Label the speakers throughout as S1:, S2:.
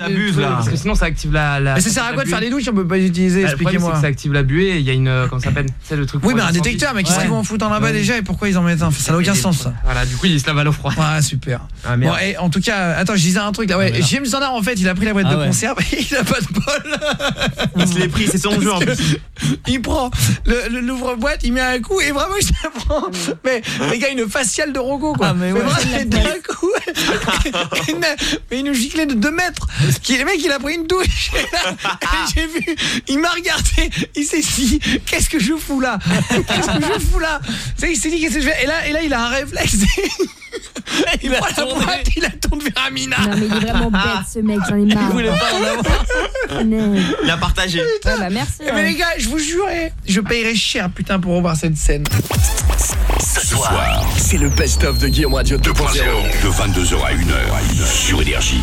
S1: T'abuses, là.
S2: Parce que sinon ça active la... la
S3: Mais ça sert à quoi de faire des douches On peut pas les utiliser,
S2: Bah, c'est
S3: expliquez-moi.
S2: que ça active la buée et il y a une... euh, Comment ça s'appelle C'est le truc
S3: Oui, mais un détecteur, mais qu'est-ce qu'ils vont en foutre en là-bas déjà et pourquoi ils en mettent un Ça n'a aucun sens ça.
S2: Voilà, du coup il se lave à l'eau froide.
S3: Ouais, super.
S1: Ah,
S3: Bon, et en tout cas, attends, je disais un truc là. Ouais,
S1: Ah.
S3: James en fait, il a pris la boîte
S1: Ah,
S3: de
S1: ouais.
S3: conserve et il a pas de bol.
S1: Il se l'est pris, c'est son jeu en plus.
S3: Il prend le- l'ouvre-boîte, il met un coup et vraiment il se la prend. Mais les gars, une faciale de Rogo quoi.
S1: Ah, mais
S3: vraiment, d'un coup, mais une giclée de 2 mètres. Qui, le mec, il a pris une douche. Et là, et J'ai vu, il m'a regardé, il s'est dit, qu'est-ce que je fous là? Qu'est-ce que je fous là? Il s'est dit, qu'est-ce que je fais? Et là, et là, il a un réflexe. Il, prend la boîte, il la tourne vers Amina.
S4: Non mais il est vraiment bête ce mec, j'en ai marre.
S1: Il voulait pas en avoir.
S4: Punaise.
S1: Il a partagé.
S4: Ouais bah merci.
S3: Ben,
S4: hein.
S3: les gars, je vous jurerai, je payerai cher putain pour revoir cette scène.
S5: Ce soir, c'est le best-of de Guillaume Radio 2.0.
S6: de 22h à 1h sur Énergie.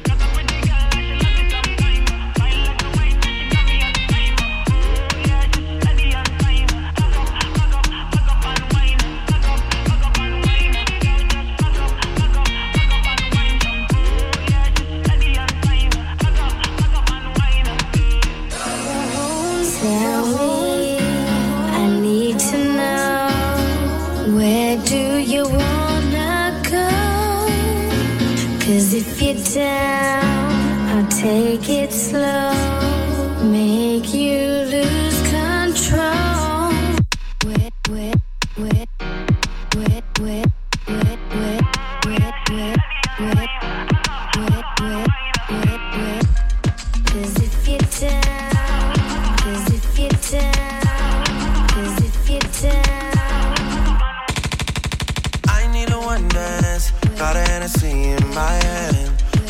S7: Down, I'll take it slow, make you lose control. Cause if you're down, cause if you're down, cause if you're down.
S8: I need a one dance. Got a Hennessy in my hand.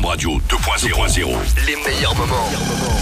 S6: Radio 2.0.
S5: Les meilleurs moments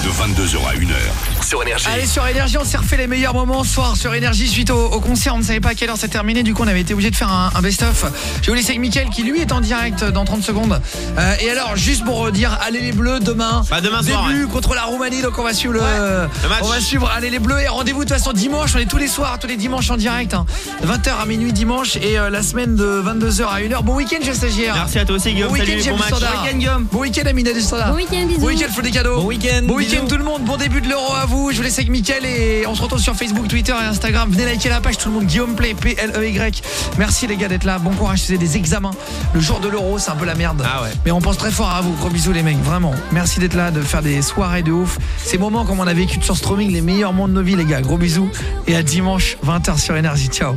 S6: De 22h à 1h.
S5: sur Énergie.
S3: Allez sur Énergie, on s'est refait les meilleurs moments ce soir sur Énergie suite au, au concert. On ne savait pas à quelle heure c'est terminé, du coup on avait été obligé de faire un, un best-of. Je vais vous laisser avec Mickaël qui lui est en direct dans 30 secondes. Euh, et alors, juste pour dire, allez les bleus demain.
S1: Bah, demain soir,
S3: Début contre la Roumanie, donc on va suivre le,
S1: le match.
S3: on va suivre allez les bleus et rendez-vous de toute façon dimanche. On est tous les soirs, tous les dimanches en direct. hein. 20h à minuit dimanche et euh, la semaine de 22h à 1h. Bon week-end, je stagiaire.
S1: Merci à toi aussi, Guillaume.
S3: Bon week-end,
S1: bon match. Guillaume.
S3: Bon week-end, Amina du Standard.
S4: Bon week-end, bisous.
S3: Bon week-end, faut des cadeaux.
S1: Bon week-end,
S3: Bon week-end tout le monde. Bon début de l'euro à vous. Je vous laisse avec Mickaël et on se retrouve sur Facebook, Twitter et Instagram. Venez liker la page tout le monde. Guillaume Play, P-L-E-Y. Merci les gars d'être là. Bon courage. C'est des examens. Le jour de l'euro, c'est un peu la merde.
S1: Ah ouais.
S3: Mais on pense très fort à vous. Gros bisous les mecs. Vraiment. Merci d'être là, de faire des soirées de ouf. Ces moments comme on a vécu sur streaming, les meilleurs moments de nos vies les gars. Gros bisous. Et à dimanche, 20h sur Énergie. Ciao.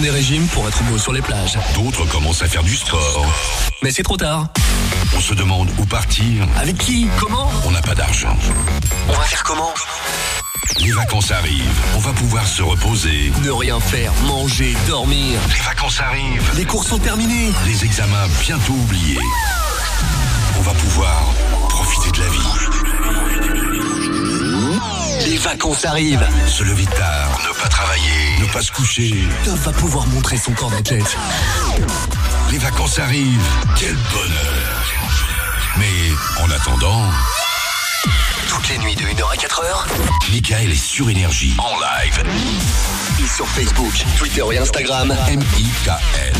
S9: Font des régimes pour être beaux sur les plages.
S6: D'autres commencent à faire du sport.
S9: Mais c'est trop tard.
S6: On se demande où partir.
S9: Avec qui? Comment?
S6: On n'a pas d'argent.
S9: On va faire comment?
S6: Les vacances arrivent. On va pouvoir se reposer.
S9: Ne rien faire, manger, dormir.
S6: Les vacances arrivent.
S9: Les cours sont terminés.
S6: Les examens bientôt oubliés. On va pouvoir profiter de la vie.
S9: Les vacances arrivent.
S6: Se lever tard, ne pas travailler, ne pas se coucher.
S9: Tov va pouvoir montrer son corps d'athlète.
S6: Les vacances arrivent. Quel bonheur. Mais en attendant,
S9: Toutes les nuits de 1h à 4h.
S6: Michael est sur énergie en live.
S9: Et sur Facebook, Twitter et Instagram.
S6: M-I-K-L.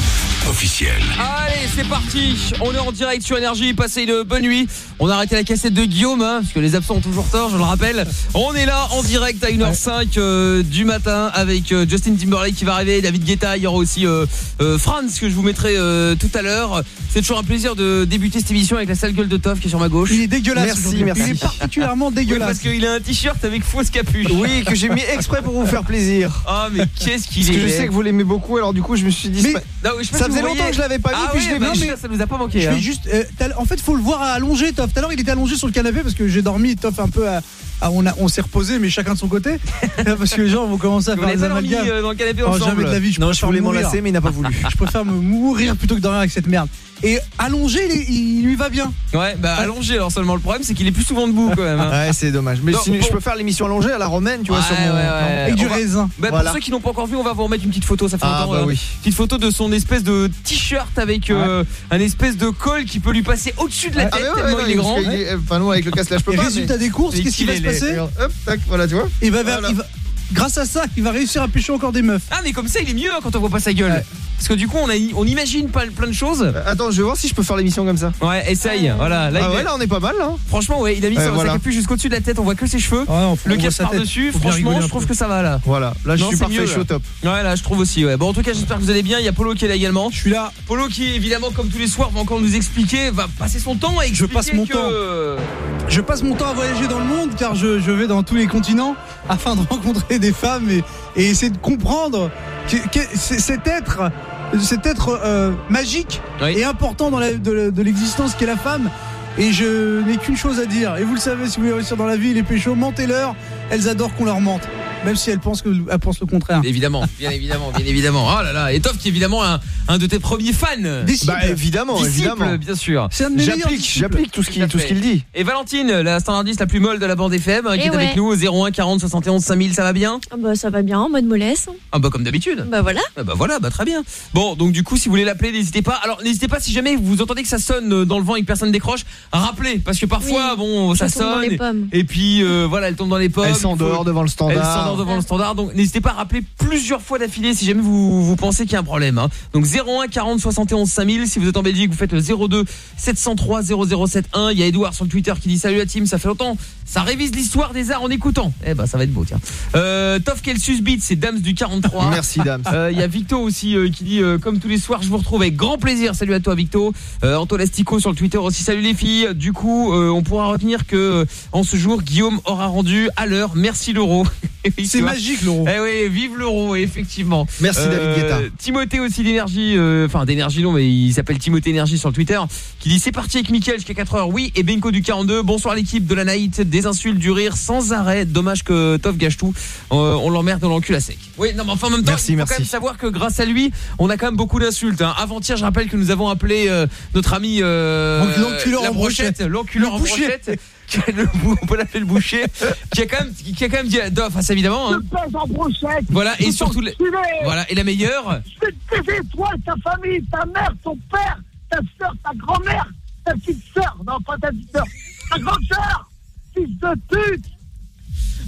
S6: Officiel.
S10: Allez, c'est parti. On est en direct sur Énergie. Passez une bonne nuit. On a arrêté la cassette de Guillaume, hein, parce que les absents ont toujours tort, je le rappelle. On est là en direct à 1h05 euh, du matin avec euh, Justin Timberlake qui va arriver, David Guetta. Il y aura aussi euh, euh, Franz que je vous mettrai euh, tout à l'heure. C'est toujours un plaisir de débuter cette émission avec la sale gueule de Toff qui est sur ma gauche.
S11: Il est dégueulasse.
S12: Merci, merci.
S11: Il est particulièrement
S10: Oui,
S11: dégueulasse.
S10: parce qu'il a un t-shirt avec fausse capuche.
S12: Oui, que j'ai mis exprès pour vous faire plaisir.
S10: Ah mais qu'est-ce qu'il
S12: Parce
S10: est
S12: que je sais que vous l'aimez beaucoup, alors du coup, je me suis dit.
S11: Mais-
S10: Non, je
S12: Ça faisait longtemps que je l'avais pas vu,
S10: Ah
S12: puis
S10: oui,
S12: je l'ai
S10: bah,
S12: vu.
S10: ça, ça nous a pas manqué.
S11: Je
S10: hein.
S11: juste. euh, en fait, faut le voir allongé, Toff. Tout à l'heure, il était allongé sur le canapé parce que j'ai dormi. Toff un peu. À, à- on a, on s'est reposé, mais chacun de son côté. parce que les gens vont commencer à faire des amalgames.
S10: euh, dans le canapé
S11: Oh,
S10: ensemble
S11: jamais de la vie. Je
S12: Non, je voulais m'enlacer, mais il n'a pas voulu.
S11: Je préfère me mourir plutôt que dormir avec cette merde. Et allongé, il, lui va bien.
S10: Ouais, bah allongé alors seulement le problème c'est qu'il est plus souvent debout quand même. hein.
S12: Ouais, c'est dommage. Mais
S10: Non,
S12: sinon,
S10: bon.
S12: je peux faire l'émission allongée à la romaine, tu vois,
S10: Ouais,
S12: sur mon.
S10: ouais, ouais.
S11: Avec du
S10: va-
S11: raisin.
S10: Bah,
S12: Voilà.
S10: Pour ceux qui n'ont pas encore vu, on va vous remettre une petite photo. Ça fait
S12: Ah,
S10: longtemps.
S12: bah
S10: euh,
S12: oui.
S10: Petite photo de son espèce de t-shirt avec euh, un espèce de col qui peut lui passer au-dessus de la
S12: Ah,
S10: tête
S12: ouais,
S10: tellement il est grand.
S12: Enfin, nous, avec le casque là, je peux pas.
S11: résultat des courses, qu'est-ce qui va
S10: qu'il
S11: se passer
S12: Hop, tac, voilà, tu vois.
S11: il va, vers-
S12: Voilà.
S11: il va- Grâce à ça, il va réussir à pêcher encore des meufs.
S10: Ah mais comme ça il est mieux hein, quand on voit pas sa gueule.
S11: Ouais.
S10: Parce que du coup on, a, on imagine pas plein de choses.
S12: Euh, Attends, je vais voir si je peux faire l'émission comme ça.
S10: Ouais, essaye. Voilà. Là,
S12: Ah
S10: il
S12: ouais,
S10: est-
S12: là, on est pas mal, là.
S10: Franchement, ouais, il a mis
S12: Ouais,
S10: sa,
S12: voilà.
S10: capuche jusqu'au-dessus de la tête. On voit que ses cheveux. le casque par dessus. Franchement, je trouve que ça va là.
S12: Voilà, là, je
S10: Non,
S12: suis parfait,
S10: mieux,
S12: je suis au top.
S10: Ouais, là, je trouve aussi. Ouais. Bon, en tout cas, j'espère que vous allez bien. Il y a Polo qui est là également.
S11: Je suis là.
S10: Polo qui, évidemment, comme tous les soirs, va encore nous expliquer, va passer son temps à expliquer
S11: passe mon
S10: que...
S11: temps. Je passe mon temps à voyager dans le monde car je, je vais dans tous les continents afin de rencontrer des femmes et, et essayer de comprendre que, cet être, cet être euh, magique
S10: Oui.
S11: et important dans la, de, de l'existence qu'est la femme. Et je n'ai qu'une chose à dire. Et vous le savez, si vous voulez réussir dans la vie, les péchos, mentez-leur. Elles adorent qu'on leur mente. Même si elles pensent, que, elles pensent le contraire.
S10: Évidemment, bien évidemment, bien évidemment. Oh là là, et Toff qui est évidemment un, un de tes premiers fans.
S11: Disciple.
S12: Bah, évidemment,
S10: Disciple,
S12: évidemment.
S10: bien sûr.
S12: J'applique, j'applique tout ce qu'il tout ce qu'il dit.
S10: Et Valentine, la standardiste la plus molle de la bande FM, qui
S13: Eh
S10: est avec nous au 01 40 71 5000, ça va bien?
S13: Ah bah ça va bien, en mode mollesse.
S10: Ah bah comme d'habitude.
S13: Bah voilà.
S10: Ah bah voilà, bah très bien. Bon, donc du coup, si vous voulez l'appeler, n'hésitez pas. Alors, n'hésitez pas si jamais vous entendez que ça sonne euh, dans le vent et que personne décroche, rappelez parce que parfois,
S13: Oui,
S10: bon, ça
S13: ça tombe dans
S10: sonne
S13: les pommes.
S10: et puis euh, voilà, elle tombe dans les pommes.
S12: Elle
S10: faut-
S12: s'endort devant le
S10: Elle
S12: standard.
S10: devant le standard. Donc n'hésitez pas à rappeler plusieurs fois d'affilée si jamais vous, vous pensez qu'il y a un problème. hein. Donc 01 40 71 5000. Si vous êtes en Belgique, vous faites le 02 703 0071. Il y a Edouard sur le Twitter qui dit salut la team, ça fait longtemps. Ça révise l'histoire des arts en écoutant. Eh ben ça va être beau tiens. Euh, Tof Kelsus Beat, c'est Dams du 43.
S12: Merci, dame.
S10: Euh, Il y a Victo aussi euh, qui dit euh, comme tous les soirs je vous retrouve avec grand plaisir salut à toi Victo euh, Antolastico sur le Twitter aussi salut les filles du coup on pourra retenir que en ce jour Guillaume aura rendu à l'heure merci l'euro
S11: C'est magique l'euro.
S10: Eh oui, vive l'euro, effectivement.
S12: Merci, David Guetta.
S10: Timothée aussi d'énergie, euh, enfin d'énergie non, mais il s'appelle Timothée Énergie sur le Twitter, qui dit c'est parti avec Mickaël jusqu'à 4h, oui, et Benko du 42, bonsoir l'équipe de la Night, des insultes, du rire sans arrêt, dommage que Toff gâche tout, Euh, on l'emmerde dans l'encul à sec. Oui, non mais enfin en même temps,
S12: Merci,
S10: il faut
S12: merci.
S10: quand même savoir que grâce à lui, on a quand même beaucoup d'insultes. hein. Avant-hier, je rappelle que nous avons appelé euh, notre ami euh,
S11: L'enculeur en brochette.
S10: l'enculeur
S11: Le
S10: en
S11: boucher.
S10: brochette, qui a le on peut l'appeler le boucher, qui a quand même, qui a quand même dit, à- face évidemment, hein.
S14: pèse en brochette.
S10: voilà, et
S14: Tout
S10: surtout,
S14: enculé.
S10: voilà, et la meilleure,
S14: Je vais te baiser, toi, ta famille, ta mère, ton père, ta soeur, ta grand-mère, ta petite soeur. Non, pas ta petite soeur. Ta grande soeur. Fils de pute.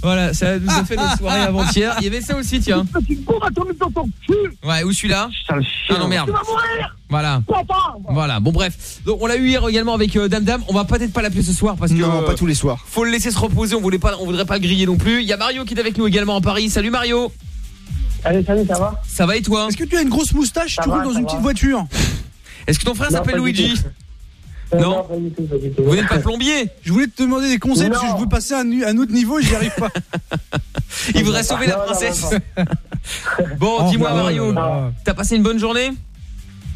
S10: Voilà, ça nous a fait notre soirée avant-hier. Il y avait ça aussi, tiens.
S14: À.
S10: Ouais, où celui-là Ah non, merde.
S14: Tu vas mourir.
S10: Voilà.
S14: Papa.
S10: Voilà, bon bref. Donc on l'a eu hier également avec euh, Dame Dame. On va peut-être pas l'appeler ce soir parce que
S12: Non,
S10: euh,
S12: pas tous les soirs.
S10: faut le laisser se reposer. On voulait pas, on voudrait pas le griller non plus. Il y a Mario qui est avec nous également en Paris. Salut Mario.
S14: Allez, salut, ça va?
S10: Ça va et toi?
S11: Est-ce que tu as une grosse moustache?
S14: Ça
S11: Tu
S14: va,
S11: roules dans
S14: ça
S11: une
S14: va.
S11: petite voiture
S10: Est-ce que ton frère
S14: Non,
S10: s'appelle
S14: pas du
S10: Luigi?
S14: tout.
S10: Non.
S14: pas du tout, pas du tout.
S10: Vous n'êtes pas plombier?
S11: Je voulais te demander des conseils parce que je veux passer à un, un autre niveau et j'y arrive pas.
S10: Il voudrait sauver la
S14: Non, non,
S10: princesse.
S14: non,
S10: Bon,
S11: Oh,
S10: dis-moi
S11: bah,
S10: Mario, t'as passé une bonne journée?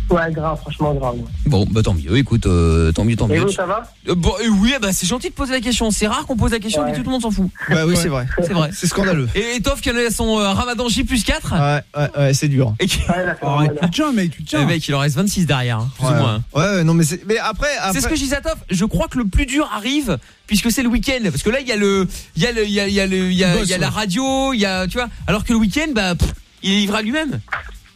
S14: Ouais, grave, franchement grave.
S10: Bon, bah tant mieux. Écoute, euh, tant mieux, tant
S14: Et
S10: mieux.
S14: vous, ça va
S10: Euh, bon, euh, oui, bah c'est gentil de poser la question. C'est rare qu'on pose la question
S14: Ouais.
S10: et que tout le monde s'en fout.
S12: Bah oui, c'est vrai.
S10: C'est vrai.
S12: C'est scandaleux.
S10: Et, et Toff qui en a son euh, Ramadan J plus 4
S12: Ouais, ouais, ouais, c'est dur.
S10: et qui...
S14: Ouais, normal.
S11: tu te tiens, mec, tu te
S10: Le
S11: tiens.
S10: mec, il en reste 26 derrière, hein, plus
S12: ouais.
S10: ou moins.
S12: Ouais, ouais, non, mais. Mais après. après...
S10: C'est ce que je disais à Toff. Je crois que le plus dur arrive puisque c'est le week-end. Parce que là, il y a le, il y a le, il y a, il y a le, il y a, y a la radio, il y a, tu vois. Alors que le week-end, bah, pff, il est livré à lui-même.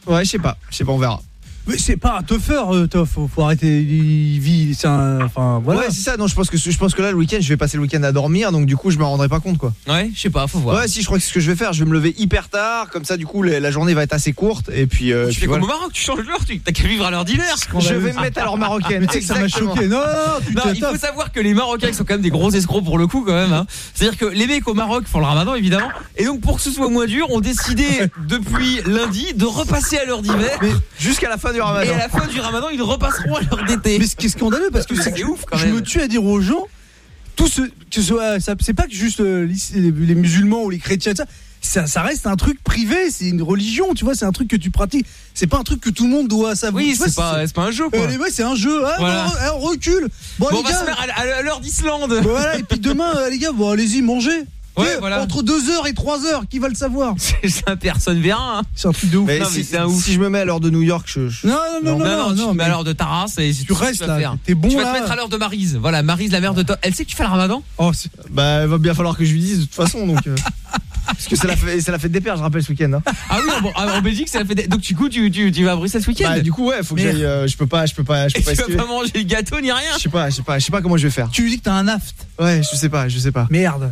S12: Ouais, je sais pas. Je sais pas, on verra.
S11: Mais c'est pas un teufeur, euh, Toff. Faut, faut arrêter. Il vit. C'est un. Enfin, voilà.
S12: Ouais, c'est ça. Non, je pense que je pense que là, le week-end, je vais passer le week-end à dormir, donc du coup, je me rendrai pas compte, quoi.
S10: Ouais, je sais pas, faut voir.
S12: Ouais, si, je crois que c'est ce que je vais faire. Je vais me lever hyper tard, comme ça, du coup, la la journée va être assez courte, et puis. euh,
S10: tu
S12: puis
S10: fais
S12: voilà.
S10: comme au Maroc, tu changes l'heure, tu t'as qu'à vivre à l'heure d'hiver.
S12: Je vais me mettre à l'heure marocaine.
S11: Mais tu sais que ça m'a
S12: Exactement.
S11: choqué. Non, non, non,
S10: il faut savoir que les Marocains sont quand même des gros escrocs pour le coup quand même. hein. C'est-à-dire que les mecs au Maroc font le Ramadan évidemment, et donc pour que ce soit moins dur, ont décidé depuis lundi de repasser à l'heure d'hiver.
S12: Mais jusqu'à la fin du
S10: Et
S12: ramadan.
S10: à la fin du Ramadan, ils repasseront à l'heure d'été.
S11: Mais ce qui est scandaleux parce que
S10: C'est ouf, quand
S11: je me tue à dire aux gens tout ce que ce c'est pas que juste euh, les, musulmans ou les chrétiens ça, ça ça reste un truc privé, c'est une religion, tu vois, c'est un truc que tu pratiques. C'est pas un truc que tout le monde doit savoir.
S10: Oui, c'est pas, c'est pas un jeu quoi.
S11: euh, ouais, c'est un jeu. Ah,
S10: Voilà.
S11: bon, on recule. Bon,
S10: Bon,
S11: les
S10: on va
S11: gars,
S10: se faire à, à l'heure d'Islande.
S11: voilà, et puis demain, euh, les gars, bon, allez-y, mangez.
S10: Ouais, voilà.
S11: Entre 2h et 3h, qui va le savoir
S10: C'est ça, personne verra. hein.
S11: C'est un truc de ouf.
S12: Mais
S10: Non,
S12: si,
S10: mais c'est un ouf.
S12: si je me mets à l'heure de New York, je. je-
S11: Non, non, non, non,
S10: Non, non,
S11: non,
S10: tu te mets
S11: mais
S10: à l'heure de Taras et c'est
S11: tu
S10: tout ce que
S11: restes
S10: vas
S11: là,
S10: faire.
S11: t'es bon
S10: tu vas
S11: là.
S10: te mettre à l'heure de Marise. Voilà, Marise, la mère de Toff. Elle sait que tu fais le Ramadan
S11: Oh, c'est-
S12: Bah, il va bien falloir que je lui dise de toute façon, donc. euh, Parce que c'est la, fête- c'est la fête des pères, je rappelle, ce week-end. hein.
S10: Ah oui, en, en Belgique, ça fait. des- Donc du coup, tu, tu, tu vas à Bruxelles ce week-end.
S12: Bah, du coup, ouais, faut que j'aille. euh, je peux pas, je peux pas, je
S10: et
S12: peux pas
S10: tu
S12: esquiver.
S10: vas pas manger le gâteau ni rien.
S12: Je sais pas, je sais pas, je sais pas comment je vais faire.
S11: Tu lui dis que t'as un aft.
S12: Ouais, je sais pas, je sais pas.
S11: Merde.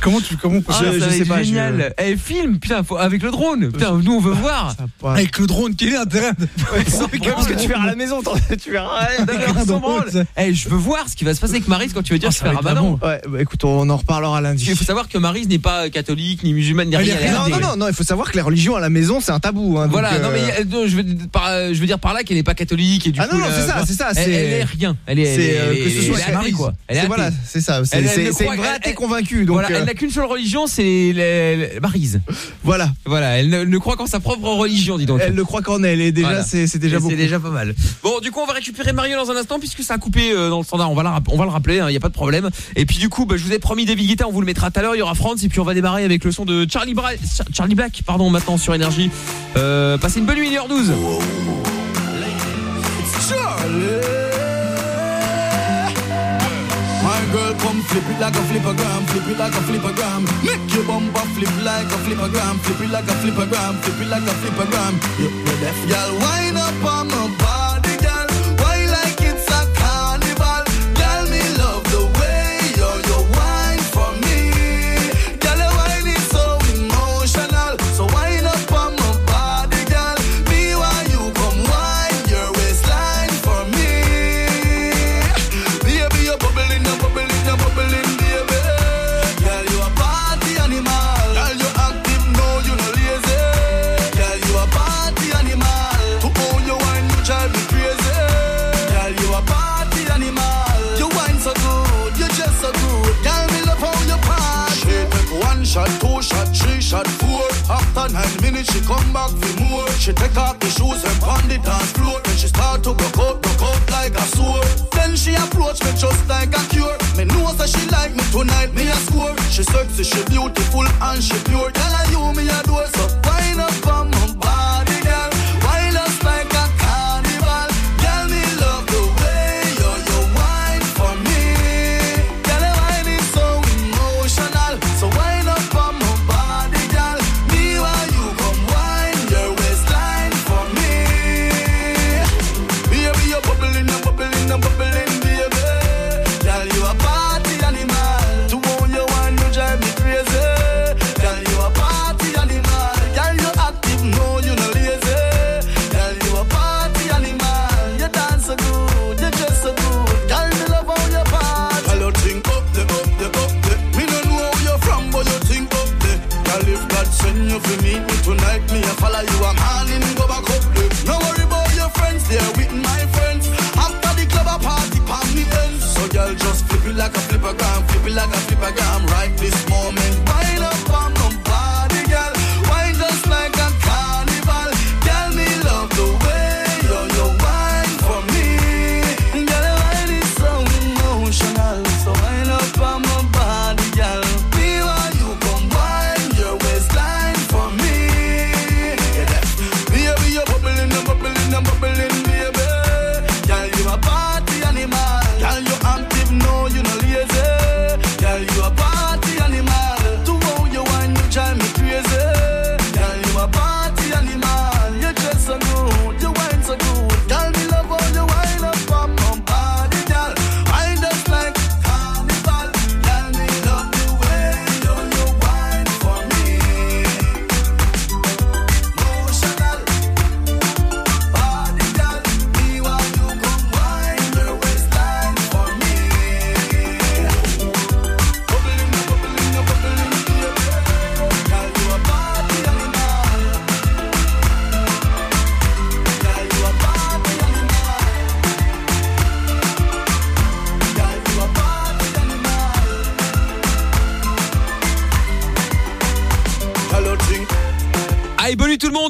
S11: Comment tu comment
S10: Ah,
S12: Je-
S10: ça
S12: je sais pas, je-
S10: génial. Eh, filme, putain, faut- avec le drone. Putain, nous on veut voir.
S12: Pas-
S11: avec le drone quel est l'intérêt de-
S12: Parce que tu verras à la maison, tu verras.
S10: Eh, je veux voir ce qui va se passer avec Marise quand tu vas dire
S11: Ah,
S10: que je
S11: être
S10: Ramadan.
S12: Ouais, bah écoute, on en reparlera lundi.
S10: Il faut savoir que Marise n'est pas catholique, ni musulmane, ni rien.
S12: Non, non, non, non, il faut savoir que la religion à la maison, c'est un tabou. Hein,
S10: Voilà, non mais euh, non, je veux par, euh, je veux dire par là qu'elle n'est pas catholique et du
S12: Ah
S10: coup
S12: non, non, c'est ça, c'est ça,
S10: Elle,
S12: c'est-
S10: elle est rien. Elle est, elle
S12: c'est,
S10: est,
S12: euh, que ce soit Maryse.
S10: quoi. Elle est
S12: C'est-. Voilà, c'est ça. C'est c'est- une vraie athée convaincue. Donc
S10: n'a qu'une seule religion, c'est la-
S12: voilà,
S10: Voilà, elle ne, ne croit qu'en sa propre religion, dis donc.
S12: elle ne croit qu'en elle. Et déjà,
S10: Voilà.
S12: c'est déjà beaucoup.
S10: C'est déjà pas mal. Bon, du coup, on va récupérer Mario dans un instant puisque ça a coupé euh, dans le standard. On va, la on va le rappeler, il n'y a pas de problème. Et puis, du coup, bah, je vous ai promis David Guetta, on vous le mettra tout à l'heure. Il y aura Franz et puis on va démarrer avec le son de Charlie, Bra- Char- Charlie Black, pardon, maintenant sur Énergie. Euh, passez une bonne nuit, 1h12.
S15: My girl, come flip it like a flippergram, flip it like a flippergram. Make your bumper flip like a flippergram, flip it like a flippergram, flip it like a flippergram. You you deaf, girl, wind up on my Minutes, she come back for more. She take off the shoes and pound the dance floor. Then she start to broke out, broke out like a sword. Then she approach me just like a cure. Me know that she like me tonight, me a score. She sexy, she beautiful and she pure. Tell her you me a door, so a flippergram, flip it like a flippergram. Right this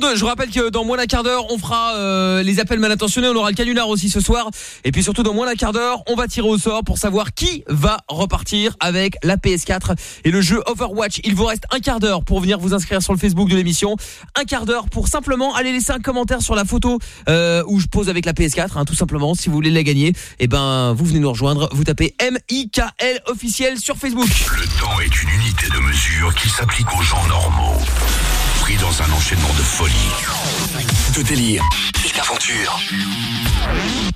S10: Je vous rappelle que dans moins d'un quart d'heure, on fera euh, les appels mal intentionnés. On aura le canular aussi ce soir. Et puis surtout, dans moins d'un quart d'heure, on va tirer au sort pour savoir qui va repartir avec la PS4 et le jeu Overwatch. Il vous reste un quart d'heure pour venir vous inscrire sur le Facebook de l'émission. Un quart d'heure pour simplement aller laisser un commentaire sur la photo euh, où je pose avec la PS4. hein, tout simplement, si vous voulez la gagner, et ben vous venez nous rejoindre. Vous tapez M-I-K-L officiel sur Facebook.
S6: Le temps est une unité de mesure qui s'applique aux gens normaux. Dans un enchaînement de folie.
S5: De délire et d'aventure.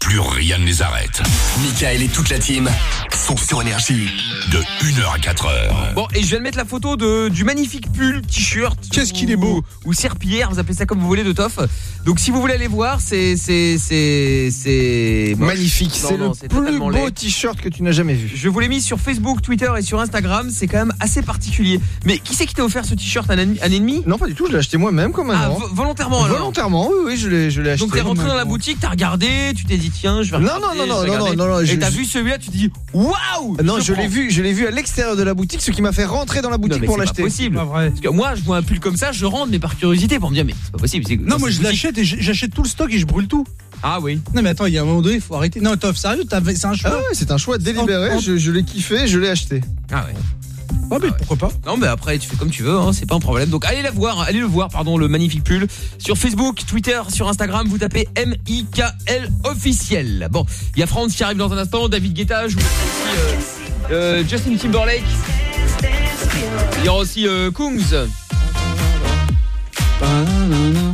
S6: Plus rien ne les arrête.
S5: Michael et toute la team sont sur énergie.
S6: De 1h à 4h.
S10: Bon, et je viens de mettre la photo de, du magnifique pull, t-shirt. Qu'est-ce qu'il est beau Ou serpillière, vous appelez ça comme vous voulez, de Toff. Donc si vous voulez aller voir, c'est c'est c'est c'est moche.
S12: Magnifique, c'est le
S10: c'est
S12: plus beau t-shirt que tu n'as jamais vu.
S10: Je vous l'ai mis sur Facebook, Twitter et sur Instagram. C'est quand même assez particulier. Mais qui c'est qui t'a offert ce t-shirt un, ennemi- un ennemi?
S12: Non, pas du tout, je l'ai acheté moi-même comme un
S10: Ah, volontairement alors
S12: Volontairement, oui, oui, je l'ai je l'ai acheté.
S10: Donc t'es rentré dans la boutique, t'as regardé, tu t'es dit tiens, je vais
S12: Non,
S10: regarder,
S12: non, non, non,
S10: regarder.
S12: non, non, non,
S10: Et t'as vu celui-là, tu te dis waouh
S12: Non, je l'ai vu, je l'ai vu à l'extérieur de la boutique, ce qui m'a fait rentrer dans la
S10: Non,
S12: boutique pour
S10: c'est pas
S12: l'acheter.
S10: possible. Parce que moi, je vois un pull comme ça, je rentre, mais par curiosité, pour me dire, mais c'est pas possible. c'est-
S3: Non, moi je l'achète et j'achète tout le stock et je brûle tout.
S10: Ah oui.
S3: Non, mais attends, il y a un moment donné, il faut arrêter. Non, Toff, sérieux, t'as- c'est un choix.
S12: Ah ouais, c'est un choix délibéré, je l'ai kiffé, je l'ai acheté.
S10: Ah ouais.
S3: Ah, mais pourquoi pas
S10: Non, mais après, tu fais comme tu veux, hein, c'est pas un problème. Donc, allez la voir, allez le voir, pardon, le magnifique pull. Sur Facebook, Twitter, sur Instagram, vous tapez M-I-K-L officiel. Bon, il y a France qui arrive dans un instant, David Guetta, je vous laisse aussi, euh, euh, Justin Timberlake. Il y aura aussi euh, Kungs.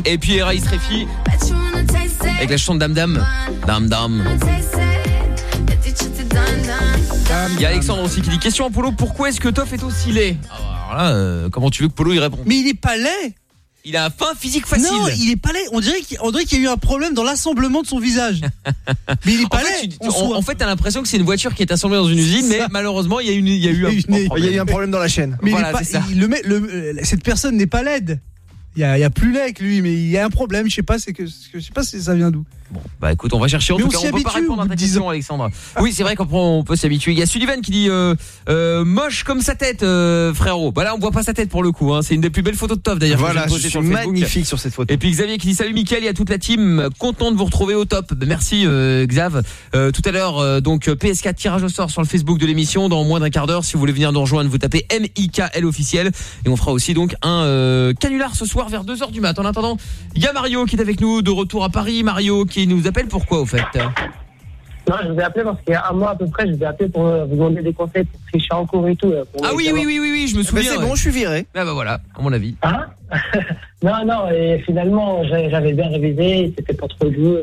S10: Et puis Eraïs Refi avec la chanson de Dam Dam. Dam Dam. Il y a Alexandre aussi qui dit question à Polo, pourquoi est-ce que Toff est aussi laid Alors là, euh, comment tu veux que Polo y réponde
S3: Mais il est pas laid
S10: Il a un fin physique facile.
S3: Non, il est pas laid. On dirait qu'il on dirait qu'il y a eu un problème dans l'assemblement de son visage. mais il est
S10: En
S3: pas
S10: fait,
S3: laid.
S10: tu-
S3: en
S10: en, en fait, t'as l'impression que c'est une voiture qui est assemblée dans une usine, mais malheureusement, il y a, une, il y a eu un,
S3: Il y a eu une-
S10: un problème.
S12: Il y a eu un problème dans la chaîne.
S3: mais il est
S10: voilà,
S3: pas-
S10: c'est ça.
S3: il- le mec- le- cette personne n'est pas laide.
S11: Il y a, il y a plus lait avec lui, mais il y a un problème. Je sais pas, c'est que je sais pas si ça vient d'où.
S10: Bah écoute, on va chercher. En
S11: Mais
S10: tout
S11: on
S10: cas, on peut pas répondre
S11: au
S10: à ta
S11: de 10
S10: question, Alexandre. Oui, c'est vrai qu'on peut- s'habituer. Il y a Sullivan qui dit euh, euh, moche comme sa tête, euh, frérot. Bah là, on voit pas sa tête pour le coup. Hein. C'est une des plus belles photos de Toff d'ailleurs. que
S12: Voilà, je suis
S10: sur
S12: magnifique sur cette photo.
S10: Et puis Xavier qui dit salut Mickaël et à toute la team, content de vous retrouver au top. Merci euh, Xav. Euh, tout à l'heure euh, donc PS4 tirage au sort sur le Facebook de l'émission dans moins d'un quart d'heure. Si vous voulez venir nous rejoindre, vous tapez MIKL officiel et on fera aussi donc un euh, canular ce soir vers 2h du mat. En attendant, il y a Mario qui est avec nous de retour à Paris. Mario qui nous appelle pourquoi au fait
S14: Non, je vous ai appelé parce qu'il y a un mois à peu près, je vous ai appelé pour euh, vous demander des conseils pour tricher en cours et tout. euh, pour
S10: Ah oui oui oui oui oui, je me souviens.
S12: c'est bon, je suis viré.
S10: Ah bah voilà, à mon avis.
S14: Hein Non, non, et finalement, j'avais bien révisé, c'était pas trop dur.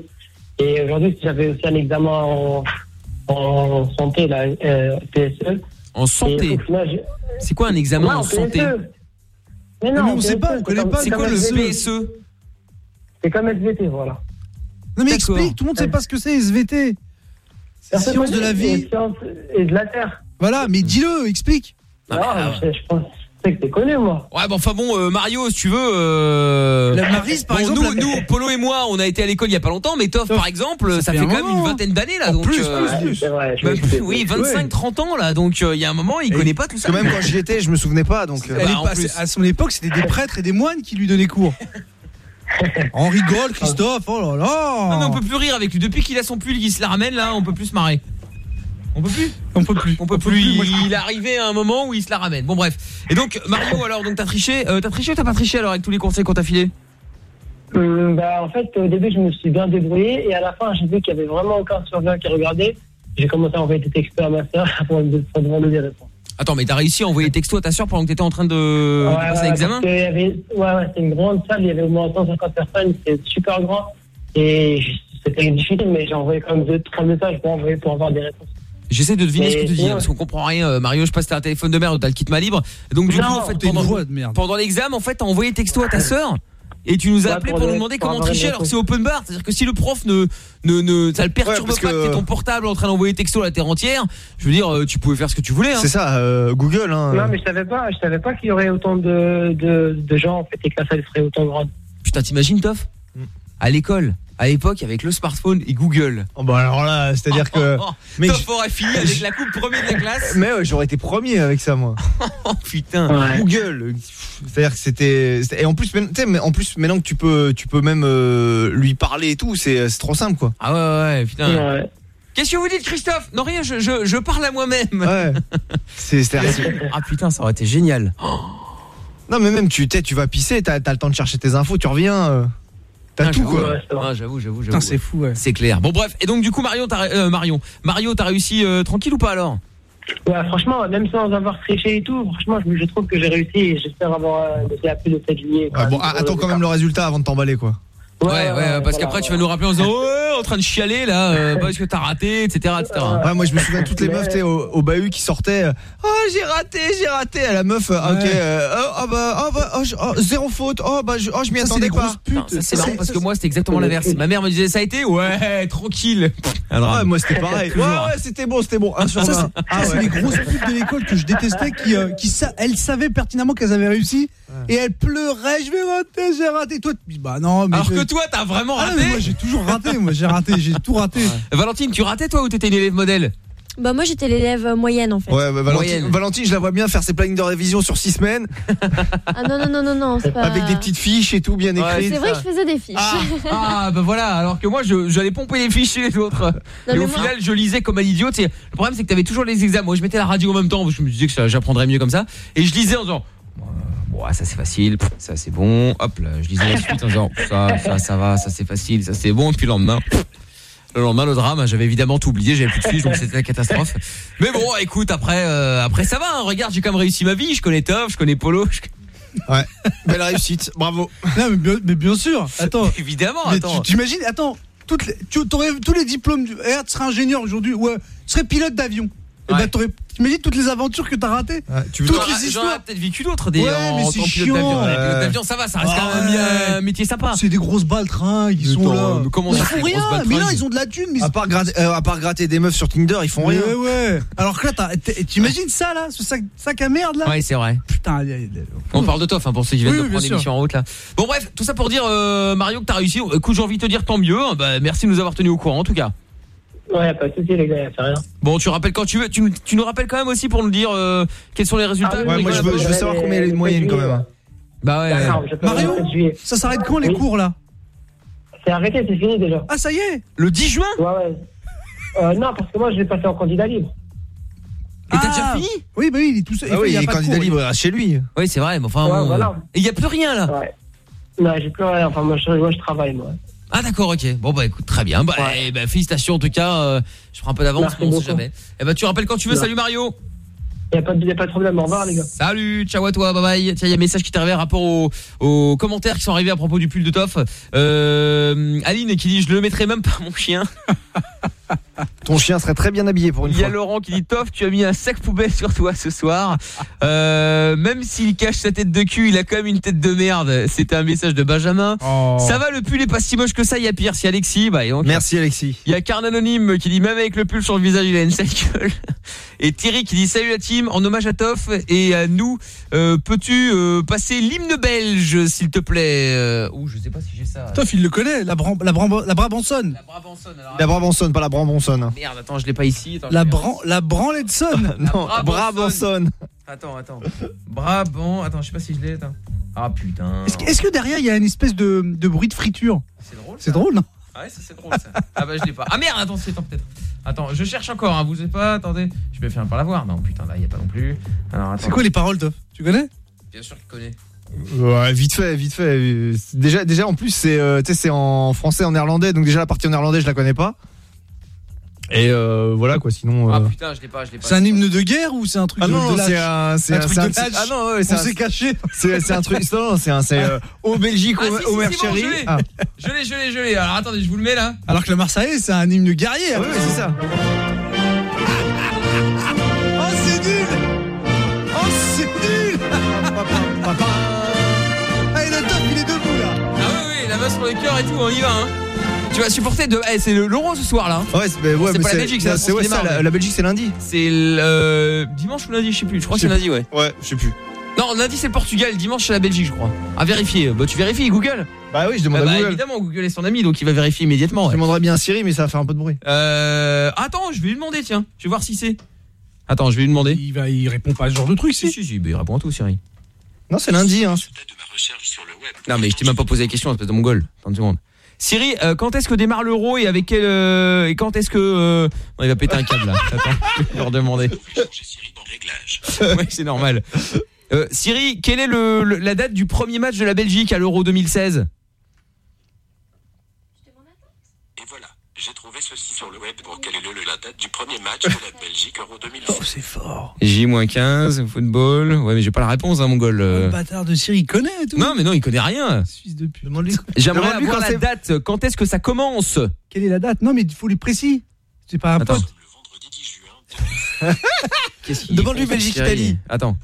S14: Et aujourd'hui, j'avais aussi un examen en, en santé, là, euh, PSE.
S10: En santé
S14: final, j'ai-
S10: C'est quoi un examen
S14: Ouais,
S10: en
S14: PSE.
S10: santé?
S14: Mais
S11: Mais
S14: non,
S11: on sait pas, on connaît pas.
S14: c'est
S10: C'est
S14: comme
S10: quoi le
S14: SVT.
S10: PSE
S14: C'est comme SVT, voilà.
S11: Non mais explique, tout le monde sait pas ce que c'est SVT. C'est science de la vie.
S14: c'est science Et de la Terre.
S11: Voilà, mais dis-le, explique.
S14: Non, je, je que connu, moi.
S10: Ouais, bon, enfin bon, euh, Mario, si tu veux. Euh...
S11: La Maryse, par
S10: bon,
S11: exemple,
S10: Nous,
S11: la-
S10: nous, Polo et moi, on a été à l'école il y a pas longtemps, mais Toff, par exemple, ça,
S11: ça
S10: fait, quand même une vingtaine d'années là.
S11: En
S10: donc,
S11: plus,
S10: euh,
S11: plus, plus.
S14: Vrai,
S10: oui, 25-30 ans là, donc euh, il y a un moment, il
S11: Et-
S10: connaît pas tout ça.
S12: Parce que même quand j'y étais, je me souvenais pas. Donc, euh,
S10: bah,
S11: à son époque, c'était des prêtres et des moines qui lui donnaient cours. On rigole, Christophe. Oh là là.
S10: Non, mais on peut plus rire avec lui. Depuis qu'il a son pull, qu'il se la ramène là, on peut plus se marrer. On peut plus
S11: On peut plus.
S10: On peut plus. Il est arrivé à un moment où il se la ramène. Bon bref. Et donc Mario, alors donc t'as triché euh, T'as triché ou t'as pas triché alors avec tous les conseils qu'on t'a filés?
S14: Hum, bah, en fait, au début, je me suis bien débrouillé et à la fin, j'ai vu qu'il y avait vraiment aucun surveillant qui regardait. J'ai commencé à envoyer des textos à ma soeur pour, demander des réponses.
S10: Attends, mais t'as réussi à envoyer texto à ta soeur pendant que t'étais en train de, de
S14: Ouais,
S10: passer
S14: ouais,
S10: l'examen?
S14: Ouais, ouais, c'était une grande salle, il y avait au moins 150 personnes, c'était super grand. Et c'était difficile, mais j'ai envoyé quand même deux, trois messages pour envoyer pour avoir des réponses.
S10: J'essaie de deviner
S14: Mais
S10: ce que tu dis hein, parce qu'on comprend rien. euh, Mario, je passe t'as un téléphone de merde ou t'as le kit libre. Donc du
S14: Non,
S10: coup, en fait, pendant, l'examen, en fait, t'as envoyé texto à ta sœur et tu nous as
S14: Ouais,
S10: appelé
S14: pour
S10: pour nous demander comment tricher alors que c'est open bar. C'est-à-dire que si le prof ne, ne, ne, ça le perturbe
S12: Ouais,
S10: pas
S12: que-
S10: que t'es ton portable en train d'envoyer texto à la terre entière, je veux dire, euh, tu pouvais faire ce que tu voulais. Hein.
S12: c'est ça, euh, Google. Hein.
S14: Non, mais je savais pas, je savais pas qu'il y aurait autant de, de, de gens, en fait, et que la salle serait autant grande.
S10: Putain, t'imagines, Toff?
S12: Mm.
S10: À l'école, à l'époque, avec le smartphone et Google.
S12: Oh, bah alors là, c'est-à-dire que. Mais
S10: Toff
S12: je-
S10: aurait fini avec la coupe premier de la classe.
S12: Mais ouais, j'aurais été premier avec ça, moi.
S10: Oh putain.
S14: Ouais.
S12: Google, c'est-à-dire que c'était c'était- et en plus, même- tu sais, mais en plus maintenant que tu peux, tu peux même euh, lui parler et tout, c'est c'est trop simple quoi.
S10: Ah ouais, ouais, ouais, putain.
S14: Ouais.
S10: Qu'est-ce que vous dites, Christophe? Non, rien, je, je, je parle à moi-même.
S12: Ouais. C'est c'est-
S10: Ah putain, ça aurait été génial.
S12: non mais même tu tu vas pisser, t'as as le temps de chercher tes infos, tu reviens, euh, t'as
S10: Ah,
S12: tout
S10: j'avoue,
S12: quoi.
S14: Ouais, c'est vrai.
S10: Ah, j'avoue, j'avoue, j'avoue.
S11: c'est fou, ouais.
S10: C'est clair. Bon bref, et donc du coup Marion, t'as euh, Marion, Mario, t'as réussi euh, tranquille ou pas alors?
S14: Ouais, franchement, même sans avoir triché et tout, franchement, je, je trouve que j'ai réussi et j'espère avoir euh, été appelé le 7 juillet.
S12: Ouais, bon, attends quand même le résultat avant de t'emballer quoi.
S10: Ouais, ouais, parce qu'après tu vas nous rappeler en disant ouais, en train de chialer là, euh, parce que t'as raté, etc., etc.
S12: Ouais, moi je me souviens de toutes les meufs au, au bahut qui sortaient. euh, Oh j'ai raté, j'ai raté. À la meuf, euh, ok, euh, oh, ah bah, oh, bah, oh, je- oh, zéro faute. Oh bah, je, oh, je m'y attendais pas.
S10: c'est marrant parce que moi c'était exactement l'inverse. Ma mère me disait ça a été? Ouais, tranquille. Drame.
S12: Ouais, moi c'était pareil. Ouais, ouais, c'était bon, c'était bon. Un sur
S11: Ça,
S12: vingt.
S11: c'est les grosses putes de l'école que je détestais qui, euh, qui sa- elles savaient pertinemment qu'elles avaient réussi et elles pleuraient je vais rater j'ai raté toi bah non mais
S10: Alors
S11: je-
S10: que toi t'as vraiment
S11: Ah
S10: raté.
S11: mais moi j'ai toujours raté moi j'ai raté j'ai tout raté
S10: Valentine, tu ratais toi ou t'étais une élève modèle
S13: Bah moi j'étais l'élève euh, moyenne en fait.
S12: Ouais, bah, Valentine,
S10: Moyenne.
S12: Valentine, je la vois bien faire ses plannings de révision sur 6 semaines
S13: Ah non non non non non, c'est pas
S12: avec des petites fiches et tout bien
S10: Ouais,
S12: écrites.
S13: C'est vrai que je faisais des fiches.
S10: Ah, ah bah voilà, alors que moi je- j'allais pomper les fiches chez les autres.
S13: Non,
S10: et au
S13: moi-
S10: final, je lisais comme un idiot. tu sais. Le problème, c'est que t'avais toujours les examens. Moi, je mettais la radio en même temps. parce que Je me disais que j'apprendrais mieux comme ça. Et je lisais en disant. Ah, ça c'est facile, ça c'est bon. Hop là, je lisais ensuite en disant ça, ça, ça va, ça c'est facile, ça c'est bon. Et puis le lendemain, le lendemain, le drame, j'avais évidemment tout oublié, j'avais plus de fiches, donc c'était la catastrophe. Mais bon, écoute, après, euh, après ça va. hein. regarde, j'ai quand même réussi ma vie. Je connais Top, je connais Polo. je-
S12: Ouais, belle réussite, bravo.
S11: non mais bien, mais bien sûr attends
S10: Évidemment,
S11: mais
S10: attends.
S11: tu t'imagines attends toutes les, tu aurais tous les diplômes du eh, tu serais ingénieur aujourd'hui ouais tu serais pilote d'avion Et bah, t'aurais- t'imagines toutes les aventures que t'as ratées
S12: tu veux
S11: Toutes les
S10: ai
S11: histoires
S10: peut-être vécu d'autres des
S11: Ouais,
S10: en,
S11: mais
S10: en. Ouais,
S12: Ouais.
S10: pilote d'avion, ça va, ça reste quand même
S11: Ouais.
S10: un métier sympa.
S11: C'est des grosses balles train, ils sont là.
S10: comment
S11: ils font rien, mais
S10: train,
S11: là
S10: ils-
S11: ont de la thune, mais
S12: À part, gratter, euh, à part gratter des meufs sur Tinder, ils font rien.
S11: Ouais, ouais. Alors que là, t'imagines ça là, ce sac, sac à merde là
S10: Ouais, c'est vrai.
S11: Putain, y a- y a-
S10: On parle de Toff hein, pour ceux qui viennent
S11: Oui,
S10: de prendre l'émission en route là. Bon bref, tout ça pour dire euh, Mario que t'as réussi. Écoute, j'ai envie de te dire tant mieux. hein. Bah, merci de nous avoir tenus au courant en tout cas.
S14: Ouais, pas de soucis, les gars, c'est rien.
S10: Bon, tu rappelles quand tu veux. Tu, nous- tu nous rappelles quand même aussi pour nous dire euh, quels sont les résultats.
S14: Ah oui,
S12: Ouais,
S14: oui,
S12: moi je veux, je veux
S14: ouais,
S12: savoir combien il y a de moyenne quand même. hein.
S10: Bah ouais.
S11: Mario
S14: le 7 juillet.
S11: Ça s'arrête quand les
S14: Oui.
S11: cours là?
S14: C'est arrêté, c'est fini déjà.
S11: Ah, ça y est
S10: Le 10 juin?
S14: Ouais, ouais. Euh, non, parce que moi, je vais passer en candidat libre.
S10: Et t'as
S11: Ah.
S10: déjà fini?
S11: Oui, bah oui, il est tout seul.
S12: Ah oui,
S11: il y a
S12: il est candidat
S11: cours,
S12: libre chez lui.
S10: Oui, c'est vrai. Mais enfin,
S14: Ouais, voilà.
S10: euh, Et il y a plus rien là.
S14: Ouais. Non, j'ai plus rien. Enfin, moi, je, moi, je travaille, moi.
S10: Ah d'accord, ok. Bon bah écoute, très bien. Bah,
S14: Ouais.
S10: eh ben, félicitations en tout cas. euh, je prends un peu d'avance, on sait jamais. Eh ben tu rappelles quand tu veux. Salut Mario.
S14: Y a pas de, y a pas de problème. Au revoir, les gars.
S10: Salut, ciao à toi, bye bye. Tiens, il y a un message qui t'est arrivé rapport aux, aux commentaires qui sont arrivés à propos du pull de Toff. Euh, Aline qui dit je le mettrai même pas mon chien.
S12: Ton chien serait très bien habillé pour une
S10: Il y a
S12: fois.
S10: Laurent qui dit Toff, tu as mis un sac poubelle sur toi ce soir. Euh, même s'il cache sa tête de cul, il a quand même une tête de merde. C'était un message de Benjamin.
S11: Oh.
S10: Ça va, le pull est pas si moche que ça. Il y a pire, si Alexis. Bah, et donc,
S12: Merci Alexis.
S10: Il y a Carn Anonyme qui dit même avec le pull sur le visage, il a une sale gueule. Et Thierry qui dit salut la team, en hommage à Toff et à nous, euh, peux-tu euh, passer l'hymne belge s'il te plaît euh, Ouh, je sais pas si j'ai ça.
S11: Toff, il le connaît, la, Bram, la, Bram, la Brabançonne.
S10: La Brabançonne. Alors,
S12: La Brabançonne, pas la Brabançonne.
S10: Merde, attends, je l'ai pas ici. Attends,
S11: La, bran, la branletson.
S12: Non.
S10: Brabançonne. Attends, attends. Brabant. Attends, je sais pas si je l'ai. Ah putain.
S11: Est-ce que, derrière, il y a une espèce de, de bruit de friture
S10: C'est drôle.
S11: C'est drôle, non
S10: Ah ouais, ça c'est drôle ça. Ah bah je l'ai pas. Ah merde, attends, c'est attends peut-être. Attends, je cherche encore, hein, vous savez pas, attendez. Je vais finir par l'avoir. Non, putain, là, il y a pas non plus. Alors attends.
S11: C'est quoi les paroles, Toff Tu connais
S10: Bien sûr qu'il connaît.
S12: Ouais, vite fait, vite fait. Euh, Déjà, déjà en plus, c'est euh, en français, en néerlandais, donc déjà la partie en néerlandais, je la connais pas. Et euh, voilà quoi, sinon.
S10: Ah
S12: euh,
S10: putain, je l'ai pas, je l'ai pas.
S11: C'est un hymne de guerre ou c'est un truc
S12: Ah
S11: de,
S12: non, non, c'est un, c'est
S11: Un
S12: un,
S11: truc
S12: un
S11: de lâche.
S12: ah non, ouais, c'est
S11: s'est caché.
S12: c'est c'est un truc. Non, non, c'est un, c'est euh, au Belgique,
S10: Ah,
S12: au,
S10: si, bon, je l'ai.
S12: Ah.
S10: Je l'ai, je l'ai, je l'ai. Alors attendez, je vous le mets là.
S11: Alors que le Marseillais, c'est un hymne guerrier.
S12: Ah oui, oui, c'est ça.
S11: Oh, c'est nul Oh, c'est nul Allez, le Toff, il est debout là.
S10: Ah oui, oui, la main sur le cœur et tout, on y va. Hein. Tu vas supporter de. Eh, c'est le- l'euro ce soir là.
S12: Ouais, c'est bah, ouais,
S10: C'est pas la Belgique, c'est la
S12: c'est
S10: France
S12: ouais, la,
S10: mais-
S12: la Belgique, c'est lundi.
S10: C'est le euh, dimanche ou lundi, je sais plus. Je crois que c'est lundi, ouais.
S12: Ouais, je sais plus.
S10: Non, lundi c'est le Portugal, dimanche c'est la Belgique, je crois. À vérifier. Bah tu vérifies Google.
S12: Bah oui, je demande
S10: Bah,
S12: à
S10: bah,
S12: Google.
S10: évidemment, Google est son ami, donc il va vérifier immédiatement.
S12: Je
S10: ouais.
S12: bien à Siri, mais ça va faire un peu de bruit.
S10: Euh, attends, je vais lui demander, tiens. Je vais voir si c'est. Attends, je vais lui demander.
S11: Il, va, il répond pas à ce genre de truc,
S10: Si,
S11: si.
S10: si, si, bah, il répond à tout, Siri.
S12: Non, c'est lundi. Hein.
S10: Non, mais je t'ai même pas posé la question, espèce de mongol. Attends une seconde. Siri, euh, quand est-ce que démarre l'euro et avec quel euh, et quand est-ce que euh, non, il va péter un câble là. Attends, je vais leur demander. ouais, c'est normal. Euh, Siri, quelle est le, le- la date du premier match de la Belgique à l'Euro 2016
S16: Et voilà, j'ai trouvé ceci sur le web pour quelle est le, la date du premier match de la Belgique Euro 2016.
S11: Oh, c'est fort.
S10: J-15 football. Ouais, mais j'ai pas la réponse hein, mongol. euh.
S11: Le bâtard de Syrie, il connaît tout.
S10: Non, mais non, il connaît rien.
S11: Suisse de pute.
S10: J'aimerais avoir
S12: quand
S10: la date. Quand est-ce que ça commence
S11: Quelle est la date? Non, mais il faut les précis. C'est pas un
S10: Attends.
S11: pote.
S10: Qu'est-ce qu'il
S12: Demande-lui
S10: font,
S12: Belgique-Italie.
S10: Attends.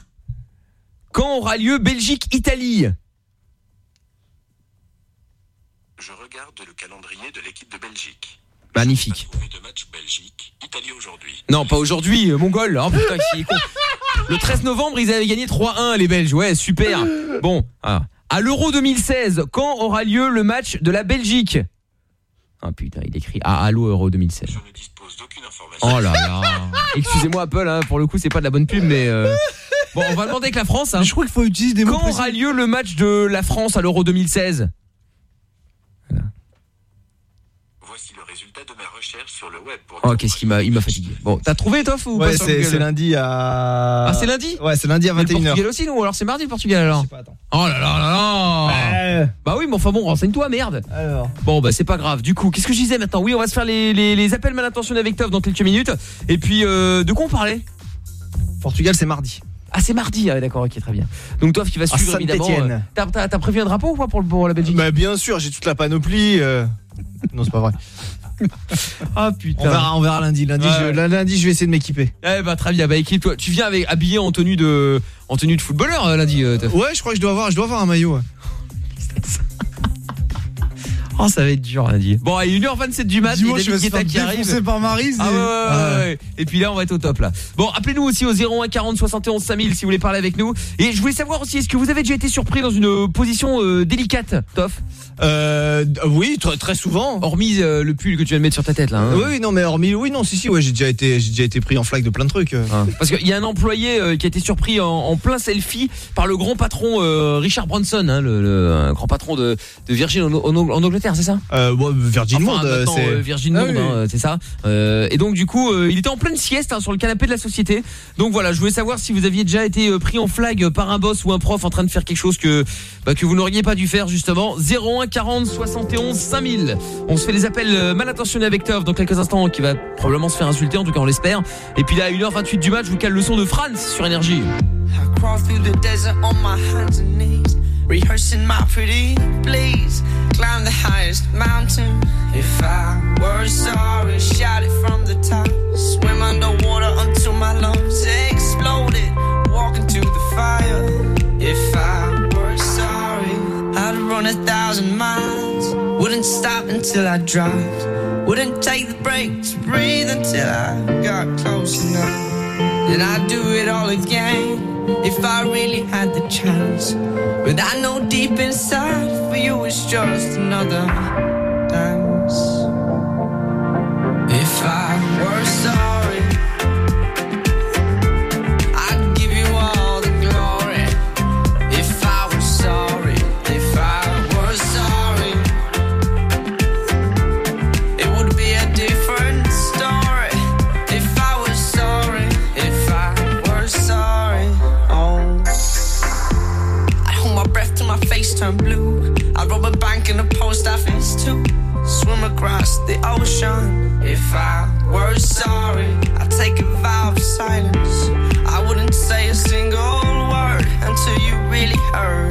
S10: Quand aura lieu Belgique-Italie
S16: Je regarde le calendrier de l'équipe de Belgique.
S10: Magnifique.
S16: Trouvé de match Belgique, Italie aujourd'hui.
S10: Non, pas aujourd'hui, euh, mongol. Oh putain, qui est con. Le 13 novembre, ils avaient gagné 3-1 les Belges. Ouais, super. Bon, ah. à l'Euro 2016, quand aura lieu le match de la Belgique? Ah putain, il écrit ah allô Euro 2016.
S16: Je ne dispose d'aucune information.
S10: Oh là là. Excusez-moi Apple hein, pour le coup, c'est pas de la bonne pub mais euh, Bon, on va demander avec la France hein.
S11: Mais je crois qu'il faut utiliser des mots
S10: Quand
S11: précis.
S10: aura lieu le match de la France à l'Euro 2016
S16: Voici le résultat de ma recherche sur le web pour
S10: Oh, qu'est-ce qu'il m'a il m'a fatigué. Bon, t'as trouvé Toff ou
S12: Ouais,
S10: pas sur
S12: c'est
S10: Google
S12: c'est lundi à.
S10: Ah, c'est lundi
S12: Ouais, c'est lundi à
S10: Mais le
S12: 21h.
S10: Portugal aussi, non Ou alors c'est mardi le Portugal alors Oh là là là là Bah oui, mais enfin bon, renseigne-toi, merde
S12: Alors.
S10: Bon bah c'est pas grave. Du coup, qu'est-ce que je disais maintenant? Oui, on va se faire les, les, les appels mal intentionnés avec Toff dans quelques minutes. Et puis, euh, de quoi on parlait?
S12: Portugal, c'est mardi.
S10: Ah c'est mardi, ah, d'accord, ok, très bien. Donc Toff qui va
S12: À
S10: suivre évidemment.
S12: Saint-Étienne.
S10: euh, T'as t'as- t'as prévu un drapeau ou pas pour, le- pour la Belgique?
S12: Bah bien sûr, j'ai toute la panoplie. euh. Non, c'est pas vrai.
S10: Ah putain.
S12: On verra, on verra lundi. Lundi,
S10: Ouais.
S12: je, lundi, je vais essayer de m'équiper.
S10: Eh bah très bien, bah équipe-toi. Tu viens avec habillé en tenue de en tenue de footballeur euh, lundi. euh.
S12: Ouais, je crois que je dois avoir, je dois avoir un maillot. ouais.
S10: Oh, ça va être dur lundi. Bon, à 1h27 du mat, il y a
S11: Dimanche, je
S10: David
S11: vais se
S10: Guetta
S11: faire
S10: qui arrive.
S11: défoncer par Maryse.
S10: Ah
S11: et-
S10: ouais, ouais, ouais, ouais. Et puis là, on va être au top là. Bon, appelez-nous aussi au 01 40 71 5000 si vous voulez parler avec nous. Et je voulais savoir aussi, est-ce que vous avez déjà été surpris dans une euh, position euh, délicate, Toff?
S12: Euh, oui, très, très souvent.
S10: Hormis euh, le pull que tu viens de mettre sur ta tête là. hein.
S12: Oui, non, mais hormis, oui, non, si, si, ouais, j'ai déjà été, j'ai déjà été pris en flaque de plein de trucs.
S10: Hein. Parce qu'il y a un employé euh, qui a été surpris en, en plein selfie par le grand patron euh, Richard Branson, hein, le, le- un grand patron de, de Virgin en, en- en Angleterre, c'est ça?
S12: Euh, ouais, Virgin
S10: Enfin,
S12: Monde,
S10: maintenant,
S12: c'est.
S10: euh, Virgin
S12: Ah
S10: Monde,
S12: oui.
S10: hein, c'est ça. Euh, et donc du coup, euh, il était en pleine sieste hein, sur le canapé de la société. Donc voilà, je voulais savoir si vous aviez déjà été euh, pris en flag par un boss ou un prof en train de faire quelque chose que bah, que vous n'auriez pas dû faire justement. 01 40 71 5000. On se fait les appels euh, mal intentionnés avec Tov dans quelques instants, qui va probablement se faire insulter, en tout cas on l'espère. Et puis là, à 1h28 du match, je vous cale le son de Franz sur énergie.
S9: I rehearsing my pretty please. Climb the highest mountain. If I were sorry, shout it from the top. Swim underwater until my lungs exploded. Walk into the fire. If I were sorry, I'd run a thousand miles. Wouldn't stop until I dropped. Wouldn't take the break to breathe until I got close enough. Then I'd do it all again if I really had the chance. But I know deep inside for you it's just another dance. Turn blue. I rob a bank in a post office too. Swim across the ocean. If I were sorry, I'd take a vow of silence. I wouldn't say a single word until you really heard.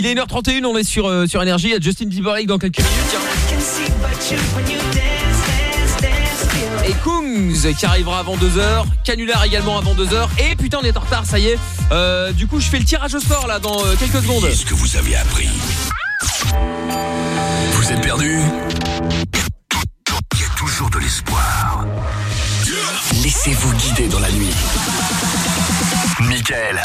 S10: Il est 1h31, on est sur, euh, sur énergie, il y a Justin Timberlake dans quelques minutes. Et Kungs qui arrivera avant 2h, Canular également avant 2h, et putain on est en retard, ça y est. Euh, du coup je fais le tirage au sort là dans euh, quelques secondes.
S6: Qu'est-ce que vous avez appris Vous êtes perdu Il y a toujours de l'espoir. Laissez-vous guider dans la nuit. Michael,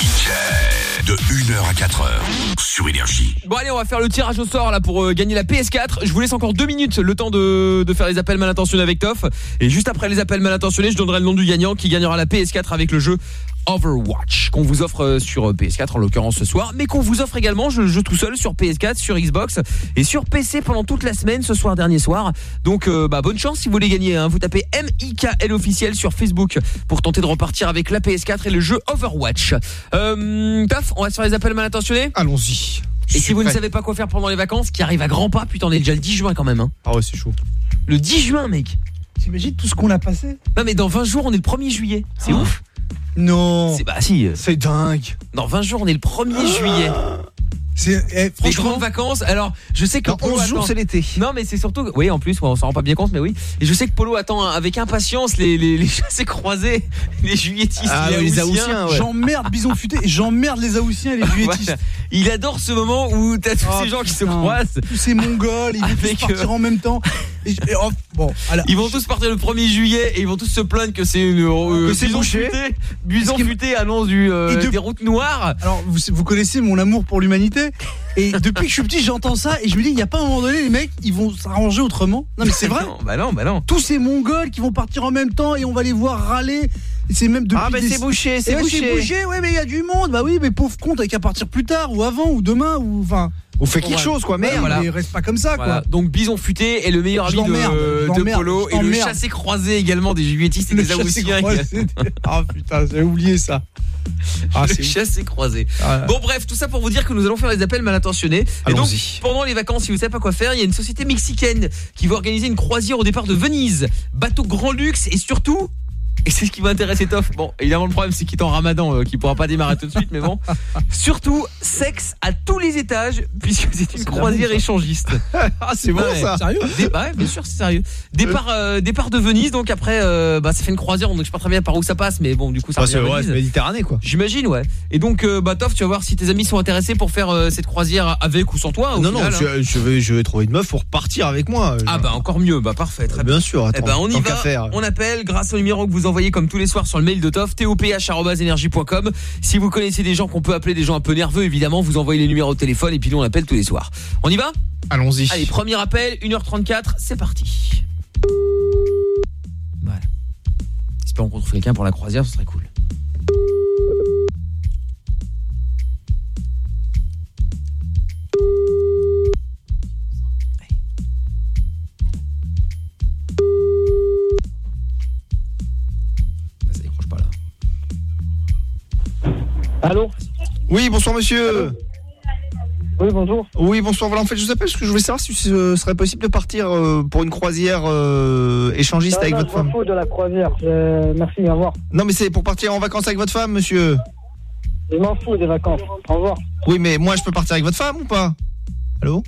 S6: de 1h à 4h sur Énergie.
S10: Bon allez on va faire le tirage au sort là pour euh, gagner la PS4 Je vous laisse encore deux minutes le temps de, de faire les appels mal intentionnés avec Toff Et juste après les appels mal intentionnés je donnerai le nom du gagnant Qui gagnera la PS4 avec le jeu Overwatch Qu'on vous offre euh, sur euh, PS4 en l'occurrence ce soir Mais qu'on vous offre également je le jeu tout seul sur PS4, sur Xbox Et sur PC pendant toute la semaine ce soir dernier soir Donc euh, bah, bonne chance si vous voulez gagner hein. Vous tapez MIKL officiel sur Facebook Pour tenter de repartir avec la PS4 et le jeu Overwatch euh, Toff on va se faire les appels mal intentionnés
S12: Allons-y.
S10: Et si vous ne savez pas quoi faire pendant les vacances, qui arrive à grands pas, putain, on est déjà le 10 juin quand même. Hein.
S12: Ah ouais, c'est chaud.
S10: Le 10 juin, mec.
S3: T'imagines tout ce qu'on a passé?
S10: Non, mais dans 20 jours, on est le 1er juillet. C'est
S3: Oh.
S10: ouf.
S3: Non.
S10: C'est bah si.
S12: C'est dingue.
S10: Dans 20 jours, on est le 1er juillet.
S3: C'est eh,
S10: Les
S3: franchement
S10: grandes vacances. Alors, je sais que
S12: Dans
S10: Polo
S12: 11 jours,
S10: attend-
S12: c'est l'été.
S10: Non, mais c'est surtout oui, en plus, on s'en rend pas bien compte, mais oui. Et je sais que Polo attend avec impatience les les, les chassés croisés, les juilletistes,
S12: Ah ouais, les Haussiens, ouais.
S3: j'emmerde Bison futé et j'emmerde les Haussiens et les juilletistes.
S10: Il adore ce moment où t'as tous
S3: Oh,
S10: ces gens qui se croisent.
S3: Tous ces mongols, ils vont tous partir
S10: euh,
S3: en même temps. Et je- et, oh, bon, alors,
S10: Ils vont tous partir le 1er juillet et ils vont tous se plaindre que c'est une euh,
S12: Que c'est bouché.
S3: Est-
S10: futé annonce du euh,
S3: de-
S10: des routes noires.
S3: alors vous, vous connaissez mon amour pour l'humanité et depuis que je suis petit, j'entends ça et je me dis il y a pas un moment donné les mecs, ils vont s'arranger autrement. Non mais c'est vrai.
S10: Non, bah non, bah non.
S3: Tous ces mongols qui vont partir en même temps et on va les voir râler. Et C'est même depuis
S12: Ah bah
S3: des-
S12: c'est bouché, c'est
S3: ouais,
S12: bouché.
S3: bouché. Ouais, mais il y a du monde. Bah oui, mais pauvre con, t'as qu'à partir plus tard ou avant ou demain ou enfin.
S12: On fait quelque
S3: Ouais.
S12: chose quoi, merde.
S10: voilà.
S3: mais reste pas comme ça
S10: Voilà.
S3: quoi.
S10: Donc Bison futé est le meilleur ami de, Polo et le chassé croisé également des juilletistes et des
S3: croisé. Ah putain, j'avais oublié ça. Ah,
S10: le chassé croisé.
S3: Ah,
S10: Bon bref, tout ça pour vous dire que nous allons faire les appels mal intentionnés. Et donc pendant les vacances, si vous savez pas quoi faire, il y a une société mexicaine qui va organiser une croisière au départ de Venise, bateau grand luxe et surtout et c'est ce qui va intéresser Toff. Bon, évidemment le problème c'est qu'il est en Ramadan euh, qu'il pourra pas démarrer tout de suite mais bon. Surtout sexe à tous les étages puisque c'est une croisière échangiste.
S12: Ah c'est bon
S10: Ouais.
S12: ça.
S3: Sérieux?
S10: Dé- bah ouais, bien sûr, c'est sérieux. Départ, euh, départ de Venise, donc après, euh, bah, ça fait une croisière, donc je sais pas très bien par où ça passe, mais bon, du coup, ça
S12: Ah,
S10: revient
S12: c'est ouais, Méditerranée quoi.
S10: J'imagine, ouais. Et donc, euh, bah, Toff, tu vas voir si tes amis sont intéressés pour faire cette croisière avec ou sans toi. au
S12: Non non,
S10: final, hein.
S12: je, je vais je vais trouver une meuf pour partir avec moi.
S10: Ah bah encore mieux, bah parfait, très bien.
S12: bien sûr.
S10: Eh
S12: Attends,
S10: ben on y va,
S12: faire.
S10: on appelle grâce au numéro que vous envoyez comme tous les soirs sur le mail de Toff, toph.energie.com. Si vous connaissez des gens qu'on peut appeler des gens un peu nerveux, évidemment, vous envoyez les numéros de téléphone et puis nous on appelle tous les soirs. On y va?
S12: Allons-y.
S10: Allez, premier appel, 1h34, c'est parti. Voilà. J'espère qu'on trouve quelqu'un pour la croisière, ce serait cool.
S12: Oui, bonsoir monsieur.
S17: Oui, bonjour.
S12: Oui, bonsoir. Voilà, en fait, je vous appelle parce que je voulais savoir si ce serait possible de partir euh, pour une croisière euh, échangiste
S17: Ah,
S12: avec
S17: non,
S12: votre
S17: je
S12: femme.
S17: fous de la croisière. Merci, au revoir.
S12: Non, mais c'est pour partir en vacances avec votre femme, monsieur.
S17: Je m'en fous des vacances. Au revoir.
S12: Oui, mais moi, je peux partir avec votre femme ou pas? Allô?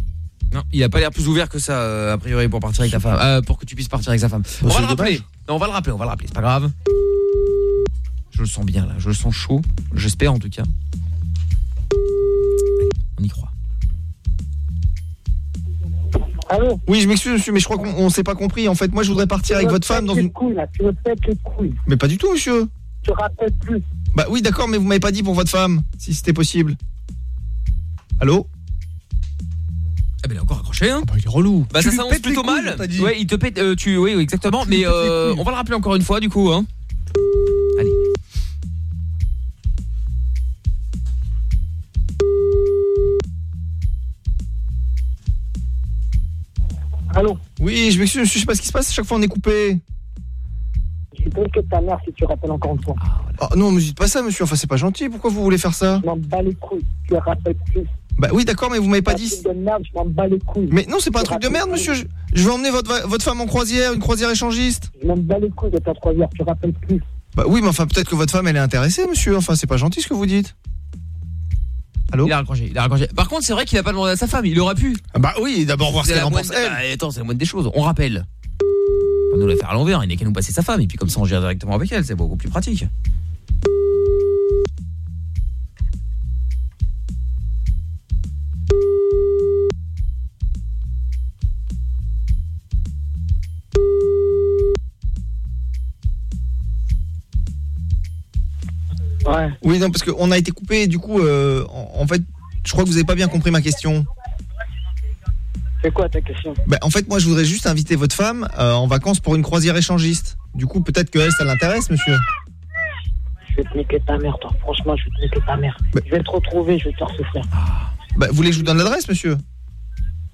S10: Non, il a pas l'air plus ouvert que ça, euh, a priori, pour partir avec ta femme. Euh, pour que tu puisses partir avec sa femme. on va le rappeler. Non, on va le rappeler, on va le rappeler, c'est pas grave. Je le sens bien là, je le sens chaud. J'espère en tout cas. On y croit.
S17: Allô
S12: Oui, je m'excuse, monsieur, mais je crois qu'on on s'est pas compris. En fait, moi, je voudrais partir avec
S17: Tu
S12: votre femme dans une.
S17: couilles, là. Tu me pètes les couilles.
S12: Mais pas du tout, monsieur.
S17: Tu rappelles plus.
S12: Bah oui, d'accord, mais vous m'avez pas dit pour votre femme, si c'était possible. Allô
S10: Ah ben il a encore accroché hein.
S3: Bah, il est relou.
S10: Bah
S3: Tu
S10: ça s'annonce plutôt
S3: couilles,
S10: mal. Ouais, il te pète euh, tu oui, oui exactement,
S3: Tu
S10: mais euh, on va le rappeler encore une fois du coup hein.
S17: Allô
S12: Oui, je m'excuse, je sais pas ce qui se passe, chaque fois on est coupé.
S17: Je que ta mère si tu rappelles encore une fois.
S12: Oh non, me dites pas ça, monsieur, enfin c'est pas gentil, pourquoi vous voulez faire ça?
S17: Je m'en bats les couilles. Tu rappelles plus.
S12: Bah oui, d'accord, mais vous m'avez pas dit.
S17: Un truc de merde, je m'en bats les couilles.
S12: Mais non, c'est pas un truc de merde, monsieur. Je, je vais emmener votre, votre femme en croisière, une croisière échangiste.
S17: Je m'en bats les couilles de ta croisière. Tu rappelles plus.
S12: Bah oui, mais enfin peut-être que votre femme elle est intéressée, monsieur. Enfin, c'est pas gentil ce que vous dites. Allô
S10: Il a raccroché, il a raccroché. Par contre, c'est vrai qu'il a pas demandé à sa femme, il aurait pu.
S12: Ah Bah oui, d'abord voir ce qu'elle en pense elle.
S10: Bah, attends, c'est la moindre des choses. On rappelle. On nous la faire à l'envers, il n'est qu'à nous passer sa femme et puis comme ça on gère directement avec elle, c'est beaucoup plus pratique.
S17: Ouais.
S12: Oui, non, parce qu'on a été coupé, du coup, euh, en, en fait, je crois que vous avez pas bien compris ma question.
S17: C'est quoi ta question?
S12: Bah, en fait, moi, je voudrais juste inviter votre femme euh, en vacances pour une croisière échangiste. Du coup, peut-être que elle, ça l'intéresse, monsieur.
S17: Je vais te niquer ta mère, toi. Franchement, je vais te niquer ta mère.
S12: Mais-
S17: Je vais te retrouver, je vais te faire souffrir.
S12: Bah, vous voulez que je vous donne l'adresse, monsieur?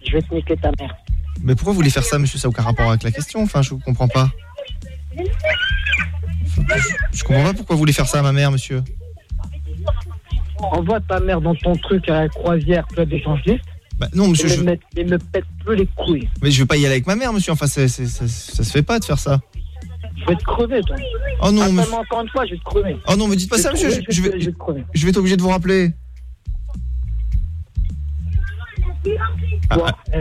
S17: Je vais te niquer ta mère.
S12: Mais pourquoi vous voulez faire ça, monsieur? Ça n'a aucun rapport avec la question. Enfin, je comprends pas. Je comprends pas pourquoi vous voulez faire ça à ma mère, monsieur.
S17: envoie ta mère dans ton truc à la croisière, club échangiste.
S12: Bah, non, monsieur,
S17: et,
S12: je-
S17: me, met- et me pète plus les couilles.
S12: Mais je veux pas y aller avec ma mère, monsieur. Enfin, c'est- c'est- ça, ça se fait pas de faire ça.
S17: Je vais te crever, toi.
S12: Oh non,
S17: Appelle-moi
S12: monsieur.
S17: encore une fois, je vais te crever.
S12: Oh non, me dites pas ça, monsieur. Je, vais,
S17: je vais te crever.
S12: je vais être obligé de vous rappeler. Ah,
S17: Toi, eh,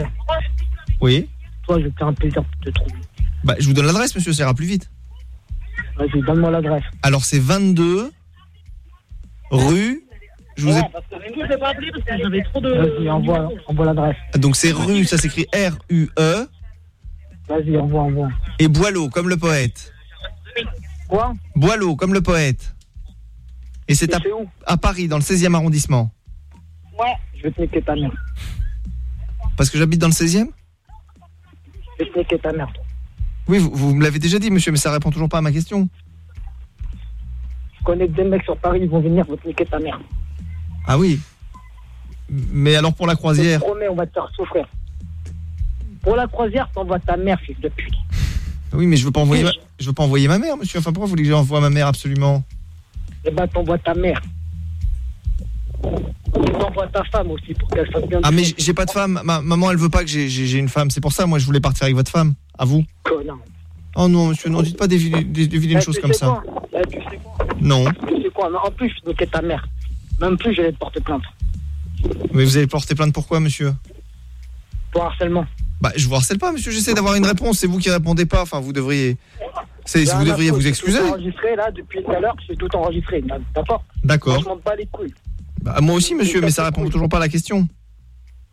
S12: Oui.
S17: toi, je vais te faire un plaisir de te trouver.
S12: Bah, je vous donne l'adresse, monsieur. Ça ira plus vite.
S17: Vas-y, donne-moi l'adresse.
S12: Alors, c'est 22 rue. Je vous ai.
S17: Vas-y, envoie, envoie l'adresse.
S12: Donc, c'est rue. Ça s'écrit R-U-E.
S17: Vas-y, envoie, envoie.
S12: Et Boileau, comme le poète.
S17: Quoi?
S12: Boileau, comme le poète. Et c'est à, à Paris, dans le 16e arrondissement.
S17: Ouais. Je vais te niquer ta mère.
S12: Parce que j'habite dans le 16e
S17: Je vais te niquer ta mère.
S12: Oui, vous, vous me l'avez déjà dit, monsieur, mais ça répond toujours pas à ma question.
S17: Je connais des mecs sur Paris, ils vont venir, te niquer ta mère.
S12: Ah oui. Mais alors pour la
S17: Je te
S12: croisière
S17: promets, on va te faire souffrir. Pour la croisière, t'envoies ta mère, fils de pute.
S12: Oui, mais je veux pas envoyer ma... je veux pas envoyer ma mère, monsieur. Enfin, pourquoi vous voulez que j'envoie ma mère absolument
S17: Eh ben, t'envoies ta mère. T'envoies ta femme aussi pour qu'elle fasse bien.
S12: Ah mais j'ai pas de femme. Ma maman, elle veut pas que j'ai une femme. C'est pour ça, moi, je voulais partir avec votre femme. À vous.
S17: Connard.
S12: Oh non, monsieur, non, dites pas des, des, des vilaines
S17: Eh,
S12: choses
S17: tu
S12: comme ça.
S17: quoi Eh, tu sais quoi
S12: Non.
S17: Tu sais quoi Mais En plus, je niquer ta mère. Même plus, je vais te porter plainte.
S12: Mais vous allez porter plainte pourquoi, monsieur?
S17: Pour harcèlement.
S12: Bah, je vous harcèle pas, monsieur. J'essaie d'avoir une réponse. C'est vous qui répondez pas. Enfin, vous devriez. C'est vous devriez vous excuser.
S17: enregistré là, depuis tout à l'heure, c'est tout enregistré. D'accord?
S12: D'accord.
S17: Je m'en bats les couilles.
S12: Bah, moi aussi, monsieur, mais ça répond toujours pas à la question.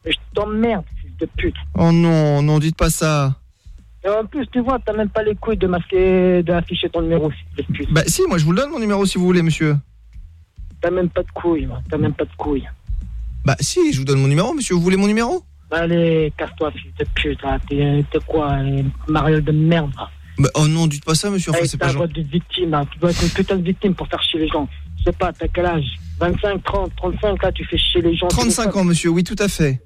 S17: Et je t'emmerde, fils de pute.
S12: Oh non, non, dites pas ça.
S17: Et en plus, tu vois, t'as même pas les couilles de masquer, d'afficher ton numéro, pute.
S12: Bah, si, moi, je vous le donne mon numéro si vous voulez, monsieur.
S17: T'as même pas de couilles, moi. T'as même pas de couilles.
S12: Bah, si, je vous donne mon numéro, monsieur. Vous voulez mon numéro?
S17: Allez, casse-toi, fils de pute. là. T'es t'es quoi, mariole de merde, là?
S12: Bah, oh non, dites pas ça, monsieur. Enfin, c'est pas
S17: voix de victime, là. Tu dois être une putain de victime pour faire chier les gens. Je sais pas, t'as quel âge? 25, 30, 35, là, tu fais chier les gens. au
S12: 35
S17: téléphone.
S12: ans, monsieur, oui, tout à fait.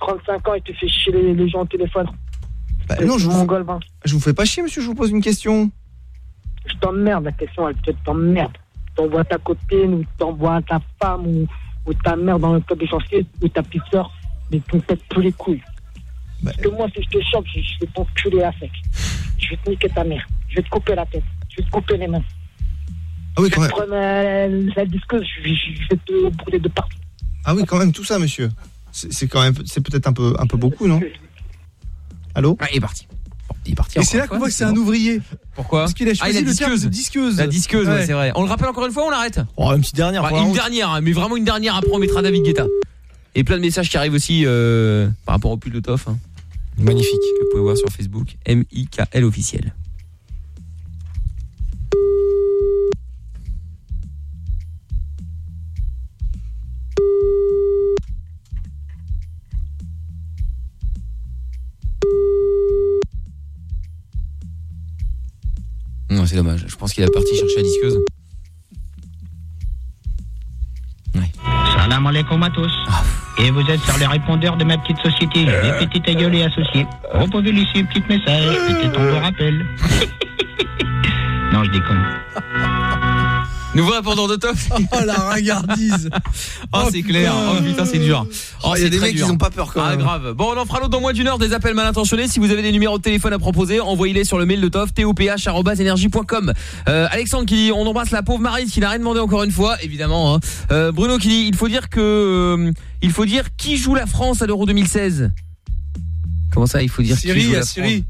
S17: 35 ans et tu fais chier les, les gens au téléphone.
S12: Bah, non, je vous,
S17: mongol,
S12: je vous fais pas chier, monsieur, je vous pose une question.
S17: Je t'emmerde, la question, elle peut t'emmerde. T'envoies ta copine ou t'envoies ta femme ou, ou ta mère dans le club échangiste ou ta petite soeur, mais tu me pètes tous les couilles.
S12: Bah,
S17: Parce que moi, si je te chope, je, je vais t'enculer à sec. Je vais te niquer ta mère. Je vais te couper la tête. Je vais te couper les mains.
S12: Ah oui,
S17: je
S12: quand
S17: vais
S12: même.
S17: te prendre euh, la disqueuse, je, je- je vais te brûler de partout.
S12: Ah oui, quand même, tout ça, monsieur. C'est c'est quand même, c'est peut-être un peu, un peu beaucoup, non? Allô
S10: Ah, il est parti. Bon, il est parti.
S3: Et c'est là qu'on voit que c'est un ouvrier.
S10: Pourquoi
S3: Parce qu'il a
S10: Ah,
S3: choisi
S10: il a
S3: le terme
S10: disqueuse.
S3: de disqueuse.
S10: La disqueuse, ouais,
S3: Ouais.
S10: c'est vrai. On le rappelle encore une fois, on l'arrête
S12: Oh, une petite dernière.
S10: Bah, Une dernière, hein, mais vraiment une dernière. Après, on mettra David Guetta. Et plein de messages qui arrivent aussi euh, par rapport au pull de Toff. hein,
S12: Magnifique.
S10: que vous pouvez voir sur Facebook. M-I-K-L officiel. C'est dommage. Je pense qu'il est parti chercher la disqueuse.
S18: Salam alaikum à tous.
S10: Ah,
S18: Et vous êtes sur les répondeurs de ma petite société, les petites aïeules et associés. Vous pouvez laisser un petit message, peut-être on vous rappelle. non, je déconne.
S10: Nouveau répondant de Toff.
S3: Oh la ringardise.
S10: Oh, c'est clair. Oh putain, c'est dur.
S12: Oh, il y a des mecs
S10: dur.
S12: qui ont pas peur quand
S10: Ah,
S12: même.
S10: grave. Bon, on en fera l'autre dans moins d'une heure des appels mal intentionnés. Si vous avez des numéros de téléphone à proposer, envoyez-les sur le mail de Toff, toph@energie.com. Euh, Alexandre qui dit on embrasse la pauvre Marise qui n'a rien demandé encore une fois, évidemment. hein. Euh, Bruno qui dit il faut dire que euh, il faut dire qui joue la France à l'Euro 2016. Comment ça, il faut dire qui
S3: Syrie,
S10: joue
S3: il y
S10: la
S3: a
S10: France?
S3: Syrie.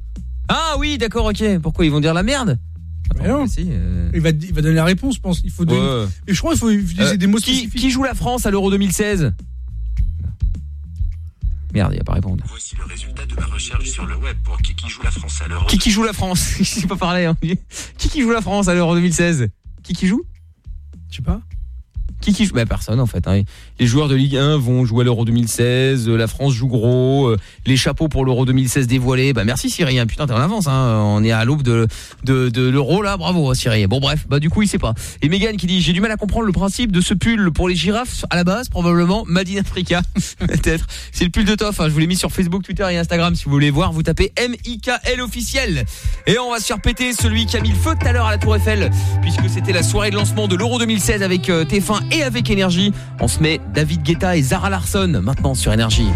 S10: Ah oui, d'accord, OK. Pourquoi ils vont dire la merde?
S3: Mais non.
S10: Si, euh,
S3: Il va, il va donner la réponse, je pense. Il faut donner-
S10: Ouais.
S3: Et je crois qu'il faut utiliser
S10: Euh,
S3: des mots
S10: qui,
S3: spécifiques.
S10: qui joue la France à l'Euro 2016 Merde, il a pas répondre.
S16: Voici le résultat de ma recherche sur le web pour qui qui joue la France à l'euro.
S10: Qui qui joue la France? Je sais pas parler. Hein. Qui qui joue la France à l'Euro 2016 Qui qui joue?
S3: Je sais pas.
S10: Qui joue? Bah personne en fait. hein. Les joueurs de Ligue 1 vont jouer à l'Euro 2016. euh, La France joue gros. euh, Les chapeaux pour l'Euro 2016 dévoilés. Bah merci Cyril. hein. Putain t'es en avance. Hein. On est à l'aube de l'Euro là. Bravo Cyril. Bon bref. Bah du coup il sait pas. Et Megan qui dit j'ai du mal à comprendre le principe de ce pull pour les girafes à la base probablement Made in Africa peut-être. C'est le pull de Toff. Je vous l'ai mis sur Facebook, Twitter et Instagram. Si vous voulez voir, vous tapez M I K L officiel. Et on va se faire péter celui qui a mis le feu tout à l'heure à la Tour Eiffel puisque c'était la soirée de lancement de l'Euro 2016 avec euh, TF1
S19: et avec énergie. On se met David Guetta et Zara Larson maintenant sur énergie.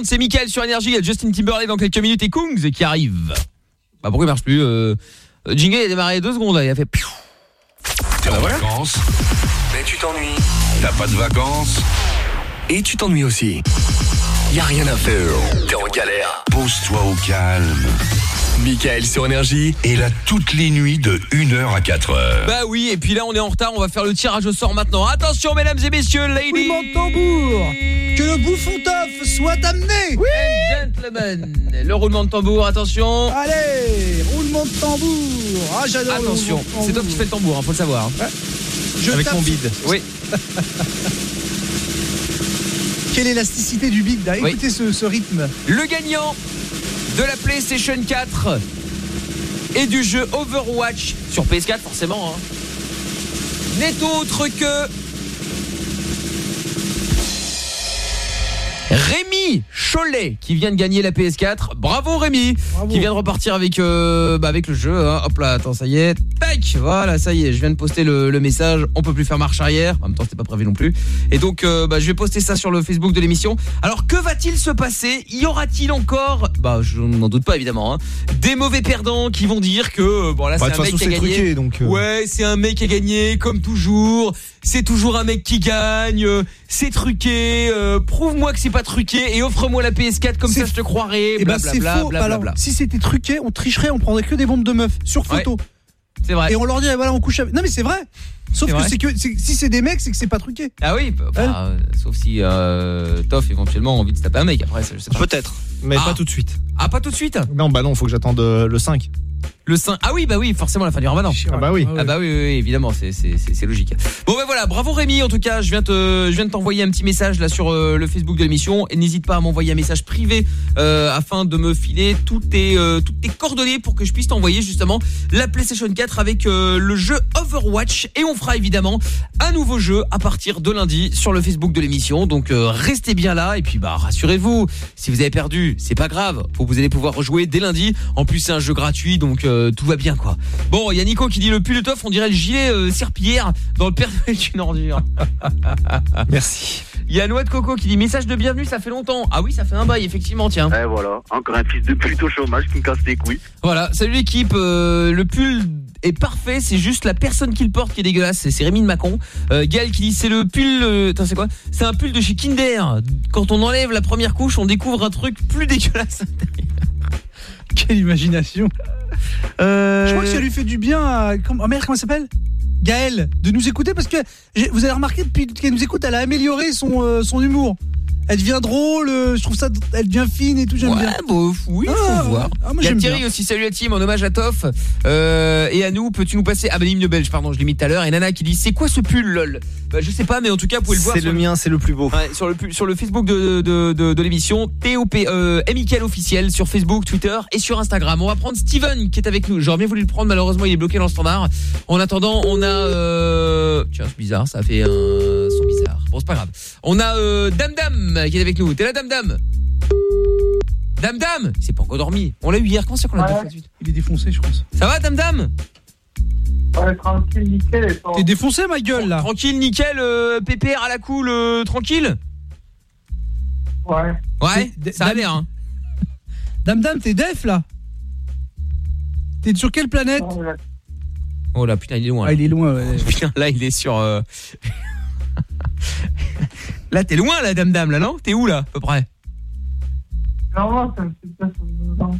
S19: Monde, c'est Mickaël sur énergie, il y a Justin Timberlake dans quelques minutes et Kungs qui arrive. Bah pourquoi il marche plus euh... Jingle il a démarré deux secondes là, il a fait.
S6: T'es en vacances, mais tu t'ennuies. T'as pas de vacances et tu t'ennuies aussi. Y a rien à faire. T'es en galère. Pose-toi au calme. Michael sur énergie est là toutes les nuits de 1h à 4h.
S19: Bah oui, et puis là on est en retard, on va faire le tirage au sort maintenant. Attention mesdames et messieurs, ladies
S11: Roulement de tambour Que le bouffon tof soit amené
S19: Oui Gentlemen, le roulement de tambour, attention.
S11: Allez Roulement de tambour Ah j'adore le
S19: Attention, c'est toi qui fais le tambour, hein, faut le savoir.
S11: Je
S19: Avec
S11: tape
S19: mon bide. Oui.
S11: Quelle élasticité du bide là Écoutez ce, ce rythme
S19: Le gagnant de la PlayStation 4 et du jeu Overwatch sur PS4 forcément hein, n'est autre que Rémi Cholet qui vient de gagner la PS4. Bravo Rémi qui vient de repartir avec euh, bah, avec le jeu. hein. Hop là, attends, ça y est. Tac, voilà, ça y est, je viens de poster le, le message. On peut plus faire marche arrière. En même temps, c'était pas prévu non plus. Et donc euh, bah, je vais poster ça sur le Facebook de l'émission. Alors que va-t-il se passer? Y aura-t-il encore bah je n'en doute pas évidemment hein, des mauvais perdants qui vont dire que euh, bon là
S12: Bah,
S19: c'est un mec qui a gagné.
S12: truqué, donc, euh.
S19: Ouais, c'est un mec qui a gagné comme toujours. C'est toujours un mec qui gagne. euh, C'est truqué. euh, Prouve-moi que c'est pas truqué et offre-moi la PS4 comme ça je te croirais.
S11: Eh ben c'est
S19: Blablabla,
S11: si c'était truqué, on tricherait, on prendrait que des bombes de meufs sur photo.
S10: C'est vrai.
S11: Et on leur dit, eh, voilà, on couche avec. Non, mais c'est vrai. Sauf que si c'est des mecs, c'est que c'est pas truqué.
S10: Ah oui, bah, enfin, euh, sauf si euh, Toff éventuellement a envie de se taper un mec après, ça, je sais pas.
S12: Peut-être, mais
S10: Ah.
S12: pas tout de suite.
S10: Ah, pas tout de suite?
S12: Non, bah non, faut que j'attende le 5.
S10: Le 5. Ah oui, bah oui, forcément la fin du Ramadan.
S12: Ah bah oui.
S10: Ah bah oui, oui, oui, évidemment, c'est c'est c'est c'est logique. Bon bah voilà, bravo Rémi en tout cas, je viens te je viens de t'envoyer un petit message là sur euh, le Facebook de l'émission et n'hésite pas à m'envoyer un message privé euh, afin de me filer toutes tes euh, toutes tes coordonnées pour que je puisse t'envoyer justement la PlayStation 4 avec euh, le jeu Overwatch et on fera évidemment un nouveau jeu à partir de lundi sur le Facebook de l'émission. Donc euh, restez bien là et puis bah rassurez-vous, si vous avez perdu, c'est pas grave, vous allez pouvoir rejouer dès lundi. En plus c'est un jeu gratuit donc euh, tout va bien quoi. Bon, il y a Nico qui dit le pull de Toff, on dirait le gilet euh, serpillière dans le Père Noël est une ordure.
S12: Merci.
S10: Il y a Noix de Coco qui dit message de bienvenue, ça fait longtemps. Ah oui, ça fait un bail effectivement, tiens.
S20: Et voilà, encore un fils de pute au chômage qui me casse les couilles.
S10: Voilà, salut l'équipe, euh, le pull est parfait, c'est juste la personne qui le porte qui est dégueulasse, c'est c'est Rémi de Macon. Euh, Gaël qui dit c'est le pull, euh, attends, c'est quoi? C'est un pull de chez Kinder. Quand on enlève la première couche, on découvre un truc plus dégueulasse.
S11: Quelle imagination.
S10: Euh,
S11: Je crois que ça lui fait du bien à. Oh merde, comment elle s'appelle? Gaëlle, de nous écouter parce que vous avez remarqué depuis qu'elle nous écoute, elle a amélioré son, euh, son humour. Elle devient drôle, euh, je trouve ça, elle devient fine et tout, j'aime
S10: Ouais,
S11: bien.
S10: bon, oui,
S11: Ah,
S10: faut voir.
S11: ah, moi,
S10: Il y a
S11: j'aime
S10: Thierry
S11: bien.
S10: aussi, salut à team, en hommage à Toff. Euh, et à nous, peux-tu nous passer Ah bah l'hymne belge, pardon, je l'ai mis tout à l'heure. Et Nana qui dit, c'est quoi ce pull, lol? Bah, Je sais pas, mais en tout cas, vous pouvez le voir.
S12: C'est
S10: sur
S12: le mien, c'est le plus beau.
S10: Ouais, sur le pu- sur le Facebook de de de, de l'émission TOP euh, Michael officiel sur Facebook, Twitter et sur Instagram. On va prendre Steven qui est avec nous. J'aurais bien voulu le prendre malheureusement, il est bloqué dans le standard. En attendant, on a euh... tiens, c'est bizarre, ça fait un son. Bon, c'est pas grave. On a euh, Dame Dame qui est avec nous. T'es là Dame Dame Dame Dame, il s'est pas encore dormi. On l'a eu hier, comment c'est qu'on l'a suite
S11: Il est défoncé, je pense.
S10: Ça va Dame Dame
S21: Ouais, tranquille, nickel.
S11: T'es défoncé, ma gueule, là.
S10: Tranquille, nickel, euh, pépère à la cool, euh, tranquille
S21: Ouais.
S10: Ouais, ça a l'air hein.
S11: Dame Dame, t'es def, là T'es sur quelle planète?
S10: Oh là, putain, il est loin.
S11: Ah, il est loin, ouais.
S10: Putain, là, il est sur. euh, là, t'es loin, là, dame dame, là, non? T'es où, là, à peu près?
S21: Non, ça me fait pas sur le temps.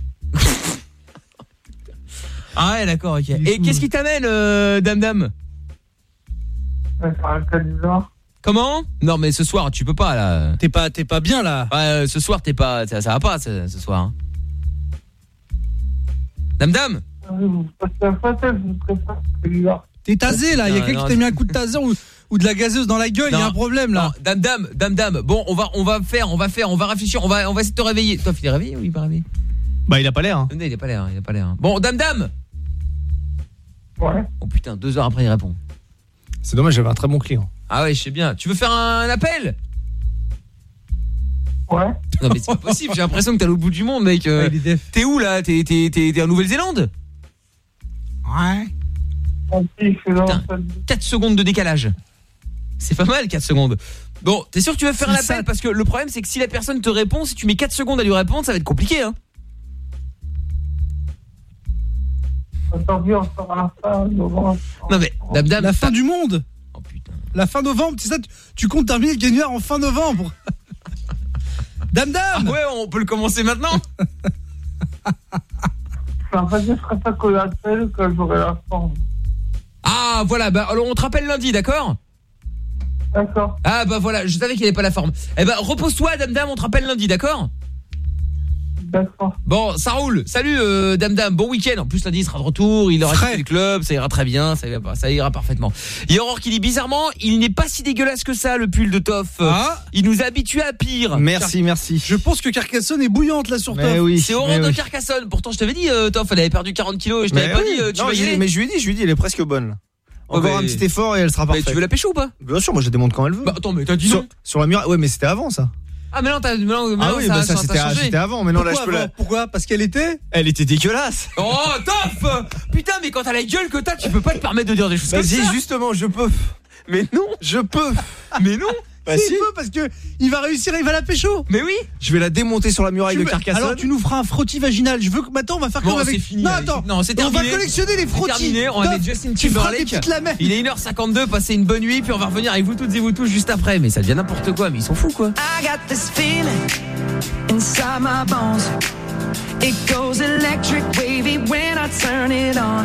S10: Ah ouais, d'accord, ok. Et qu'est-ce qui t'amène, euh, dame dame
S21: Ouais.
S10: Comment? Non, mais ce soir, tu peux pas, là.
S11: T'es pas, t'es pas bien, là.
S10: Ouais, euh, ce soir, t'es pas. Ça, ça va pas, ce, ce soir. hein. Dame dame
S21: la je vous.
S11: T'es tasé, là. Il y a
S10: Non,
S11: quelqu'un
S10: non,
S11: qui t'a mis un coup de taser ou, ou de la gazeuse dans la gueule. Il y a un problème, là.
S10: Non, dame dame, dame dame. Bon, on va, on va faire, on va faire, on va réfléchir, on va, on va essayer de te réveiller. Toi, il est réveillé ou il est pas réveillé?
S12: Bah il a pas l'air. Hein.
S10: Non, Il est pas l'air, il a pas l'air. Bon, dame dame
S21: Ouais.
S10: Oh putain, deux heures après, il répond.
S12: C'est dommage, j'avais un très bon client.
S10: Ah ouais, je sais bien. Tu veux faire un appel?
S21: Ouais.
S10: Non mais c'est pas possible, j'ai l'impression que t'es à l'autre bout du monde mec. Euh. T'es où là? T'es t'es t'es t'es en Nouvelle-Zélande?
S11: Ouais.
S21: Tranquille, je suis dans
S10: Putain.
S21: la salle.
S10: 4 secondes de décalage. C'est pas mal 4 secondes. Bon, t'es sûr que tu veux faire un appel parce que le problème c'est que si la personne te répond, si tu mets 4 secondes à lui répondre, ça va être compliqué hein.
S21: Aujourd'hui, on sera à la fin novembre.
S10: Non mais dame dame
S11: La fin du monde.
S10: Oh putain.
S11: La fin novembre, c'est ça tu, tu comptes terminer le gagneur en fin novembre. Dame
S10: Ah
S11: Dame
S10: ouais, on peut le commencer maintenant
S21: En fait, je ferai ça que l'appel quand j'aurai la forme.
S10: Ah voilà, bah alors on te rappelle lundi, d'accord?
S21: D'accord.
S10: Ah bah voilà, je savais qu'il avait pas la forme. Eh bah repose-toi dame dame, on te rappelle lundi, d'accord?
S21: D'accord.
S10: Bon, ça roule. Salut euh, Dame Dame, bon week-end. En plus lundi il sera de retour, il aura quitté le club, ça ira très bien, ça ira, ça ira parfaitement. Il y a Aurore qui dit bizarrement, il n'est pas si dégueulasse que ça le pull de Toff.
S11: Ah.
S10: Il nous a habitués à pire.
S12: Merci, merci.
S11: Je pense que Carcassonne est bouillante là sur toi.
S12: oui.
S10: C'est Aurore de
S12: oui.
S10: Carcassonne. Pourtant je t'avais dit euh, Toff, elle avait perdu 40 kilos, je t'avais
S12: Mais
S10: pas
S12: oui.
S10: dit euh, tu
S12: Non,
S10: vas y
S12: je-
S10: aller.
S12: Mais je lui ai dit, je lui ai dit, elle est presque bonne. Encore
S10: mais-
S12: un petit effort et elle sera
S10: Mais
S12: parfaite.
S10: tu veux la pêcher ou pas
S12: Bien sûr, moi je démonte quand elle veut.
S10: Bah attends, mais t'as dit
S12: sur,
S10: non.
S12: sur la muraille. Ouais, mais c'était avant ça.
S10: Ah mais non, t'as
S12: Ah oui,
S10: ça,
S12: bah ça c'était avant. Mais non, là je peux la.
S11: Pourquoi? Parce qu'elle était
S12: Elle était dégueulasse.
S10: Oh Toff Putain, mais quand t'as la gueule que t'as, tu peux pas te permettre de dire des choses comme
S12: Vas-y,
S10: ça.
S12: justement, je peux.
S10: Mais non,
S12: Je peux.
S10: mais non.
S12: Bah
S11: Si,
S12: si.
S11: il peut, parce que il va réussir, il va la pécho.
S10: Mais oui.
S12: Je vais la démonter sur la muraille
S11: Tu
S12: de Carcassonne.
S11: Alors tu nous feras un frottis vaginal. Je veux que maintenant on va faire
S10: Bon,
S11: comme
S10: c'est
S11: avec.
S10: fini.
S11: non attends.
S10: Non, c'est
S11: on
S10: terminé.
S11: va collectionner les frottis.
S10: terminé, on va mettre Justin
S11: Tu feras des
S10: Timberlake. Il est 1h52, passez une bonne nuit, puis on va revenir avec vous toutes et vous tous juste après. Mais ça devient n'importe quoi, mais ils sont fous quoi.
S22: I got this feeling inside my bones. It goes electric wavy when I turn it on.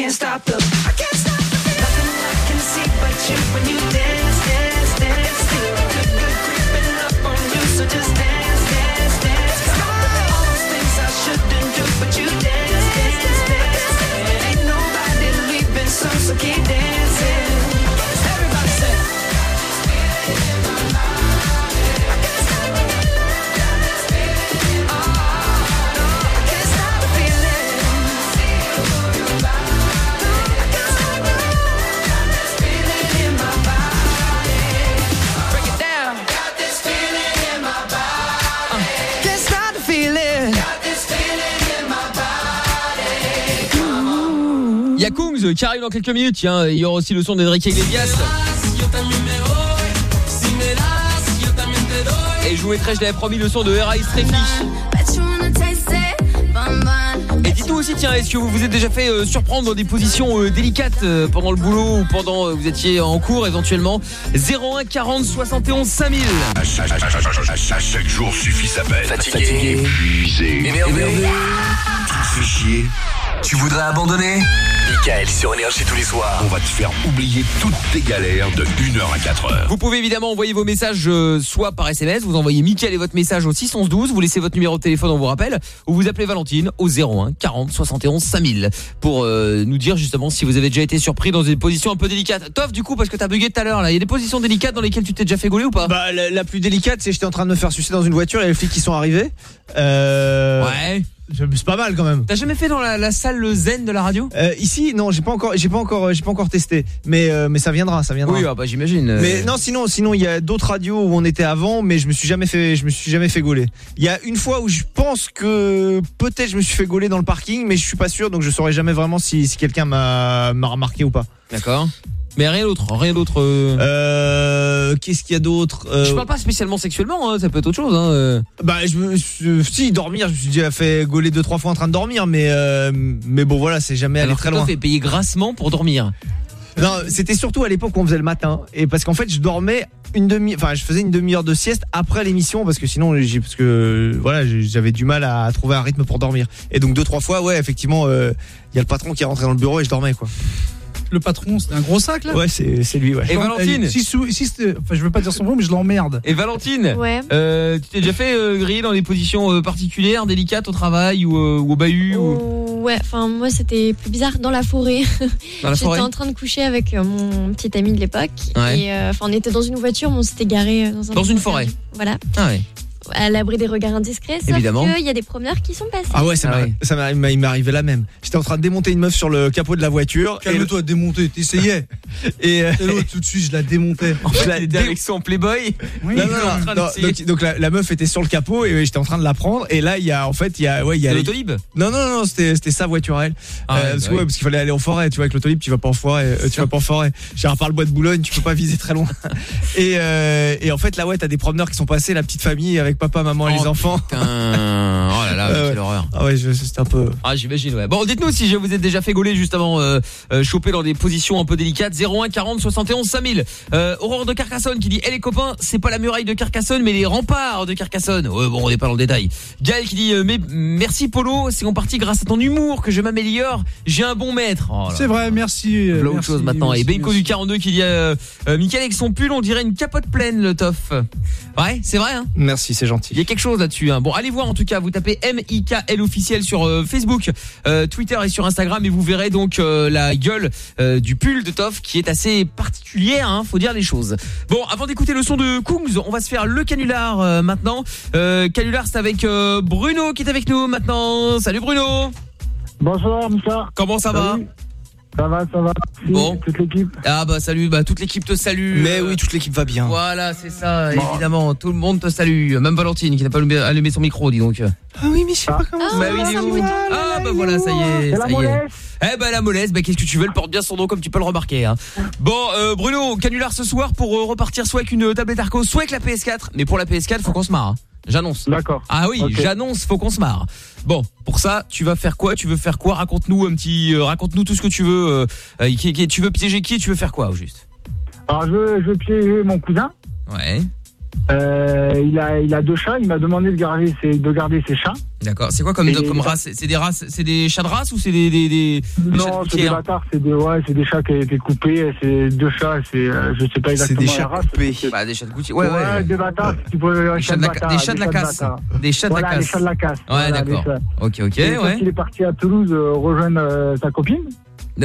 S22: can't stop the.
S10: Qui arrive dans quelques minutes. Tiens, il y aura aussi le son d'Enrique Iglesias. Et je vous mettrai, je l'avais promis, le son de Eraïs Trefi. Et dites-nous aussi, tiens, est-ce que vous vous êtes déjà fait euh, surprendre dans des positions euh, délicates euh, pendant le boulot ou pendant euh, vous étiez en cours éventuellement? 01 40 71 5000.
S6: À chaque, à chaque- à chaque- à chaque jour suffit sa peine.
S5: Fatigué.
S6: épuisé,
S5: Énervé.
S6: Tu te fais chier.
S5: Tu voudrais abandonner? Michael sur Énergie tous les soirs.
S6: On va te faire oublier toutes tes galères de 1h à 4h.
S10: Vous pouvez évidemment envoyer vos messages euh, soit par SMS, vous envoyez Mickaël et votre message au 612, vous laissez votre numéro de téléphone, on vous rappelle, ou vous appelez Valentine au 01 40 71 5000 pour euh, nous dire justement si vous avez déjà été surpris dans des positions un peu délicates. Toff du coup parce que t'as bugué tout à l'heure là, il y a des positions délicates dans lesquelles tu t'es déjà fait gauler ou pas?
S12: Bah la, la plus délicate, c'est j'étais en train de me faire sucer dans une voiture et les flics qui sont arrivés. Euh...
S10: Ouais.
S12: C'est pas mal quand même.
S10: T'as jamais fait dans la, la salle zen de la radio?
S12: Euh, ici, non, j'ai pas encore, j'ai pas encore, j'ai pas encore testé, mais euh, mais ça viendra, ça viendra.
S10: Oui, ah bah j'imagine. euh.
S12: Mais non, sinon, sinon il y a d'autres radios où on était avant, mais je me suis jamais fait, je me suis jamais fait gauler. Il y a une fois où je pense que peut-être je me suis fait gauler dans le parking, mais je suis pas sûr, donc je saurais jamais vraiment si, si quelqu'un m'a m'a remarqué ou pas.
S10: D'accord. Mais rien d'autre, rien d'autre. euh.
S12: Euh, qu'est-ce qu'il y a d'autre Euh,
S10: Je parle pas spécialement sexuellement, hein, ça peut être autre chose. Hein. euh.
S12: Bah je je- si dormir, je me suis déjà fait gauler deux trois fois en train de dormir mais euh, mais bon voilà, c'est jamais allé
S10: Alors
S12: très
S10: que
S12: loin.
S10: toi, fait payer grassement pour dormir.
S12: Non, c'était surtout à l'époque où on faisait le matin et parce qu'en fait, je dormais une demi enfin je faisais une demi-heure de sieste après l'émission parce que sinon j'ai parce que voilà, j'avais du mal à trouver un rythme pour dormir. Et donc deux trois fois ouais, effectivement euh, il y a le patron qui est rentré dans le bureau et je dormais quoi.
S11: Le patron, c'était un gros sac là
S12: Ouais, c'est c'est lui ouais.
S10: Et Valentine
S11: Si, si enfin, je veux pas dire son nom, mais je l'emmerde.
S10: Et Valentine
S4: Ouais.
S10: euh, Tu t'es déjà fait euh, griller dans des positions euh, particulières, délicates au travail ou, euh, ou au bahut ou...
S4: Oh, Ouais, enfin moi c'était plus bizarre dans la forêt.
S10: Dans la
S4: J'étais en train de coucher avec euh, mon petit ami de l'époque
S10: Ouais.
S4: et euh, enfin on était dans une voiture, mais on s'était garé dans un
S10: Dans une forêt.
S4: Voilà,
S10: Ah ouais.
S4: À l'abri des regards indiscrets. Sauf
S12: Évidemment.
S4: qu'il y a des promeneurs qui sont passés.
S12: Ah ouais, ça
S10: Ah ouais.
S12: ça m'a- il m'est- il arrivé la même. J'étais en train de démonter une meuf sur le capot de la voiture et le-
S11: Calme-toi, démonter, t'essayais.
S12: et euh,
S11: tout de suite, je la démontais.
S10: En fait,
S12: la
S10: il
S12: dé-
S10: avec son Playboy.
S11: Oui,
S12: non, non,
S10: il
S12: non, donc, donc la, la meuf était sur le capot et j'étais en train de la prendre et là il y a en fait il y a ouais il y a
S10: l'autolib
S12: non non non c'était c'était sa voiture à elle
S10: Ah ouais,
S12: Euh, parce,
S10: bah
S12: ouais, parce qu'il fallait aller en forêt tu vois avec l'autolib tu vas pas en forêt euh, tu vas pas en forêt j'ai par le bois de Boulogne tu peux pas viser très loin et et en fait là ouais t'as des promeneurs qui sont passés la petite famille avec papa maman et
S10: Oh,
S12: les enfants
S10: Putain. Oh là là,
S12: Euh,
S10: quelle horreur.
S12: ah ouais c'était un peu
S10: Ah j'imagine ouais. Bon dites-nous si je vous êtes déjà fait gauler juste avant euh, euh, choper dans des positions un peu délicates 01 40 71 5000 euh, Aurore de Carcassonne qui dit Eh les copains c'est pas la muraille de Carcassonne mais les remparts de Carcassonne Ouais bon on n'est pas dans le détail Gaël qui dit euh, mais merci Polo c'est en partie grâce à ton humour que je m'améliore j'ai un bon maître Oh
S11: C'est vrai, merci.
S10: Voilà autre
S11: merci,
S10: chose maintenant.
S11: merci,
S10: et Benko du 42 qui dit euh, euh, Mickaël avec son pull, on dirait une capote pleine le tof. Ouais, c'est vrai hein.
S12: merci c'est gentil
S10: Il y a quelque chose là-dessus. Hein. Bon, allez voir en tout cas. Vous tapez M-I-K-L officiel sur euh, Facebook, euh, Twitter et sur Instagram et vous verrez donc euh, la gueule euh, du pull de Toff qui est assez particulière. Hein, faut dire les choses. Bon, avant d'écouter le son de Kungs, on va se faire le canular euh, maintenant. Euh, canular, c'est avec euh, Bruno qui est avec nous maintenant. Salut Bruno.
S23: Bonsoir, Mika.
S10: Comment ça va?
S23: Ça va, ça va. Si,
S10: Bon.
S23: Toute l'équipe.
S10: Ah bah salut, bah toute l'équipe te salue.
S12: mais
S10: Euh,
S12: oui toute l'équipe va bien
S10: Voilà, c'est ça, évidemment. Tout le monde te salue. Même Valentine qui n'a pas allumé- son micro, dis donc.
S12: ah oui mais je sais pas comment
S4: Ah,
S10: Bah oui,
S4: ça
S10: Ah bah voilà, ça y est,
S23: C'est
S10: ça
S23: la
S10: y est.
S23: mollesse.
S10: Eh ben la mollesse, bah qu'est-ce que tu veux, elle porte bien son nom comme tu peux le remarquer. Hein. Bon, euh, Bruno, canular ce soir pour euh, repartir soit avec une tablette Arco, soit avec la PS4. Mais pour la PS4, faut qu'on se marre. hein. J'annonce.
S23: D'accord.
S10: Ah oui, j'annonce, faut qu'on se marre. Bon, pour ça, tu vas faire quoi? Tu veux faire quoi? Raconte-nous un petit, euh, raconte-nous tout ce que tu veux. euh, euh, qui- qui- tu veux piéger qui Tu veux faire quoi au juste?
S23: Alors, je veux, je veux piéger mon cousin.
S10: Ouais.
S23: Euh, il, a, il a deux chats. Il m'a demandé de garder ses, de garder ses chats.
S10: D'accord. C'est quoi comme,
S23: Et-
S10: comme race? C'est des races, c'est des chats de race ou c'est des, des, des, des chats de
S23: Non, c'est des bâtards. C'est des, ouais, c'est des chats qui ont été coupés. C'est deux chats. C'est, euh, je sais pas
S12: c'est
S23: exactement
S12: des
S23: la
S12: chats
S23: race.
S12: coupés
S10: Bah, des chats de gouttière.
S23: Ouais,
S10: Ouais, ouais.
S23: des bâtards. si Tu peux,
S10: Des chats de la, des chats de la casse. Des chats de la
S23: Voilà, les
S10: casse.
S23: chats de la casse.
S10: Ouais,
S23: Voilà,
S10: d'accord. Ok, ok,
S23: Et
S10: ouais.
S23: il est parti à Toulouse euh, rejoindre euh, sa copine.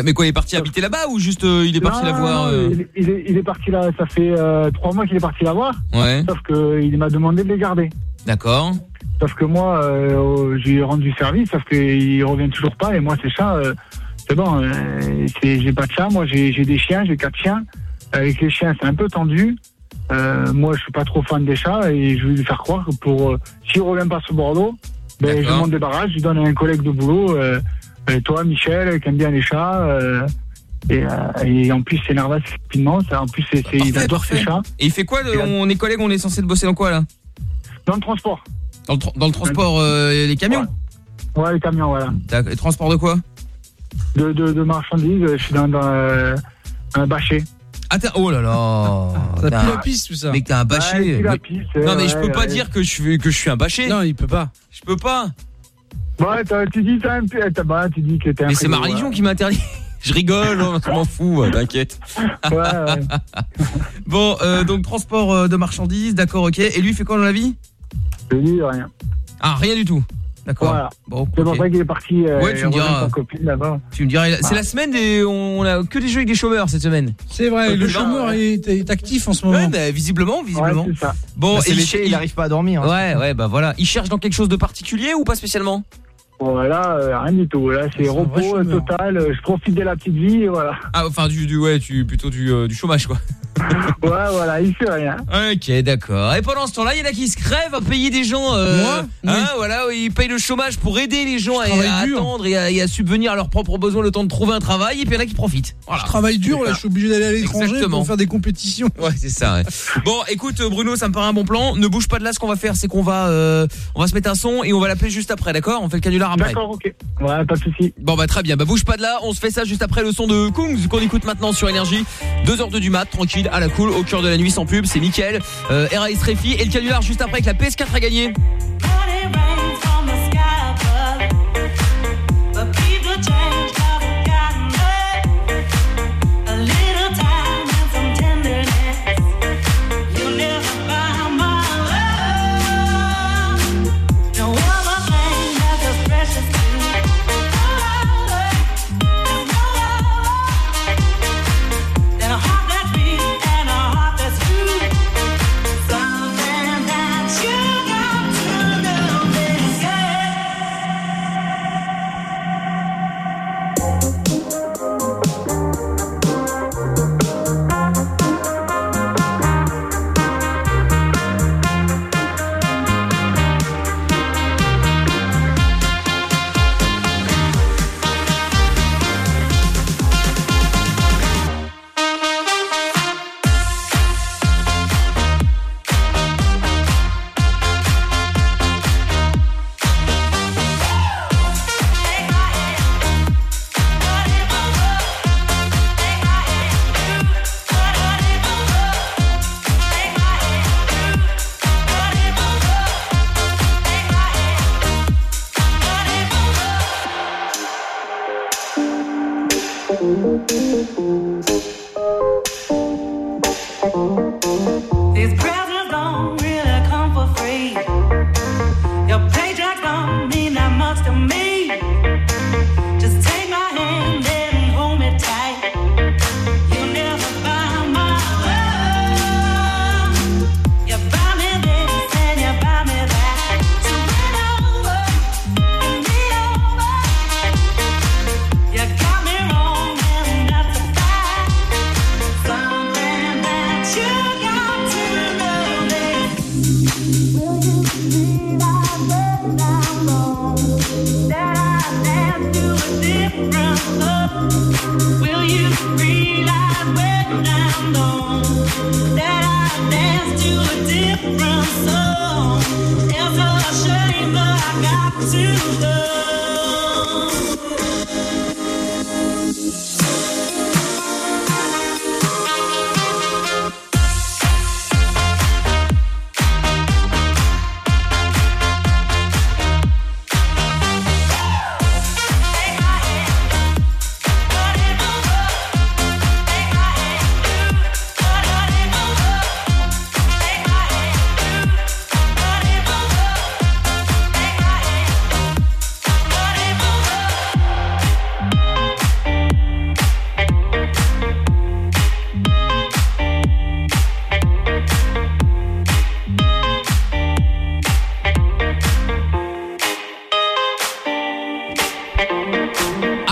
S10: Mais quoi, il est parti habiter là-bas ou juste euh, il est parti
S23: Non,
S10: la voir euh,
S23: il, il est, il est parti là, ça fait euh, trois mois qu'il est parti la voir.
S10: Ouais,
S23: Sauf qu'il m'a demandé de les garder.
S10: d'accord.
S23: Sauf que moi, j'ai rendu service, sauf qu'il revient toujours pas. Et moi, ces chats, c'est bon, j'ai pas de chat. Moi, j'ai des chiens, j'ai quatre chiens. Avec les chiens, c'est un peu tendu. Moi, je suis pas trop fan des chats et je vais lui faire croire que pour s'il revient pas sur Bordeaux, ben, je monte des barrages, je donne à un collègue de boulot. Euh, euh, toi, Michel, qui aime bien les chats. euh, et, euh, et en plus, c'est nerveux rapidement. Ça, en plus, c'est c'est- il
S10: Parfait,
S23: adore
S10: parfait.
S23: ses chats.
S10: Et il fait quoi de- On est collègues, on est censé de bosser dans quoi là?
S23: Dans le transport.
S10: dans le, tra- dans le transport, euh, les camions?
S23: Ouais, les camions, voilà.
S10: Et transport de quoi?
S23: De, de, de marchandises, je suis dans, dans euh, un bâché.
S10: Attends, oh là là
S11: Ça
S10: T'as
S11: pue
S10: un-
S11: la piste, tout ça.
S10: Mais que t'as un bâché
S23: Ouais,
S10: mais-
S23: piste,
S10: Non mais je
S23: ouais,
S10: peux pas
S23: ouais.
S10: dire que je suis que je suis un bâché.
S11: Non, il peut pas.
S10: Je peux pas.
S23: Ouais, t'as- tu dis, t'as un t'as- bah, tu dis que t'es un
S10: Mais c'est ma religion
S23: ouais.
S10: qui m'interdit. Je rigole, m'en fous, euh, t'inquiète.
S23: Ouais, ouais.
S10: Bon, euh, donc transport euh, de marchandises, d'accord, ok. Et lui, il fait quoi dans la vie?
S23: Je dis rien.
S10: Ah, rien du tout. D'accord.
S23: Voilà.
S10: Bon,
S23: C'est pour ça qu'il est parti. Euh,
S10: Ouais, tu me diras.
S23: copine là-bas.
S10: Tu me dirais, c'est
S23: Ah.
S10: la semaine des, on a que des jeux avec des chômeurs cette semaine.
S11: C'est vrai, le chômeur
S10: ça,
S11: est, est actif en ce moment.
S10: Ouais, bah, visiblement, visiblement.
S23: Ouais, ça.
S10: Bon,
S12: Bah,
S10: et
S12: l'été,
S10: il,
S12: il arrive pas à dormir hein.
S10: Ouais, ouais, bah voilà. Il cherche dans quelque chose de particulier ou pas spécialement?
S23: Voilà, euh, rien du tout. Là, c'est repos euh, total. euh, Je profite de la petite vie, et voilà.
S10: Ah, enfin du, du ouais, tu plutôt du, euh, du chômage quoi.
S23: Ouais, voilà, il fait rien.
S10: Ok, d'accord. Et pendant ce temps-là, il y en a qui se crèvent à payer des gens. euh,
S11: Moi
S10: hein, voilà, ils payent le chômage pour aider les gens à, à
S11: dur.
S10: attendre et à, et à subvenir à leurs propres besoins le temps de trouver un travail. Et puis il y en a qui profitent. Voilà.
S11: Je travaille dur, là, je suis obligé d'aller à l'étranger pour faire des compétitions.
S10: Ouais, c'est ça. ouais. Bon, écoute euh, Bruno, ça me paraît un bon plan. Ne bouge pas de là. Ce qu'on va faire, c'est qu'on va, euh, on va se mettre un son et on va l'appeler juste après, d'accord? On fait le canular après.
S23: D'accord, ok. Ouais, pas de souci.
S10: Bon bah très bien. Bah bouge pas de là. On se fait ça juste après le son de Kungs qu'on écoute maintenant sur énergie. 2h02 du mat, tranquille, à la cool, au cœur de la nuit sans pub. C'est Mickaël, euh, RAS Réfi et le canular juste après avec la PS4 à gagner.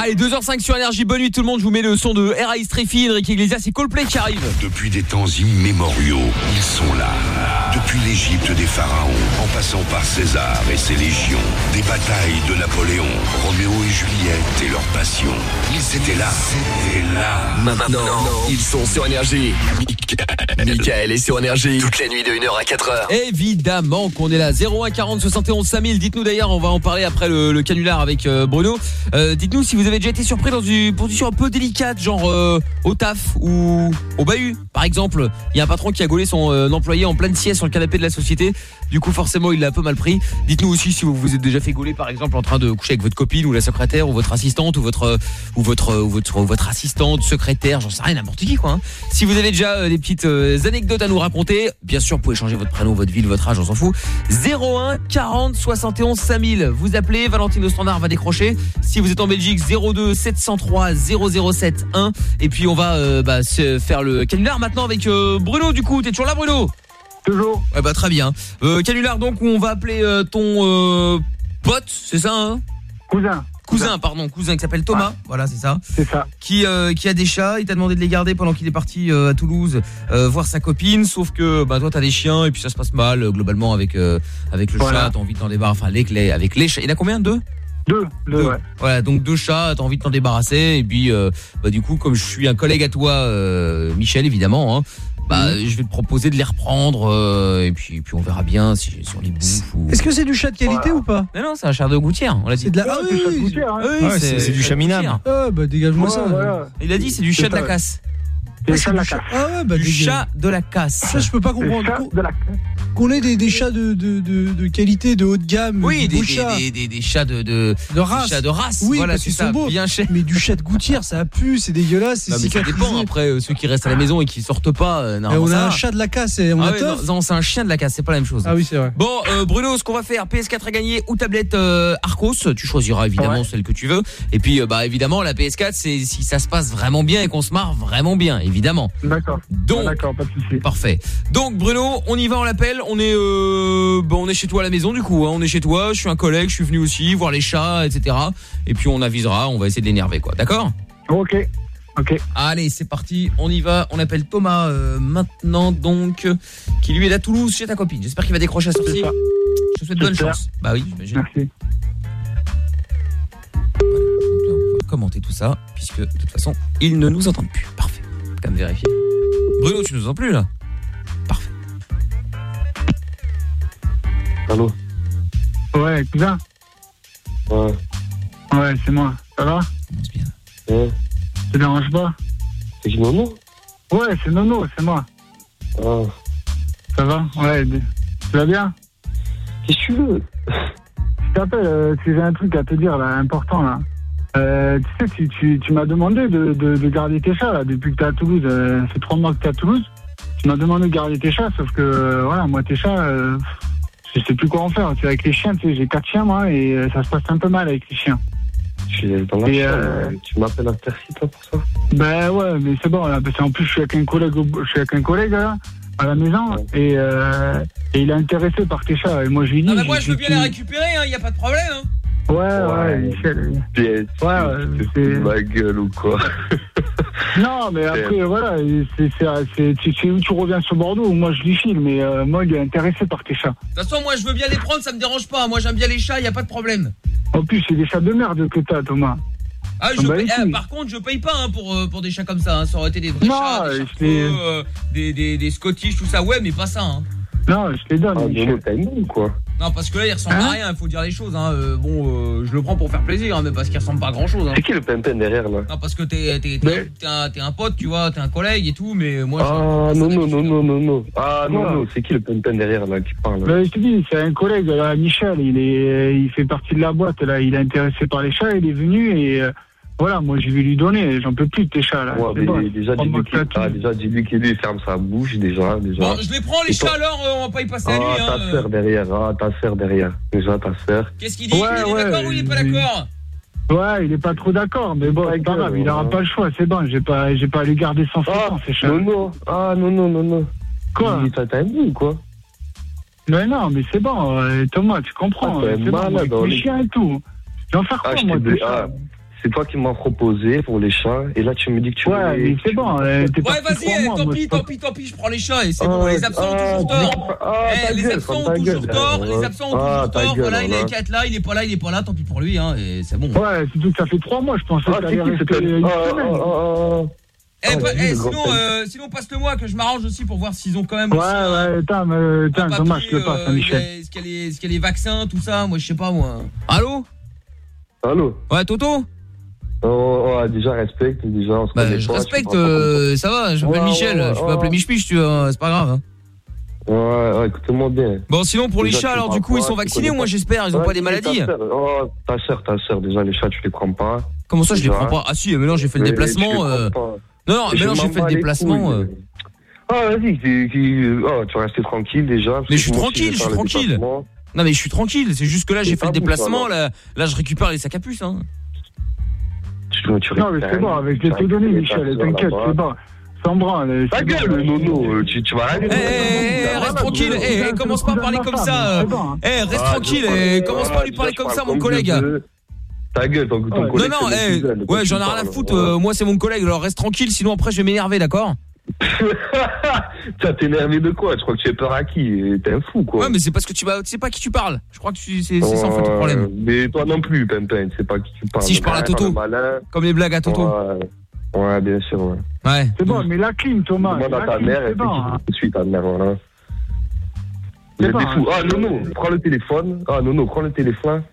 S10: Allez, 2h05 sur énergie. Bonne nuit tout le monde. Je vous mets le son de RAS Treffy, Enrique Iglesias et Coldplay qui arrive.
S6: Depuis des temps immémoriaux, ils sont là. Depuis l'Égypte des pharaons, en passant par César et ses légions, des batailles de Napoléon, Roméo et Juliette et leur passion. Ils étaient là. C'était là.
S5: Maintenant, ils sont sur Énergie. Michael est sur Énergie. Toute la nuit de 1h à 4h.
S10: Évidemment qu'on est là 01 40 71 5000 Dites-nous d'ailleurs On va en parler après le, le canular avec euh, Bruno Euh, Dites-nous si vous avez déjà été surpris dans une position un peu délicate Genre euh, au taf ou au bahut Par exemple Il y a un patron qui a gaulé son euh, employé en pleine sieste sur le canapé de la société. Du coup forcément il l'a un peu mal pris. Dites-nous aussi si vous vous êtes déjà fait gauler par exemple En train de coucher avec votre copine ou la secrétaire Ou votre assistante ou votre euh, euh, ou votre, ou votre assistante, secrétaire J'en sais rien n'importe qui quoi hein. Si vous avez déjà euh, des petites anecdotes à nous raconter Bien sûr vous pouvez changer votre prénom, votre ville, votre âge On s'en fout. 01 40 71 5000 Vous appelez, Valentine standard va décrocher. Si vous êtes en Belgique 02 703 007 1 Et puis on va bah, se faire le canular maintenant avec Bruno du coup. T'es toujours là Bruno?
S23: Toujours
S10: Ouais bah très bien euh, Canular donc on va appeler euh, ton euh, pote C'est ça hein?
S23: Cousin
S10: cousin, pardon, cousin qui s'appelle Thomas. Voilà, c'est ça.
S23: C'est ça.
S10: Qui euh, qui a des chats. Il t'a demandé de les garder pendant qu'il est parti euh, à Toulouse euh, voir sa copine. Sauf que bah toi t'as des chiens et puis ça se passe mal euh, globalement avec euh, avec le
S23: Voilà.
S10: chat. T'as envie de t'en débarrasser. Enfin les, les avec les chats. Il y en a combien deux
S23: Deux, deux, ouais.
S10: Voilà, donc deux chats, t'as envie de t'en débarrasser et puis euh, bah du coup comme je suis un collègue à toi, euh, Michel évidemment, hein, bah
S23: Mhm.
S10: je vais te proposer de les reprendre euh, et puis puis on verra bien si, on les bouffe ou.
S11: Est-ce que c'est du chat de qualité ou pas
S10: non, c'est un chat de gouttière, on l'a dit.
S11: C'est de la. Ah oui,
S23: c'est
S11: oui.
S10: Ah
S12: Ouais, du
S10: chat gouttière.
S11: Ah bah dégage-moi
S23: Ouais,
S11: ça.
S23: voilà.
S10: Il a dit c'est du chat de la casse.
S23: C'est
S11: Ah,
S23: ça
S11: c'est
S23: la
S11: du chat-
S23: casse.
S11: Ah ouais, bah
S10: Du chat de la casse.
S11: Ça, je peux pas comprendre. Qu'on-
S23: de la
S11: Qu'on ait des, des chats de, de, de, de qualité, de haut de gamme,
S10: Oui,
S11: des
S10: des, des,
S11: chats,
S10: des, des, des chats de de,
S11: de race.
S10: des chats de race.
S11: Oui,
S10: voilà,
S11: parce qu'ils sont beaux.
S10: bien cher.
S11: Mais du chat de gouttière, ça pue, c'est dégueulasse, c'est
S10: Non, mais ça dépend. Après, euh, ceux qui restent à la maison et qui sortent pas, euh,
S11: Et
S10: normalement,
S11: on
S10: ça
S11: a un chat de la casse et on
S10: Ah
S11: a
S10: ouais, non, non, c'est un chien de la casse, c'est pas la même chose.
S11: Ah oui, c'est vrai.
S10: Bon, euh, Bruno, ce qu'on va faire, PS4 à gagner ou tablette euh, Arcos, tu choisiras évidemment
S23: Ouais.
S10: celle que tu veux. Et puis, euh, bah évidemment, la PS4, c'est si ça se passe vraiment bien et qu'on se marre vraiment bien, évidemment.
S23: D'accord.
S10: Donc,
S23: D'accord, pas de souci.
S10: Parfait. Donc Bruno, on y va, on l'appelle. On est, euh, bon, on est chez toi à la maison du coup. hein. On est chez toi. Je suis un collègue, je suis venu aussi voir les chats, etc. Et puis on avisera. On va essayer de l'énerver, quoi. D'accord?
S23: Ok. Ok.
S10: Allez, c'est parti. On y va. On appelle Thomas euh, maintenant, donc, qui lui est à Toulouse chez ta copine. J'espère qu'il va décrocher à sortie. Je te souhaite bonne chance. Bah oui, j'imagine.
S23: Merci.
S10: On va commenter tout ça, puisque de toute façon, ils ne nous entendent plus. Parfait. Quand même vérifier. Bruno, tu nous entends plus là
S24: Allô
S23: Ouais, cousin.
S24: Ouais.
S23: Ouais, c'est moi. Ça va
S24: Ouais.
S23: Ça te dérange pas
S24: C'est qui Nono
S23: Ouais, c'est Nono, c'est moi.
S24: Ah.
S23: Ça va Ouais. Tu vas bien
S24: Qu'est-ce que tu veux
S23: Je t'appelle, euh, parce que j'ai un truc à te dire là, important là. Euh, tu sais, tu, tu, tu m'as demandé de, de, de garder tes chats là, depuis que t'es à Toulouse. Euh, ça fait trois mois que t'es à Toulouse. Tu m'as demandé de garder tes chats, sauf que euh, voilà, moi tes chats, euh, je sais plus quoi en faire. C'est avec les chiens, tu sais, j'ai quatre chiens moi et euh, ça se passe un peu mal avec les chiens. Euh,
S24: Tu m'appelles toi pour ça?
S23: Ben ouais, mais c'est bon là, parce qu'en plus je suis avec un collègue, au- je suis avec un collègue là, à la maison et, euh, et il est intéressé par tes chats et moi je lui dis.
S10: Ah bah moi je veux bien les récupérer, hein, y a pas de problème. Hein.
S23: Ouais, ouais, Michel.
S24: Bien,
S23: Ouais,
S24: tu
S23: c'est-
S24: de ma gueule ou quoi?
S23: Non, mais après, voilà, c'est c'est où tu reviens sur Bordeaux, moi je lui file, mais euh, moi il est intéressé par tes chats.
S10: De toute façon, moi je veux bien les prendre, ça me dérange pas. Moi j'aime bien les chats, y a pas de problème.
S23: En plus, c'est des chats de merde que t'as, Thomas.
S10: Ah, je
S23: Ah bah,
S10: paye-
S23: les
S10: eh, par contre, je paye pas hein, pour, euh, pour des chats comme ça. hein. Ça aurait été des vrais
S23: Non,
S10: chats, des euh, des, des, des scottish, tout ça. Ouais, mais pas ça. Hein.
S23: Non, je te les donne.
S24: Ah,
S23: Michel.
S24: Ou quoi
S10: Non, parce que là, il ressemble à
S23: Hein
S10: rien. Il faut dire les choses. Hein. Euh, bon, euh, je le prends pour faire plaisir, hein, mais parce qu'il ressemble pas à grand chose. Hein.
S24: C'est qui le pimpin derrière là?
S10: Non, parce que t'es t'es- t'es- t'es un, t'es un pote, tu vois, t'es un collègue et tout, mais moi.
S24: Ah, non, non, non, non, non, non. Ah, non, non, c'est qui le pimpin derrière là qui parle?
S23: Ben, je te dis, c'est un collègue, là, Michel, il, est, il fait partie de la boîte, là, il est intéressé par les chats, il est venu et euh, voilà, moi je vais lui donner, j'en peux plus de tes chats là.
S24: Ouais, mais
S23: bon,
S24: déjà, dis-lui qu'il ah, dis-lui qu'il lui ferme sa bouche, déjà. déjà.
S10: Bon, je les prends, les chats, alors, euh, on va pas y passer la
S24: Ah,
S10: nuit.
S24: ta
S10: Hein.
S24: sœur derrière, ah, ta sœur derrière. Déjà, ta sœur.
S10: Qu'est-ce qu'il dit
S23: Ouais,
S10: Il est
S23: ouais,
S10: d'accord ou il est pas d'accord
S23: Ouais, il est pas trop d'accord, mais bon, c'est pas grave, il aura
S24: hein.
S23: pas le choix, c'est bon, j'ai pas, j'ai pas à lui garder sans
S24: Ah,
S23: ces chats.
S24: non, non, ah, non, non, non, non.
S23: Quoi
S24: Il- T'as t'as un ou quoi
S23: Mais non, mais c'est bon, euh, Thomas, tu comprends,
S24: Ah,
S23: c'est bon,
S24: on
S23: les chiens et tout. Je vais en faire quoi,
S24: Ah, je
S23: moi,
S24: C'est toi qui m'as proposé pour les chats, et là tu me dis que tu
S23: Ouais, mais c'est bon, euh, t'es
S10: Ouais, vas-y, eh, tant pis,
S23: c'est
S10: tant pis, tant pis, je prends les chats et c'est bon, les absents ont toujours tort. Eh, les absents ont toujours tort, les absents ont
S24: ah,
S10: toujours
S24: ta
S10: tort. Voilà, il est qu'à être là, il est pas là, il est pas là, tant pis pour lui, hein, et c'est bon.
S23: Ouais, surtout que ça fait trois mois, je pensais
S24: Ah,
S23: que
S24: c'est
S23: t'allais
S24: qui
S23: rester
S24: ce
S23: une
S24: tel- ah,
S23: semaine.
S10: Eh,
S24: Ah,
S10: bah, eh, sinon, euh, sinon passe-le-moi que je m'arrange aussi pour voir s'ils ont quand même
S23: Ouais, ouais, attends, mais, euh, attends, Thomas, je le passe, hein, Michel.
S10: Est-ce qu'il y a les vaccins, tout ça Moi, je sais pas, moi. Allô?
S24: Allô?
S10: Ouais, Toto?
S24: Oh, oh, déjà respecte, déjà on se
S10: Bah, je
S24: pas,
S10: respecte, euh, ça va, je m'appelle
S24: Ouais,
S10: Michel,
S24: ouais,
S10: je peux
S24: ouais.
S10: appeler Michpiche, tu vois, c'est pas grave. hein.
S24: Ouais, ouais, écoute-moi bien.
S10: Bon, sinon, pour les chats, alors, du coup, ils sont vaccinés,
S24: connais
S10: moi, j'espère, ils ont pas des maladies.
S24: Ta sœur, oh, ta sœur, ta sœur, déjà les chats, tu les prends pas.
S10: Comment ça, je les prends pas? Ah si, mais non, j'ai fait le déplacement. euh. Non, non, mais non, j'ai fait le déplacement. euh.
S24: Ah, vas-y, oh, tu vas rester tranquille déjà.
S10: Mais je suis tranquille, je suis tranquille. Non, mais je suis tranquille, c'est juste que là, j'ai fait le déplacement, là, là, je récupère les sacs à puce. Hein.
S23: Non, mais c'est bon, avec les tout Michel, t'inquiète, c'est bon. Sans branle.
S24: Euh,
S23: Ta
S24: gueule,
S23: bon,
S24: Nono, tu, tu vas rien.
S10: Eh,
S24: euh.
S10: eh, reste tranquille, eh, commence pas à parler comme ça. Eh, reste tranquille, commence pas à lui parler comme ça, mon collègue.
S24: Ta gueule, ton, collègue.
S10: Non,
S24: non,
S10: eh, ouais, j'en ai rien à foutre. Euh, moi, c'est mon collègue, alors reste tranquille, sinon après, je vais m'énerver, d'accord?
S24: ça t'énervé de quoi? Je crois que tu es peur à qui? T'es un fou quoi.
S10: Ouais, mais c'est parce que tu sais pas à qui tu parles. Je crois que c'est oh, sans faute
S24: ton
S10: problème.
S24: Mais toi non plus, Pimpin, c'est pas qui tu parles.
S10: Si je parle à Toto, comme les blagues à Toto.
S24: Ouais, ouais bien sûr. Ouais.
S10: ouais.
S23: C'est bon, mais la clim, Thomas.
S24: Demande à ta
S23: clim,
S24: mère,
S23: c'est bon. Hein.
S24: Suis ta mère, voilà. Vous êtes des fous.
S23: Hein.
S24: Ah non non, prends le téléphone. Ah non non, prends le téléphone.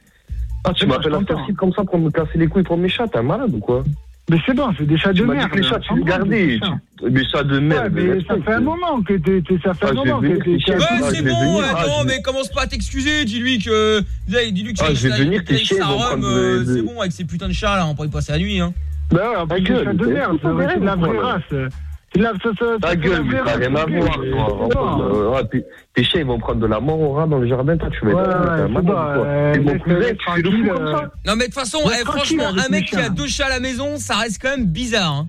S24: Ah tu m'appelles à comme ça pour me casser les couilles pour mes chats, t'es un malade ou quoi?
S23: Mais c'est bon, c'est des chats de merde.
S24: Les chats, tu les gardais.
S23: Des chats
S24: de merde.
S23: Mais ça fait un moment que t'es. Ça fait un moment que t'es.
S10: C'est bon,
S24: attends,
S10: mais commence pas à t'excuser. Dis-lui que. Eh, dis-lui que
S24: tu es
S10: avec sa rhum. C'est bon, avec ces putains de chats là, on pourrait passer la nuit. Hein.
S23: Bah ouais,
S24: avec
S23: des chats de merde, c'est la vraie race.
S24: Ta gueule, mais t'as rien à voir, toi. Tes chiens, ils vont prendre de la mort au rat dans le jardin, toi, tu vas être un quoi. Et mon cousin, tu fais le fou comme ça.
S10: Non, mais de toute façon, eh, franchement, un mec qui a deux chats à la maison, ça reste quand même bizarre, hein.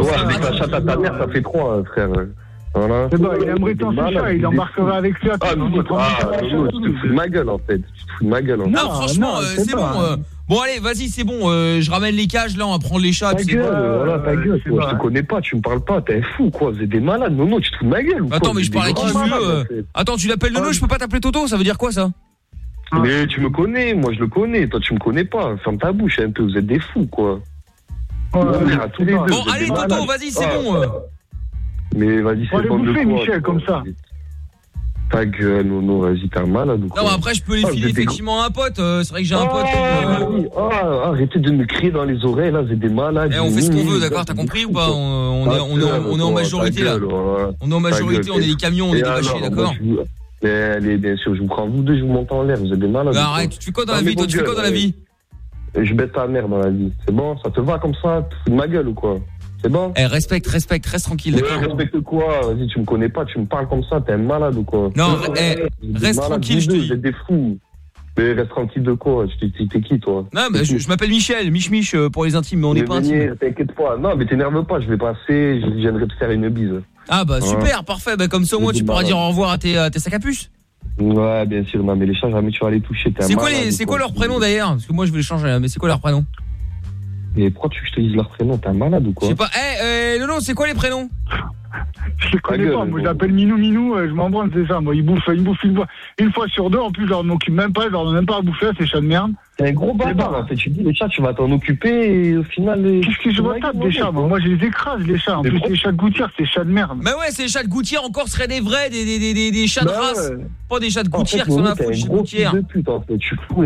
S24: Ouais, avec
S10: hein.
S24: la chatte à ta mère, ça fait trois, hein, frère.
S23: C'est bon, il aimerait tant chat, il embarquera avec lui.
S24: Ah, ah non, tu te fous de ma gueule, en fait. Tu te fous de ma gueule, en fait.
S10: Non, franchement, euh,
S23: c'est
S10: bon. Euh, Bon allez, vas-y, c'est bon, euh, je ramène les cages là, on va prendre les chats.
S24: Ta gueule,
S10: euh,
S24: voilà, ta gueule, toi, je te connais pas, tu me parles pas, t'es fou quoi, vous êtes des malades. Non non, tu te fous de ma gueule ou
S10: Attends, mais je parle à qui je veux. Euh. Attends, tu l'appelles Nono, je peux pas t'appeler Toto, ça veut dire quoi ça?
S24: Mais tu me connais, moi je le connais, toi tu me connais pas, ferme ta bouche un peu, vous êtes des fous quoi.
S10: Bon allez Toto, vas-y, c'est bon. Euh.
S24: Mais vas-y, c'est bon de quoi.
S23: Michel comme ça
S24: tag Nono Zitarma là. Donc,
S10: non, après je peux les
S24: ah,
S10: filer effectivement à un pote. Euh, c'est vrai que j'ai un
S24: ah,
S10: pote. Euh,
S24: ah, euh... arrêtez de me crier dans les oreilles là, j'ai des malades.
S10: Hein, eh, on fait ce qu'on veut, d'accord T'as compris ou pas on, est, on, est, en oh, majorité là. Oh, on est en majorité, on est des camions, on est des bâchés, d'accord
S24: eh, Allez, bien sûr, je vous prends vous deux, je vous monte en l'air, vous avez des malades. Hein, bah,
S10: arrête, tu fais quoi dans
S24: ah, la
S10: vie Toi, tu fais quoi dans la vie
S24: Je baisse ta mère dans la vie. C'est bon, ça te va comme ça Tu fous de ma gueule ou quoi?
S10: Eh, respecte, respecte, reste tranquille.
S24: Respecte quoi Vas-y, tu me connais pas, tu me parles comme ça, t'es un malade ou quoi
S10: Non, reste
S24: eh,
S10: tranquille, je te-
S24: des fous. Mais reste tranquille de quoi t'es- qui, toi
S10: Non, mais je, m'appelle Michel, Mich Mich euh, pour les intimes, mais on n'est pas intimes.
S24: T'inquiète pas. Non, mais t'énerve pas, je vais passer, je viendrai te faire une bise.
S10: Ah bah super, parfait, bah, comme ça au moins tu pourras dire au revoir à tes, sacs à puce.
S24: Ouais, bien sûr, non, mais les chats, jamais tu vas les toucher.
S10: C'est quoi, c'est quoi leur prénom d'ailleurs? Parce que moi je vais les changer, hein, mais c'est quoi leur prénom?
S24: Mais pourquoi tu veux que je te dise leur prénom? T'es un malade ou quoi?
S10: Je sais pas. Eh, eh non, non, c'est quoi les prénoms?
S23: Je les connais pas. Moi, je Minou Minou. Euh, je m'en branle, c'est ça. Moi, ils bouffent, ils bouffent une fois, une fois sur deux. En plus, je leur m'occupe même pas. Je leur même pas à bouffer à ces de merde.
S24: C'est un gros bâtard. en fait. Tu dis, les chats, tu vas t'en occuper et au final. les-
S23: Qu'est-ce que je me tape des chats moi je les écrase, les chats. En plus, les chats de gouttière, c'est chats de merde.
S10: Mais ouais, ces chats de gouttière encore seraient des vrais, des, des, des, des- chats de
S23: bah
S10: race. Pas des chats de gouttière qui sont à
S24: un
S10: chez
S24: gros fils gouttière. de pute. Tu fous.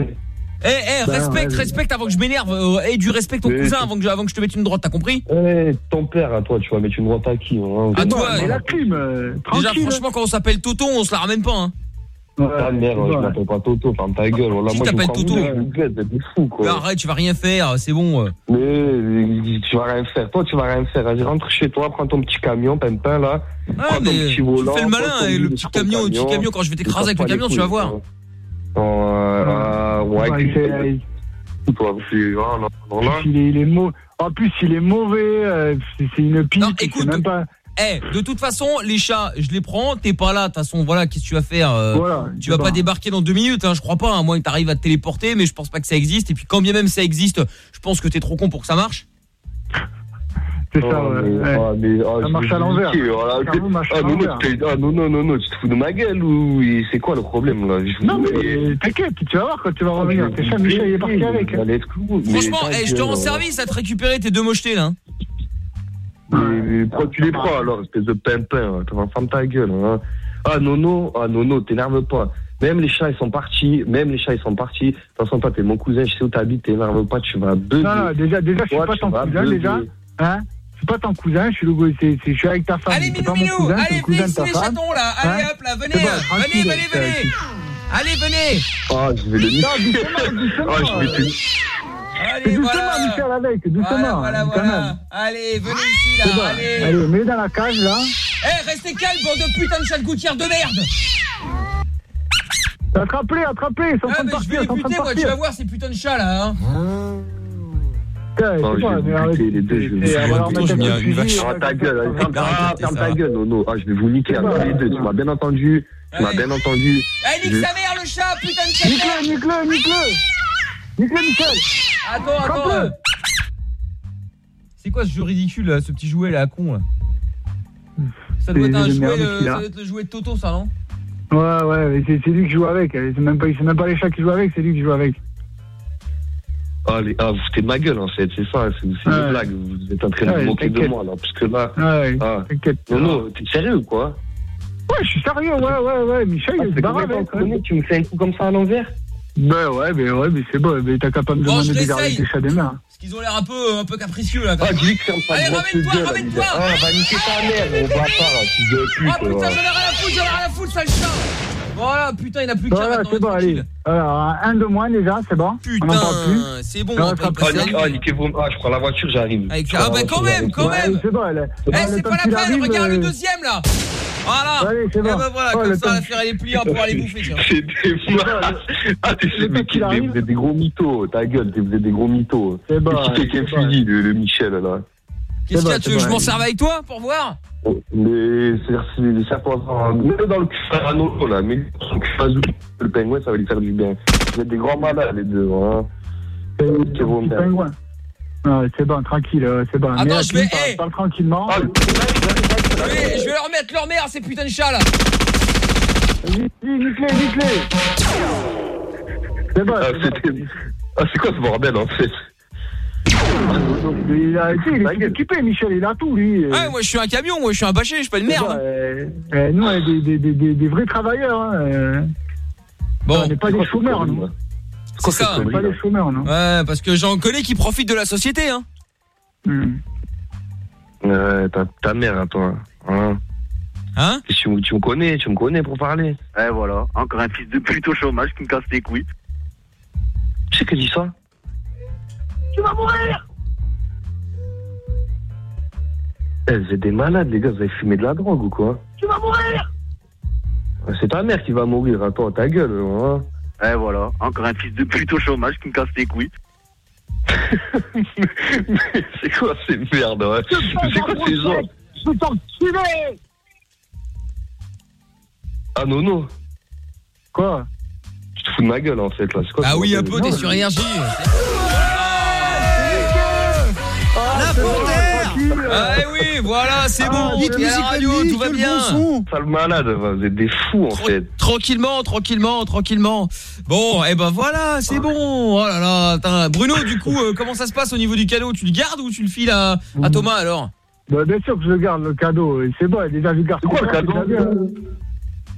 S10: Eh, eh,
S24: ben,
S10: respecte, respecte avant que je m'énerve. Euh, et du respect ton cousin avant que, je, avant que je te mette une droite, t'as compris?
S24: Eh, ton père, à toi, tu vas mettre une droite à qui hein,
S10: À toi.
S23: Mais la euh,
S10: Déjà, franchement, quand on s'appelle Toton, on se la ramène pas. Hein.
S24: Ouais, ta mère,
S23: euh,
S24: ouais.
S23: je
S24: m'appelle pas Toto, ferme ta gueule. Voilà,
S10: qui t'appelle Toto fou,
S24: quoi.
S10: Arrête, tu vas rien faire, c'est bon.
S24: Mais tu vas rien faire. Toi, tu vas rien faire. Allez, rentre chez toi, prends ton petit camion, pimpin, là.
S10: Ah,
S24: prends
S10: mais
S24: petit volant, tu
S10: fais le malin, le petit camion, camion, petit camion, quand je vais t'écraser avec le camion, tu vas voir.
S24: Hein. Euh, ouais,
S23: il, En plus, il est mauvais. Euh, c'est une piste.
S10: Non, écoute,
S23: même
S10: eh, de toute façon, les chats, je les prends, t'es pas là, de toute façon, voilà, qu'est-ce que tu vas faire euh,
S23: voilà,
S10: Tu vas pas. débarquer dans deux minutes, hein, je crois pas, à hein, moins que t'arrives à te téléporter, mais je pense pas que ça existe, et puis quand bien même ça existe, je pense que t'es trop con pour que ça marche.
S23: C'est ça,
S24: oh,
S23: ouais.
S24: Ah, ah,
S23: ça marche à l'envers.
S24: Ah, non, non, non, non, tu te fous de ma gueule ou c'est quoi le problème là?
S23: Non, mais t'inquiète, tu vas voir quand tu vas ah, revenir. C'est ça, Michel, il est parti avec.
S24: Hein.
S10: Franchement,
S24: hey,
S10: eh, je te rends
S24: hein.
S10: service à te récupérer tes deux mochetés là. Hein.
S24: Pourquoi tu les prends alors, espèce de pimpin Ferme ta gueule. Ah non, non, ah non, non, t'énerve pas. Même les chats, ils sont partis. Même les chats, ils sont partis. De toute façon, toi, t'es mon cousin, je sais où t'habites, t'énerve pas, tu vas
S23: Non Non, déjà, déjà, je suis pas ton cousin, déjà. Hein c'est pas ton cousin, je suis, avec ta femme.
S10: Allez, Minou, Minou,
S23: cousin,
S10: allez,
S23: le cousin de ta
S10: les
S23: femme.
S10: chatons, là.
S23: Hein allez,
S10: hop, là, venez, là. venez, venez, venez. Allez, venez.
S24: Oh, je vais le nier.
S23: Non,
S24: justement, oh.
S10: Allez, voilà.
S23: Doucement, Michel, avec, doucement.
S10: Voilà, voilà. Allez, venez ici, là, allez.
S23: Allez, mets dans la cage, là.
S10: Eh, restez calme, bande de putain de sale gouttière de merde
S23: Attrapez, attrapez, ils sont
S10: ah,
S23: en train de
S10: partir, de. Tu vas voir ces putains de chats, là, hein.
S24: hein ta gueule,
S23: on va-
S24: ferme ta, ferme ta gueule, Nono. Ah, je vais vous niquer les deux. Tu m'as bien entendu. Tu m'as bien entendu.
S10: Eh,
S24: Je
S10: nique
S24: vais-
S10: sa mère le chat, putain de chat.
S23: Nique-le, nique-le, nique-le Nique-le, Michel
S10: Attends, attends. C'est quoi ce jeu ridicule ce petit jouet là, con là Ça doit être un
S23: le
S10: jouet, euh, ça doit être le jouet de Toto ça, non?
S23: Ouais, ouais, mais c'est lui qui joue avec. C'est même, pas- c'est même pas les chats qui jouent avec, c'est lui qui joue avec.
S24: Ah, les- ah, vous foutez de ma gueule, en fait, c'est ça, c'est c'est
S23: Ouais.
S24: une blague. Vous êtes en train de
S23: Ouais,
S24: vous moquer de moi, là, parce que là.
S23: Ouais,
S24: ah.
S23: t'inquiète.
S24: Non, non, t'es sérieux ou quoi?
S23: Ouais, je suis sérieux, ouais, ouais, ouais. Michel,
S24: Ah,
S23: il
S24: c'est connaît, Tu me fais un coup comme ça à l'envers?
S23: Ben ouais, mais ouais, mais c'est bon, mais t'as qu'à pas me
S10: Bon,
S23: demander de garder tes chats des mains.
S10: Parce qu'ils ont l'air un peu, un peu capricieux là. quand
S24: Ah, dis-lui que ferme ta
S10: Allez, ramène-toi, ramène-toi
S24: Ah, va niquer ta mère, mon bâtard, là, fils de pute.
S10: Ah putain, j'en ai rien à foutre, j'en ai rien à foutre, sale chat Voilà, putain, il n'a plus qu'un
S23: Voilà,
S10: maintenant.
S23: c'est bon, allez. Alors, un de moins déjà, c'est bon.
S10: Putain, c'est bon, y
S24: Ah,
S10: la
S24: ah. Ah, je prends la voiture, j'arrive.
S10: Ah
S24: la
S10: bah
S24: voiture,
S10: quand même, quand même
S23: c'est bon,
S10: Eh, c'est pas la
S23: qu'il
S10: peine, regarde
S23: euh,
S10: le deuxième là Voilà
S23: Allez, c'est
S10: Et
S23: bon.
S10: bah voilà,
S23: Oh,
S10: comme ça, elle est pliée, on pourra aller bouffer, tiens.
S24: C'est des. Ah, t'es
S23: qu'il
S24: mais
S23: arrive.
S24: vous êtes des gros mythos, ta gueule, vous êtes des gros mythos.
S23: C'est bon, c'est bon.
S24: fusil, le, Michel, là.
S10: Qu'est-ce
S23: C'est
S10: qu'il y a, tu veux que
S23: c'est
S10: je m'en serve avec toi pour voir?
S24: Mais c'est c'est serpent, mets-le dans le cul à Nolo, là, dans le pingouin, ça va lui faire du bien. Vous êtes des grands malades, les deux, hein.
S23: Pingouin. Ouais, c'est bon, tranquille, euh, c'est bon.
S10: Attends,
S23: Mais
S10: je vais-
S23: me parles-
S10: eh.
S23: parle tranquillement.
S24: Ah,
S10: je vais, je vais leur mettre leur mère, ces putains de chats là
S23: Nique-les, nique-les. C'est bon,
S24: Ah,
S23: c'est bon.
S24: ah, c'est quoi ce bordel, en fait?
S23: Il a, il est équipé, Michel, il a tout, lui.
S10: Ouais, moi je suis un camion, moi je suis un bâché, je suis pas une merde hein.
S23: Euh, euh, nous, on est des, des, des, des, des vrais travailleurs. Hein. euh.
S10: Bon,
S23: on n'est pas des chômeurs, nous.
S10: c'est ça
S23: On n'est pas des chômeurs, non.
S10: Ouais, parce que j'en connais qui profitent de la société hein
S23: Hmm.
S24: Ouais, ta, ta mère, à toi. Hein
S10: Hein?
S24: Tu, tu me connais, tu me connais pour parler.
S25: Eh voilà, encore un fils de pute au chômage qui me casse les couilles.
S24: Tu sais que dit ça?
S23: Tu vas mourir.
S24: Eh, vous êtes des malades, les gars, vous avez fumé de la drogue ou quoi
S23: Tu vas mourir.
S24: C'est ta mère qui va mourir, attends, ta gueule, hein.
S25: Eh voilà, encore un fils de pute au chômage qui me casse les couilles.
S24: C'est quoi ces merdes, ouais C'est quoi ces gens
S23: Je peux t'enculer
S24: Ah non, non.
S23: Quoi
S24: Tu te fous de ma gueule, en fait, là. C'est quoi
S10: Ah oui, un peu, t'es sur énergie Ah eh oui, voilà, c'est bon,
S23: vite,
S10: t'es à la
S23: musique
S10: radio, tout va bien
S23: bon son.
S24: Sale malade, vous êtes des fous, en fait.
S10: Tranquillement, tranquillement, tranquillement. Bon, et ben voilà, c'est bon. Oh là là, attends. Bruno, du coup, euh, comment ça se passe au niveau du cadeau? Tu le gardes ou tu le files à, à Thomas alors?
S23: Bah, Bien sûr que je le garde, le cadeau. C'est bon, déjà, je le garde.
S24: C'est quoi le cadeau?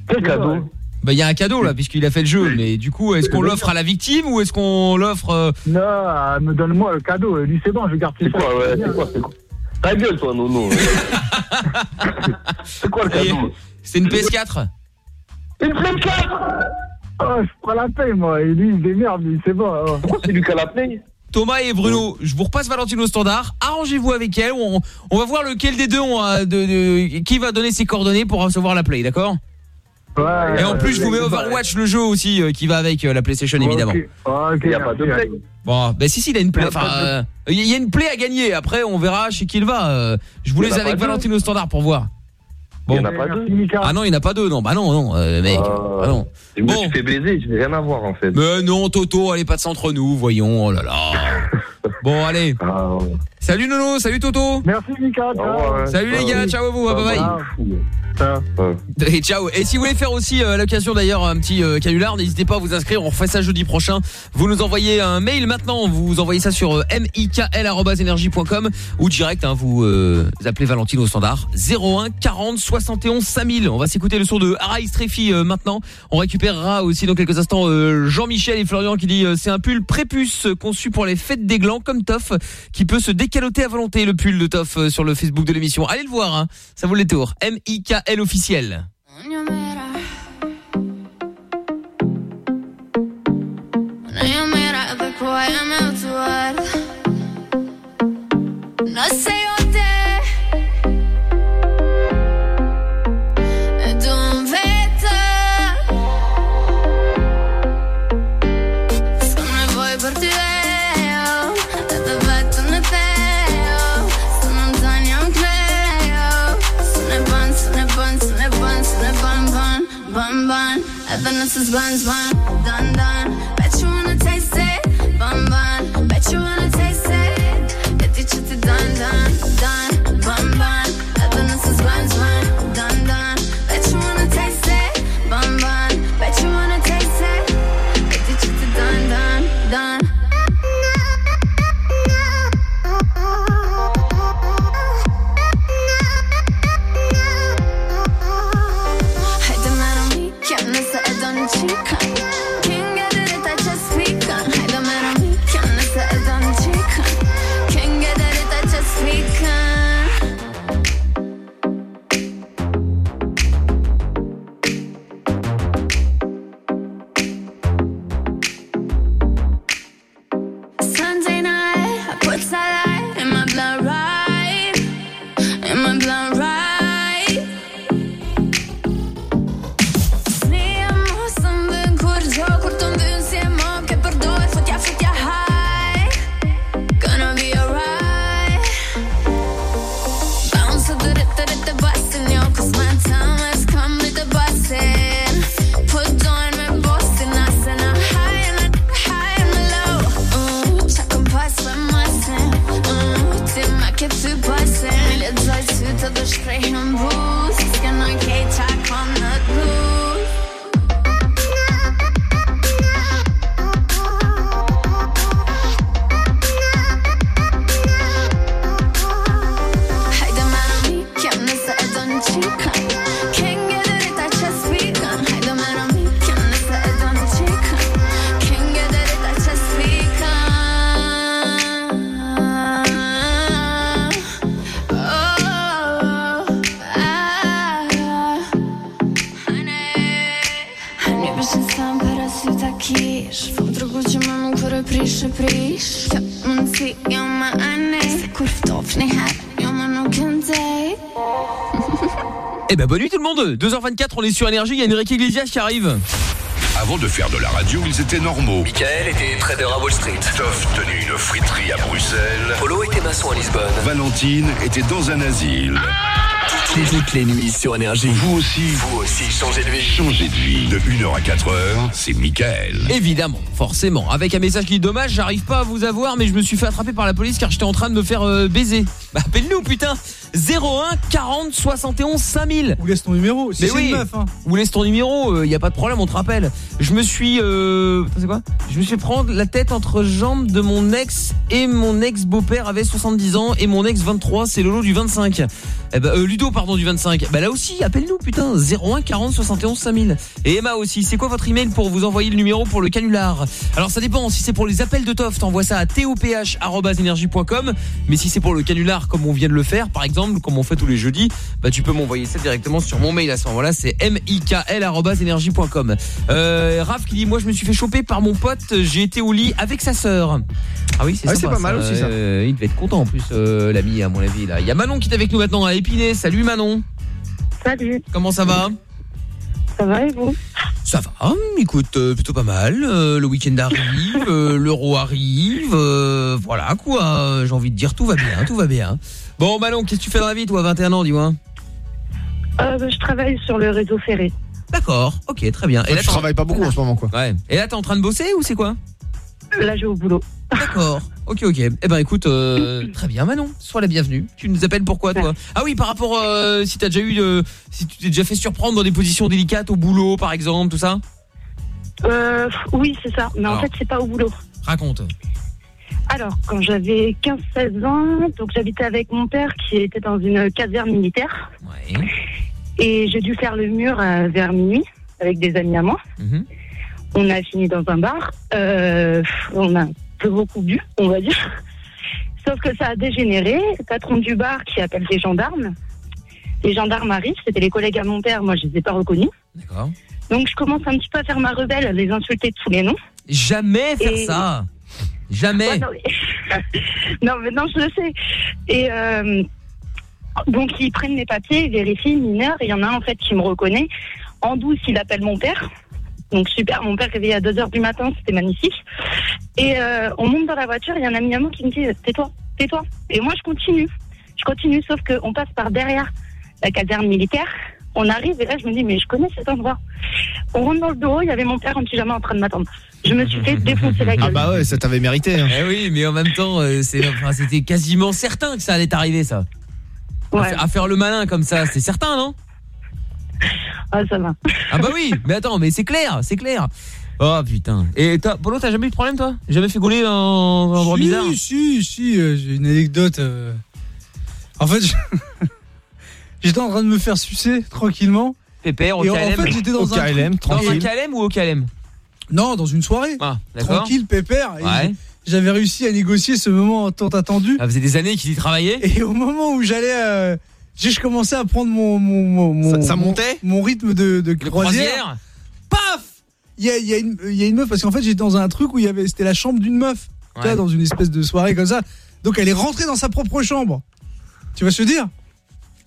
S24: Quel cadeau?
S10: Bah il y a un cadeau là puisqu'il a fait le jeu, mais du coup, est-ce qu'on l'offre à la victime ou est-ce qu'on l'offre euh,
S23: Non, euh, me donne-moi le cadeau. Lui, c'est bon, je garde tout
S24: C'est
S23: ça.
S24: quoi, ouais, c'est quoi, c'est quoi Ta gueule, toi, Nono. c'est quoi le cadeau
S10: C'est une PS4
S24: Une PS4
S23: Oh, je prends la paix, moi. Et lui, il démerde, lui, c'est bon. oh.
S24: Pourquoi c'est lui qui a la play
S10: Thomas et Bruno, je vous repasse Valentine au standard. Arrangez-vous avec elle. On, on va voir lequel des deux on a de, de- qui va donner ses coordonnées pour recevoir la play, d'accord?
S23: Ouais,
S10: Et en plus, je vous mets Overwatch le jeu aussi euh, qui va avec euh, la PlayStation évidemment.
S23: Ok, ok,
S24: Il y a pas de play.
S10: Bon, ben si si, il a une play. Enfin, euh, il y a une play à gagner. Après, on verra chez qui il va. Euh, je vous laisse avec au standard pour voir.
S24: Il en a pas deux.
S10: Ah non, il n'y en a pas deux. Non, bah non, non, euh, mec.
S24: Ah.
S10: Ah non.
S24: Je me
S10: Bon.
S24: suis fait baiser, je n'ai rien à voir, en fait.
S10: Mais non, Toto, allez pas de entre nous, voyons. Oh là là. Bon, allez.
S24: Ah, ouais.
S10: Salut Nono, salut Toto.
S23: Merci, Mika.
S10: Salut les gars, ciao à vous, bye bye.
S24: Ah. Ouais.
S10: Et ciao. Et si vous voulez faire aussi euh, à l'occasion d'ailleurs un petit euh, canular, n'hésitez pas à vous inscrire. On refait ça jeudi prochain. Vous nous envoyez un mail maintenant. Vous envoyez ça sur euh, mikl@energie.com ou direct. Hein, vous, euh, vous appelez Valentine au standard 01 40 71 5000. On va s'écouter le son de Arai Streffi euh, maintenant. On récupérera aussi dans quelques instants euh, Jean-Michel et Florian qui dit euh, c'est un pull prépuce euh, conçu pour les fêtes des glands comme Toff qui peut se décaloter à volonté le pull de Toff euh, sur le Facebook de l'émission. Allez le voir. Hein. Ça vaut le détour. M-I-K-L officiel.
S9: nothing, this is blind, blind, done, done.
S10: Eh ben bonne nuit tout le monde 2h24 on est sur énergie, il y a Enrique Iglesias qui arrive
S6: Avant de faire de la radio, ils étaient normaux.
S5: Michael était trader à Wall Street.
S6: Toff tenait une friterie à Bruxelles.
S5: Polo était maçon à Lisbonne.
S6: Valentine était dans un asile.
S5: Toutes, toutes les nuits sur énergie.
S6: Vous aussi,
S5: Vous aussi, changez de vie.
S6: changez de vie. De 1h à 4h, c'est Michael.
S10: Évidemment, forcément. Avec un message qui dit dommage, j'arrive pas à vous avoir, mais je me suis fait attraper par la police car j'étais en train de me faire euh, baiser. Bah appelle-nous putain 01 40 71 5000
S11: Ou laisse ton numéro. Si c'est
S10: oui,
S11: une meuf, hein.
S10: ou laisse ton numéro, il y a pas de problème, on te rappelle. Je me suis, euh, c'est quoi? Je me suis prendre la tête entre jambes de mon ex et mon ex beau-père avait 70 ans et mon ex 23, c'est Lolo du 25. Eh ben, euh, Ludo pardon du 25. Bah là aussi, appelle-nous putain 01 40 71 5000. Et Emma aussi. C'est quoi votre email pour vous envoyer le numéro pour le canular? Alors ça dépend. Si c'est pour les appels de Toff, t'envoies ça à toph@energie.com. Mais si c'est pour le canular, comme on vient de le faire, par exemple, comme on fait tous les jeudis, bah tu peux m'envoyer ça directement sur mon mail à ce moment-là. C'est mikl@energie.com. Euh, Raph qui dit moi je me suis fait choper par mon pote. J'ai été au lit avec sa sœur. Ah oui, c'est
S12: Ah oui, pas mal aussi, ça.
S10: Euh, il devait être content en plus, euh, l'ami à mon avis là. Il y a Manon qui est avec nous maintenant à Épinay. Salut Manon.
S26: Salut.
S10: Comment ça va?
S26: Ça va et vous?
S10: Ça va, écoute, euh, plutôt pas mal. Euh, le week-end arrive, euh, l'euro arrive, euh, voilà quoi. euh, J'ai envie de dire tout va bien, tout va bien. Bon Manon, qu'est-ce que tu fais dans la vie toi, 21 ans, dis-moi?
S26: Euh, Je travaille sur le réseau ferré.
S10: D'accord, ok, très bien.
S12: tu
S10: t'es en-
S12: travailles pas beaucoup en ce moment, quoi.
S10: Ouais. Et là, t'es en train de bosser ou c'est quoi?
S26: Là, je vais au boulot.
S10: D'accord. Ok, ok. Eh ben, écoute, euh, très bien, Manon. Sois la bienvenue. Tu nous appelles pourquoi, toi? Ah oui, par rapport, euh, si t'as déjà eu, euh, si tu t'es déjà fait surprendre dans des positions délicates au boulot, par exemple, tout ça?
S26: Euh, oui, c'est ça. Mais en
S10: Alors.
S26: fait, c'est pas au boulot.
S10: Raconte.
S26: Alors, quand j'avais 15-16 ans, donc j'habitais avec mon père qui était dans une caserne militaire.
S10: Ouais.
S26: Et j'ai dû faire le mur euh, vers minuit avec des amis à moi.
S10: Mhm.
S26: On a fini dans un bar. Euh, on a peu beaucoup bu, on va dire. Sauf que ça a dégénéré. Le patron du bar qui appelle les gendarmes. Les gendarmes arrivent, c'était les collègues à mon père, moi je les ai pas reconnus.
S10: D'accord.
S26: Donc je commence un petit peu à faire ma rebelle, à les insulter de tous les noms.
S10: Jamais faire
S26: Et-
S10: ça. Jamais.
S26: Ouais, non, mais... non, mais non, je le sais. Et euh, donc, ils prennent les papiers, ils vérifient, mineur. Et il y en a un, en fait, qui me reconnaît. En douce, il appelle mon père. Donc, super, mon père réveillé à 2 h du matin, c'était magnifique. Et euh, on monte dans la voiture, il y a un ami à moi qui me dit Tais-toi, tais-toi. Et moi, je continue. Je continue, sauf qu'on passe par derrière la caserne militaire. On arrive, et là, je me dis Mais je connais cet endroit. On rentre dans le bureau, il y avait mon père en pyjama en train de m'attendre. Je me suis fait défoncer la gueule.
S12: Ah bah ouais, ça t'avait mérité. hein.
S10: Eh oui, mais en même temps, euh, enfin, c'était quasiment certain que ça allait t'arriver, ça.
S26: Ouais.
S10: À, faire le malin comme ça, c'est certain, non?
S26: Ah, ça va.
S10: Ah bah oui, mais attends, mais c'est clair, c'est clair. Oh putain. Et toi, Polo, t'as jamais eu de problème, toi? Jamais fait gauler un endroit
S11: si,
S10: bizarre?
S11: Si, si, euh, j'ai une anecdote. euh. En fait, je- j'étais en train de me faire sucer tranquillement.
S10: Pépère, au
S11: Et en
S10: KLM.
S11: fait, j'étais dans
S10: Au
S11: un
S10: KLM, Dans un KLM ou au KLM
S11: Non, dans une soirée.
S10: Ah, d'accord.
S11: Tranquille, pépère. Et
S10: Ouais.
S11: j'ai- J'avais réussi à négocier ce moment tant attendu.
S10: Ça faisait des années qu'il y travaillait.
S11: Et au moment où j'allais, euh, j'ai je commençais à prendre mon mon mon, mon-
S12: Ça- ça
S11: mon-
S12: montait
S11: mon rythme de, de croisière.
S10: croisière
S11: Paf Il y a, il y, a une- il y a une meuf parce qu'en fait j'étais dans un truc où il y avait c'était la chambre d'une meuf. Tu vois,
S10: Ouais.
S11: dans une espèce de soirée comme ça. Donc elle est rentrée dans sa propre chambre. Tu vas se dire?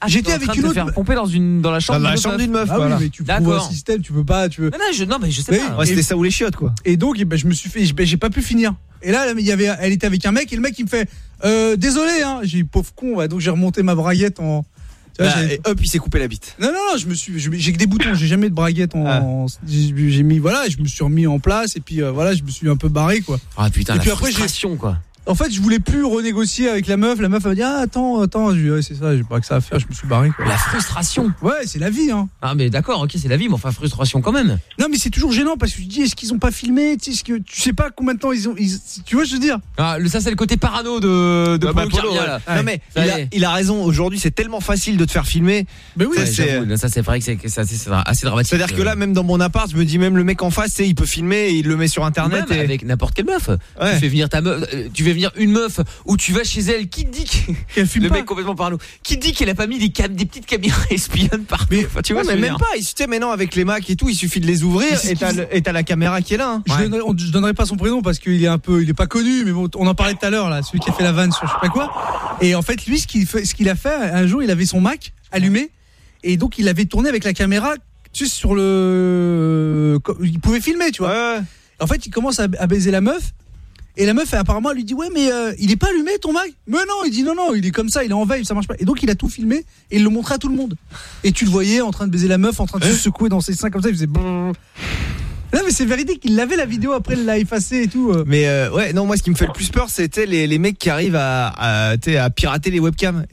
S10: Ah,
S11: J'étais avec une autre
S10: faire pomper dans une dans la chambre
S12: Dans la chambre d'une meuf,
S11: Ah
S12: voilà.
S11: oui, mais tu trouves un système, tu peux pas, tu peux.
S10: Non, non, je, non, mais je sais
S11: Mais-
S10: pas.
S12: Ouais, c'était ça ou les chiottes, quoi.
S11: Et donc, eh ben, je me suis fait, ben, j'ai pas pu finir. Et là, il y avait, elle était avec un mec et le mec il me fait, euh, désolé, hein. J'ai dit, pauvre con, ouais. donc j'ai remonté ma braguette en. Vois,
S12: Bah, et hop, il s'est coupé la bite.
S11: non, non, non, je me suis, j'ai que des boutons, j'ai jamais de braguette en.
S12: Ah.
S11: en- j'ai mis, voilà, je me suis remis en place et puis euh, voilà, je me suis un peu barré quoi.
S10: Ah putain,
S11: Et
S10: la
S11: puis après,
S10: frustration, quoi.
S11: En fait, je voulais plus renégocier avec la meuf. La meuf elle m'a dit, ah, attends, attends. Ouais, c'est ça, j'ai pas que ça à faire, je me suis barré quoi.
S10: La frustration.
S11: Ouais, c'est la vie, hein.
S10: Ah mais d'accord, ok, c'est la vie, mais enfin frustration quand même.
S11: Non, mais c'est toujours gênant parce que tu te dis, est-ce qu'ils ont pas filmé? Tu sais, est-ce que tu sais pas combien de temps ils ont. ils- tu vois, je veux dire?
S10: Ah, le, ça c'est le côté parano de, de
S12: Ah bah,
S10: Polo
S12: Polo,
S10: Carmia,
S12: ouais.
S10: là.
S12: Non mais
S10: Ça
S12: il a,
S10: est.
S12: il a raison. Aujourd'hui, c'est tellement facile de te faire filmer.
S11: Mais oui,
S10: Ouais,
S12: c'est-
S10: ça c'est vrai que c'est assez, assez dramatique.
S12: C'est-à-dire que là, même dans mon appart, je me dis même le mec en face, il peut filmer et il le met sur internet.
S10: même
S12: et-
S10: avec n'importe quelle meuf.
S12: Ouais.
S10: Tu fais venir ta meuf, euh, tu fais venir une meuf ou tu vas chez elle, qui te dit que- le
S11: pas.
S10: mec complètement parano, qui te dit qu'elle a pas mis des, cam- des petites caméras espionnes partout. Enfin, tu vois,
S12: Ouais, mais même pas. Tu sais, maintenant avec les Macs et tout, il suffit de les ouvrir
S11: Mais
S12: et t'as la caméra qui est là. hein.
S11: Je, donnerai, on- je donnerai pas son prénom parce qu'il est un peu, il est pas connu, mais bon, on en parlait tout à l'heure là, celui qui a fait la vanne sur je sais pas quoi. Et en fait, lui, ce qu'il fait, ce qu'il a fait, un jour, il avait son Mac allumé et donc il avait tourné avec la caméra, sais, sur le, il pouvait filmer, tu vois.
S12: Ouais.
S11: En fait, il commence à, à baiser la meuf. Et la meuf, apparemment, elle lui dit Ouais, mais euh, il est pas allumé ton Mac Mais non, il dit Non, non, il est comme ça, il est en veille, ça marche pas. Et donc, il a tout filmé et il le montrait à tout le monde. Et tu le voyais en train de baiser la meuf, en train de se secouer dans ses seins comme ça, il faisait. Non, mais c'est véridique, il l'avait la vidéo, après il l'a effacée et tout. euh.
S12: Mais euh, ouais, non, moi, ce qui me fait le plus peur, c'était les, les mecs qui arrivent à pirater les webcams.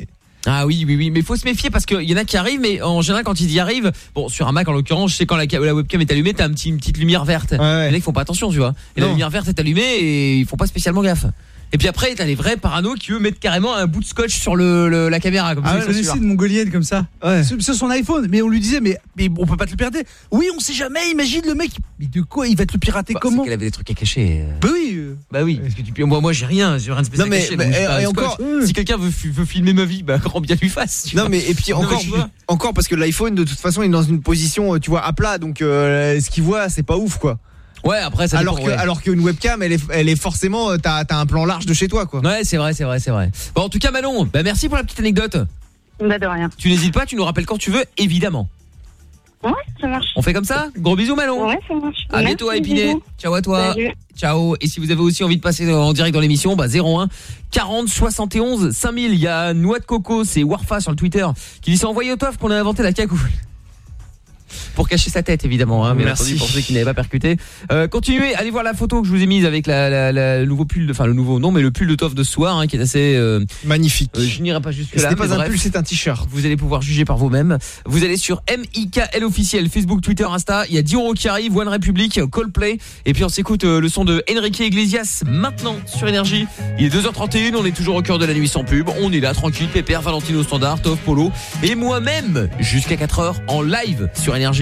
S10: Ah oui, oui, oui, mais faut se méfier parce qu'il y en a qui arrivent, mais en général quand ils y arrivent, bon sur un Mac en l'occurrence, je sais quand la, ca- la webcam est allumée, t'as un petit, une petite lumière verte.
S12: ouais.
S10: Les mecs font pas attention, tu vois. Et la lumière verte est allumée et ils font pas spécialement gaffe. Et puis après, t'as les vrais parano qui eux mettent carrément un bout de scotch sur le, le- la caméra. Comme
S11: Ah, connaissez
S10: sûrs.
S11: une mongolienne comme ça
S12: Ouais.
S11: sur, sur son iPhone, mais on lui disait mais, mais on peut pas te le pirater. Oui, on sait jamais, imagine le mec, mais de quoi il va te le pirater
S10: Bah,
S11: comment
S10: qu'elle avait des trucs à cacher. euh.
S11: Bah oui. euh.
S10: Bah oui, parce que tu, moi, moi j'ai rien, j'ai rien de spécial
S12: Non, mais-
S10: à cacher. donc j'ai
S12: et-
S10: pas
S12: et
S10: un
S12: encore-
S10: si quelqu'un veut, veut filmer ma vie, bah grand bien lui fasse.
S12: Non
S10: vois.
S12: mais et puis
S10: Non,
S12: encore
S10: je
S12: encore parce que l'iPhone de toute façon il est dans une position euh, tu vois à plat donc euh, ce qu'il voit c'est pas ouf quoi.
S10: Ouais, après ça
S12: alors
S10: dépend,
S12: que
S10: ouais.
S12: alors qu'une webcam elle est elle est forcément euh, t'as t'as un plan large de chez toi quoi.
S10: Ouais, c'est vrai, c'est vrai, c'est vrai. Bon, en tout cas, Manon, bah merci pour la petite anecdote.
S26: Bah, de rien.
S10: Tu n'hésites pas, tu nous rappelles quand tu veux, évidemment.
S26: Ouais, ça marche.
S10: On fait comme ça Gros bisous, Manon.
S26: Ouais, ça marche.
S10: À bientôt à Épinay. Ciao à toi.
S26: Salut.
S10: Ciao. Et si vous avez aussi envie de passer en direct dans l'émission, bah 01 40 71 5000. Il y a Noix de Coco, c'est Warfa sur le Twitter, qui dit c'est envoyé au tof qu'on a inventé la cagoule. Pour cacher sa tête évidemment, hein, bien
S12: Merci.
S10: pour ceux qui n'avaient pas percuté. Euh, continuez, allez voir la photo que je vous ai mise avec la, la- la- le nouveau pull, enfin le nouveau non mais le pull de Toff de ce soir hein, qui est assez euh,
S12: magnifique.
S10: je n'irai pas jusque
S12: Et ce
S10: là.
S12: n'est pas
S10: mais
S12: un
S10: bref.
S12: pull, c'est un t-shirt.
S10: Vous allez pouvoir juger par vous-même. Vous allez sur MIKL officiel, Facebook, Twitter, Insta. Il y a Dion qui arrive, One Republic, Coldplay. Et puis on s'écoute euh, le son de Enrique Iglesias maintenant sur Énergie. Il est 2h31, on est toujours au cœur de la nuit sans pub. On est là, tranquille, Pépère, Valentino Standard, Toff Polo. Et moi-même, jusqu'à 4h en live sur Énergie.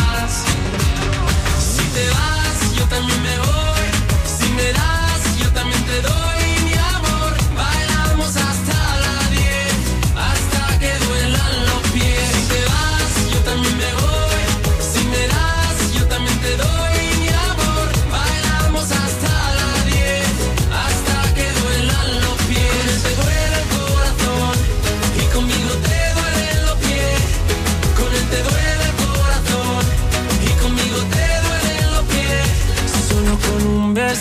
S8: Te vas, yo también me voy. Si me das, yo también te doy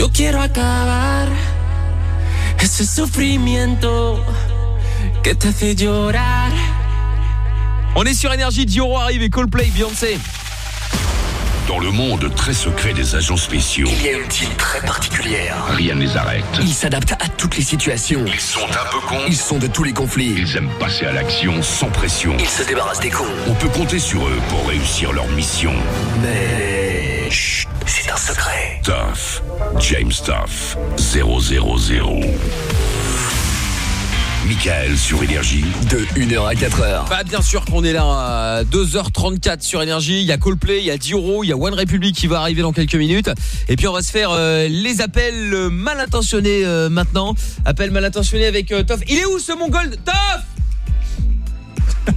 S27: yo quiero acabar ese sufrimiento que te hace llorar.
S10: On est sur énergie, Dioro arrive et Coldplay, Beyoncé.
S6: Dans le monde très secret des agents spéciaux,
S5: Il y a une team très particulière.
S6: rien ne les arrête.
S5: Ils s'adaptent à toutes les situations.
S6: Ils sont un peu cons.
S5: Ils sont de tous les conflits.
S6: Ils aiment passer à l'action sans pression.
S5: Ils se débarrassent des cons.
S6: On peut compter sur eux pour réussir leur mission.
S5: Mais... Chut, c'est un secret.
S6: Tough. James Tough. 000. Michael sur Énergie.
S5: De 1h à 4h.
S10: Bah bien sûr qu'on est là à 2h34 sur énergie, il y a Coldplay, il y a Dioro, il y a One Republic qui va arriver dans quelques minutes et puis on va se faire euh, les appels euh, mal intentionnés euh, maintenant. Appel mal intentionné avec euh, Toff. Il est où ce mongol? Toff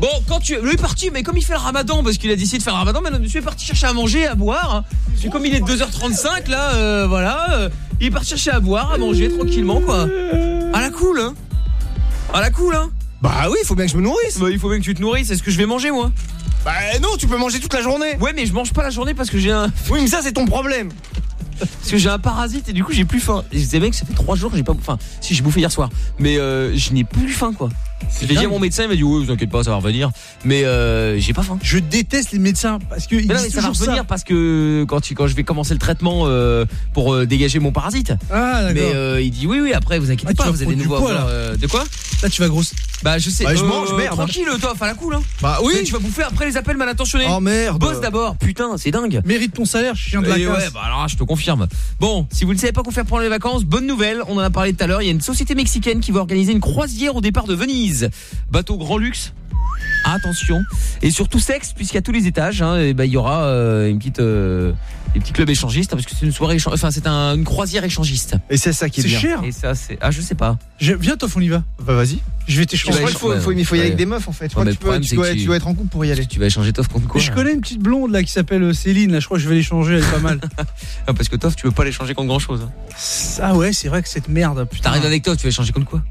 S10: Bon, quand tu lui est parti mais comme il fait le Ramadan parce qu'il a décidé de faire le Ramadan, maintenant monsieur est parti chercher à manger, à boire. hein. C'est comme il est 2h35 là euh, voilà, euh, il est parti chercher à boire, à manger tranquillement quoi. La cool hein. À la cool hein.
S12: Bah oui, il faut bien que je me nourrisse.
S10: Bah il faut bien que tu te nourrisses, c'est ce que je vais manger moi.
S12: Bah non, tu peux manger toute la journée.
S10: Ouais, mais je mange pas la journée parce que j'ai un
S12: Oui, mais ça c'est ton problème.
S10: parce que j'ai un parasite et du coup j'ai plus faim. Et je disais mec, ça fait 3 jours que j'ai pas enfin si j'ai bouffé hier soir, mais euh, je n'ai plus faim quoi. Je l'ai dit à mon médecin, il m'a dit "Ouais, vous inquiétez pas, ça va revenir." Mais euh, j'ai pas faim.
S11: Je déteste les médecins parce que ils
S10: Mais non, mais ça va revenir
S11: ça.
S10: parce que quand, tu- quand je vais commencer le traitement euh, pour euh, dégager mon parasite.
S11: Ah d'accord.
S10: Mais euh, il dit oui oui après vous inquiétez
S11: Ah,
S10: pas vous nous
S11: poids,
S10: voir de quoi?
S11: Là tu vas grosse.
S10: Bah je sais
S12: Bah, je
S10: euh,
S12: mange, merde.
S10: Tranquille toi à la cool hein.
S12: Bah oui.
S10: Mais tu vas bouffer après les appels mal intentionnés.
S12: Oh merde.
S10: Bosse d'abord, putain, c'est dingue.
S11: Mérite ton salaire, chien de la
S10: Et
S11: casse.
S10: ouais, bah alors là, je te confirme. Bon, si vous ne savez pas quoi faire pendant les vacances, bonne nouvelle, on en a parlé tout à l'heure, il y a une société mexicaine qui va organiser une croisière au départ de Venise. Bateau grand luxe. Attention et surtout sexe puisqu'à tous les étages hein, et ben, il y aura euh, une petite euh, des petits clubs échangistes parce que c'est une soirée enfin c'est un- une croisière échangiste.
S12: Et c'est ça qui est, bien.
S11: cher.
S10: Et ça c'est ah je sais pas.
S11: Je- Viens Toff, on y va.
S12: Bah vas-y.
S11: Je vais t'échanger.
S12: qu'il faut, faut, il faut y aller avec des meufs en fait. Je crois que tu, tu
S10: c'est
S12: dois-
S10: que
S12: tu
S10: tu-
S12: dois être en couple pour y aller.
S10: Tu vas échanger Toff contre quoi
S11: Je
S10: là
S11: connais une petite blonde là qui s'appelle euh, Céline, là je crois que je vais l'échanger, elle est pas mal.
S10: Ah, parce que Toff tu veux pas l'échanger contre grand chose.
S11: ah ouais, c'est vrai que cette merde.
S10: T'arrives avec Toff, tu vas échanger contre quoi?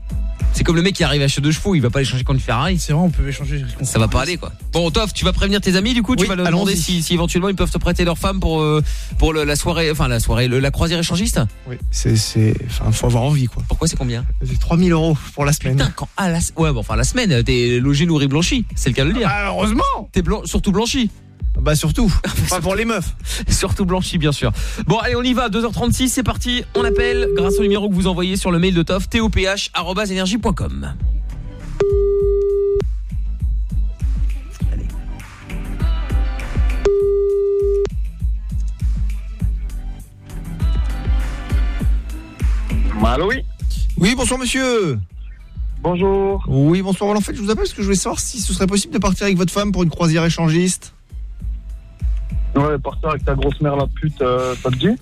S10: C'est comme le mec qui arrive à chez deux chevaux, il va pas l'échanger contre Ferrari.
S11: C'est vrai, on peut échanger.
S10: Ça va pas aller quoi. Bon Toff, tu vas prévenir tes amis du coup, tu
S12: Oui,
S10: vas leur demander si, si éventuellement ils peuvent te prêter leur femme pour euh, pour le- la soirée enfin la soirée le- la croisière échangiste?
S12: Oui, c'est c'est enfin faut avoir envie quoi.
S10: Pourquoi c'est combien?
S12: C'est 3000 euros pour la semaine.
S10: Putain quand ah la ouais bon enfin la semaine t'es logé nourri blanchi, c'est le cas de le dire.
S12: Bah, heureusement.
S10: T'es surtout blanchi.
S12: Bah surtout. Enfin pour les meufs.
S10: Surtout blanchi bien sûr. Bon allez on y va 2h36 c'est parti. On appelle grâce au numéro que vous envoyez sur le mail de Toff toph@energie.com.
S28: Allô, oui
S12: Oui, bonsoir monsieur.
S28: Bonjour.
S12: Oui, bonsoir. Voilà, en fait, je vous appelle parce que je voulais savoir si ce serait possible de partir avec votre femme pour une croisière échangiste.
S28: Ouais, partir avec ta grosse mère la pute, euh, ça te dit?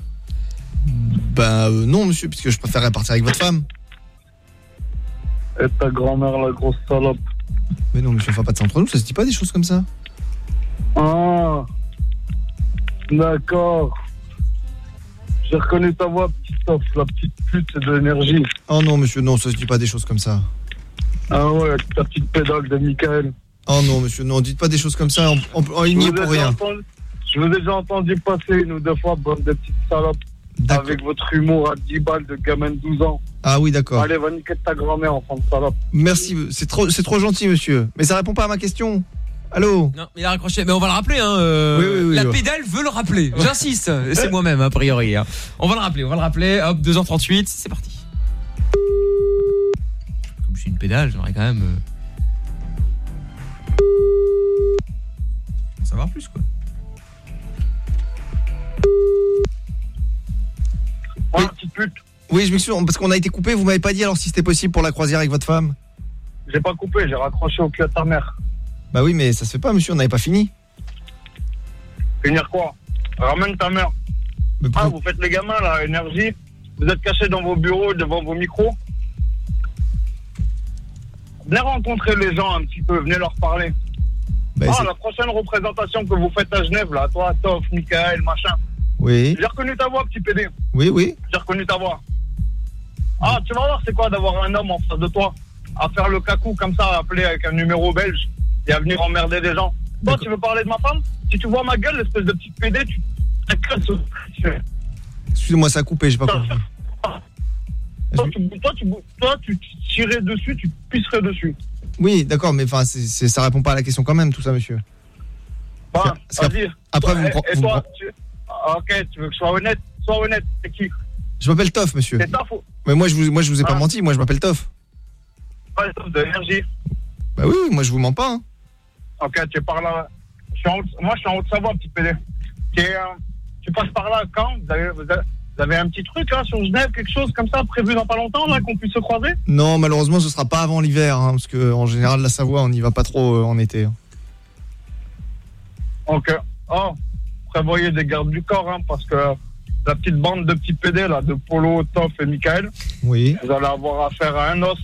S12: Bah euh, non, monsieur, puisque je préférerais partir avec votre femme.
S28: Et ta grand-mère la grosse salope.
S12: Mais non, monsieur, enfin pas de ça entre nous, ça se dit pas des choses comme ça.
S28: Ah, d'accord. J'ai reconnu ta voix, petite off, la petite pute de l'énergie.
S12: Oh non, monsieur, non, ça se dit pas des choses comme ça.
S28: Ah ouais, avec ta petite pédale de Michael.
S12: Oh non, monsieur, non, dites pas des choses comme ça, on, on, on- il n'y est
S28: Je vous ai
S12: pour rien.
S28: entendu- Je vous ai déjà entendu passer une ou deux fois, bande de petites salopes. Avec votre humour à 10 balles de gamin de 12 ans.
S12: Ah oui, d'accord.
S28: Allez, va niquer ta grand-mère, enfant de salope.
S12: Merci, c'est trop, c'est trop gentil, monsieur. Mais ça répond pas à ma question. Allô
S10: Non, mais il a raccroché. Mais on va le rappeler. Hein, euh,
S12: Oui, oui, oui,
S10: la
S12: oui.
S10: pédale veut le rappeler. J'insiste. C'est moi-même, a priori. hein. On va le rappeler. On va le rappeler. Hop, 2h38. C'est parti. Suis une pédale, j'aurais quand même. euh, En savoir plus, quoi.
S28: Ouais, petite pute.
S12: Oui, je m'excuse, parce qu'on a été coupé, vous m'avez pas dit alors si c'était possible pour la croisière avec votre femme.
S28: J'ai pas coupé, j'ai raccroché au cul à ta mère.
S12: Bah oui, mais ça se fait pas, monsieur, on n'avait pas fini.
S28: Finir quoi? Ramène ta mère. Ah, vous faites les gamins, là, énergie. Vous êtes cachés dans vos bureaux, devant vos micros. Venez rencontrer les gens un petit peu, venez leur parler.
S12: Bah,
S28: ah, la prochaine représentation que vous faites à Genève, là, toi, Toff, Michael, machin.
S12: Oui,
S28: J'ai reconnu ta voix, petit PD.
S12: oui, oui.
S28: J'ai reconnu ta voix. Ah, tu vas voir, c'est quoi d'avoir un homme en face de toi à faire le cacou comme ça, à appeler avec un numéro belge et à venir emmerder des gens. Toi, tu veux parler de ma femme? Si tu vois ma gueule, l'espèce de petite PD, tu
S12: Excusez-moi, ça a coupé, j'ai pas compris.
S28: Toi, tu, toi, tu, toi, tu tirais dessus, tu pisserais dessus.
S12: Oui, d'accord, mais enfin, c'est- ça répond pas à la question quand même, tout ça, monsieur.
S28: Bah,
S12: après,
S28: Toi,
S12: vous
S28: et-
S12: vous me
S28: toi, tu... ok, tu veux que je sois honnête? Sois honnête, c'est qui?
S12: Je m'appelle Toff, monsieur.
S28: C'est Toff ou-
S12: Mais moi, je vous, moi, je vous ai pas
S28: Ah.
S12: menti, moi, je m'appelle Toff.
S28: Ouais, Toff de l'énergie.
S12: Bah oui, moi, je vous mens pas. hein.
S28: Ok, tu parles là. Je suis en Haute- Moi, je suis en Haute-Savoie, petit PD. Tu, es, euh, tu passes par là quand? Vous avez, vous, avez, vous avez un petit truc là sur Genève, quelque chose comme ça prévu dans pas longtemps là qu'on puisse se croiser?
S12: Non, malheureusement, ce sera pas avant l'hiver, hein, parce que en général, la Savoie, on n'y va pas trop euh, en été. hein.
S28: Ok. Oh, prévoyez des gardes du corps, hein, parce que la petite bande de petits PD là, de Polo, Toff et Michael,
S12: Oui.
S28: vous allez avoir affaire à un os.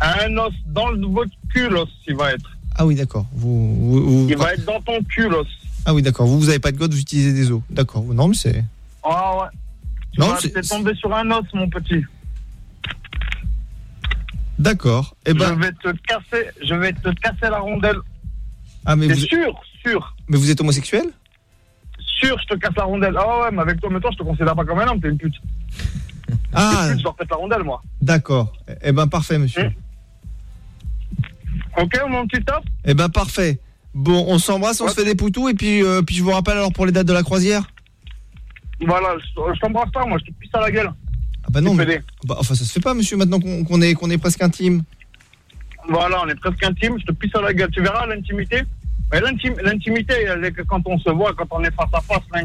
S28: À un os dans le, votre cul, l'os, il va être.
S12: Ah oui, d'accord. Vous, vous- vous-
S28: Il va être dans ton cul, l'os.
S12: Ah oui, d'accord. Vous, vous avez pas de god, vous utilisez des os. D'accord. Non, mais c'est.
S28: Ah ouais. Tu
S12: Non,
S28: vas
S12: c'est-
S28: t'es tombé sur un os, mon petit.
S12: D'accord. Eh ben.
S28: Je vais te casser, je vais te casser la rondelle.
S12: Ah, mais vous,
S28: sûr, sûr,
S12: mais vous êtes homosexuel?
S28: Sûr, je te casse la rondelle. Ah ouais, mais avec toi, mais toi, je te considère pas comme un homme, t'es une pute.
S12: Ah,
S28: pute, je leur pète la rondelle, moi.
S12: d'accord. Eh ben, parfait, monsieur.
S28: Ok, mon petit top
S12: Eh ben, parfait. Bon, on s'embrasse, on se fait des poutous, et puis, euh, puis je vous rappelle alors pour les dates de la croisière?
S28: Voilà, je, t'embrasse pas, moi, je te pisse à la gueule.
S12: Ah bah non, mais. Bah, enfin, ça se fait pas, monsieur, maintenant qu'on qu'on est, qu'on est presque intime.
S28: Voilà, on est presque intime, je te pisse à la gueule. Tu verras l'intimité. Mais l'intim- l'intimité, elle est que quand on se voit, quand on est face à face, l'un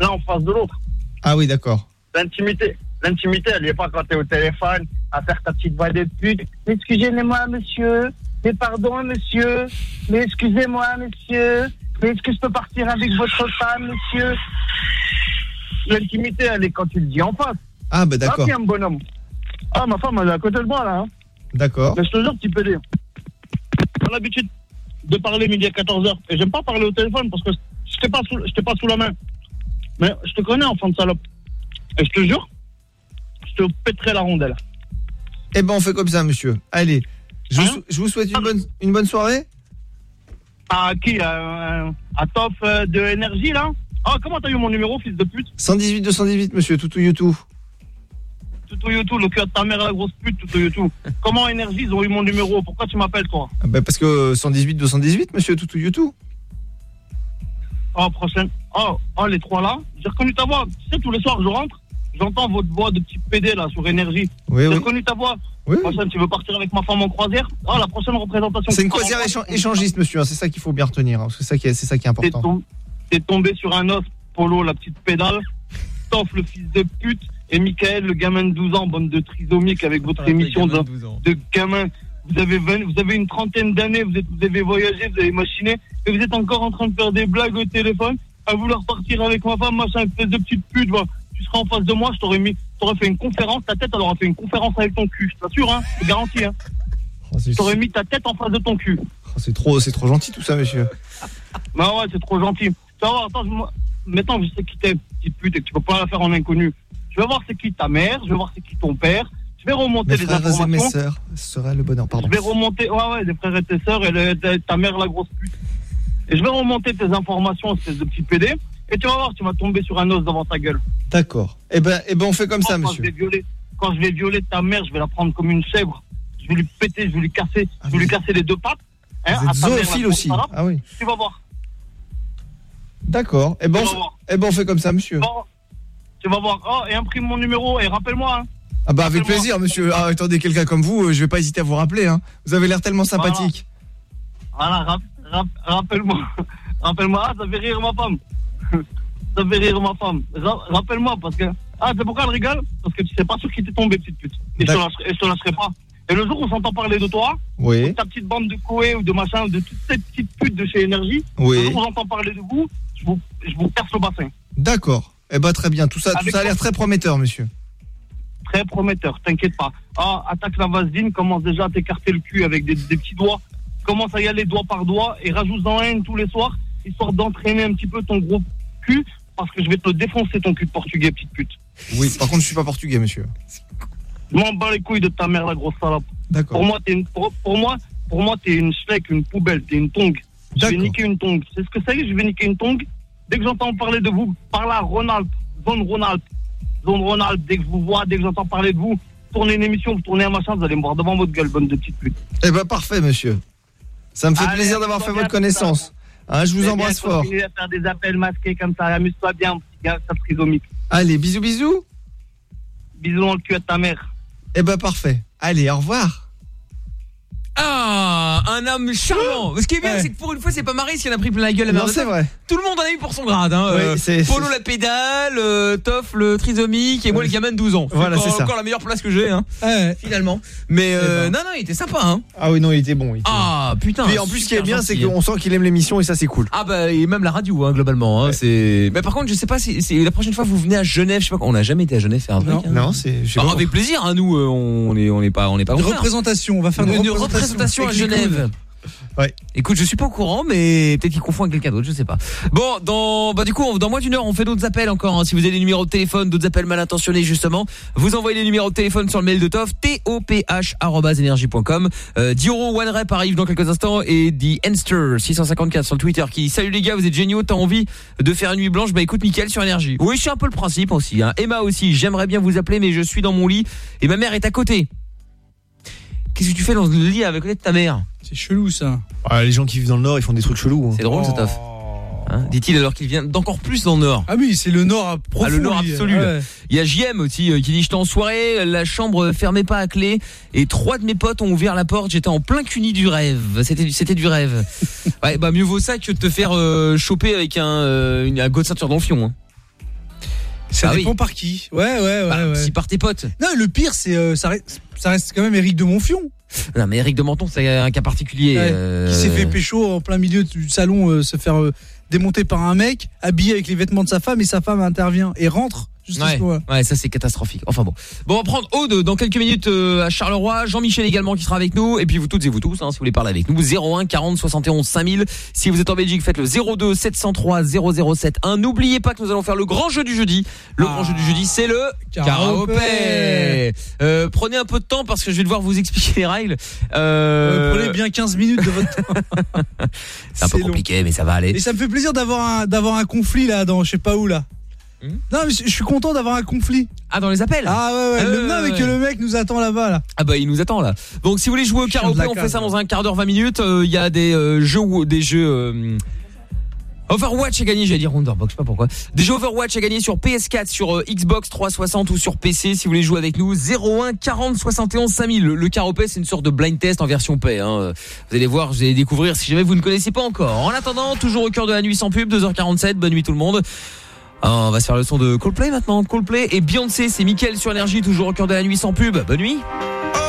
S28: l'un en face de l'autre.
S12: Ah oui, d'accord.
S28: L'intimité, l'intimité, elle n'est pas quand t'es au téléphone à faire ta petite voix de pute. Excusez-moi, monsieur. Mais pardon, monsieur. Mais excusez-moi, monsieur. Mais est-ce que je peux partir avec votre femme, monsieur? L'intimité, elle est quand tu le dis en face.
S12: Ah bah d'accord.
S28: Ah, tiens, bonhomme. Ah, ma femme, elle est à côté de moi, là. hein.
S12: D'accord.
S28: Mais je te jure, petit PD. J'ai l'habitude de parler midi à 14h. Et j'aime pas parler au téléphone parce que je t'ai pas, sous- je pas sous la main. Mais je te connais, enfant de salope. Et je te jure, je te pèterai la rondelle.
S12: Eh ben, on fait comme ça, monsieur. Allez. Je,
S28: Hein
S12: vous, je vous souhaite une bonne, une bonne soirée.
S28: À qui? À, à Top euh, de énergie, là? Ah, comment t'as eu mon numéro, fils de pute
S12: 118 218, monsieur. Toutou youtou.
S28: Toutou YouTube, le cœur de ta mère, la grosse pute, Toutou YouTube. Comment énergie, ils ont eu mon numéro Pourquoi tu m'appelles, toi
S12: Ah bah parce que euh, 118 218, monsieur. Toutou youtou.
S28: Oh, prochaine. Oh, oh, les trois là. J'ai reconnu ta voix. Tu sais, tous les soirs, je rentre, j'entends votre voix de petit PD là sur énergie.
S12: Oui,
S28: J'ai
S12: oui.
S28: reconnu ta voix. Prochaine, tu veux partir avec ma femme en croisière Oh, la prochaine représentation.
S12: C'est une croisière échan- échangiste, monsieur. hein, C'est ça qu'il faut bien retenir. hein, c'est ça qui est, c'est ça qui est important.
S28: T'es tombé sur un os, Polo, la petite pédale. Toff, le fils de pute. Et Michael, le gamin de 12 ans, bande de trisomiques avec votre émission de, de gamins. Vous avez, 20 vous avez une trentaine d'années, vous, êtes- vous avez voyagé, vous avez machiné, et vous êtes encore en train de faire des blagues au téléphone, à vouloir partir avec ma femme, machin, espèce de petite pute, voilà. Tu seras en face de moi, je t'aurais mis, t'aurais fait une conférence, ta tête, elle aurait fait une conférence avec ton cul, je t'assure, hein, c'est garanti, hein. Je t'aurais mis ta tête en face de ton cul.
S12: Oh, C'est trop, c'est trop gentil tout ça, monsieur.
S28: Bah ouais, c'est trop gentil. Tu vas voir, attends, maintenant je sais qui t'es, petite pute, et que tu peux pas la faire en inconnu. Je vais voir c'est qui ta mère, je vais voir c'est qui ton père, je vais remonter
S12: Mes
S28: les
S12: frères et mes sœurs seraient le bonheur. Pardon.
S28: Je vais remonter, ouais, ouais, des frères et tes sœurs et le- ta- mère, la grosse pute. Et je vais remonter tes informations, espèce de petit PD, et tu vas voir, tu vas tomber sur un os devant ta gueule.
S12: D'accord. Eh ben, eh ben, on fait comme ça,
S28: Quand je
S12: monsieur.
S28: vais violer, quand je vais violer ta mère, je vais la prendre comme une chèvre. Je vais lui péter, je vais lui casser, je vais lui casser les deux pattes. hein,
S12: Vous êtes zoophile aussi. Ah oui.
S28: Tu vas voir.
S12: D'accord. Eh ben, on, eh ben, on fait comme ça, monsieur.
S28: Bon, tu vas voir. Oh, et imprime mon numéro et rappelle-moi. Hein.
S12: Ah bah avec plaisir, monsieur. Ah, attendez, quelqu'un comme vous, euh, je vais pas hésiter à vous rappeler. Hein. Vous avez l'air tellement sympathique.
S28: Voilà, rap- rap- rappelle-moi. rappelle-moi. Ah, ça fait rire ma femme. ça fait rire ma femme. Ra- rappelle-moi parce que. Ah, c'est pourquoi elle rigole? Parce que tu sais pas sur qui t'es tombé, petite pute. Et je te lâcherai, et je te lâcherai pas. Et le jour où on s'entend parler de toi,
S12: Oui.
S28: de ta petite bande de Koé ou de machin, de toutes ces petites putes de chez Énergie,
S12: Oui.
S28: le jour où j'entends parler de vous, je vous, je vous perce le bassin.
S12: D'accord. Eh ben très bien. Tout ça, tout
S28: Avec
S12: ça a l'air très prometteur, monsieur.
S28: Très prometteur, t'inquiète pas. Ah, attaque la vaseline, commence déjà à t'écarter le cul avec des, des petits doigts. Commence à y aller doigt par doigt et rajoute-en un tous les soirs, histoire d'entraîner un petit peu ton gros cul, parce que je vais te défoncer ton cul de portugais, petite pute.
S12: Oui. Par contre, je suis pas portugais, monsieur.
S28: Je m'en bats les couilles de ta mère, la grosse salope.
S12: D'accord.
S28: Pour moi, t'es une, pour, pour moi, pour moi, t'es une schleck, une poubelle, t'es une tongue. Je vais niquer une tongue. C'est ce que c'est, je vais niquer une tongue. Dès que j'entends parler de vous, par là, Ronald, zone Ronald, zone Ronald, dès que je vous vois, dès que j'entends parler de vous, tournez une émission, vous tournez un machin, vous allez me voir devant votre gueule, bonne de petite pute.
S12: Eh ben parfait, monsieur. Ça me fait
S28: Allez,
S12: plaisir d'avoir fait votre connaissance. Hein, je vous
S28: bien,
S12: embrasse fort.
S28: À faire des appels masqués comme ça, amuse-toi bien, petit gars, ça trisomique.
S12: Allez, bisous, bisous.
S28: Bisous dans le cul à ta mère.
S12: Eh ben parfait. Allez, au revoir.
S10: Ah, un homme charmant. Ce qui est bien, c'est que pour une fois, c'est pas Maris qui en a pris plein la gueule. la
S12: Non, c'est vrai.
S10: Tout le monde en a eu pour son grade. Hein.
S12: Oui,
S10: Euh, Polo la pédale, euh, Toff le trisomique et moi le gamin de 12 ans.
S12: Voilà, c'est
S10: encore la meilleure place que j'ai, hein, finalement. Mais euh, non, non, il était sympa. Hein.
S12: Ah oui, non, il était bon. il était
S10: Ah putain.
S12: Puis en plus, ce qui est bien, c'est qu'on sent qu'il aime l'émission et ça, c'est cool.
S10: Ah bah et même la radio hein, globalement hein, c'est mais par contre je sais pas si la prochaine fois vous venez à Genève je sais pas on n'a jamais été à Genève faire un truc
S11: Non.
S10: hein.
S12: Non, c'est.
S10: Ah, avec plaisir hein, nous euh, on est on est pas on est pas
S11: représentation, on va faire une,
S10: une, une représentation à Genève.
S12: Ouais.
S10: Écoute, je suis pas au courant, mais peut-être qu'il confond avec quelqu'un d'autre, je sais pas. Bon, dans bah du coup, dans moins d'une heure, on fait d'autres appels encore. hein. Si vous avez des numéros de téléphone, d'autres appels mal intentionnés justement, vous envoyez les numéros de téléphone sur le mail de Toff, toph@energie.com. Euh, Dioro One Rep arrive dans quelques instants et The Enster 654 sur le Twitter qui salut les gars, vous êtes géniaux, t'as envie de faire une nuit blanche? Bah écoute, Mickaël sur énergie. Oui, c'est un peu le principe aussi. Hein. Emma aussi, j'aimerais bien vous appeler, mais je suis dans mon lit et ma mère est à côté. Qu'est-ce que tu fais dans le lit avec côté de ta mère
S11: C'est chelou ça.
S12: Ah, les gens qui vivent dans le Nord, ils font des trucs chelous. hein.
S10: C'est drôle, cette offre. Hein, Dit-il alors qu'il vient d'encore plus dans le Nord.
S11: Ah oui, c'est le Nord à profond.
S10: Ah, le Nord absolu.
S11: Ouais.
S10: Il y a JM aussi euh, qui dit j'étais en soirée, la chambre fermait pas à clé et trois de mes potes ont ouvert la porte, j'étais en plein cuni du rêve. C'était du- c'était du rêve. ouais, bah mieux vaut ça que de te faire euh, choper avec un euh, une un de ceinture dans le fion. Hein.
S11: Ça
S10: Ah oui.
S11: dépend par qui. Ouais, ouais, ouais.
S10: Bah,
S11: ouais.
S10: Si par tes potes.
S11: Non, le pire, c'est euh, ça, reste, ça reste quand même Eric de Monfion.
S10: Non mais Eric de Menton c'est un cas particulier.
S11: Ouais,
S10: euh,
S11: Qui s'est fait pécho en plein milieu du salon, euh, se faire euh, démonter par un mec, habillé avec les vêtements de sa femme, et sa femme intervient et rentre juste à ce
S10: Ouais,
S11: moment-là.
S10: ouais, ça c'est catastrophique. Enfin bon. Bon, on va prendre Aude dans quelques minutes euh, à Charleroi, Jean-Michel également qui sera avec nous et puis vous toutes et vous tous hein, si vous voulez parler avec nous 01 40 71 5000. Si vous êtes en Belgique, faites le 02 703 007 N'oubliez pas que nous allons faire le grand jeu du jeudi. Le grand jeu du jeudi, c'est le
S11: Karaopé.
S10: Euh, prenez un peu de temps parce que je vais devoir vous expliquer les règles. Euh,
S11: Euh, Prenez bien 15 minutes de votre temps.
S10: C'est un peu
S11: long.
S10: compliqué mais ça va aller.
S11: Et ça me fait plaisir d'avoir un, d'avoir un conflit là, dans je sais pas où là. Non, mais je suis content d'avoir un conflit.
S10: Ah, dans les appels
S11: Ah ouais, ouais.
S10: Ah,
S11: le, non, mais
S10: ouais,
S11: que le mec nous attend là-bas là.
S10: Ah bah il nous attend là. Donc si vous voulez jouer au
S11: la
S10: on fait ça
S11: ouais.
S10: dans un quart d'heure 20 minutes. Euh, Il y a des euh, jeux des jeux euh, Overwatch à gagner, j'allais dire Wonderbox, je sais pas pourquoi. Des jeux Overwatch à gagner sur PS4, sur euh, Xbox 360 ou sur PC si vous voulez jouer avec nous 01 40 71 5000. Le, le karaopé c'est une sorte de blind test en version paix hein. Euh, Vous allez voir, vous allez découvrir si jamais vous ne connaissez pas encore. En attendant, toujours au cœur de la nuit sans pub, 2h47, bonne nuit tout le monde. Ah, on va se faire le son de Coldplay maintenant. Coldplay et Beyoncé, c'est Mickaël sur énergie, toujours au cœur de la nuit sans pub. Bonne nuit.
S8: angels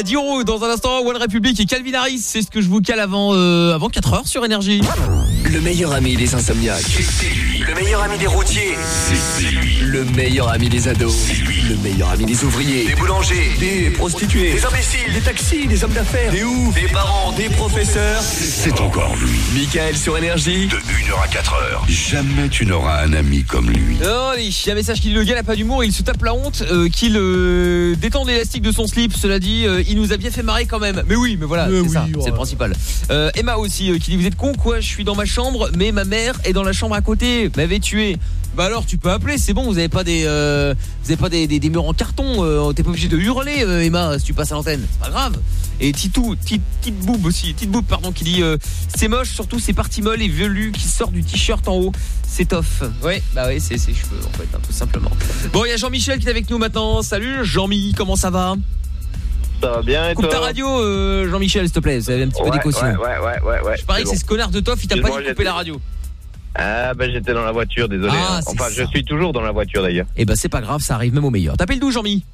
S8: a
S10: Dioro dans un instant, One Republic et Calvin Harris, c'est ce que je vous cale avant, euh, avant 4h sur Énergie.
S5: Le meilleur ami des insomniaques. Le meilleur ami des routiers. Le meilleur ami des ados. Le meilleur ami des ouvriers. Des boulangers. Des prostituées. Des imbéciles. Des taxis. Des hommes d'affaires. Des oufs. Des parents. Des professeurs.
S6: C'est encore lui.
S5: Michael sur Énergie.
S6: De 1h à 4h. Jamais tu n'auras un ami comme lui.
S10: Oh, il y a un message qui dit le gars n'a pas d'humour, il se tape la honte, euh, qu'il euh, détend l'élastique de son slip, cela dit, euh, il nous a bien fait marrer quand même. Mais oui, mais voilà, c'est
S11: oui,
S10: ça,
S11: ouais.
S10: c'est le principal. Euh, Emma aussi, euh, qui dit, vous êtes con quoi, je suis dans ma chambre, mais ma mère est dans la chambre à côté, m'avait tué. Bah alors tu peux appeler, c'est bon, vous avez pas des euh, vous avez pas des, des, des murs en carton, euh, t'es pas obligé de hurler euh, Emma si tu passes à l'antenne, c'est pas grave. Et Titou, Tit- Tite Boob aussi, Tite Boob pardon qui dit c'est moche surtout ces parties molles et velues qui sortent du t-shirt en haut, c'est off. Ouais, bah ouais, c'est ses cheveux en fait, hein, tout simplement. Bon, il y a Jean-Michel qui est avec nous maintenant. Salut Jean-Mi, comment ça va?
S25: Ça va bien et
S10: Coupe ta radio euh, Jean-Michel s'il te plaît, c'est un petit peu d'écaution.
S25: ouais, ouais, ouais, ouais, ouais,
S10: Je parie
S25: c'est
S10: que c'est ce connard de Toff, il t'a pas dit couper la radio.
S25: Ah bah j'étais dans la voiture, désolé.
S10: Ah,
S25: hein. Enfin, je
S10: ça.
S25: suis toujours dans la voiture d'ailleurs.
S10: Eh ben c'est pas grave, ça arrive même au meilleur. T'appelles d'où Jean-Mi?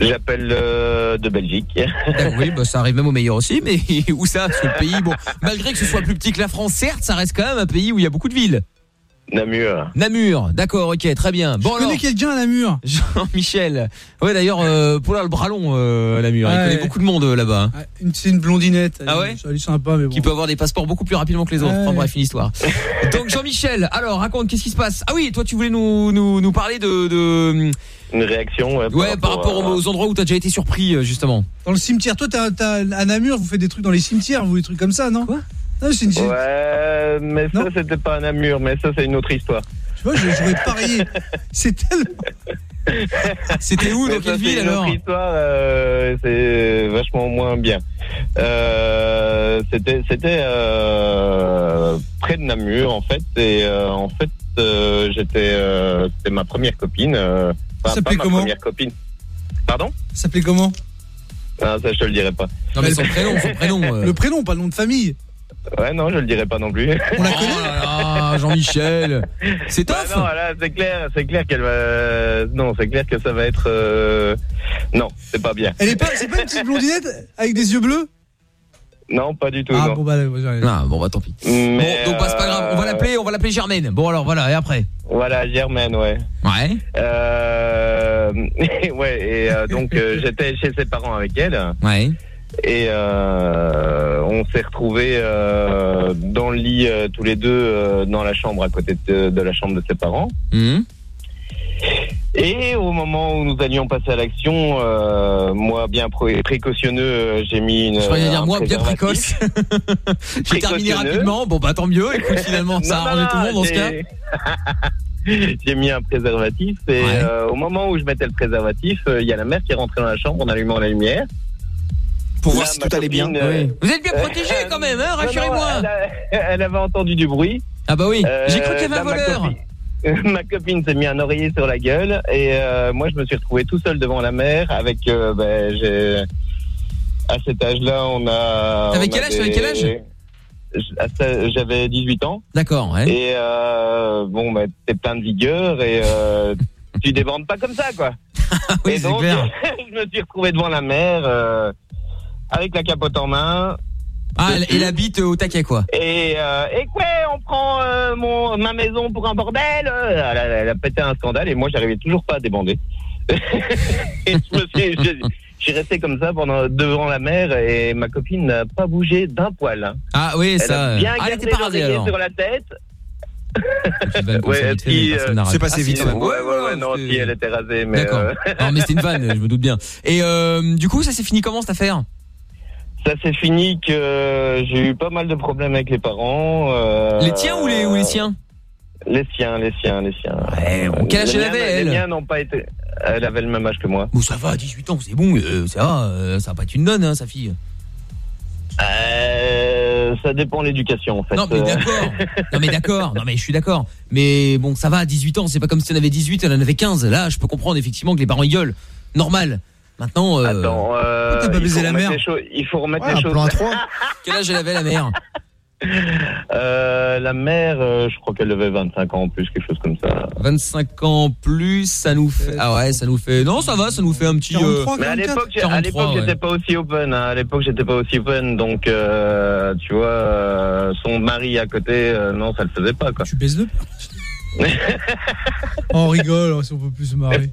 S25: J'appelle euh, de Belgique.
S10: Ah Oui, bah ça arrive même au meilleur aussi, mais où ça? Parce que le pays, bon, malgré que ce soit plus petit que la France, certes, ça reste quand même un pays où il y a beaucoup de villes.
S25: Namur.
S10: Namur, d'accord, ok, très bien. Bon
S11: Je connais quelqu'un à Namur.
S10: Jean-Michel. Ouais, d'ailleurs, euh, Paula le bras long euh, à Namur. Il
S11: Ouais.
S10: connaît beaucoup de monde euh, là-bas. hein.
S11: Une- C'est une blondinette.
S10: Ah ouais
S11: Elle est sympa, mais bon.
S10: Qui peut avoir des passeports beaucoup plus rapidement que les autres.
S11: Ouais.
S10: Enfin bref, une histoire. Donc Jean-Michel, alors raconte, qu'est-ce qui se passe? Ah oui, toi tu voulais nous, nous, nous parler de... de...
S25: Une réaction, ouais.
S10: Ouais, par rapport
S25: à-
S10: aux endroits où t'as déjà été surpris, euh, justement.
S11: Dans le cimetière. Toi, t'as, t'as- à Namur, vous faites des trucs dans les cimetières, vous, des trucs comme ça, non? Quoi? Non, c'est une... Tu
S25: Ouais, mais ça, c'était pas un Namur, mais ça, c'est une autre histoire.
S11: vois, je- j'aurais parié. C'est tellement.
S10: C'était où,
S25: Mais
S10: dans
S25: ça,
S10: quelle
S25: c'est
S10: ville
S25: une
S10: alors
S25: autre histoire, euh, c'est vachement moins bien. Euh, c'était c'était euh, près de Namur en fait et euh, en fait euh, j'étais euh, c'était ma première copine. Euh, enfin,
S11: Ça
S25: pas ma
S11: comment
S25: première copine. Pardon?
S11: Ça s'appelait comment?
S25: Ah, ça je te le dirai pas.
S10: Non mais son prénom, son prénom. euh.
S11: Le prénom, pas le nom de famille.
S25: Ouais non je le dirai pas non plus.
S11: On la connaît
S10: Ah, Jean-Michel. C'est
S25: Bah
S10: tough
S25: non, là, c'est clair, c'est clair qu'elle va. Non, c'est clair que ça va être. euh, Non, c'est pas bien.
S11: Elle est pas, c'est pas une petite blondinette avec des yeux bleus?
S25: Non, pas du tout.
S11: Ah
S25: non.
S11: bon bah,
S10: Ah bon bah tant pis.
S25: Mais,
S10: bon, donc bah, c'est pas grave, on va
S25: euh,
S10: l'appeler, on va l'appeler Germaine. Bon alors voilà, et après?
S25: Voilà, Germaine, ouais.
S10: Ouais.
S25: Euh... ouais, et euh, donc euh, j'étais chez ses parents avec elle.
S10: Ouais.
S25: Et euh, on s'est retrouvés euh, dans le lit euh, tous les deux euh, dans la chambre à côté de, de la chambre de ses parents.
S10: Hum.
S25: Et au moment où nous allions passer à l'action, euh, moi bien pré- précautionneux, euh, j'ai mis une.
S10: Je
S25: un
S10: dire moi bien précoce. J'ai terminé rapidement. Bon bah tant mieux. Écoute finalement ça a
S25: Non,
S10: arrangé tout le monde dans ce cas.
S25: j'ai- mis un préservatif et
S10: Ouais.
S25: euh, au moment où je mettais le préservatif, il y a la mère qui est rentrée dans la chambre en allumant la lumière.
S12: Pour voir si tout allait bien.
S25: euh,
S10: Vous êtes bien protégé quand même, hein Rassurez-moi.
S25: elle, avait entendu du bruit.
S10: Ah bah oui.
S25: Euh,
S10: J'ai cru qu'il y avait un
S25: ma
S10: voleur.
S25: Ma copine s'est mis un oreiller sur la gueule et euh, moi je me suis retrouvé tout seul devant la mer avec euh, ben, j'ai à cet âge-là on a
S10: T'avais
S25: on
S10: quel âge, quel âge?
S25: J'avais 18 ans
S10: D'accord, ouais.
S25: et euh, bon ben t'es plein de vigueur et euh, tu débordes pas comme ça quoi.
S10: oui,
S25: et
S10: c'est
S25: donc
S10: clair.
S25: je me suis retrouvé devant la mer euh, avec la capote en main
S10: Ah, elle, elle habite au taquet quoi.
S25: et, euh, et quoi, on prend euh, mon, ma maison pour un bordel euh, elle, a, elle a pété un scandale et moi, j'arrivais toujours pas à débander. et je me suis, je- j'ai resté comme ça pendant devant la mer et ma copine n'a pas bougé d'un poil. hein.
S10: Ah oui,
S25: Elle
S10: ça.
S25: a bien
S10: ah, elle était
S25: sur la tête.
S10: Ouais,
S25: Ouais, si, euh,
S12: C'est passé
S10: Ah,
S12: vite, même.
S25: Ouais, ouais, ouais, non, si elle était rasée, mais.
S10: D'accord.
S25: euh,
S10: Non mais c'était une vanne, je me doute bien. Et euh, du coup, ça s'est fini comment cette affaire?
S25: Ça s'est fini que j'ai eu pas mal de problèmes avec les parents. euh,
S10: Les tiens ou les ou les siens?
S25: Les siens, les siens, les siens.
S10: bon, quel âge
S25: Les
S10: elle
S25: miens-
S10: avait, elle
S25: Les miens n'ont pas été. Elle avait le même âge que moi.
S10: Bon, ça va, 18 ans, c'est bon, euh, ça va, euh, ça va pas être une nonne, hein, sa fille.
S25: Euh, ça dépend de l'éducation en fait.
S10: Non mais
S25: Euh,
S10: d'accord. Non mais d'accord. Non mais je suis d'accord. Mais bon, ça va, 18 ans, c'est pas comme si elle avait 18, elle en avait 15. Là, je peux comprendre effectivement que les parents ils gueulent. Normal. Maintenant, euh,
S25: Attends, euh,
S10: Pourquoi t'as pas
S25: il
S10: baisé
S25: faut
S10: la
S25: remettre
S10: mère
S25: les choses- Il faut remettre
S10: Ouais,
S25: les choses.
S10: plan à trois. quel âge elle avait la mère
S25: Euh, la mère, euh, je crois qu'elle avait 25 ans en plus, quelque chose comme ça.
S10: 25 ans plus, ça nous fait Ah ouais, ça nous fait Non, ça va, ça nous fait un petit euh,
S25: Mais à l'époque,
S10: 43, ouais.
S25: j'étais pas aussi open. hein. À l'époque, j'étais pas aussi open, donc euh, tu vois, euh, son mari à côté, euh, non, ça le faisait pas quoi.
S11: Tu baisses deux Oh, on rigole, si on peut plus se marrer.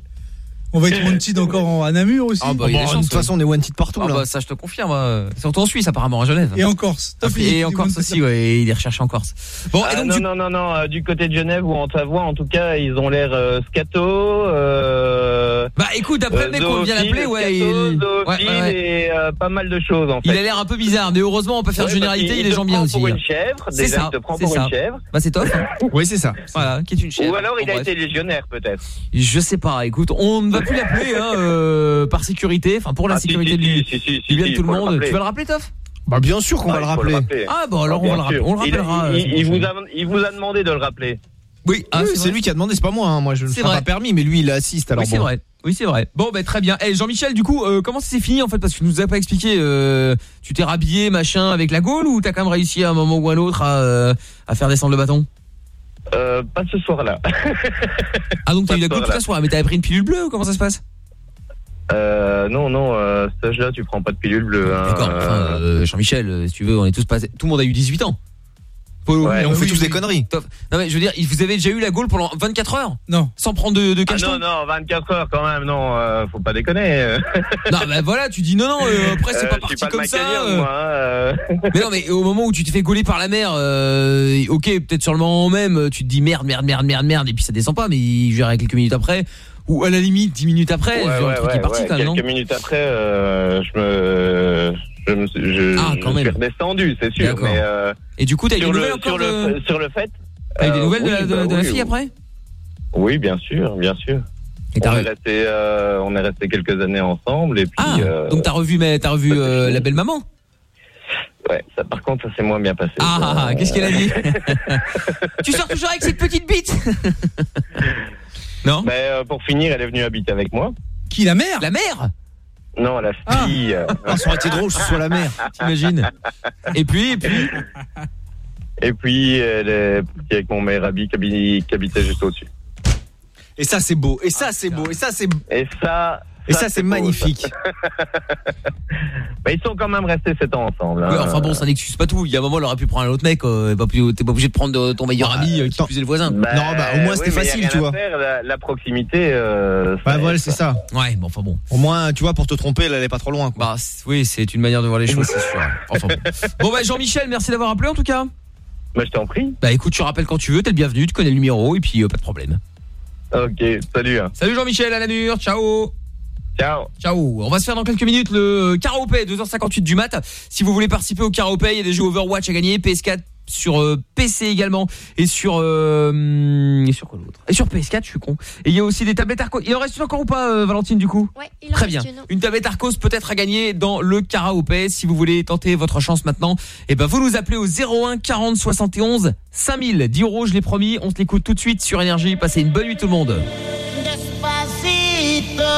S11: On va être wanted encore en- à Namur aussi.
S10: Ah bah, il y a des chances, ouais.
S12: on est wanted partout
S10: Ah
S12: là.
S10: bah ça je te confirme, euh, surtout en Suisse apparemment à Genève.
S11: Et en Corse. T'as
S10: Ah,
S11: fait-
S10: Et en Corse aussi, ouais, et il est recherché en Corse. Bon, et
S25: Ah,
S10: donc
S25: non,
S10: du-
S25: non, non, non, euh, du côté de Genève ou en Savoie, en tout cas, ils ont l'air euh, scato. Euh,
S10: Bah écoute, d'après le mec qu'on vient d'appeler, ouais, il-
S25: zoophile,
S10: ouais, ouais, ouais.
S25: et euh, pas mal de choses en fait.
S10: Il a l'air un peu bizarre, mais heureusement on peut faire
S25: Ouais,
S10: généralité, il est gens bien
S25: prend
S10: aussi.
S25: pour une
S10: hein.
S25: chèvre,
S10: C'est
S25: déjà,
S10: ça,
S25: il te prend
S10: c'est
S25: pour une chèvre.
S10: Bah c'est top.
S12: Oui, c'est ça.
S10: Voilà, qui est une chèvre.
S25: Ou alors il a été légionnaire peut-être.
S10: Je sais pas, écoute, on ne va plus l'appeler hein, euh, par sécurité, enfin pour la
S25: Ah, si,
S10: sécurité
S25: si,
S10: du,
S25: si, si, si,
S10: du bien de tout le monde. Tu vas le rappeler, Toff?
S12: Bah bien sûr qu'on
S25: Ah,
S12: va le rappeler.
S10: Ah bon, alors on
S25: bien
S10: va le rappeler. On le rappellera.
S25: Il,
S10: euh,
S25: il vous a, il vous a demandé de le rappeler.
S10: Oui, ah,
S12: Oui,
S10: c'est
S12: lui qui a demandé, c'est pas moi. hein. Moi, je ne
S10: C'est
S12: serai
S10: vrai.
S12: pas permis, mais lui, il assiste. Alors
S10: oui, c'est
S12: bon.
S10: vrai. Oui, c'est vrai. Bon, bah très bien. Eh, Jean-Michel, du coup, euh, comment ça s'est fini en fait? Parce que tu nous as pas expliqué. euh, tu t'es rhabillé, machin, avec la Gaule ou t'as quand même réussi à un moment ou à un autre à, euh, à faire descendre le bâton?
S25: Euh, pas ce soir-là.
S10: Ah donc t'as eu la
S25: soir-là.
S10: toute la soirée, mais t'avais pris une pilule bleue ou Comment ça se passe?
S25: Euh, non, non, euh, cet âge-là, tu prends pas de pilule bleue. hein.
S10: D'accord. Enfin, euh, Jean-Michel, euh, si tu veux, on est tous passés. Tout le monde a eu 18 ans. Polo.
S25: Ouais.
S12: Et on
S25: Oui,
S12: fait tous
S25: oui.
S12: des conneries.
S10: Top. Non mais je veux dire, vous avez déjà eu la gaule pendant 24 heures
S11: Non.
S10: Sans prendre de, de
S25: Ah non, non, 24 heures quand même, non, euh, faut pas déconner.
S10: Non, bah voilà, tu dis non, non, euh, après c'est
S25: Euh,
S10: pas parti
S25: pas
S10: comme ça. Euh.
S25: moi, euh.
S10: Mais non, mais au moment où tu te fais gauler par la mer, euh, ok, peut-être sur le moment même, tu te dis merde, merde, merde, merde, merde, et puis ça descend pas, mais je verrai quelques minutes après, ou à la limite 10 minutes après,
S25: Ouais, ouais,
S10: le truc
S25: ouais,
S10: est parti quand même, non
S25: Quelques minutes après, euh, je me, je me, je,
S10: Ah, quand
S25: je
S10: même.
S25: suis redescendu, c'est sûr. Mais euh,
S10: Et du coup, t'as eu des
S25: le-
S10: nouvelles encore
S25: sur le,
S10: de...
S25: sur le fait.
S10: T'as eu des
S25: euh,
S10: nouvelles de,
S25: oui,
S10: la- de-
S25: bah
S10: de la
S25: oui,
S10: fille
S25: oui.
S10: après?
S25: Oui, bien sûr, bien sûr.
S10: Et
S25: on, est
S10: re-
S25: resté, euh, on est resté quelques années ensemble et puis.
S10: Ah,
S25: euh,
S10: donc t'as revu, mais t'as revu euh, la belle maman?
S25: Ouais, ça, par contre, ça s'est moins bien passé.
S10: Ah, qu'est-ce qu'elle a dit? Tu sors toujours avec cette petite bite? Non
S25: Mais euh, pour finir, elle est venue habiter avec moi.
S11: Qui, la mère
S10: La mère
S25: Non, la fille. euh,
S12: Ah, ça aurait été drôle que ce soit la mère.
S10: T'imagines Et puis, et puis
S25: Et puis, elle est partie avec mon meilleur ami qui habi- qui habitait juste au-dessus.
S12: Et ça c'est beau. Et ça c'est beau. Et ça c'est
S25: Et ça.
S12: Et ça c'est magnifique.
S25: Mais ils sont quand même restés 7 ans ensemble. Hein.
S10: enfin bon, ça n'excuse pas tout. Il y a un moment, elle aurait pu prendre un autre mec. euh, T'es pas obligé de prendre euh, ton meilleur ami euh, qui plus est le voisin.
S25: Bah,
S12: Non, bah, au moins,
S25: oui,
S12: c'était facile, tu vois.
S25: faire, la, la proximité. Euh,
S12: Bah voilà, c'est ça.
S10: Ouais, bon, enfin bon.
S12: Au moins, tu vois, pour te tromper, elle allait pas trop loin. Quoi.
S10: Bah oui, c'est une manière de voir les choses, c'est sûr. Enfin bon. Bon bah Jean-Michel, merci d'avoir appelé en tout cas.
S25: Bah je t'en prie.
S10: Bah écoute, tu rappelles quand tu veux, t'es le bienvenu, tu connais le numéro et puis euh, pas de problème.
S25: Ok, salut. hein.
S10: Salut Jean-Michel à la Namur, ciao.
S25: Ciao.
S10: Ciao. On va se faire dans quelques minutes le karaopé 2h58 du mat. Si vous voulez participer au karaopé, il y a des jeux Overwatch à gagner, PS4 sur euh, PC également et sur euh, et sur quoi l'autre Et sur PS4, je suis con. Et il y a aussi des tablettes Arcos. Il en reste une encore ou pas euh, Valentine du coup?
S4: Ouais, il en
S10: Très
S4: reste
S10: bien.
S4: une.
S10: Une tablette Arcos peut-être à gagner dans le karaopé si vous voulez tenter votre chance maintenant. Et ben vous nous appelez au 01 40 71 5000 10 euros, je l'ai promis, on se l'écoute tout de suite sur énergie. Passez une bonne nuit tout le monde.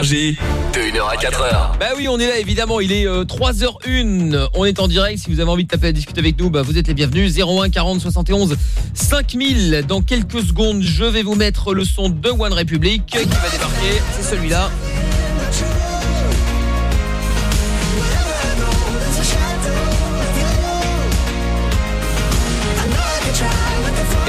S6: Énergie, de
S5: 1h à 4h.
S10: Bah oui, on est là évidemment, il est euh, 3h01. On est en direct, si vous avez envie de taper à discuter avec nous, bah vous êtes les bienvenus 01 40 71 5000. Dans quelques secondes, je vais vous mettre le son de One Republic qui va débarquer, c'est celui-là.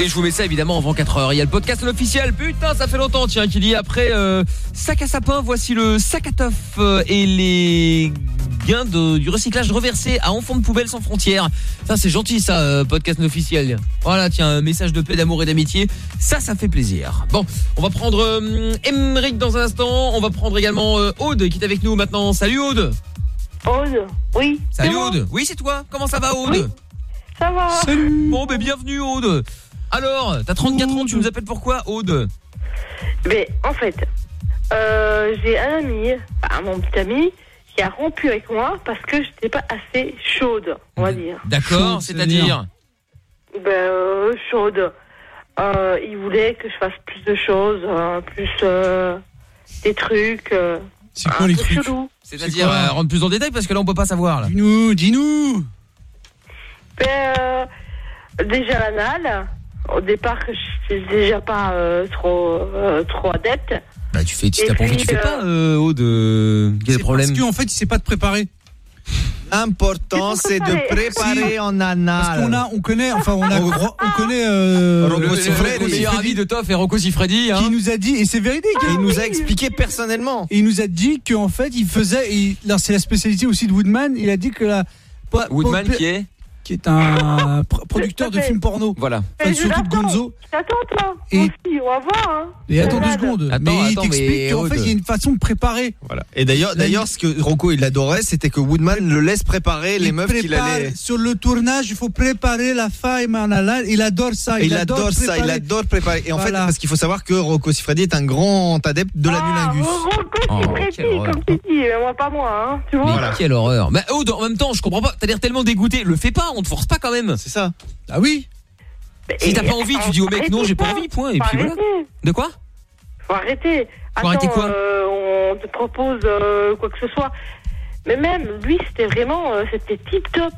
S10: Et je vous mets ça évidemment avant 4h. Il y a le podcast officiel. Putain, ça fait longtemps, tiens, qu'il y a après euh, sac à sapin. Voici le sac à teuf euh, et les gains de, du recyclage reversés à Enfants de poubelle sans frontières. Ça, c'est gentil, ça, euh, podcast officiel. Voilà, tiens, un message de paix, d'amour et d'amitié. Ça, ça fait plaisir. Bon, on va prendre euh, Emmerich dans un instant. On va prendre également euh, Aude qui est avec nous maintenant. Salut Aude.
S29: Aude, oui.
S10: Salut. Aude. Oui, c'est toi. Comment ça va Aude?
S29: Oui, Ça va
S10: Salut. Bon, ben bienvenue Aude. Alors, t'as 34 ans, tu nous appelles pourquoi Aude?
S29: Mais en fait, euh, j'ai un ami, enfin, mon petit ami, qui a rompu avec moi parce que j'étais pas assez chaude, on va dire.
S10: D'accord, c'est-à-dire
S29: Ben, euh, chaude. Euh, il voulait que je fasse plus de choses, hein, plus euh, des trucs. euh,
S10: C'est
S29: un peu chelous.
S10: C'est-à-dire, euh, rentre plus dans le détail parce que là, on peut pas savoir. là.
S11: Dis-nous, dis-nous.
S29: Ben, euh, déjà l'anal. Au départ, je suis déjà pas euh, trop, euh, trop adepte.
S10: Bah, tu fais, si t'as pas envie, tu fais
S29: euh,
S10: pas, euh, Aude. euh, Quel est le problème
S11: Parce qu'en fait, il sait pas te préparer.
S12: L'important, c'est de préparer en anal.
S11: Parce qu'on a, on connaît, enfin, on a, on connaît, euh,
S12: Rocco Siffredi.
S11: le
S10: meilleur ami de Toff et Rocco Siffredi. Hein.
S11: qui nous a dit, et c'est véridique.
S12: Et il
S11: hein.
S12: nous a expliqué personnellement.
S11: Il nous a dit qu'en fait, il faisait, là, c'est la spécialité aussi de Woodman, il a dit que la.
S10: Woodman qui est
S11: qui est un pr- producteur de films porno.
S10: Voilà.
S11: Enfin, surtout de. Gonzo.
S29: J'attends, toi.
S11: Et-
S29: Aussi, on va voir. Hein.
S11: Et attends deux secondes.
S10: Attends,
S11: mais il t'explique qu'en fait, il y a une façon de préparer.
S12: Voilà. Et d'ailleurs, d'ailleurs, ce que Rocco il adorait, c'était que Woodman le laisse préparer les
S11: Il
S12: meufs qu'il allait.
S11: Sur le tournage, il faut préparer la femme. Il adore ça.
S12: Il adore ça, il adore préparer. Et en fait, parce qu'il faut savoir que Rocco Siffredi est un grand adepte de
S29: Ah,
S12: l'anulingus.
S29: Rocco,
S10: Oh,
S29: c'est précis,
S10: quelle horreur.
S29: comme tu dis. Mais moi, pas moi, hein. Tu vois
S10: Mais quelle horreur. Bah, Aude, en même temps, je comprends pas. T'as l'air tellement dégoûté. Le fais pas, on te force pas quand même.
S12: C'est ça.
S11: Ah oui
S10: Si t'as pas envie, tu dis au mec non, j'ai pas envie, point. Et puis voilà. De quoi
S29: Faut arrêter.
S10: Faut arrêter quoi
S29: euh, On te propose euh, quoi que ce soit. Mais même, lui, c'était vraiment, euh, c'était tip top.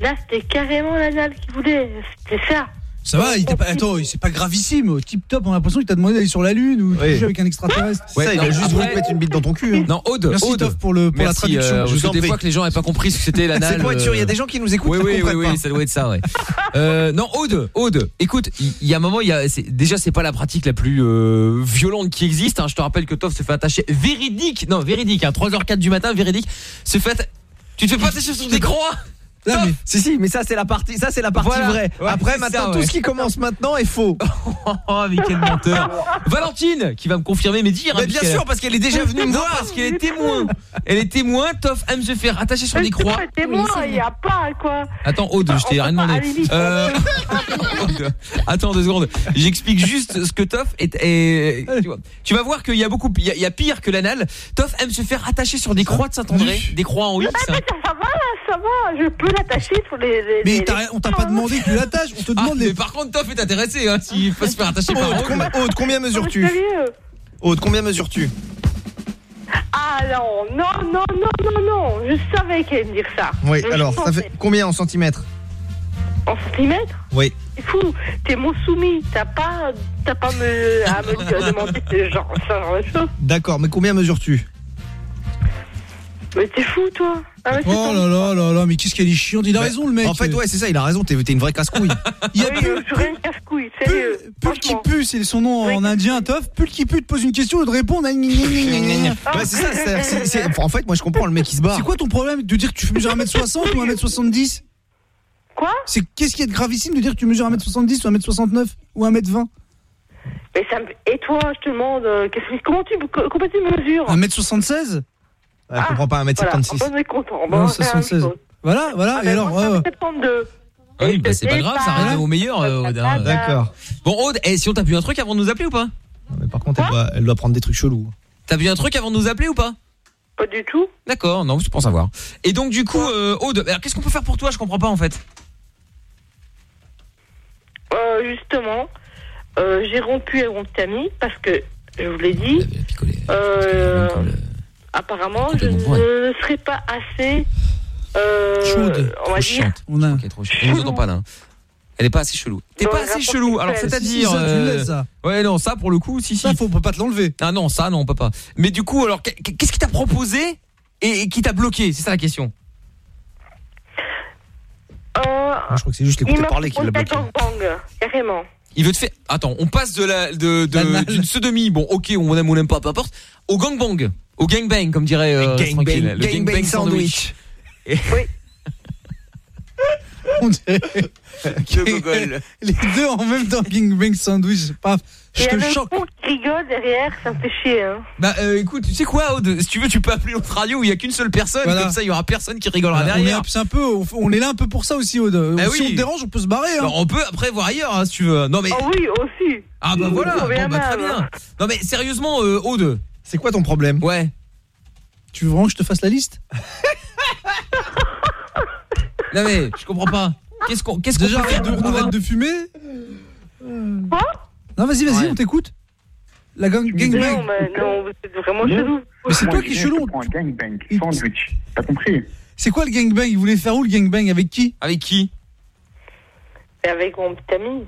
S29: Là, c'était carrément l'anal qu'il voulait. C'était ça.
S11: Ça va, il t'a pas, attends, c'est pas gravissime. Tip top, on a l'impression qu'il t'a demandé d'aller sur la Lune ou de
S12: Oui.
S11: coucher avec un extraterrestre.
S12: ça, il a
S10: non,
S12: juste voulu te mettre une bite dans ton cul. hein.
S10: Non, Aude,
S11: Merci,
S10: Aude.
S11: Pour le- pour la
S10: Merci,
S11: traduction.
S10: euh,
S12: Je vous
S10: des fois que les gens n'avaient pas compris ce que c'était l'anal.
S12: C'est pour être sûr, il y a
S10: euh,
S12: des gens qui nous écoutent
S10: Oui, oui, oui, oui, ça doit être ça, ouais. Euh, non, Aude, Aude, écoute, il y, a un moment, il y a, déjà, c'est pas la pratique la plus euh, violente qui existe. hein. Je te rappelle que Toff se fait attacher véridique, non, véridique, hein, 3h04 du matin, véridique, se fait, tu te fais pas attacher sur des croix
S11: Là, mais-
S12: Si si, mais ça c'est la partie, ça c'est la partie
S10: Voilà.
S12: vraie.
S10: Ouais,
S12: Après maintenant
S10: ça,
S12: tout ce qui commence maintenant est faux.
S10: Oh, mais quel menteur Valentine, qui va me confirmer mes dires. hein,
S12: Mais bien sûr parce qu'elle est déjà venue me
S10: Non,
S12: voir.
S10: parce qu'elle est témoin. Elle est témoin, Toff aime se faire attacher sur des croix.
S29: T'es moi, il n'y a pas, quoi.
S10: Attends, Aude, je t'ai rien demandé. Euh, Attends deux secondes. J'explique juste ce que Toff est. est- tu, vois. Tu vas voir qu'il y a beaucoup, il y a, il y a pire que l'anal. Toff aime se faire attacher sur des croix de Saint-André, des croix en X.
S29: Ah, mais ça, ça va, ça va. Je peux l'attacher sur les. les-
S11: Mais
S29: les-
S11: on t'a pas demandé que tu l'attaches, on te
S10: Ah,
S11: demande
S10: mais
S11: les.
S10: par contre, Toff est intéressé hein, s'il faut se faire attacher par
S12: Aude, Aude, combien mesures-tu
S29: Sérieux
S12: Aude, combien mesures-tu
S29: Ah non, non, non, non, non, non. Je savais qu'elle allait me dire ça.
S12: Oui,
S29: Je
S12: alors ça fait combien en centimètres
S29: En centimètres
S12: Oui.
S29: C'est fou. T'es mon soumis. T'as pas, t'as pas me, à me demander ce genre, ce genre de choses.
S12: D'accord, mais combien mesures-tu
S29: Mais t'es fou, toi. Ah, c'est
S11: Oh là là là là, mais qu'est-ce qu'elle est chiante. Il a
S12: Bah,
S11: raison, le mec.
S12: En fait, ouais, c'est ça, il a raison, t'es t'es une vraie casse-couille.
S11: Il y a
S29: Oui,
S11: plus,
S29: je suis rien casse-couille, sérieux.
S11: Pul qui pue, c'est son nom en indien, Toff. Pul qui pue te pose une question et te répond.
S12: Ouais, c'est ça, c'est- c'est- en fait, moi je comprends le mec qui se barre.
S11: C'est quoi ton problème de dire que tu mesures 1m60 ou 1m70
S29: Quoi?
S11: C'est qu'est-ce qui est de gravissime de dire que tu mesures 1m70 ou 1m69 ou 1m20
S29: Mais ça me... Et toi, je te demande, euh, qu'est-ce que- comment tu, comment tu mesures?
S11: 1m76
S12: Ouais, je comprends pas, 1m76.
S29: Voilà, on est content.
S11: Non,
S29: Bon,
S11: 76. Voilà, voilà, et alors euh,
S29: 72.
S10: Oui, bah, c'est pas grave, ça reste au meilleur. euh, Aude.
S12: D'accord.
S10: Bon, Aude, et si on t'a bu un truc avant de nous appeler ou pas?
S12: Non, mais par contre, elle doit, elle doit prendre des trucs chelous.
S10: T'as bu un truc avant de nous appeler ou pas?
S29: Pas du tout.
S10: D'accord, non, c'est pour savoir. Et donc du coup, euh, Aude, alors qu'est-ce qu'on peut faire pour toi? Je comprends pas en fait.
S29: Euh, justement, euh, j'ai rompu avec mon petit ami parce que je vous l'ai dit. Euh, apparemment, je ne serai pas assez. Euh,
S10: Chaude.
S29: On va
S10: Trop
S29: dire.
S11: On a.
S10: Ok, trop. On vous entend pas là. hein. Elle est pas assez chelou. T'es pas assez chelou. Alors c'est-à-dire. Euh. Ouais non ça pour le coup si si. Ça
S11: faut pas te l'enlever.
S10: Ah non ça non on peut pas. Mais du coup alors qu'est- qu'est-ce qui t'a proposé et, et qui t'a bloqué? C'est ça la question.
S29: Euh,
S12: je crois que c'est juste l'écouter parler qui l'a bloqué.
S29: carrément.
S10: Il veut te faire. Attends, on passe de la de de- d'une sodomie. Bon, ok, on aime ou on n'aime pas, peu importe. Au gangbang, au gangbang, comme dirait euh,
S12: Gangbang,
S10: tranquille, le
S12: gangbang
S10: gangbang
S12: sandwich.
S10: sandwich.
S11: On dirait. Les deux en même temps, Bing Bang Sandwich. Paf.
S29: Il
S11: Je
S29: y a
S11: te
S29: le
S11: choque.
S29: con qui rigole derrière, ça me fait chier. Hein.
S10: Bah euh, écoute, tu sais quoi, Aude Si tu veux, tu peux appeler l'autre radio où il y a qu'une seule personne.
S11: Voilà.
S10: Comme ça, il y aura personne qui rigolera
S11: Voilà, on, est
S10: derrière.
S11: un, c'est un peu, on est là un peu pour ça aussi, Aude.
S10: Bah
S11: si
S10: oui.
S11: on te dérange, on peut se barrer. Hein.
S10: Alors, on peut après voir ailleurs, hein, si tu veux. Non mais.
S29: Oh oui, aussi.
S10: Ah bah voilà.
S29: On
S10: Bon,
S29: vient
S10: bah, très bien. Non mais sérieusement, euh, Aude.
S12: C'est quoi ton problème
S10: Ouais.
S11: Tu veux vraiment que je te fasse la liste
S10: Non mais je comprends pas. Qu'est-ce qu'on qu'est-ce qu'on
S11: Déjà,
S10: peut faire
S11: arrête de,
S10: pour
S11: arrête de fumer. Non, vas-y, vas-y,
S23: Ouais.
S11: on t'écoute. La gang, gangbang.
S29: Non, mais non, c'est vraiment chelou.
S11: Mais c'est toi qui es chelou.
S23: un gangbang, sandwich. T'as compris?
S11: C'est quoi le gangbang? Il voulait faire où le gangbang? Avec qui?
S10: Avec qui?
S29: Et avec mon petit ami.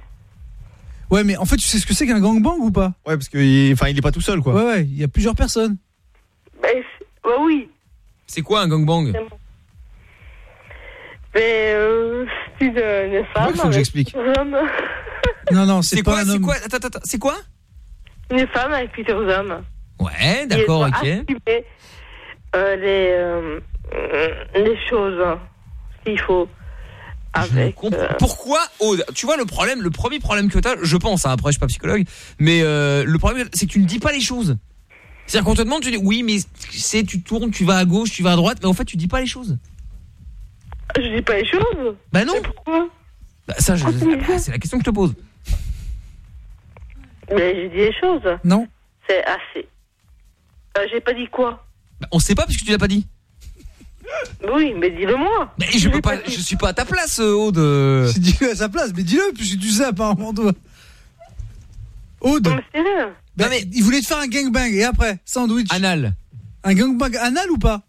S11: Ouais, mais en fait, tu sais ce que c'est qu'un gangbang ou pas
S12: Ouais, parce que il, enfin, il est pas tout seul, quoi.
S11: Ouais, ouais, il y a plusieurs personnes.
S29: Bah, c'est- bah oui.
S10: C'est quoi un gangbang?
S29: Mais euh, c'est une, une femme.
S12: qu'il faut que
S29: avec
S12: j'explique.
S29: plusieurs hommes.
S11: Non, non, c'est pas
S10: quoi
S11: un
S10: C'est
S11: homme.
S10: quoi Attends, attends, c'est quoi?
S29: Une femme avec plusieurs hommes.
S10: Ouais, d'accord, ok.
S29: assumer, euh, les, euh, les choses s'il faut. Avec. euh,
S10: Pourquoi Aude? Tu vois le problème, le premier problème que t'as, je pense, hein, après je suis pas psychologue, mais euh, le problème c'est que tu ne dis pas les choses. C'est-à-dire qu'on te demande, tu dis oui, mais c'est tu tournes, tu vas à gauche, tu vas à droite, mais en fait tu dis pas les choses.
S29: Je dis pas les choses.
S10: Bah non.
S29: Mais pourquoi?
S10: Bah, ça, je- c'est la question que je te pose.
S29: Mais j'ai dit les choses.
S11: Non.
S29: C'est assez. Euh, j'ai pas dit quoi?
S10: Bah, on sait pas puisque tu l'as pas dit.
S29: Oui, mais dis-le-moi.
S10: Mais je peux pas, je suis pas à ta place, euh, Aude.
S11: Dis-le à sa place, mais dis-le, puisque tu sais apparemment toi. Aude.
S29: sérieux
S11: Bah, il voulait te faire un gangbang et après, sandwich.
S10: Anal.
S11: Un gangbang anal ou pas?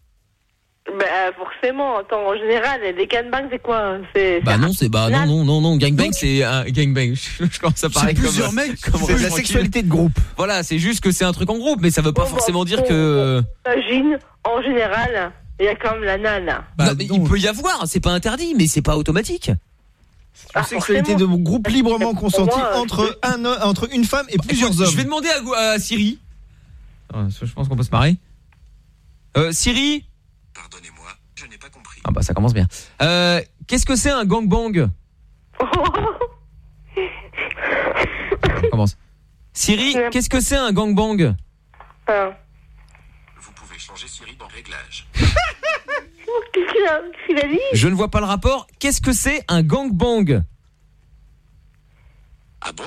S29: Bah forcément, attends, en général, les gangbangs c'est quoi? C'est
S10: Bah non, c'est bah non non non non gangbang c'est un gangbang. Je, commence à parler comme
S12: plusieurs mecs,
S10: comme
S12: c'est de la
S10: tranquille.
S12: sexualité de groupe.
S10: Voilà, c'est juste que c'est un truc en groupe, mais ça veut pas forcément dire que.
S29: Imagine, en général, il y a quand même la nana.
S10: Non, mais il peut y avoir, c'est pas interdit, mais c'est pas automatique.
S29: Ah,
S12: Sexualité de groupe librement consentie entre un ho- entre une femme et plusieurs
S10: Écoute,
S12: hommes.
S10: Je vais demander à, Siri. Ah, ça, je pense qu'on peut se marrer. Euh, Siri.
S16: Pardonnez-moi, je n'ai pas compris.
S10: Ah bah ça commence bien. Euh, Qu'est-ce que c'est un gangbang On commence. Siri, qu'est-ce que c'est un gangbang?
S16: Siri dans
S10: Je ne vois pas le rapport. Qu'est-ce que c'est un gangbang
S16: Ah bon?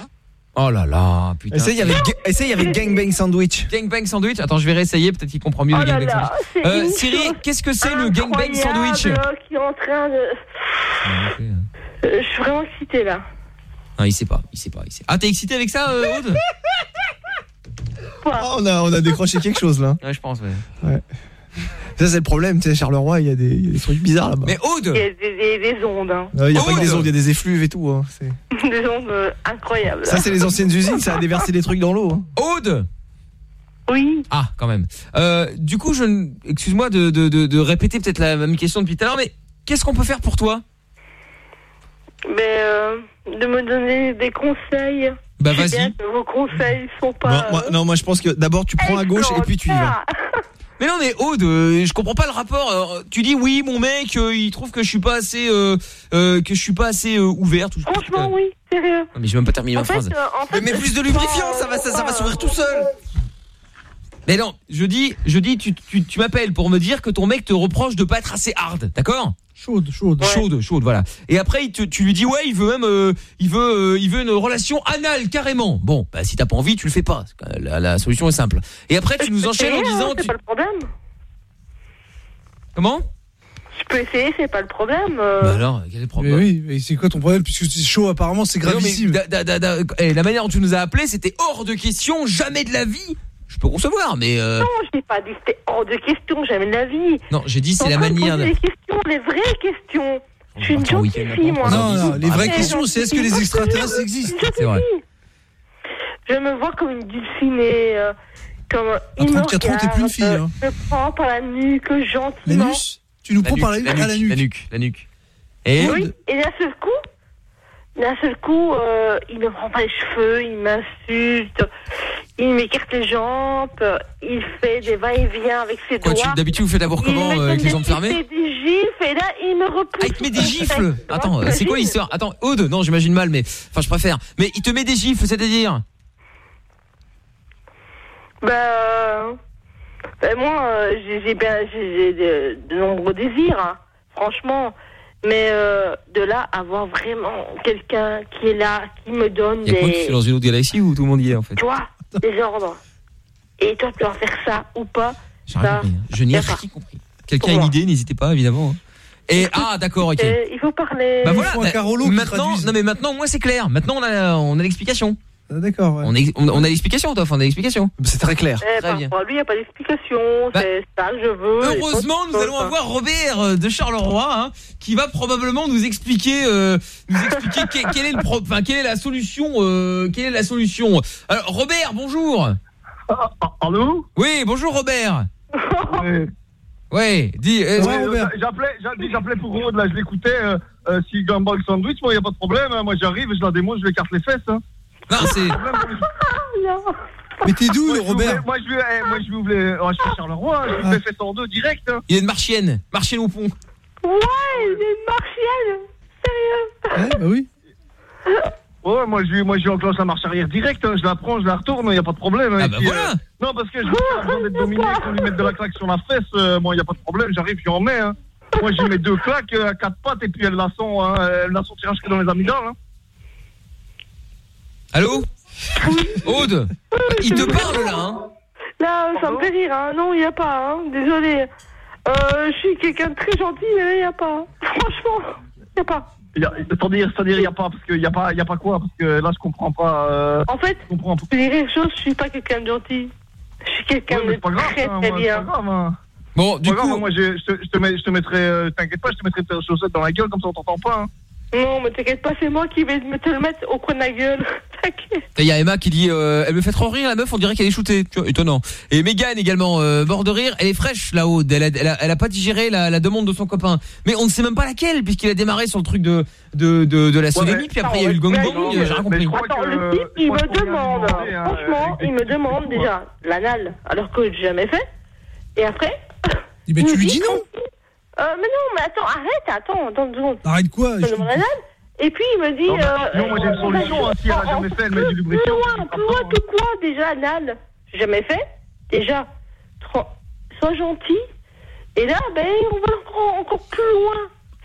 S10: Oh là là, putain.
S12: Essaye avec, ga- essaye avec gangbang sandwich.
S10: Gangbang sandwich. Attends, je vais réessayer. Peut-être qu'il comprend mieux
S29: Oh
S10: le
S29: là
S10: gangbang
S29: là,
S10: sandwich.
S29: c'est
S10: Euh,
S29: une
S10: Siri,
S29: chose
S10: qu'est-ce que c'est le gangbang sandwich?
S29: incroyable qui est en train de... Euh, je suis vraiment excitée là.
S10: Non, il sait pas. Il sait pas. Il sait. Ah, t'es excité avec ça, euh, Aude?
S12: Oh, on a on a décroché quelque chose là.
S10: Ouais, je pense. Ouais.
S12: Ça c'est le problème, tu sais Charleroi, il y a des il y a des trucs bizarres là-bas.
S10: Mais Aude
S29: Il y a des, des- des ondes, hein.
S12: Ouais, Il y a pas que des ondes, il y a des effluves et tout. hein,
S29: des ondes euh, incroyables.
S12: Ça c'est les anciennes usines, ça a déversé des trucs dans l'eau. hein.
S10: Aude
S29: Oui.
S10: Ah, quand même. Euh, du coup, je, excuse-moi de, de, de, de répéter peut-être la même question depuis tout à l'heure, mais qu'est-ce qu'on peut faire pour toi?
S29: Mais euh, de me donner des conseils.
S10: Bah, vas-y.
S29: Vos conseils sont pas...
S12: moi- non, moi je pense que d'abord tu prends à gauche et puis tu y vas.
S10: Mais non, mais Aude, euh, je comprends pas le rapport. Alors, tu dis oui, mon mec, euh, il trouve que je suis pas assez, euh, euh, que je suis pas assez euh, ouvert. Tout,
S29: Franchement, oui, sérieux.
S10: Non, mais j'ai même pas terminé
S29: En
S10: ma
S29: fait,
S10: phrase.
S29: en fait,
S10: mais mets plus de lubrifiant, ça va, ça, ça va s'ouvrir tout seul. Mais non, je dis, je dis, tu, tu, tu m'appelles pour me dire que ton mec te reproche de pas être assez hard, d'accord?
S11: Chaude, chaude.
S10: Chaude, chaude, voilà. Et après, il te- tu lui dis ouais, il veut même, euh, il veut, euh, il veut une relation anale carrément. Bon, bah si t'as pas envie, tu le fais pas. La, la solution est simple. Et après, tu nous enchaînes en
S29: essayer, hein,
S10: disant,
S29: C'est
S10: tu-
S29: pas le problème.
S10: comment?
S29: Je peux essayer, c'est pas le problème. euh.
S10: Bah alors, quel est le
S11: Mais
S10: problème
S11: oui, mais c'est quoi ton problème Puisque c'est chaud, apparemment, c'est
S10: Mais non, mais
S11: gravissime.
S10: da- da- da- da- eh, la manière dont tu nous as appelé, c'était hors de question, jamais de la vie je peux concevoir, mais euh,
S29: Non, je n'ai pas dit c'était hors de question, jamais de la vie.
S10: non, j'ai dit c'est la manière. De...
S29: Les questions, les vraies questions. Je suis une gentille fille,
S10: maintenant,
S29: moi.
S11: Non, non, les vraies
S10: Ah,
S11: questions, c'est est-ce que les extraterrestres existent
S10: C'est vrai.
S29: fille. Je me vois comme une dulcinée, euh, comme me
S11: 34 ans, t'es plus une fille, hein.
S29: Je prends par la nuque, gentiment.
S11: L'anus Tu nous prends par la nuque à la nuque.
S10: La nuque, la nuque. Et
S29: Oui, et d'un seul coup, d'un seul coup, euh, il me prend pas les cheveux, il m'insulte, il m'écarte les jambes, il fait des va-et-vient avec ses
S10: Quoi, tu-
S29: doigts.
S10: d'habitude vous faites d'abord comment euh, avec les jambes fermées
S29: Il fait des gifles et là il me repousse.
S10: Ah, il te met des gifles Attends, euh, c'est quoi l'histoire Attends, Aude, non, j'imagine mal, mais enfin, je préfère. Mais il te met des gifles, c'est-à-dire
S29: Bah, bah, moi, j'ai j'ai bien, j'ai j'ai de, de nombreux désirs, hein, franchement. Mais euh, de là, avoir vraiment quelqu'un qui est là, qui me donne
S10: Il y a quoi qui
S29: des,
S10: fait dans une autre galaxie ou tout le monde y est en fait
S29: tu vois, des ordres. Et toi, tu vas faire ça ou pas
S10: J'ai rien
S29: ça,
S10: compris. hein. Je n'ai
S29: y a
S10: rien
S29: pas.
S10: compris. Quelqu'un a une idée, n'hésitez pas, évidemment. hein. Et ah, d'accord, ok.
S29: Euh, il faut parler.
S10: Bah voilà, bah, maintenant, non mais maintenant, moi c'est clair. Maintenant, on a, on a l'explication.
S11: D'accord.
S10: On, est- on, on a l'explication, Toff, on a l'explication.
S12: C'est très clair.
S29: Eh,
S10: Très bien.
S29: lui, il n'y a pas d'explication. c'est ça que je veux. et
S10: Heureusement, nous allons avoir Robert euh, de Charleroi hein, qui va probablement nous expliquer, euh, nous expliquer que- quelle est le pro- enfin, quelle est la solution, euh, quelle est la solution. Alors Robert, bonjour.
S30: Allô?
S10: Oui, bonjour Robert. Ouais, dis. euh,
S30: Ouais, euh, J'appelais, j'a- j'appelais pour Rode, là, je l'écoutais. Euh, euh, S'il gagne le sandwich, moi, il n'y a pas de problème. hein. Moi, j'arrive, je la démonte, je lui écarte les fesses. Hein.
S10: Non, c'est.
S11: Mais t'es d'où,
S30: Moi,
S11: Robert
S30: Moi, je lui eh, moi, je oh, je suis Charleroi, je lui ouvre les fesses en deux direct. Hein.
S10: Il y a une marchienne, marchienne au pont.
S29: Ouais, il est une martienne. Sérieux.
S11: Ouais, bah oui.
S30: Ouais, moi, je lui, moi, je enclenche la marche arrière direct. hein. Je la prends, je la retourne, il n'y a pas de problème. hein.
S10: Ah
S30: Et
S10: bah
S30: puis,
S10: voilà.
S30: euh, non, parce que je veux pas besoin d'être dominé, qu'on lui mette de la claque sur la fesse. euh, moi, il n'y a pas de problème, j'arrive, je en mets. Hein. Moi, je mets deux claques euh, à quatre pattes et puis elle la sent, hein, elle la sent tirage que dans les amygdales.
S10: Allô Aude, il te parle là, hein
S29: Là, ça me fait rire, hein. Non, il n'y a pas, hein. Désolé. Euh, je suis quelqu'un de très gentil, mais là, il n'y a pas. Franchement, il n'y a pas.
S30: Y a- il n'y a pas, parce qu'il n'y a pas, il y a pas quoi, parce que là, je comprends pas. euh,
S29: En fait,
S30: je comprends
S29: dirais une chose, je suis pas quelqu'un de gentil. Je suis quelqu'un
S30: Ouais,
S29: de
S30: pas grave,
S29: très
S30: hein,
S29: très
S30: moi,
S29: bien.
S30: pas grave, hein.
S10: Bon,
S30: du coup, moi, je, je, te, je te mets, je te mettrai, euh, t'inquiète pas, je te mettrai tes chaussettes dans la gueule, comme ça, on t'entend pas. Hein.
S29: Non, mais t'inquiète pas, c'est moi qui vais me te le mettre au coin de la gueule. T'inquiète.
S10: Et il y a Emma qui dit euh, elle me fait trop rire la meuf on dirait qu'elle est shootée. Tu vois, étonnant. Et Megan également euh, mort de rire elle est fraîche là-haut. Elle a, elle, a, elle a pas digéré la, la demande de son copain. Mais on ne sait même pas laquelle puisqu'il a démarré sur le truc de de, de, de la sodomie puis après il y a eu le
S29: Non,
S10: gong
S29: mais-
S10: gong j'ai rien compris.
S29: Attends, le type, il me demande, franchement, il me demande déjà l'anal, alors que j'ai jamais fait. Et après
S11: Mais tu lui dis non
S29: euh, Mais non, mais attends, arrête, attends, attends deux secondes.
S11: Arrête quoi
S29: Je et puis il me dit...
S30: Non,
S29: euh,
S30: non, moi, j'ai une solution, hein, si elle a
S29: en-
S30: jamais fait, elle met du lubrifiant,
S29: Plus loin, plus loin que quoi, déjà, anal J'ai jamais fait, déjà. Trop- Sois gentil, et là, ben, on va encore, encore plus loin.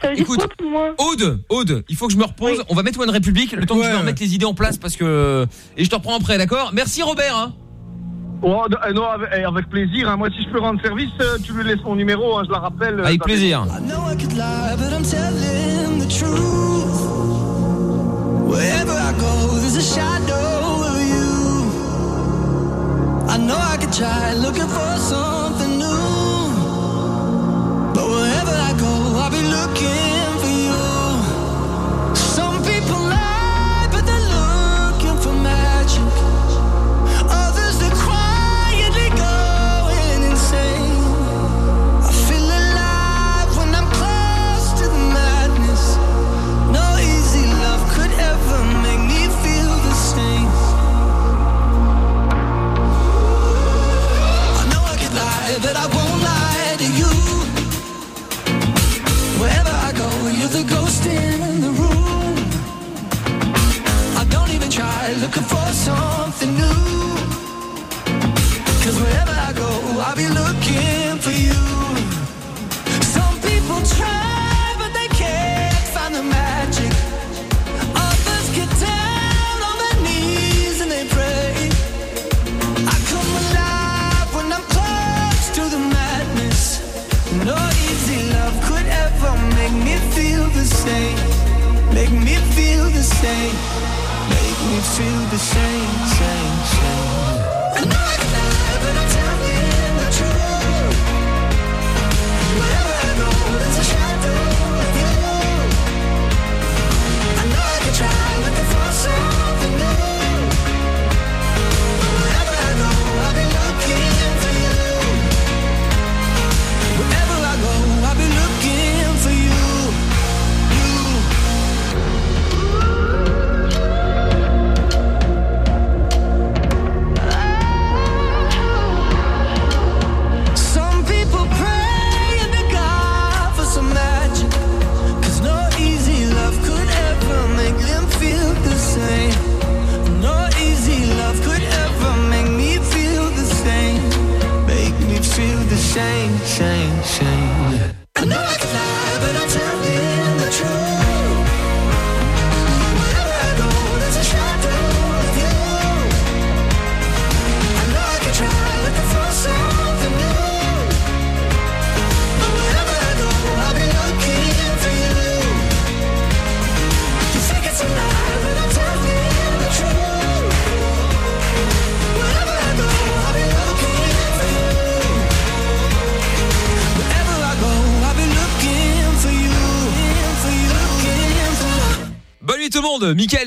S29: Ça veut dire quoi, plus loin?
S10: Aude Aude il faut que je me repose. On va mettre One République le temps que je me remette les idées en place parce que et je te reprends après d'accord? Merci Robert hein.
S30: Oh, non, avec, eh, avec plaisir. hein. Moi, si je peux rendre service, euh, tu lui laisses mon numéro, hein, je la rappelle. euh,
S10: Avec plaisir.
S8: I know I could lie, but I'm telling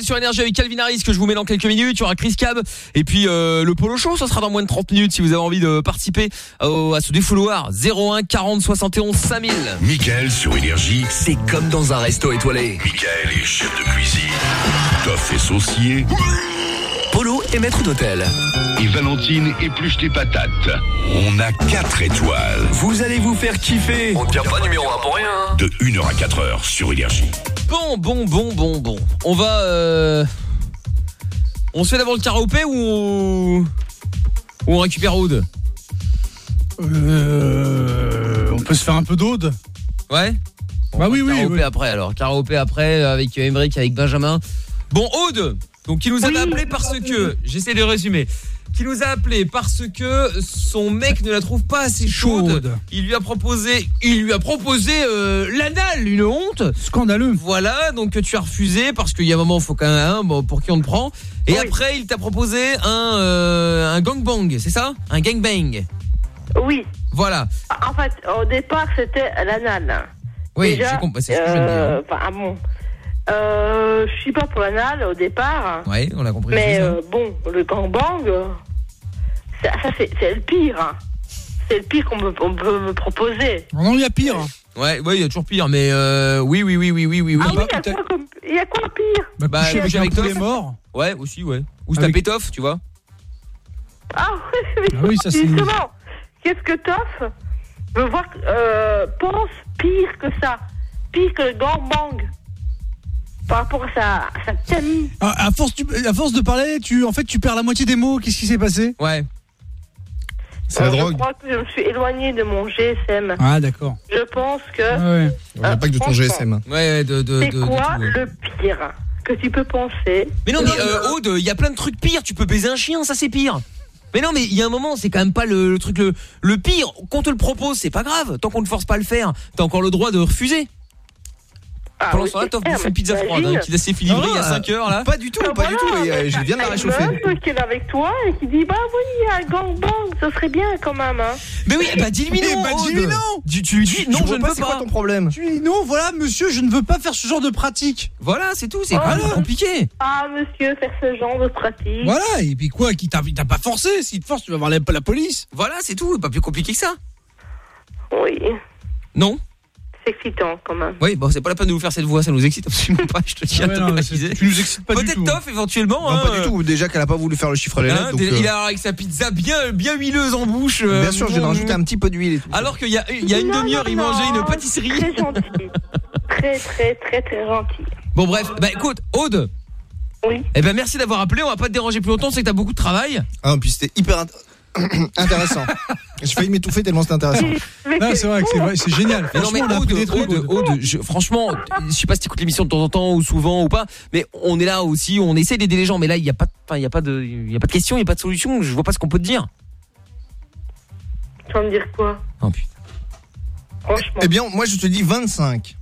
S10: sur Énergie avec Calvin Harris que je vous mets dans quelques minutes. Il y aura Chris Cab et puis euh, le Polo Show, ça sera dans moins de 30 minutes si vous avez envie de participer au- à ce défouloir. 01 40 71 5000.
S6: Michael sur Énergie.
S5: C'est comme dans un resto étoilé.
S6: Michael est chef de cuisine. Toff est saucier.
S5: Polo est maître d'hôtel.
S6: Et Valentine épluche tes patates. On a 4 étoiles.
S5: Vous allez vous faire kiffer. On ne tient pas numéro 1 pour rien. hein.
S6: De 1h à 4h sur Énergie.
S10: Bon, bon, bon, bon, bon. On va... Euh... On se fait d'abord le karaopé ou on... ou on récupère Aude?
S11: Euh, on peut se faire un peu d'aude.
S10: Ouais?
S11: Bah oui, oui,
S10: Karaopé
S11: oui.
S10: après alors. Karaopé après avec Emmerich, avec Benjamin. Bon, Aude, donc qui nous avait appelé parce que, j'essaie de résumer, qui nous a appelé parce que son mec ne la trouve pas assez chaude.
S11: Chaude.
S10: Il lui a proposé, il lui a proposé euh, l'anal, une honte.
S11: Scandaleux.
S10: Voilà, donc tu as refusé parce qu'il y a un moment, faut quand même, hein, bon, pour qui on te prend. Et après, il t'a proposé un euh, un gangbang, c'est ça? Un gangbang.
S29: Oui.
S10: Voilà.
S29: En fait, au départ, c'était l'anal.
S10: Oui,
S29: Déjà,
S10: j'ai compris, c'est ce que je viens de dire.
S29: euh, Enfin, ah bon. Euh, je suis pas pour l'anal au départ.
S10: Ouais, on l'a compris.
S29: Mais euh, bon, le gangbang, ça, ça, c'est c'est le pire. hein. C'est le pire qu'on me- on peut me proposer.
S11: Non, il y a pire.
S10: Ouais, ouais, il y a toujours pire, mais euh, oui, oui, oui, oui, oui, oui, oui.
S29: Ah oui, il y a quoi comme- il y a quoi de pire
S10: Bah,
S11: coucher avec
S10: coucher
S11: un
S10: avec
S11: poulet
S10: Toff.
S11: mort.
S10: Ouais, aussi, ouais. Ou se
S11: Avec-
S10: taper Toff, tu vois.
S29: Ah oui,
S11: Ah oui, ça, c'est-
S29: justement. Qu'est-ce que Toff veut voir euh, pense pire que ça, pire que le gangbang par rapport à sa, à sa camie.
S11: À, à force, tu- à force de parler, tu, en fait, tu perds la moitié des mots. Qu'est-ce qui s'est passé?
S10: Ouais.
S12: C'est la
S29: Euh,
S12: drogue.
S29: Je crois que je me suis éloignée de mon GSM.
S11: Ah, d'accord.
S29: Je pense que
S11: ouais.
S12: On n'a pas que de ton
S29: franchement,
S12: GSM.
S10: Ouais, ouais, de, de,
S29: c'est
S10: de- de
S29: quoi
S10: tout, ouais.
S29: le pire que tu peux penser?
S10: Mais non, mais euh, Aude, il y a plein de trucs pires. Tu peux baiser un chien, ça c'est pire. Mais non, mais il y a un moment, c'est quand même pas le, le truc le, le pire. Qu'on te le propose, c'est pas grave. Tant qu'on ne force pas à le faire, t'as encore le droit de refuser.
S29: Ah
S10: Pendant ce temps-là, t'offres bouffer une pizza froide, hein, qui laisse ses livrer il y a
S12: Ah,
S10: 5 heures là.
S12: Pas du tout,
S29: Ah,
S12: pas du tout. et, euh, je viens de la
S29: Une
S12: réchauffer.
S29: meuf qui est avec toi et qui dit bah oui, il y a un gangbang, ce serait bien quand même. Hein.
S10: Mais oui, bah dis-lui
S11: Eh
S10: non.
S11: bah, dis-lui non.
S10: Tu, tu lui dis non, je ne
S12: pas
S10: veux
S12: c'est quoi
S10: pas.
S12: ton problème
S11: Tu dis non, voilà, monsieur, je ne veux pas faire ce genre de pratique.
S10: Voilà, c'est tout. C'est
S29: Oh,
S10: pas compliqué.
S29: Ah monsieur, faire ce genre de pratique.
S11: Voilà, et puis quoi, qui t'a pas forcé S'il te force, tu vas voir la police.
S10: Voilà, c'est tout. Pas plus compliqué que ça.
S29: Oui,
S10: Non.
S29: C'est excitant quand même.
S10: Oui, bon, c'est pas la peine de vous faire cette voix, ça nous excite absolument pas. Je te tiens
S11: Ah ouais,
S10: à te préciser.
S11: tu nous excites pas du
S10: Peut-être. Toff éventuellement.
S12: Non,
S10: hein,
S12: pas du tout. Déjà qu'elle a pas voulu faire le chiffre à la
S10: Hein,
S12: lettre. donc,
S10: il
S12: euh,
S10: a avec sa pizza bien bien huileuse en bouche. euh,
S12: Bien sûr, j'ai rajouté un petit peu d'huile et tout.
S10: Alors qu'il y a il y a une demi-heure, il mangeait une pâtisserie.
S29: Très gentil. très, très, très, très gentil.
S10: Bon bref, bah écoute, Aude.
S29: Oui.
S10: Eh ben merci d'avoir appelé, on va pas te déranger plus longtemps, c'est que t'as beaucoup de travail.
S12: Ah, puis c'était hyper int- intéressant. J'ai failli m'étouffer tellement c'était intéressant.
S11: Non, c'est vrai que c'est vrai, c'est génial.
S10: Mais non mais
S11: Franchement, on a
S10: Aude,
S11: appris des trucs.
S10: Aude, Aude, je- franchement, je sais pas si t'écoutes l'émission de temps en temps ou souvent ou pas, mais on est là aussi, on essaie d'aider les gens, mais là il y a pas, il y a pas de, il y a pas de question, il y a pas de solution, je vois pas ce qu'on peut te dire.
S29: Tu vas me dire quoi?
S10: Oh putain.
S29: Franchement.
S12: Eh bien, moi je te dis 25.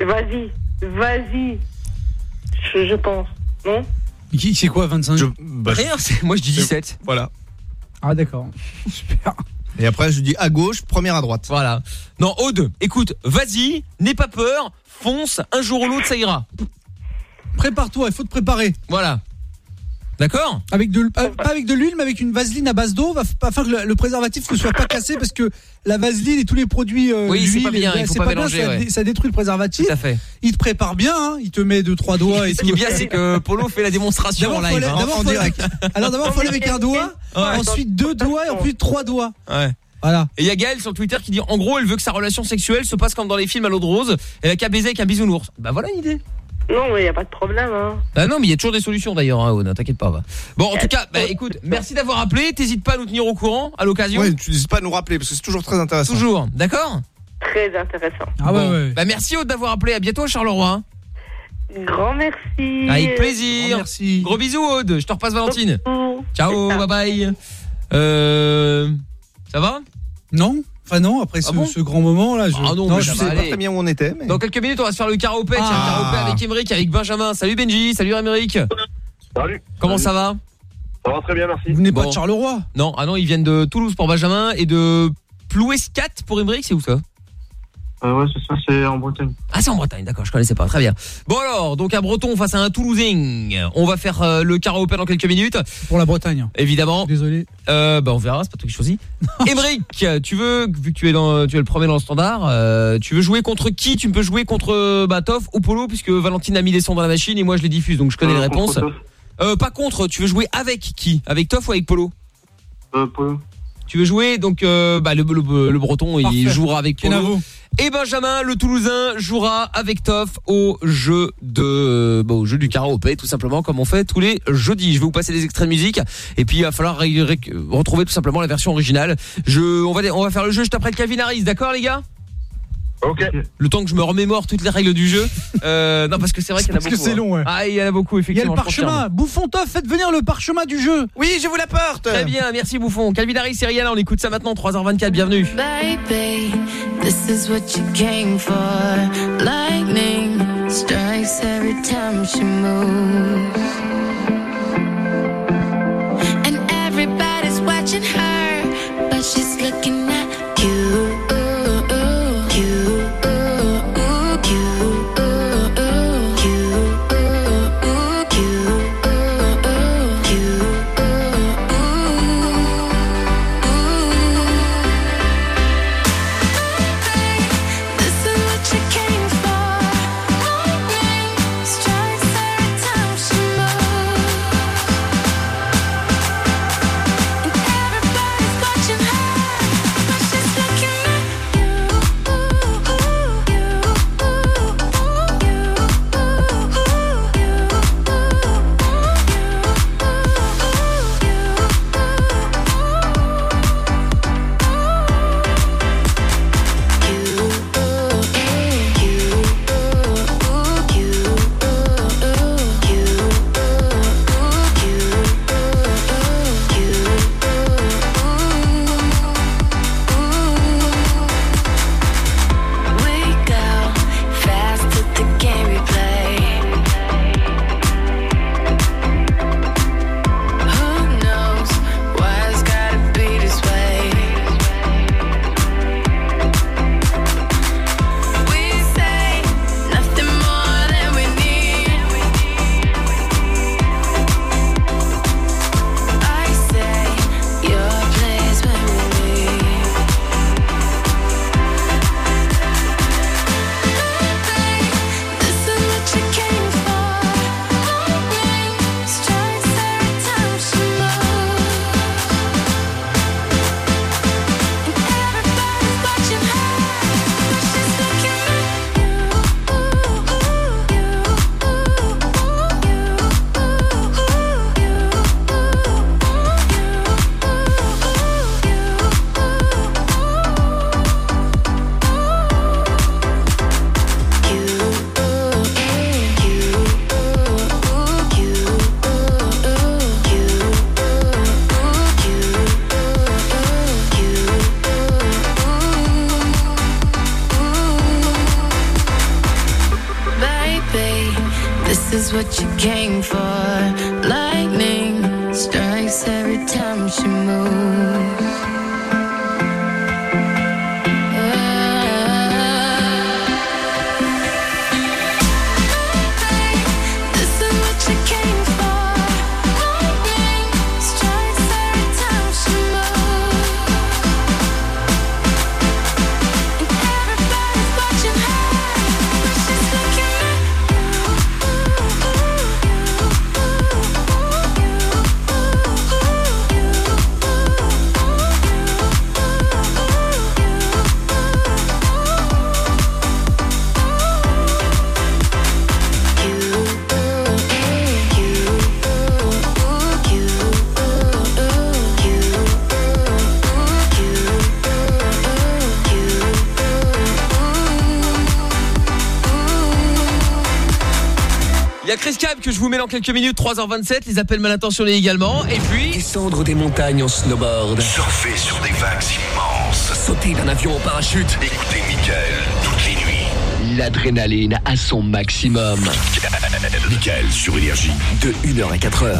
S29: Vas-y, vas-y. Je, je pense. Non?
S11: C'est quoi, 25
S12: Je- bah,
S10: Rien, c'est- moi je dis 17.
S12: Voilà.
S11: Ah, d'accord. Super.
S12: Et après, je dis à gauche, première à droite.
S10: Voilà. Non, Aude, écoute, vas-y, n'aie pas peur, fonce, un jour ou l'autre ça ira.
S11: Prépare-toi, il faut te préparer.
S10: Voilà. D'accord
S11: Avec de, pas pas avec de l'huile, mais avec une vaseline à base d'eau, afin que le, le préservatif ne soit pas cassé, parce que la vaseline et tous les produits, euh,
S10: Oui, c'est pas bien, il faut pas
S11: bien,
S10: mélanger,
S11: ça,
S10: ouais.
S11: dé- ça détruit le préservatif.
S10: Tout à fait.
S11: Il te prépare bien, hein, il te met deux trois doigts et
S10: Ce
S11: tout.
S10: qui est bien, c'est que Polo fait la démonstration en live. hein.
S11: d'abord, Alors d'abord, il faut aller avec un doigt, ensuite deux doigts et ensuite trois doigts.
S10: Ouais.
S11: Voilà.
S10: Et il y a Gaël sur Twitter qui dit en gros elle veut que sa relation sexuelle se passe comme dans les films à l'eau de rose, elle a qu'à baiser avec un bisounours. Bah voilà une idée.
S29: Non, mais il n'y a pas de problème. Hein.
S10: Bah non mais il y a toujours des solutions d'ailleurs hein, Aude, t'inquiète pas. va. Bon en tout cas, bah écoute, merci d'avoir appelé, t'hésites pas à nous tenir au courant à l'occasion.
S12: Ouais, tu n'hésites pas à nous rappeler parce que c'est toujours très intéressant.
S10: Toujours, d'accord?
S29: Très intéressant.
S11: Ah ouais,
S10: Bon.
S11: ouais.
S10: Bah merci Aude d'avoir appelé, à bientôt Charleroi. hein.
S29: Grand merci.
S10: Avec plaisir.
S11: Grand merci.
S10: Gros bisous Aude, je te repasse Valentine. Ciao, bye bye. Euh ça va?
S11: Non Enfin non, après ce,
S10: Ah bon
S11: ce grand moment là. Je...
S10: Ah non,
S12: Je sais pas très bien où on était, mais.
S10: Dans quelques minutes, on va se faire le karaopé, tiens, le
S11: Ah.
S10: karaopé avec Emeric, avec Benjamin. Salut Benji, salut Emeric.
S28: Salut.
S10: Comment ça va
S28: Ça va très bien, merci.
S11: Vous venez pas de Charleroi
S10: Non, ah non, ils viennent de Toulouse pour Benjamin et de Plouescat pour Emeric, c'est où ça
S28: Euh, ouais, c'est ça, c'est en Bretagne.
S10: Ah c'est en Bretagne, d'accord, je connaissais pas, très bien. Bon alors, donc un Breton face à un Toulousain. On va faire euh, le karaoké dans quelques minutes.
S11: Pour la Bretagne.
S10: Évidemment.
S11: Désolé.
S10: Euh, bah on verra, c'est pas toi qui choisis. Émeric, tu veux, vu que tu es dans, tu es le premier dans le standard, euh, tu veux jouer contre qui? Tu peux jouer contre euh, bah, Toff ou Polo, puisque Valentine a mis les sons dans la machine et moi je les diffuse, donc je connais
S28: Euh,
S10: les
S28: contre
S10: réponses. Euh, pas contre, tu veux jouer avec qui? Avec Toff ou avec Polo?
S28: Euh, Polo.
S10: Tu veux jouer donc euh, bah, le, le, le breton il
S11: Parfait.
S10: jouera avec Polo.
S11: Kenavo.
S10: Et Benjamin le toulousain jouera avec Toff au jeu de bah, au jeu du karaopé tout simplement comme on fait tous les jeudis. Je vais vous passer des extraits de musique et puis il va falloir retrouver tout simplement la version originale. Je on va on va faire le jeu juste après le Calvin d'accord les gars?
S25: Ok.
S10: Le temps que je me remémore toutes les règles du jeu. Euh, non parce que c'est vrai qu'il y en a
S11: Parce que
S10: beaucoup.
S11: c'est
S10: hein.
S11: long, ouais.
S10: Ah, il y en a beaucoup
S11: Il y a
S10: effectivement.
S11: le parchemin. Bouffon Toff, faites venir le parchemin du jeu.
S12: Oui, je vous la porte.
S10: Très bien, merci Bouffon. Calvin Harris et Rihanna, on écoute ça maintenant 3h24, bienvenue.
S9: Baby, this is what you came for. Lightning strikes every time she moves. And everybody's watching her, but she's looking
S10: vous mets dans quelques minutes, 3h27, les appels mal intentionnés également. Et puis.
S5: Descendre des montagnes en snowboard.
S6: Surfer sur des vagues immenses.
S5: Sauter d'un avion en parachute.
S6: Écoutez Mickaël toutes les nuits.
S5: L'adrénaline à son maximum.
S6: Mickaël sur Énergie.
S5: De 1h à 4h.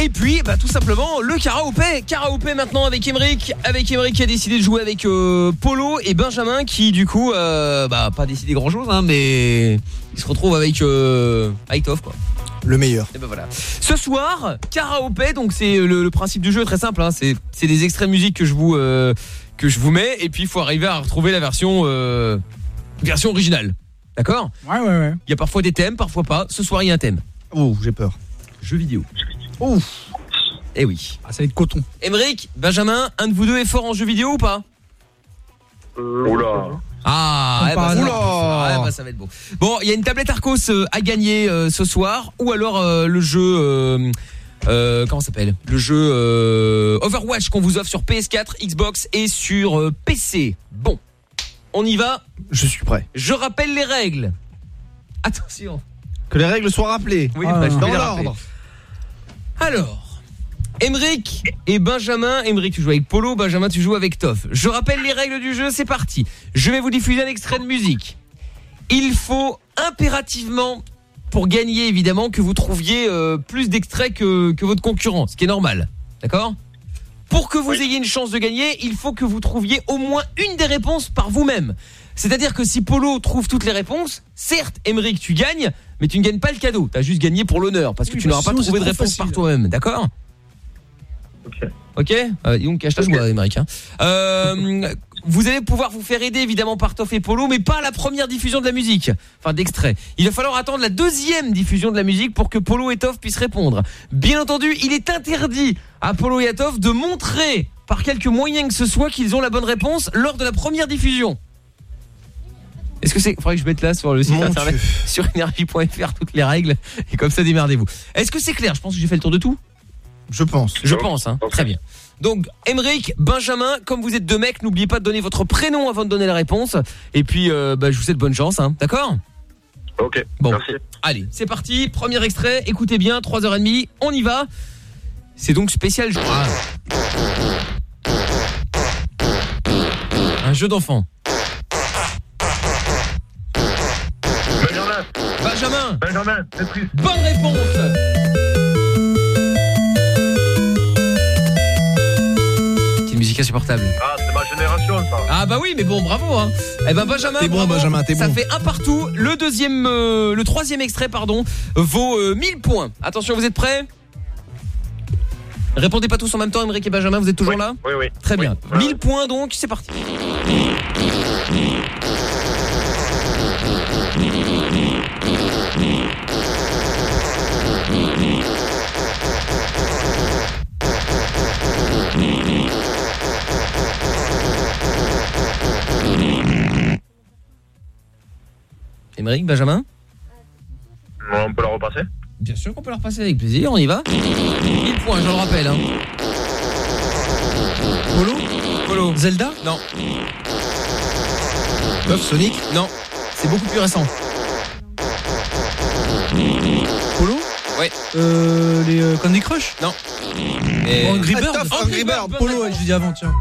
S10: Et puis, bah, tout simplement, le karaopé. Karaopé maintenant avec Emeric. Avec Emeric qui a décidé de jouer avec euh, Polo et Benjamin qui, du coup, euh, bah, pas décidé grand chose, hein, mais il se retrouve avec, euh, avec Toff, quoi.
S12: Le meilleur.
S10: Et ben voilà. Ce soir, karaopé, donc c'est le, le principe du jeu est très simple. Hein, c'est c'est des extraits de musique que je vous euh, que je vous mets et puis il faut arriver à retrouver la version euh, version originale. D'accord?
S11: Ouais ouais ouais.
S10: Il y a parfois des thèmes, parfois pas. Ce soir il y a un thème.
S12: Oh, j'ai peur.
S10: Jeux vidéo.
S11: Ouf.
S10: Eh oui.
S11: Ah, ça va être coton.
S10: Emeric, Benjamin, un de vous deux est fort en jeux vidéo ou pas?
S24: Oula.
S10: Ah, eh bah, ça, être- ah, bah, ça va être beau. Bon, il y a une tablette Arcos euh, à gagner euh, ce soir ou alors euh, le jeu euh, euh, comment ça s'appelle? Le jeu euh, Overwatch qu'on vous offre sur PS4, Xbox et sur PC. Bon. On y va?
S12: Je suis prêt.
S10: Je rappelle les règles. Attention.
S12: Que les règles soient rappelées.
S10: Oui,
S11: Ah,
S10: bah, je vais
S12: dans l'ordre.
S10: Alors, Emeric et Benjamin, Emeric tu joues avec Polo, Benjamin tu joues avec Toff. Je rappelle les règles du jeu, c'est parti. Je vais vous diffuser un extrait de musique. Il faut impérativement, pour gagner évidemment, que vous trouviez euh, plus d'extraits que, que votre concurrent, ce qui est normal. D'accord? Pour que vous ayez une chance de gagner, il faut que vous trouviez au moins une des réponses par vous-même. C'est-à-dire que si Polo trouve toutes les réponses, certes, Emeric, tu gagnes, mais tu ne gagnes pas le cadeau. Tu as juste gagné pour l'honneur, parce que
S11: Oui,
S10: tu n'auras pas trouvé de réponse par toi-même. D'accord?
S24: Ok.
S10: Ok euh, Donc joie, Émeric, hein. Euh, Vous allez pouvoir vous faire aider évidemment par Toff et Polo, mais pas à la première diffusion de la musique, enfin d'extrait. Il va falloir attendre la deuxième diffusion de la musique pour que Polo et Toff puissent répondre. Bien entendu, il est interdit à Polo et à Toff de montrer par quelque moyen que ce soit qu'ils ont la bonne réponse lors de la première diffusion. Est-ce que c'est faudrait que je mette là sur le site
S12: Mon
S10: internet
S12: Dieu.
S10: sur énergie.fr toutes les règles et comme ça démerdez-vous. Est-ce que c'est clair? Je pense que j'ai fait le tour de tout.
S12: Je pense.
S10: Je pense, hein. Très bien. Donc, Emeric, Benjamin, comme vous êtes deux mecs, n'oubliez pas de donner votre prénom avant de donner la réponse. Et puis, euh, bah, je vous souhaite bonne chance, hein. D'accord?
S24: Ok.
S10: Bon.
S24: Merci.
S10: Allez, c'est parti. Premier extrait. Écoutez bien, 3h30. On y va. C'est donc spécial. Ah. Un jeu d'enfant.
S24: Benjamin.
S10: Benjamin.
S24: Benjamin.
S10: Bonne réponse. Insupportable.
S24: Ah, c'est ma génération, ça.
S10: Ah bah oui, mais bon, bravo. Hein. Eh ben Benjamin,
S12: T'es bon. Benjamin, t'es
S10: Ça
S12: bon.
S10: fait un partout. Le deuxième, euh, le troisième extrait, pardon, vaut euh, 1000 points. Attention, vous êtes prêts? Répondez pas tous en même temps, Emeric et Benjamin, vous êtes toujours là?
S24: Oui, oui.
S10: Très bien.
S24: Oui.
S10: 1000 points donc, c'est parti. Benjamin
S24: On peut la repasser
S10: Bien sûr qu'on peut la repasser avec plaisir, on y va 1000 points, je le rappelle. Hein.
S11: Polo
S10: Polo.
S11: Zelda
S10: Non.
S12: Toff, Sonic
S10: Non. C'est beaucoup plus récent.
S11: Polo
S10: Ouais.
S11: Euh, les euh, Candy Crush
S10: Non. Et-
S11: Angry
S12: Ah,
S11: Bird
S12: Angry Bird.
S11: Polo, ouais, je l'ai dit avant, tiens.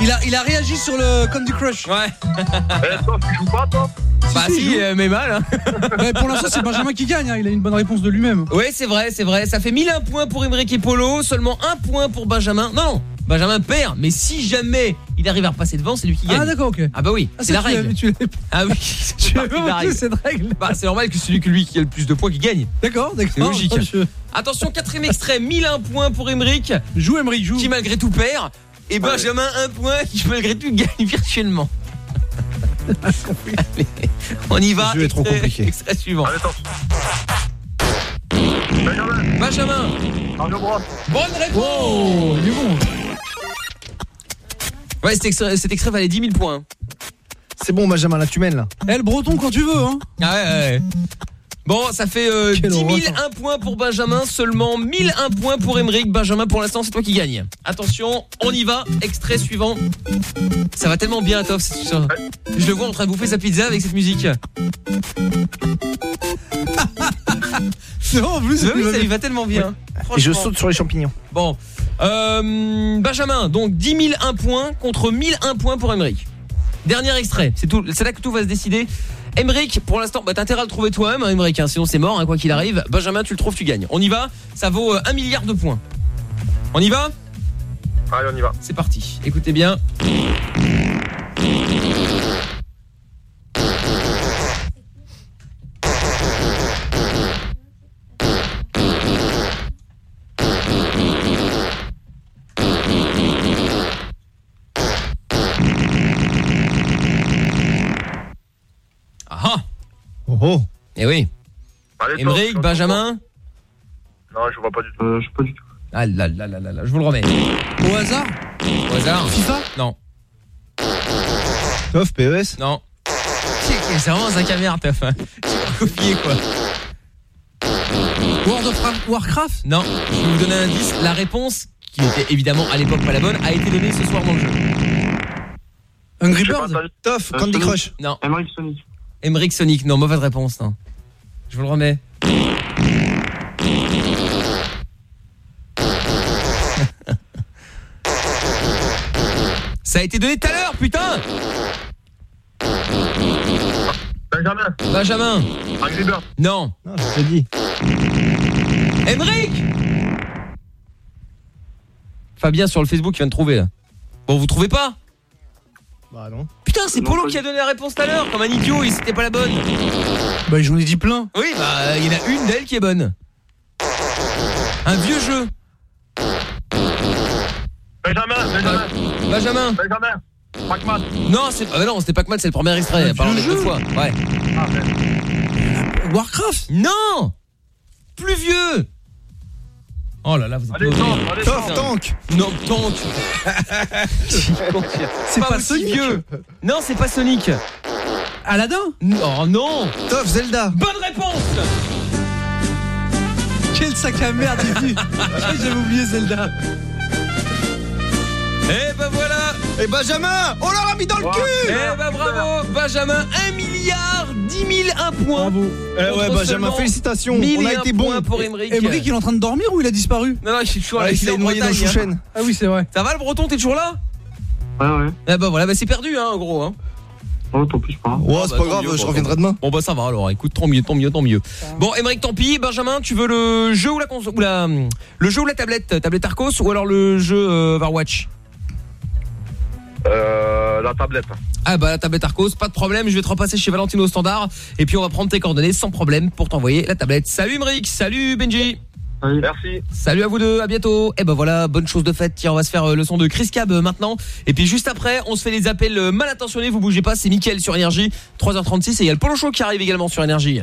S11: Il a, il a réagi sur le Candy Crush.
S10: Ouais.
S24: Eh, toi, tu joues pas, toi?
S10: Bah
S11: si, il
S10: si,
S11: joue.
S10: euh, mais mal. Hein.
S11: Ouais, pour l'instant, c'est Benjamin qui gagne. hein, Il a une bonne réponse de lui-même.
S10: Ouais, c'est vrai, c'est vrai. Ça fait 1001 points pour Emeric et Polo, seulement un point pour Benjamin. Non, non, Benjamin perd, mais si jamais il arrive à repasser devant, c'est lui qui gagne.
S11: Ah, d'accord, ok.
S10: Ah bah oui,
S11: Ah,
S10: c'est
S11: ça,
S10: la
S11: tu
S10: règle.
S11: l'avais- tu l'avais-
S10: Ah oui,
S11: Tu
S10: c'est
S11: avais
S10: partie de la
S11: inventé
S10: règle.
S11: cette règle.
S10: Bah, c'est normal que celui que lui qui a le plus de points qui gagne.
S11: D'accord, d'accord.
S10: C'est logique.
S11: Je-
S10: Attention, quatrième extrait, 1001 points pour Emeric,
S11: Joue, Emery, joue.
S10: qui malgré tout perd, et Benjamin un point, qui malgré tout gagne virtuellement. Allez, on y va.
S12: Le jeu est trop
S10: extrait-
S12: compliqué.
S10: Extrait suivant.
S24: Benjamin.
S10: Bonne réponse.
S11: Oh, il est bon.
S10: Ouais, cet extrait, cet extrait valait 10 000 points.
S12: C'est bon, Benjamin, là, tu mènes, là.
S11: Eh, le breton, quand tu veux, hein.
S10: Ah ouais, ouais, ouais. Bon, ça fait euh, 10
S11: Quel
S10: 001
S11: horreur.
S10: points pour Benjamin, seulement 1001 points pour Emeric. Benjamin, pour l'instant, c'est toi qui gagne. Attention, on y va. Extrait suivant. Ça va tellement bien, Toff. Je le vois en train de bouffer sa pizza avec cette musique.
S11: C'est vrai, en plus.
S10: Oui, ça lui va tellement bien.
S12: Et je saute sur les champignons.
S10: Bon. Euh, Benjamin, donc 10 001 points contre 1001 points pour Emeric. Dernier extrait, c'est tout, c'est là que tout va se décider. Emeric, pour l'instant, bah t'as intérêt à le trouver toi-même, hein, Emeric, hein, sinon c'est mort, hein, quoi qu'il arrive. Benjamin, tu le trouves, tu gagnes. On y va Ça vaut euh, un milliard de points. On y va
S31: Allez, on y va.
S10: C'est parti. Écoutez bien. Ah ah
S12: Oh oh
S10: Eh oui.
S31: Toi,
S10: Benjamin
S31: Non, je vois pas du tout. Euh, je sais pas du tout.
S10: Ah là là là là là, je vous le remets.
S11: Au hasard?
S10: Au hasard
S11: FIFA?
S10: Non.
S12: Tof, PES
S10: Non. C'est c'est vraiment un à merde, Toff. hein. Copié quoi.
S11: World of Ra- Warcraft?
S10: Non, je vais vous donner un indice. La réponse, qui était évidemment à l'époque pas la bonne, a été donnée ce soir dans le jeu.
S11: Birds?
S31: Entendu.
S12: Tof, Candy. Crush?
S10: Non.
S31: Sonic.
S10: Emeric Sonic, non, mauvaise réponse. Non. Je vous le remets. Ça a été donné tout à l'heure, putain
S31: Benjamin.
S10: Benjamin
S31: Angry.
S10: Non.
S12: Non, je te dis.
S10: Emeric Fabien sur le Facebook il vient de trouver là. Bon, vous trouvez pas?
S12: Bah non.
S10: Putain, c'est Polo qui a donné la réponse tout à l'heure, comme un idiot, et c'était pas la bonne.
S11: Bah j'en ai dit plein.
S10: Oui, bah il y en a une d'elles qui est bonne. Un vieux jeu.
S31: Benjamin. Benjamin.
S10: Benjamin.
S31: Benjamin. Pac-Man.
S10: Non, c'est ah bah non, c'était mal, c'est le premier extrait, parlons les deux
S11: jeu.
S10: fois. Ouais.
S31: Ah, merde.
S11: Warcraft
S10: Non Plus vieux Oh là là, vous êtes
S31: Allez,
S10: mauvais.
S31: Tank, allez,
S12: Tof,
S31: Tank.
S10: Non, Tank.
S11: C'est pas Sonic.
S10: vieux. Non, c'est pas Sonic.
S11: Aladdin
S10: Oh non
S12: Tof, Zelda.
S10: Bonne réponse
S11: Quel sac à merde J'avais oublié Zelda
S10: Eh ben voilà
S12: Et Benjamin On leur a mis dans le cul
S10: Eh ben bravo Benjamin, 1 milliard 10 000 1 point
S11: Bravo
S12: Eh ouais, Benjamin, félicitations.
S10: 1000
S12: On a été
S10: points
S12: bon.
S10: pour Emmerich.
S11: Emmerich il est en train de dormir ou il a disparu?
S10: Non, non, je suis toujours là,
S12: il a
S10: en
S12: noyé dans
S10: hein.
S12: Chouchen.
S11: Ah oui c'est vrai
S10: Ça va le breton, t'es toujours là?
S31: Ouais, ouais.
S10: Eh ben voilà, bah c'est perdu hein, en gros hein.
S31: Oh, tant pis, je pas.
S12: Ouais,
S10: Ah,
S12: c'est
S10: bah,
S12: pas grave,
S10: mieux,
S12: je reviendrai demain.
S10: Bon bah ça va alors, écoute, tant mieux, tant mieux, tant mieux. Bon, Emmerich, tant pis. Benjamin, tu veux le jeu ou la console ou la le jeu ou la tablette, tablette Arcos ou alors le jeu euh, Overwatch?
S31: Euh, la tablette.
S10: Ah bah la tablette Arcos, pas de problème, je vais te repasser chez Valentino au standard et puis on va prendre tes coordonnées sans problème pour t'envoyer la tablette. Salut Emmerich, salut Benji.
S31: Merci.
S10: Salut à vous deux, à bientôt. Et ben voilà, bonne chose de faite. Tiens, on va se faire euh, le son de Chris Cab euh, maintenant. Et puis juste après, on se fait les appels mal intentionnés. Vous bougez pas, c'est Mickaël sur Énergie. 3h36 et il y a le Polo Show qui arrive également sur Énergie.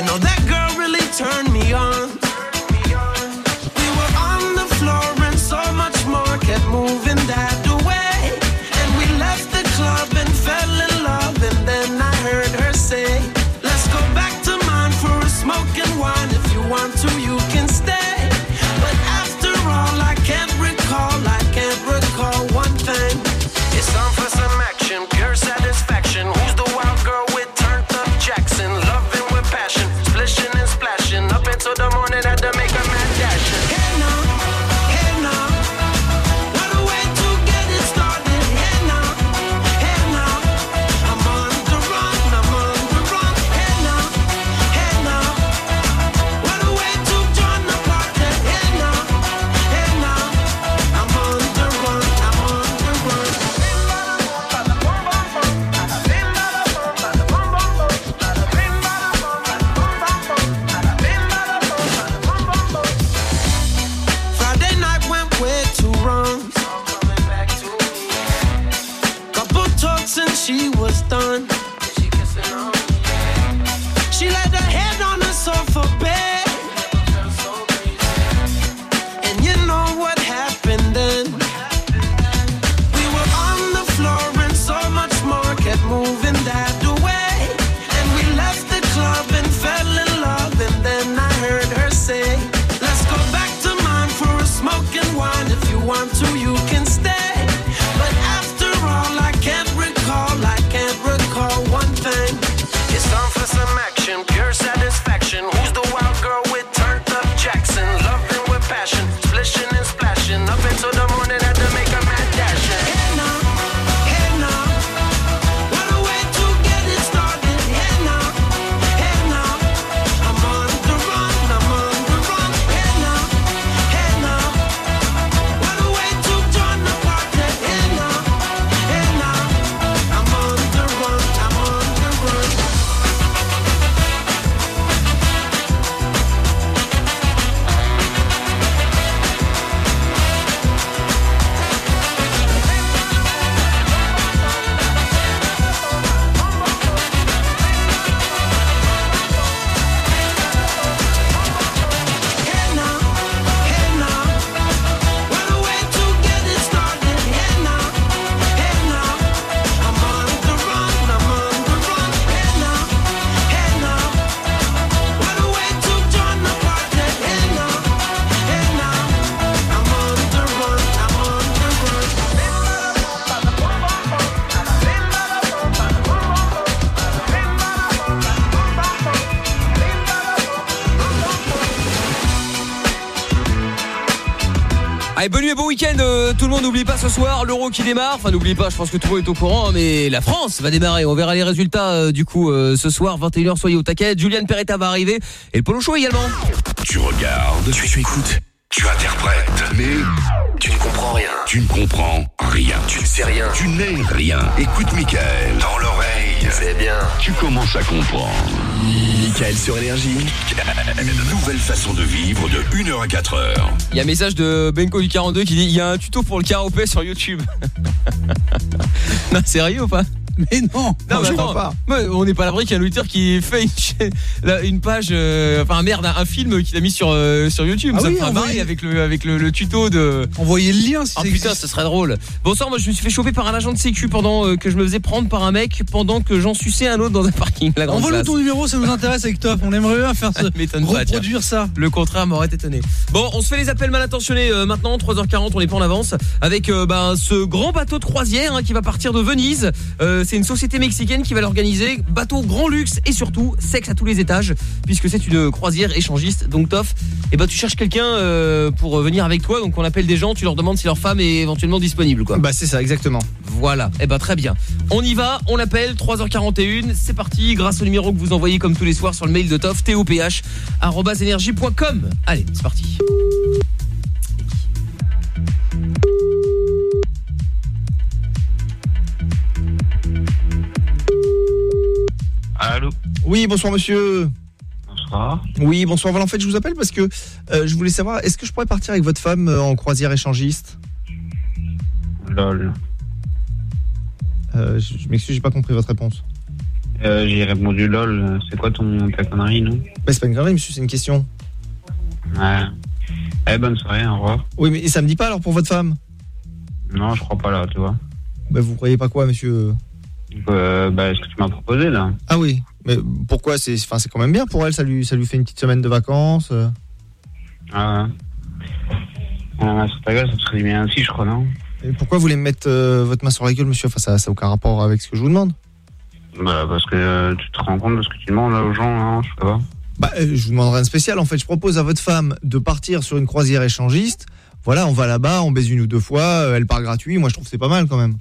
S8: You know that girl really turned
S10: N'oublie pas ce soir l'Euro qui démarre. Enfin, n'oubliez pas, je pense que tout le monde est au courant, hein, mais la France va démarrer. On verra les résultats euh, du coup euh, ce soir 21h. Soyez au taquet. Juliane Peretta va arriver et le Polo Show également.
S6: Tu regardes, tu, tu écoutes, tu interprètes, mais tu ne comprends rien. Tu ne comprends rien. Tu ne sais rien. Tu n'es rien. Écoute Michael dans l'oreille. C'est bien. Tu commences à comprendre. Michael sur énergie. Une nouvelle façon de vivre de 1h à 4h.
S10: Il y a un message de Benko du 42 qui dit il y a un tuto pour le karaopé sur YouTube. non, sérieux ou pas?
S11: Mais non,
S10: non,
S11: je crois pas.
S10: on n'est pas à l'abri qu'il y a un auditeur qui fait une, page, euh, enfin merde, un, un film qu'il a mis sur euh, sur YouTube.
S11: Ah
S10: ça
S11: oui,
S10: me
S11: envoyez-
S10: avec le avec le, le tuto de.
S11: Envoyez le lien si
S10: Ah
S11: ça
S10: putain, ce serait drôle. Bonsoir, moi je me suis fait choper par un agent de sécu pendant euh, que je me faisais prendre par un mec pendant que j'en suçais un autre dans un parking. La grande
S11: Envoie-nous
S10: classe.
S11: ton numéro, ça nous intéresse avec Top. On aimerait bien faire ce
S10: m'étonne pas,
S11: reproduire ça.
S10: Le contraire m'aurait étonné. Bon, on se fait les appels mal intentionnés maintenant, 3h40, on est pas en avance, avec ben, ce grand bateau de croisière hein, qui va partir de Venise. Euh, c'est une société mexicaine qui va l'organiser. Bateau grand luxe et surtout sexe à tous les étages, puisque c'est une croisière échangiste. Donc Toff, et ben tu cherches quelqu'un euh, pour venir avec toi. Donc on appelle des gens, tu leur demandes si leur femme est éventuellement disponible. Quoi.
S12: Bah c'est ça, exactement.
S10: Voilà, et ben très bien. On y va, on l'appelle 3h41, c'est parti grâce au numéro que vous envoyez comme tous les soirs sur le mail de Toff toph@energie.com. Allez, c'est parti.
S31: Allô
S12: Oui, bonsoir monsieur.
S31: Bonsoir.
S12: Oui, bonsoir. Voilà, en fait, je vous appelle parce que euh, je voulais savoir, est-ce que je pourrais partir avec votre femme euh, en croisière échangiste?
S31: Lol.
S12: euh, Je, je m'excuse, j'ai pas compris votre réponse.
S31: Euh, J'ai répondu lol. C'est quoi ton ta connerie, non?
S12: Bah, c'est pas une connerie, monsieur, c'est une question.
S31: Ouais. Eh, bonne soirée, au revoir.
S12: Oui, mais ça me dit pas alors pour votre femme?
S31: Non, je crois pas là, tu vois.
S12: Bah, vous croyez pas quoi, monsieur?
S31: Euh, bah, ce que tu m'as proposé là.
S12: Ah oui, mais pourquoi C'est enfin, c'est quand même bien pour elle, ça lui, ça lui fait une petite semaine de vacances. euh.
S31: Ah ouais. Ah, sur ta gueule, ça te serait bien aussi, je crois, non?
S12: Et pourquoi vous voulez me mettre euh, votre main sur la gueule, monsieur? Enfin, ça n'a aucun rapport avec ce que je vous demande.
S31: Bah, parce que euh, tu te rends compte de ce que tu demandes là aux gens, hein, je sais pas.
S12: Bah, je vous demanderai un spécial. En fait, je propose à votre femme de partir sur une croisière échangiste. Voilà, on va là-bas, on baise une ou deux fois, elle part gratuit. Moi, je trouve que c'est pas mal quand même.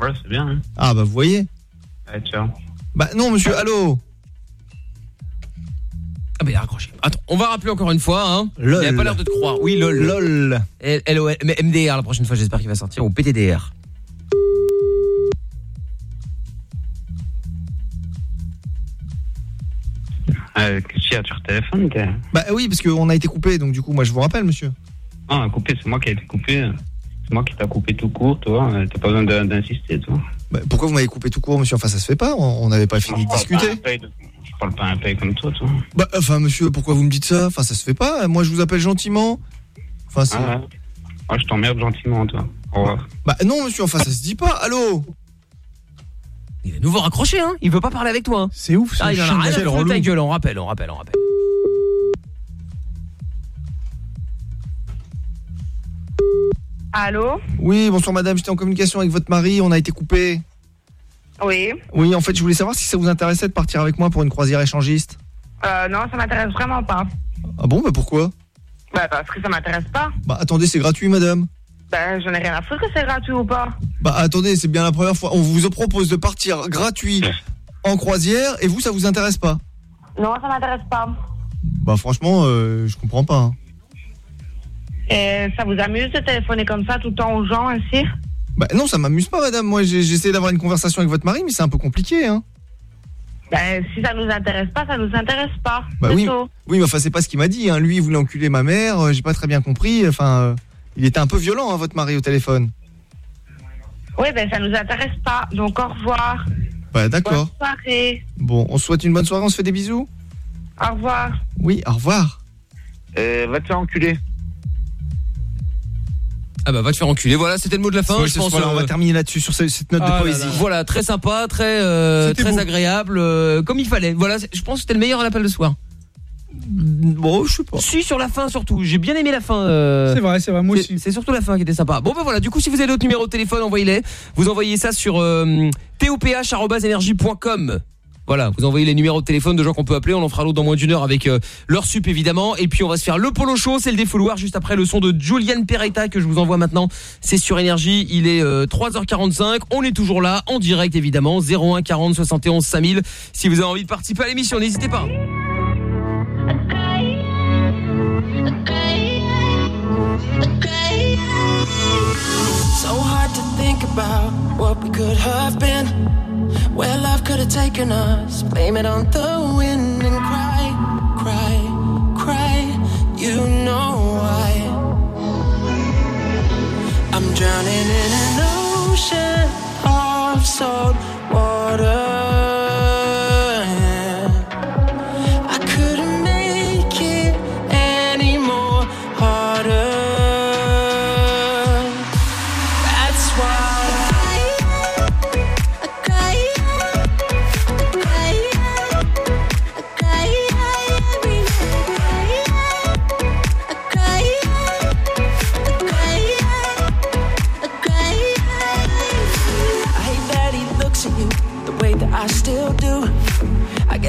S31: Ouais, c'est bien, hein.
S12: Ah, bah, vous voyez.
S31: Ouais, tiens.
S12: Bah, non, monsieur, allô
S10: Ah bah il a raccroché. Attends, on va rappeler encore une fois hein.
S12: Lol.
S10: Il a pas l'air de te croire. Oui, lol.
S12: LOL.
S10: L L O L mais MDR la prochaine fois, j'espère qu'il va sortir ou PTDR.
S31: Euh, Qu'est-ce qu'il y a sur téléphone t'es-
S12: Bah, oui, parce qu'on a été coupé, donc du coup, moi, je vous rappelle, monsieur.
S31: Ah, on a coupé, c'est moi qui ai été coupé. C'est moi qui t'a coupé tout court, toi. Euh, T'as pas besoin d'insister, toi.
S12: Bah, pourquoi vous m'avez coupé tout court, monsieur? Enfin, ça se fait pas, on n'avait pas fini de discuter.
S31: Je parle pas un paye comme toi, toi.
S12: Bah, enfin, monsieur, pourquoi vous me dites ça? Enfin, ça se fait pas. Moi, je vous appelle gentiment. Enfin, c'est.
S31: Ah ouais. Moi, je t'emmerde gentiment, toi. Au revoir.
S12: Bah, non, monsieur, enfin, ça se dit pas. Allô?
S10: Il a nouveau raccroché hein. Il veut pas parler avec toi. Hein.
S11: C'est ouf,
S10: Ah, il en a rien à foutre ta gueule, on rappelle, on rappelle, on rappelle.
S26: Allô
S12: Oui, bonsoir madame, j'étais en communication avec votre mari, on a été coupé.
S26: Oui.
S12: Oui, en fait, je voulais savoir si ça vous intéressait de partir avec moi pour une croisière échangiste.
S26: Euh, non, ça m'intéresse vraiment pas.
S12: Ah bon, bah pourquoi?
S26: Bah, parce que ça m'intéresse pas.
S12: Bah attendez, c'est gratuit madame.
S26: Bah, j'en ai rien à foutre que c'est gratuit ou pas.
S12: Bah attendez, c'est bien la première fois. On vous propose de partir gratuit en croisière et vous, ça vous intéresse pas?
S26: Non, ça m'intéresse pas.
S12: Bah franchement, euh, je comprends pas. hein.
S26: Et ça vous amuse de téléphoner comme ça tout le temps aux gens ainsi?
S12: Bah non, ça m'amuse pas madame. Moi, essayé d'avoir une conversation avec votre mari, mais c'est un peu compliqué, hein.
S26: Bah, si ça nous intéresse pas, ça nous intéresse pas.
S12: Bah
S26: C'est
S12: oui,
S26: tout.
S12: oui, mais enfin c'est pas ce qu'il m'a dit. Hein. Lui, il voulait enculer ma mère. euh, J'ai pas très bien compris. Enfin, euh, il était un peu violent, hein, votre mari au téléphone.
S26: Oui, ben ça nous intéresse pas. Donc au revoir.
S12: Bah d'accord.
S26: Bonne soirée.
S12: Bon, on se souhaite une bonne soirée. On se fait des bisous.
S26: Au revoir.
S12: Oui, au revoir.
S31: Euh, va te faire enculer.
S10: Ah bah va te faire enculer. Voilà, c'était le mot de la fin.
S12: Ouais,
S10: je pense.
S12: voilà, on va
S10: euh,
S12: terminer là-dessus sur ce- cette note
S10: Ah
S12: de
S10: là
S12: poésie.
S10: là. Voilà, très sympa, très euh, très
S12: beau.
S10: agréable, euh, comme il fallait. Voilà, je pense que c'était le meilleur appel de soir.
S12: Bon, je sais pas.
S10: Si sur la fin surtout, j'ai bien aimé la fin. euh,
S11: C'est vrai, c'est vrai, moi aussi.
S10: C'est surtout la fin qui était sympa. Bon ben voilà, du coup si vous avez d'autres numéros de téléphone, envoyez-les. Vous envoyez ça sur toph@energie.com. Voilà, vous envoyez les numéros de téléphone de gens qu'on peut appeler, on en fera l'autre dans moins d'une heure avec euh, leur sup évidemment et puis on va se faire le polo show, c'est le défouloir juste après le son de Julian Peretta que je vous envoie maintenant. C'est sur énergie, il est euh, 3h45, on est toujours là en direct évidemment 01 40 71 5000. Si vous avez envie de participer à l'émission, n'hésitez pas.
S8: So hard to think about what could have. Where love could have taken us. Blame it on the wind and cry, cry, cry. You know why. I'm drowning in an ocean of salt water.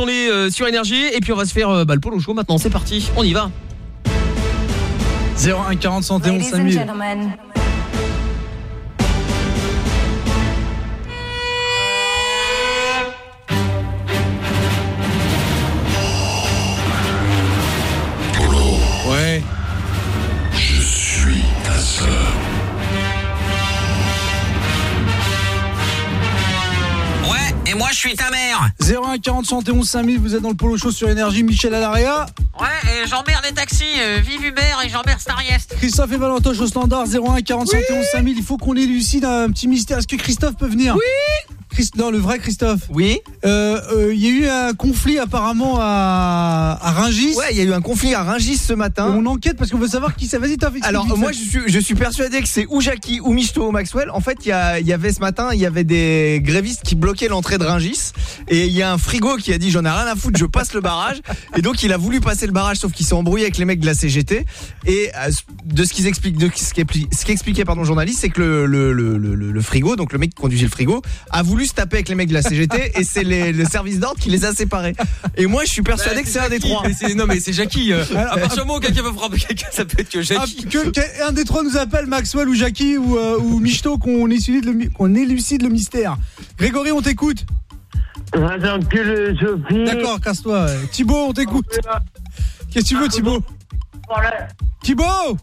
S10: on est euh, sur énergie et puis on va se faire euh, bah, le polo show maintenant, c'est parti, on y va.
S11: 01 40 71 5000. 01 40 71 5000, vous êtes dans le polo show sur énergie, Michel Alaria.
S3: Ouais, et j'emmerde les taxis, euh, vive Uber et j'emmerde Stariest.
S11: Christophe et Valentoche au standard 01 40 71 5000. Il faut qu'on élucide un petit mystère. Est-ce que Christophe peut venir? Oui. non, le vrai Christophe.
S12: Oui.
S11: Euh, euh, Il y a eu un conflit apparemment à, à Rungis.
S12: Ouais, il y a eu un conflit à Rungis ce matin.
S11: on enquête parce qu'on veut savoir qui ça. Vas-y, fait.
S12: Alors moi je suis, je suis persuadé que c'est ou Jackie ou Michto ou Maxwell. En fait il y, a- il y avait ce matin il y avait des grévistes qui bloquaient l'entrée de Rungis et il y a un frigo qui a dit j'en ai rien à foutre je passe le barrage et donc il a voulu passer le barrage sauf qu'il s'est embrouillé avec les mecs de la CGT et euh, de ce qu'ils expliquent de ce qu'expli- ce qu'expliquait pardon le journaliste c'est que le, le, le, le- le frigo donc le mec qui conduisait le frigo a voulu se taper avec les mecs de la CGT et c'est les- le service d'ordre qui les a séparés et moi je suis persuadé
S10: Bah,
S12: que c'est un des trois
S10: mais c'est- non mais c'est Jackie. euh,
S11: Alors,
S10: à partir du moment où quelqu'un veut frapper quelqu'un, ça peut être que Jackie.
S11: Ah, que, que- un des trois nous appelle, Maxwell ou Jackie ou, euh, ou Michto, qu'on élucide, le, mi- qu'on élucide le mystère. Grégory, on t'écoute. D'accord, casse-toi. Thibaut, on t'écoute. Qu'est-ce que tu veux, Thibaut Thibaut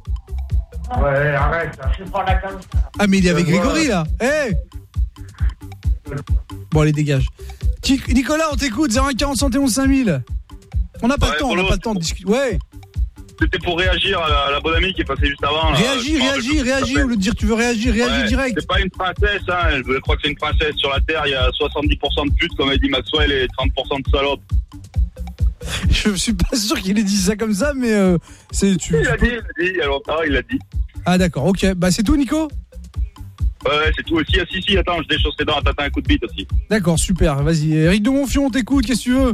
S32: Ouais, arrête, je prends la cam.
S11: Ah, mais il est avec Grégory là. Eh Bon, allez, dégage. Nicolas, on t'écoute. 01 40 71 5000. On n'a pas le temps, on n'a pas le temps de discuter. Ouais.
S33: c'était pour réagir à la, à la bonne amie qui est passée juste avant. là.
S11: Réagis,
S33: Je me rappelle
S11: réagis,
S33: plus comment
S11: réagis. Au lieu de dire tu veux réagir, réagis
S33: Ouais,
S11: direct.
S33: C'est pas une princesse, hein. Je crois que c'est une princesse. Sur la Terre, il y a 70% de putes, comme a dit Maxwell, et 30% de salopes.
S11: Je suis pas sûr qu'il ait dit ça comme ça, mais euh, c'est tu.
S33: Il l'a dit, il l'a dit, il y a longtemps, il l'a dit.
S11: Ah d'accord, ok. Bah c'est tout, Nico?
S33: Ouais, c'est tout aussi. Ah, si, si, attends, je déchausse les dents à tâter un coup de bite aussi.
S11: D'accord, super. Vas-y, Eric de Monfion, on t'écoute. Qu'est-ce que tu veux?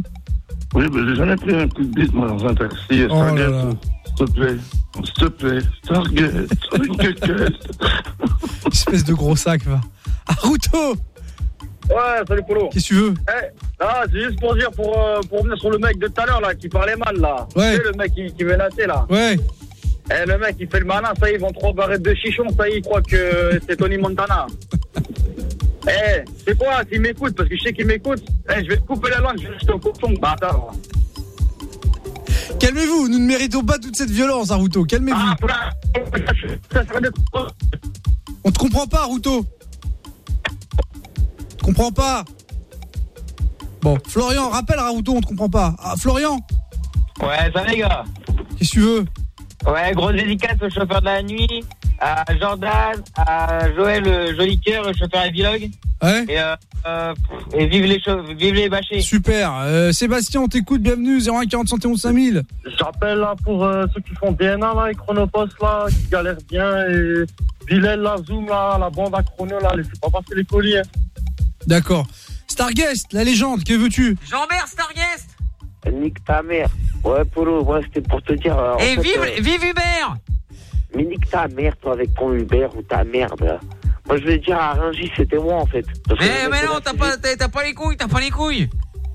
S34: Oui, mais j'ai jamais pris un coup de bite, moi, dans un taxi.
S11: Oh là là.
S34: s'il te plaît. S'il te plaît. Stargate. Stargate.
S11: Espèce de gros sac, va. Aruto
S28: Ouais, salut Polo.
S11: Qu'est-ce que tu veux
S28: Eh, ah, c'est juste pour dire, pour, euh, pour revenir sur le mec de tout à l'heure, là, qui parlait mal, là.
S11: Ouais.
S28: Tu sais, le mec qui, qui menaçait, là.
S11: Ouais.
S28: Eh, le mec, il fait le malin, ça y est, ils vont trois barrettes de chichon, ça y est, il croit que c'est Tony Montana. Eh, c'est quoi, s'il m'écoute, parce que je sais qu'il m'écoute, eh, je vais te couper la langue, je vais juste au coton, bâtard.
S11: Calmez-vous, nous ne méritons pas toute cette violence, Aruto. Calmez-vous. On te comprend pas, Aruto. On te comprend pas. Bon, Florian, rappelle Aruto, on te comprend pas. Ah, Florian,
S35: Ouais, ça les gars.
S11: qu'est-ce que tu veux?
S35: Ouais, grosse dédicace au chauffeur de la nuit, à Jordan, à Joël Jolicoeur, le chauffeur à Vlog.
S11: Ouais.
S35: Et, euh, euh, et vive les chauves, vive les bâchés.
S11: Super. Euh, Sébastien, on t'écoute, bienvenue, 01 40 71 5000.
S28: J'appelle là pour euh, ceux qui font DNA là et Chronopost là, qui galèrent bien et Bilal là, Zoom là, la bande à Chrono là, laissez pas passer les colis. hein.
S11: D'accord. Starguest, la légende, que veux-tu?
S10: Jean-Bert Starguest
S36: Nique ta mère. Ouais, Polo, moi c'était pour te dire. euh, en
S10: Et
S36: fait,
S10: vive,
S36: euh,
S10: vive Hubert
S36: Mais nique ta mère, toi, avec ton Uber ou ta merde. Moi, je vais dire à Rungis, c'était moi en fait. Parce que le
S10: Mais,
S36: mec
S10: mais
S36: de
S10: non,
S36: la
S10: t'as pas, t'as t'as pas les couilles, t'as pas les couilles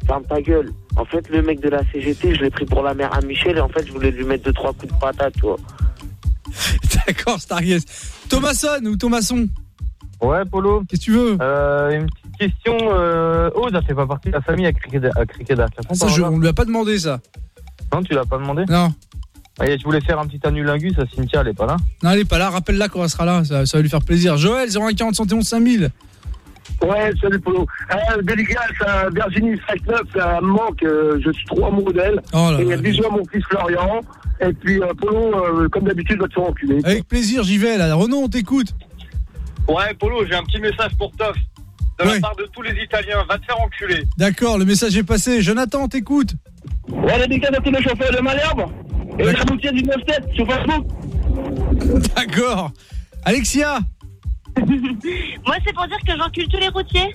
S36: Ferme ta gueule. En fait, le mec de la CGT, je l'ai pris pour la mère à Michel et en fait, je voulais lui mettre deux, trois coups de patate, tu vois.
S11: D'accord, Starguest. Thomason ou Thomason
S28: Ouais, Polo.
S11: Qu'est-ce que tu veux?
S28: Euh, Une petite question. Euh... Oh, ça fait pas partie de la famille à Cricket à Dark.
S11: Ça, je- on lui a pas demandé ça.
S28: Non, tu l'as pas demandé?
S11: Non.
S28: Allez, je voulais faire un petit annulingus à Cynthia, elle est pas là.
S11: Non, elle est pas là, rappelle-la quand elle sera là, ça, ça va lui faire plaisir. Joël, 01 40 71 5000.
S34: Ouais, salut Polo. Euh, dédicace à Virginie 59, ça me manque, euh, je suis trop amoureux d'elle.
S11: Oh là
S34: et bisous à mon fils Florian. Et puis euh, Polo, euh, comme d'habitude, va te faire enculer.
S11: Avec plaisir, j'y vais là. Renaud, on t'écoute.
S28: Ouais, Polo, j'ai un petit message pour Toff. De la part de tous les Italiens, va te faire enculer.
S11: D'accord, le message est passé. Jonathan, on t'écoute.
S34: Ouais, dédicace à tous les chauffeurs de Malherbe. Et la routière du 9-7 sur Facebook.
S11: D'accord. Alexia
S26: Moi, c'est pour dire que j'encule tous les routiers.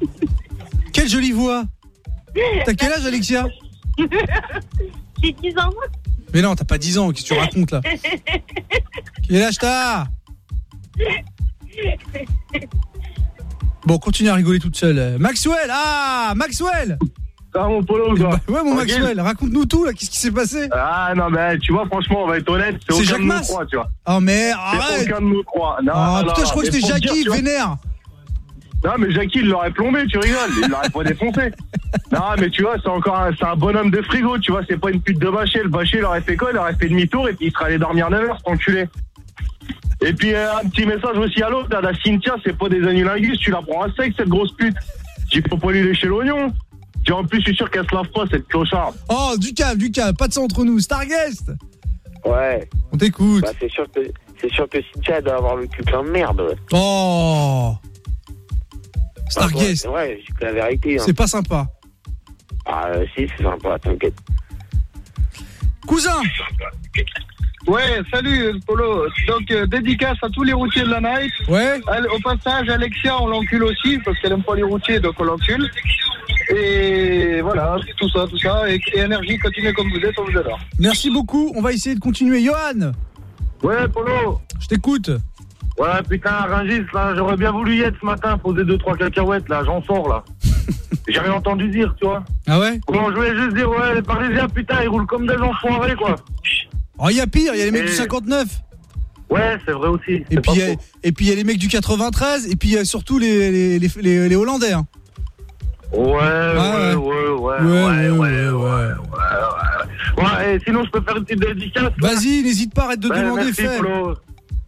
S11: Quelle jolie voix. T'as quel âge, Alexia?
S26: J'ai 10 ans.
S11: Mais non, t'as pas 10 ans, qu'est-ce que tu racontes là? Quel âge t'as? Bon, continue à rigoler toute seule. Maxwell, ah Maxwell
S34: Ah, mon Polo, quoi.
S11: Ouais, mon
S34: Tranquille.
S11: Maxwell, raconte-nous tout là, qu'est-ce qui s'est passé
S34: Ah non, mais tu vois, franchement, on va être honnête, c'est
S11: C'est
S34: aucun
S11: Jacques
S34: de nous
S11: Mas
S34: trois, tu vois.
S11: Oh mais
S34: C'est
S11: arrête
S34: aucun de nous trois. Non, non,
S11: putain, je crois que
S34: mais
S11: c'était Jackie,
S34: tu vois.
S11: vénère
S34: Non, mais Jackie, il l'aurait plombé, tu rigoles. Il l'aurait pas défoncé. Non, mais tu vois, c'est encore un, c'est un bonhomme de frigo, tu vois. C'est pas une pute de bâcher. Le bâcher, il aurait fait quoi? Il aurait fait demi-tour et puis il serait allé dormir 9 heures, cet enculé. Et puis, euh, un petit message aussi à l'autre, là, la Cynthia, c'est pas des annulingus, tu la prends à sec, cette grosse pute. J'ai pas pas lui lécher l'oignon. Puis en plus, je suis sûr qu'elle se lave pas, cette clocharde.
S11: Oh, du calme, du calme, pas de ça entre nous. Starguest
S36: Ouais.
S11: On t'écoute.
S36: Bah, c'est sûr que c'est sûr que Cynthia elle doit avoir le cul plein de merde. Ouais.
S11: Oh Starguest
S36: Bah, ouais, ouais, je dis que la vérité. hein.
S11: C'est pas sympa.
S36: Ah, euh, si, c'est sympa, t'inquiète.
S11: Cousin
S28: Ouais, salut Polo. Donc euh, dédicace à tous les routiers de la night.
S11: Ouais.
S28: Elle- au passage, Alexia, on l'encule aussi parce qu'elle aime pas les routiers, donc on l'encule. Et voilà, tout ça, tout ça. Et, et énergie, continuez comme vous êtes, on vous adore.
S11: Merci beaucoup, on va essayer de continuer. Johan
S34: Ouais, Polo.
S11: Je t'écoute.
S34: Ouais, putain, Rungis, là, j'aurais bien voulu y être ce matin, poser deux, trois cacahuètes, là, j'en sors, là. J'ai rien entendu dire, tu vois.
S11: Ah ouais?
S34: Bon, je voulais juste dire, ouais, les Parisiens, putain, ils roulent comme des enfoirés, quoi.
S11: Oh, il y a pire, il y a les mecs
S34: Et-
S11: du 59.
S34: Ouais, c'est vrai aussi.
S11: Et puis,
S34: pas
S11: il y a-
S34: faux.
S11: et puis il y a les mecs du 93, et puis il y a surtout les, les, les, les- les Hollandais. hein.
S34: Ouais, ouais, ouais, ouais, ouais, ouais, ouais, ouais, ouais. et sinon, je peux faire une petite dédicace
S11: Vas-y, n'hésite pas, arrête de
S34: Ouais,
S11: demander,
S34: merci,
S11: fais.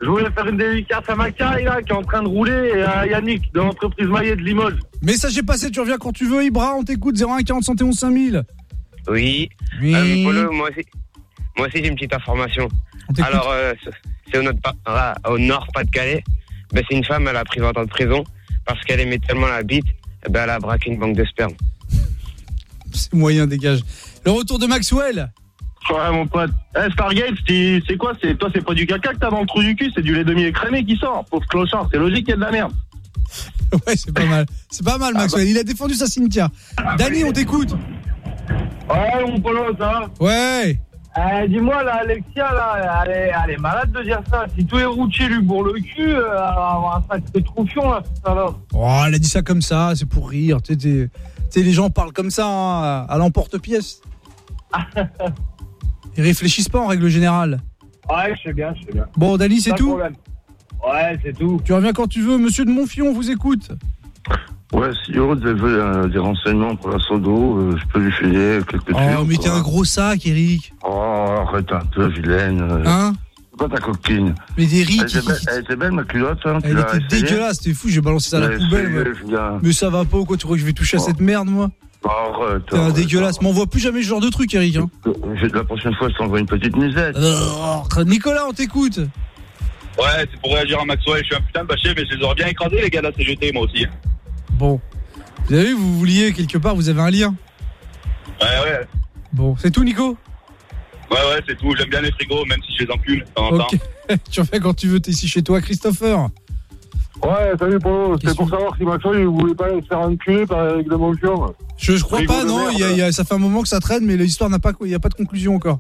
S34: Je voulais faire une dédicace à Macaille, là, qui est en train de rouler, et à Yannick, de l'entreprise Maillet de Limoges.
S11: Message est passé, tu reviens quand tu veux, Ibra, on t'écoute, 01 40 71 5000.
S37: Oui.
S11: Oui.
S37: Euh, Polo, moi aussi.
S38: Moi aussi j'ai une petite information. Alors, euh, c'est- au, nord- ah, au nord Pas-de-Calais. Ben, c'est une femme, elle a pris 20 ans de prison parce qu'elle aimait tellement la bite, eh ben, elle a braqué une banque de sperme.
S11: C'est moyen, dégage. Le retour de Maxwell.
S34: Ouais, mon pote. Eh, Stargate, c'est quoi c'est Toi, c'est pas du caca que t'as dans le trou du cul, c'est du lait demi-écrémé qui sort. Pauvre clochard, c'est logique qu'il y a de la merde.
S11: Ouais, c'est pas mal. C'est pas mal, Maxwell. Il a défendu sa Cynthia. Dany, on t'écoute.
S28: Ouais, mon polo, ça va?
S11: Ouais.
S28: Eh, Dis-moi, là, Alexia, là, elle est, elle est malade de dire ça. Si tous les routiers lui bourrent le cul, euh, elle va avoir un sacré troufion, là, ça va.
S11: Oh, elle a dit ça comme ça, c'est pour rire. Tu sais, les gens parlent comme ça, hein, à l'emporte-pièce. Ils réfléchissent pas en règle générale.
S28: Ouais, je sais bien, je sais bien.
S11: Bon, Dali, c'est
S28: de
S11: tout
S28: problème. Ouais, c'est tout.
S11: Tu reviens quand tu veux. Monsieur de Monfion, on vous écoute.
S39: Ouais, si Aude veut euh, des renseignements pour la sodo, euh, je peux lui filer quelques
S11: Oh,
S39: tuyaux,
S11: mais t'es
S39: quoi.
S11: un gros sac, Eric.
S39: Oh, arrête un peu, vilaine. euh,
S11: Hein
S39: C'est pas ta coquine.
S11: Mais Eric,
S39: Elle était,
S11: il-
S39: belle, elle était belle, ma culotte. Hein, tu
S11: Elle
S39: l'as
S11: était
S39: essayée
S11: dégueulasse, t'es fou, j'ai balancé ça à la poubelle.
S39: vilain.
S11: Mais ça va pas ou quoi Tu crois que je vais toucher à cette merde, moi
S39: Arrête.
S11: T'es un
S39: arrête.
S11: dégueulasse. M'envoie plus jamais ce genre de truc, Eric. Hein.
S39: Je- La prochaine fois, je t'envoie une petite musette.
S11: Oh, Nicolas, on t'écoute.
S33: Ouais, c'est pour réagir à Maxwell. Je suis un putain de bâché, mais je les aurais bien écrasés, les gars la CGT, moi aussi.
S11: Bon. Vous avez vu, vous vouliez quelque part, vous avez un lien.
S33: Ouais, ouais.
S11: Bon, c'est tout, Nico?
S33: Ouais, ouais, c'est tout. J'aime bien les frigos, même si je les encule. de temps en temps.
S11: Ok. tu reviens quand tu veux, t'es ici chez toi, Christopher.
S34: Ouais, salut Polo, c'était pour savoir si Maxwell il voulait pas se faire enculer par Eric de.
S11: Je, je crois
S34: Frigo
S11: pas, non.
S34: merde.
S11: Il y a- il y a- ça fait un moment que ça traîne, mais l'histoire n'a pas, il y a pas de conclusion encore.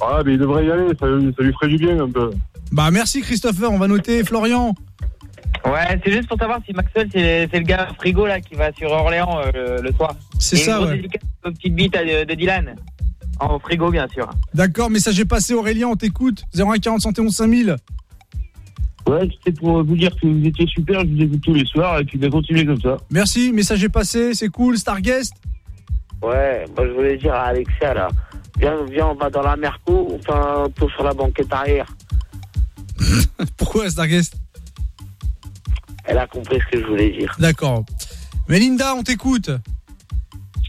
S34: Ouais, mais il devrait y aller, ça, ça lui ferait du bien un peu.
S11: Bah merci Christopher, on va noter Florian.
S40: Ouais, c'est juste pour savoir si Maxwell, c'est le gars frigo là qui va sur Orléans euh, le soir.
S11: C'est
S40: une
S11: ça, ouais.
S40: dédicace petites bites à- de Dylan. En frigo, bien sûr.
S11: D'accord, message est passé Aurélien, on t'écoute. 01 40 71 5000.
S34: Ouais, c'était pour vous dire que vous étiez super, je vous écoute tous les soirs et puis de continuer comme ça.
S11: Merci, message est passé, c'est cool, Starguest.
S36: Ouais, moi je voulais dire à Alexia là, viens, viens, on va dans la Merco, on fait un tour sur la banquette arrière.
S11: Pourquoi Starguest
S36: Elle a compris ce que je voulais dire.
S11: D'accord. Mélinda, on t'écoute.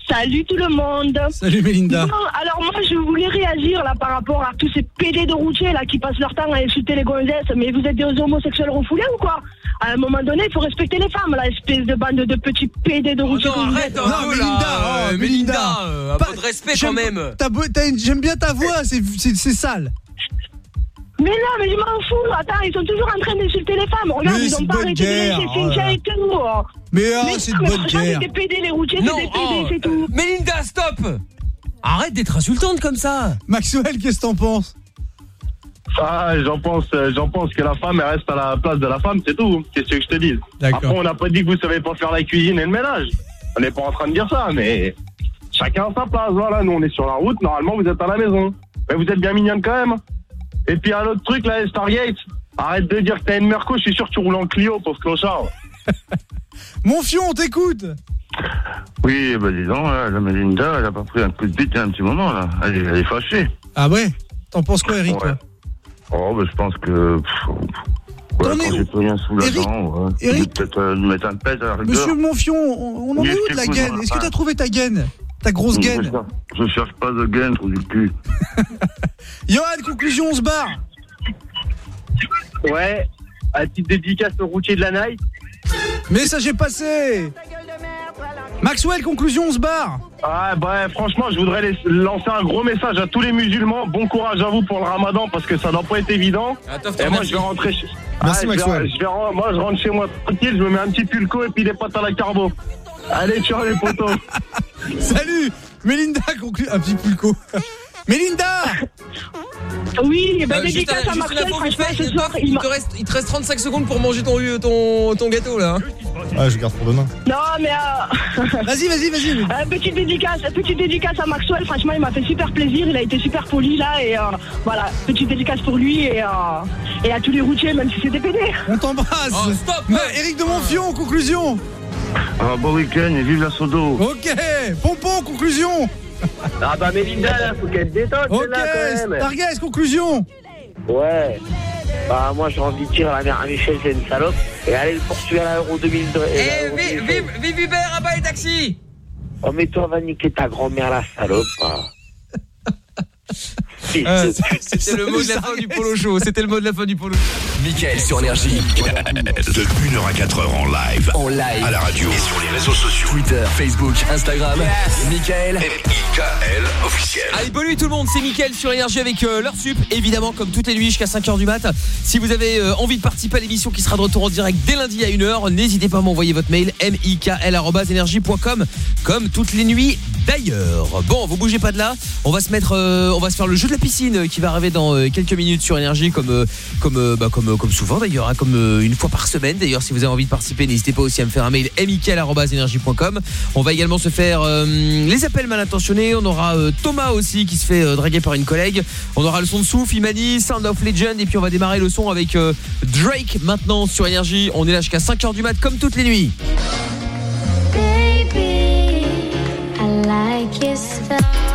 S41: Salut tout le monde.
S11: Salut Mélinda.
S41: Alors moi je voulais réagir là par rapport à tous ces PD de routiers là qui passent leur temps à insulter les gonzesses. Mais vous êtes des homosexuels refoulés ou quoi? À un moment donné, il faut respecter les femmes, là, espèce de bande de petits PD de routiers.
S10: non,
S41: que vous
S10: arrête,
S41: êtes.
S10: hein.
S11: Non,
S10: Oh
S11: Mélinda,
S10: là,
S11: oh,
S10: euh, Mélinda, euh, un peu de respect quand même.
S11: J'aime bien ta voix, c'est sale.
S41: Mais non, mais je m'en fous. Attends, ils sont toujours en train d'insulter les femmes. Regarde,
S11: Mais
S41: ils
S11: c'est
S41: ont pas
S11: bonne
S41: arrêté de
S11: guerre,
S41: laisser
S11: oh
S41: Cynthia
S11: là.
S41: et tout.
S11: Mais ah,
S41: Mais
S11: c'est
S41: mais
S11: bonne
S41: franchement,
S11: guerre.
S41: c'est des PD, les routiers,
S10: Non,
S41: c'est des PD,
S10: oh,
S41: c'est tout.
S10: Mélinda, stop Arrête d'être insultante comme ça
S11: Maxwell, qu'est-ce que t'en penses?
S34: Ah, j'en pense, euh, j'en pense que la femme, elle reste à la place de la femme, c'est tout. Qu'est-ce que je te dis?
S11: D'accord.
S34: Après, on n'a pas dit que vous savez pas faire la cuisine et le ménage. On n'est pas en train de dire ça, mais chacun a sa place. Voilà, nous, on est sur la route. Normalement, vous êtes à la maison. Mais vous êtes bien mignonne quand même. Et puis, un autre truc, là, Stargate. Arrête de dire que t'as une Merco, je suis sûr que tu roules en Clio, pauvre clochard.
S11: Mon fion, on t'écoute.
S39: Oui, bah dis donc, là, la Mélinda, elle a pas pris un coup de bite il y a un petit moment, là. Elle est, elle est fâchée.
S11: Ah ouais? T'en penses quoi, Eric toi?
S39: Oh, bah je pense que... pff, ouais, quand j'ai plus rien sous la
S11: Eric?
S39: dent, ouais.
S11: Eric
S39: Je vais peut-être euh, lui mettre un pet à la rigueur.
S11: Monsieur Monfion, on, on en
S39: Oui,
S11: est où de la
S39: excuse-moi.
S11: gaine? Est-ce que t'as trouvé ta gaine? Ta grosse gaine
S39: Je cherche pas de gaine, trou du cul.
S11: Johan, conclusion, on se barre
S28: Ouais, à petite dédicace au routier de la night.
S11: Message est passé Maxwell, conclusion, on se barre
S34: Ah bah franchement je voudrais les- lancer un gros message à tous les musulmans. Bon courage à vous pour le ramadan parce que ça doit pas être évident. et moi je vais rentrer chez...
S11: Merci,
S34: je vais-
S11: Maxwell.
S34: je vais ren- moi je rentre chez moi tranquille, je me mets un petit pulco et puis des pâtes à la carbo. Allez ciao les potos.
S11: Salut Mélinda, conclu... Un petit pulco. Mélinda
S41: Oui, ben
S10: Euh, juste
S41: à
S10: juste info vite
S41: franchement, ce soir, il
S10: il
S41: m'a...
S10: te, reste, il te reste 35 secondes pour manger ton, ton, ton gâteau là. hein.
S12: Ah, je garde pour demain.
S41: Non, mais... Euh...
S11: Vas-y, vas-y, vas-y.
S41: Euh, petite dédicace, petite dédicace à Maxwell. Franchement, il m'a fait super plaisir. Il a été super poli là et euh, voilà, petite dédicace pour lui et, euh, et à tous les routiers, même si c'est des PD.
S11: On t'embrasse
S10: Oh, stop
S11: Mais Eric de Monfion, conclusion
S39: Ah, bon week-end et vive la sodo.
S11: Ok Pompon, conclusion
S28: Ah bah Mélinda, là, faut qu'elle se détende,
S11: Ok
S28: celle-là, quand même.
S11: Conclusion
S36: Ouais. Bah moi j'ai envie de dire à la mère à Michel c'est une salope et aller le poursuivre à l'Euro 2000.
S10: Eh, vive, vive, vive Hubert, à bas les taxis
S36: Oh mais toi va niquer ta grand-mère la salope. hein.
S10: Euh, C'était le mot de la fin du polo show. C'était le mot de la fin du polo show.
S5: Mickaël sur Énergie.
S6: De 1h à 4h en live.
S5: En live.
S6: À la radio. Et sur les réseaux sociaux.
S5: Twitter, Facebook, Instagram. Mickaël.
S6: M.I.K.L. officiel.
S10: Allez, bonne nuit tout le monde, c'est Mickaël sur Énergie avec euh, l'heure sup, évidemment comme toutes les nuits jusqu'à 5h du mat. Si vous avez euh, envie de participer à l'émission qui sera de retour en direct dès lundi à 1h, n'hésitez pas à m'envoyer votre mail mikl@energie.com comme toutes les nuits d'ailleurs. Bon, vous bougez pas de là, on va se mettre euh, on va se faire le jeu de la piscine euh, qui va arriver dans euh, quelques minutes sur Énergie comme euh, comme bah, comme comme souvent d'ailleurs, hein, comme une fois par semaine. D'ailleurs, si vous avez envie de participer, n'hésitez pas aussi à me faire un mail mikl@energie.com. On va également se faire les appels mal intentionnés, on aura Thomas aussi qui se fait draguer par une collègue. On aura le son de Souf, Imani, Sound of Legend et puis on va démarrer le son avec Drake maintenant sur Énergie. On est là jusqu'à 5h du mat comme toutes les nuits.
S42: Baby, I like.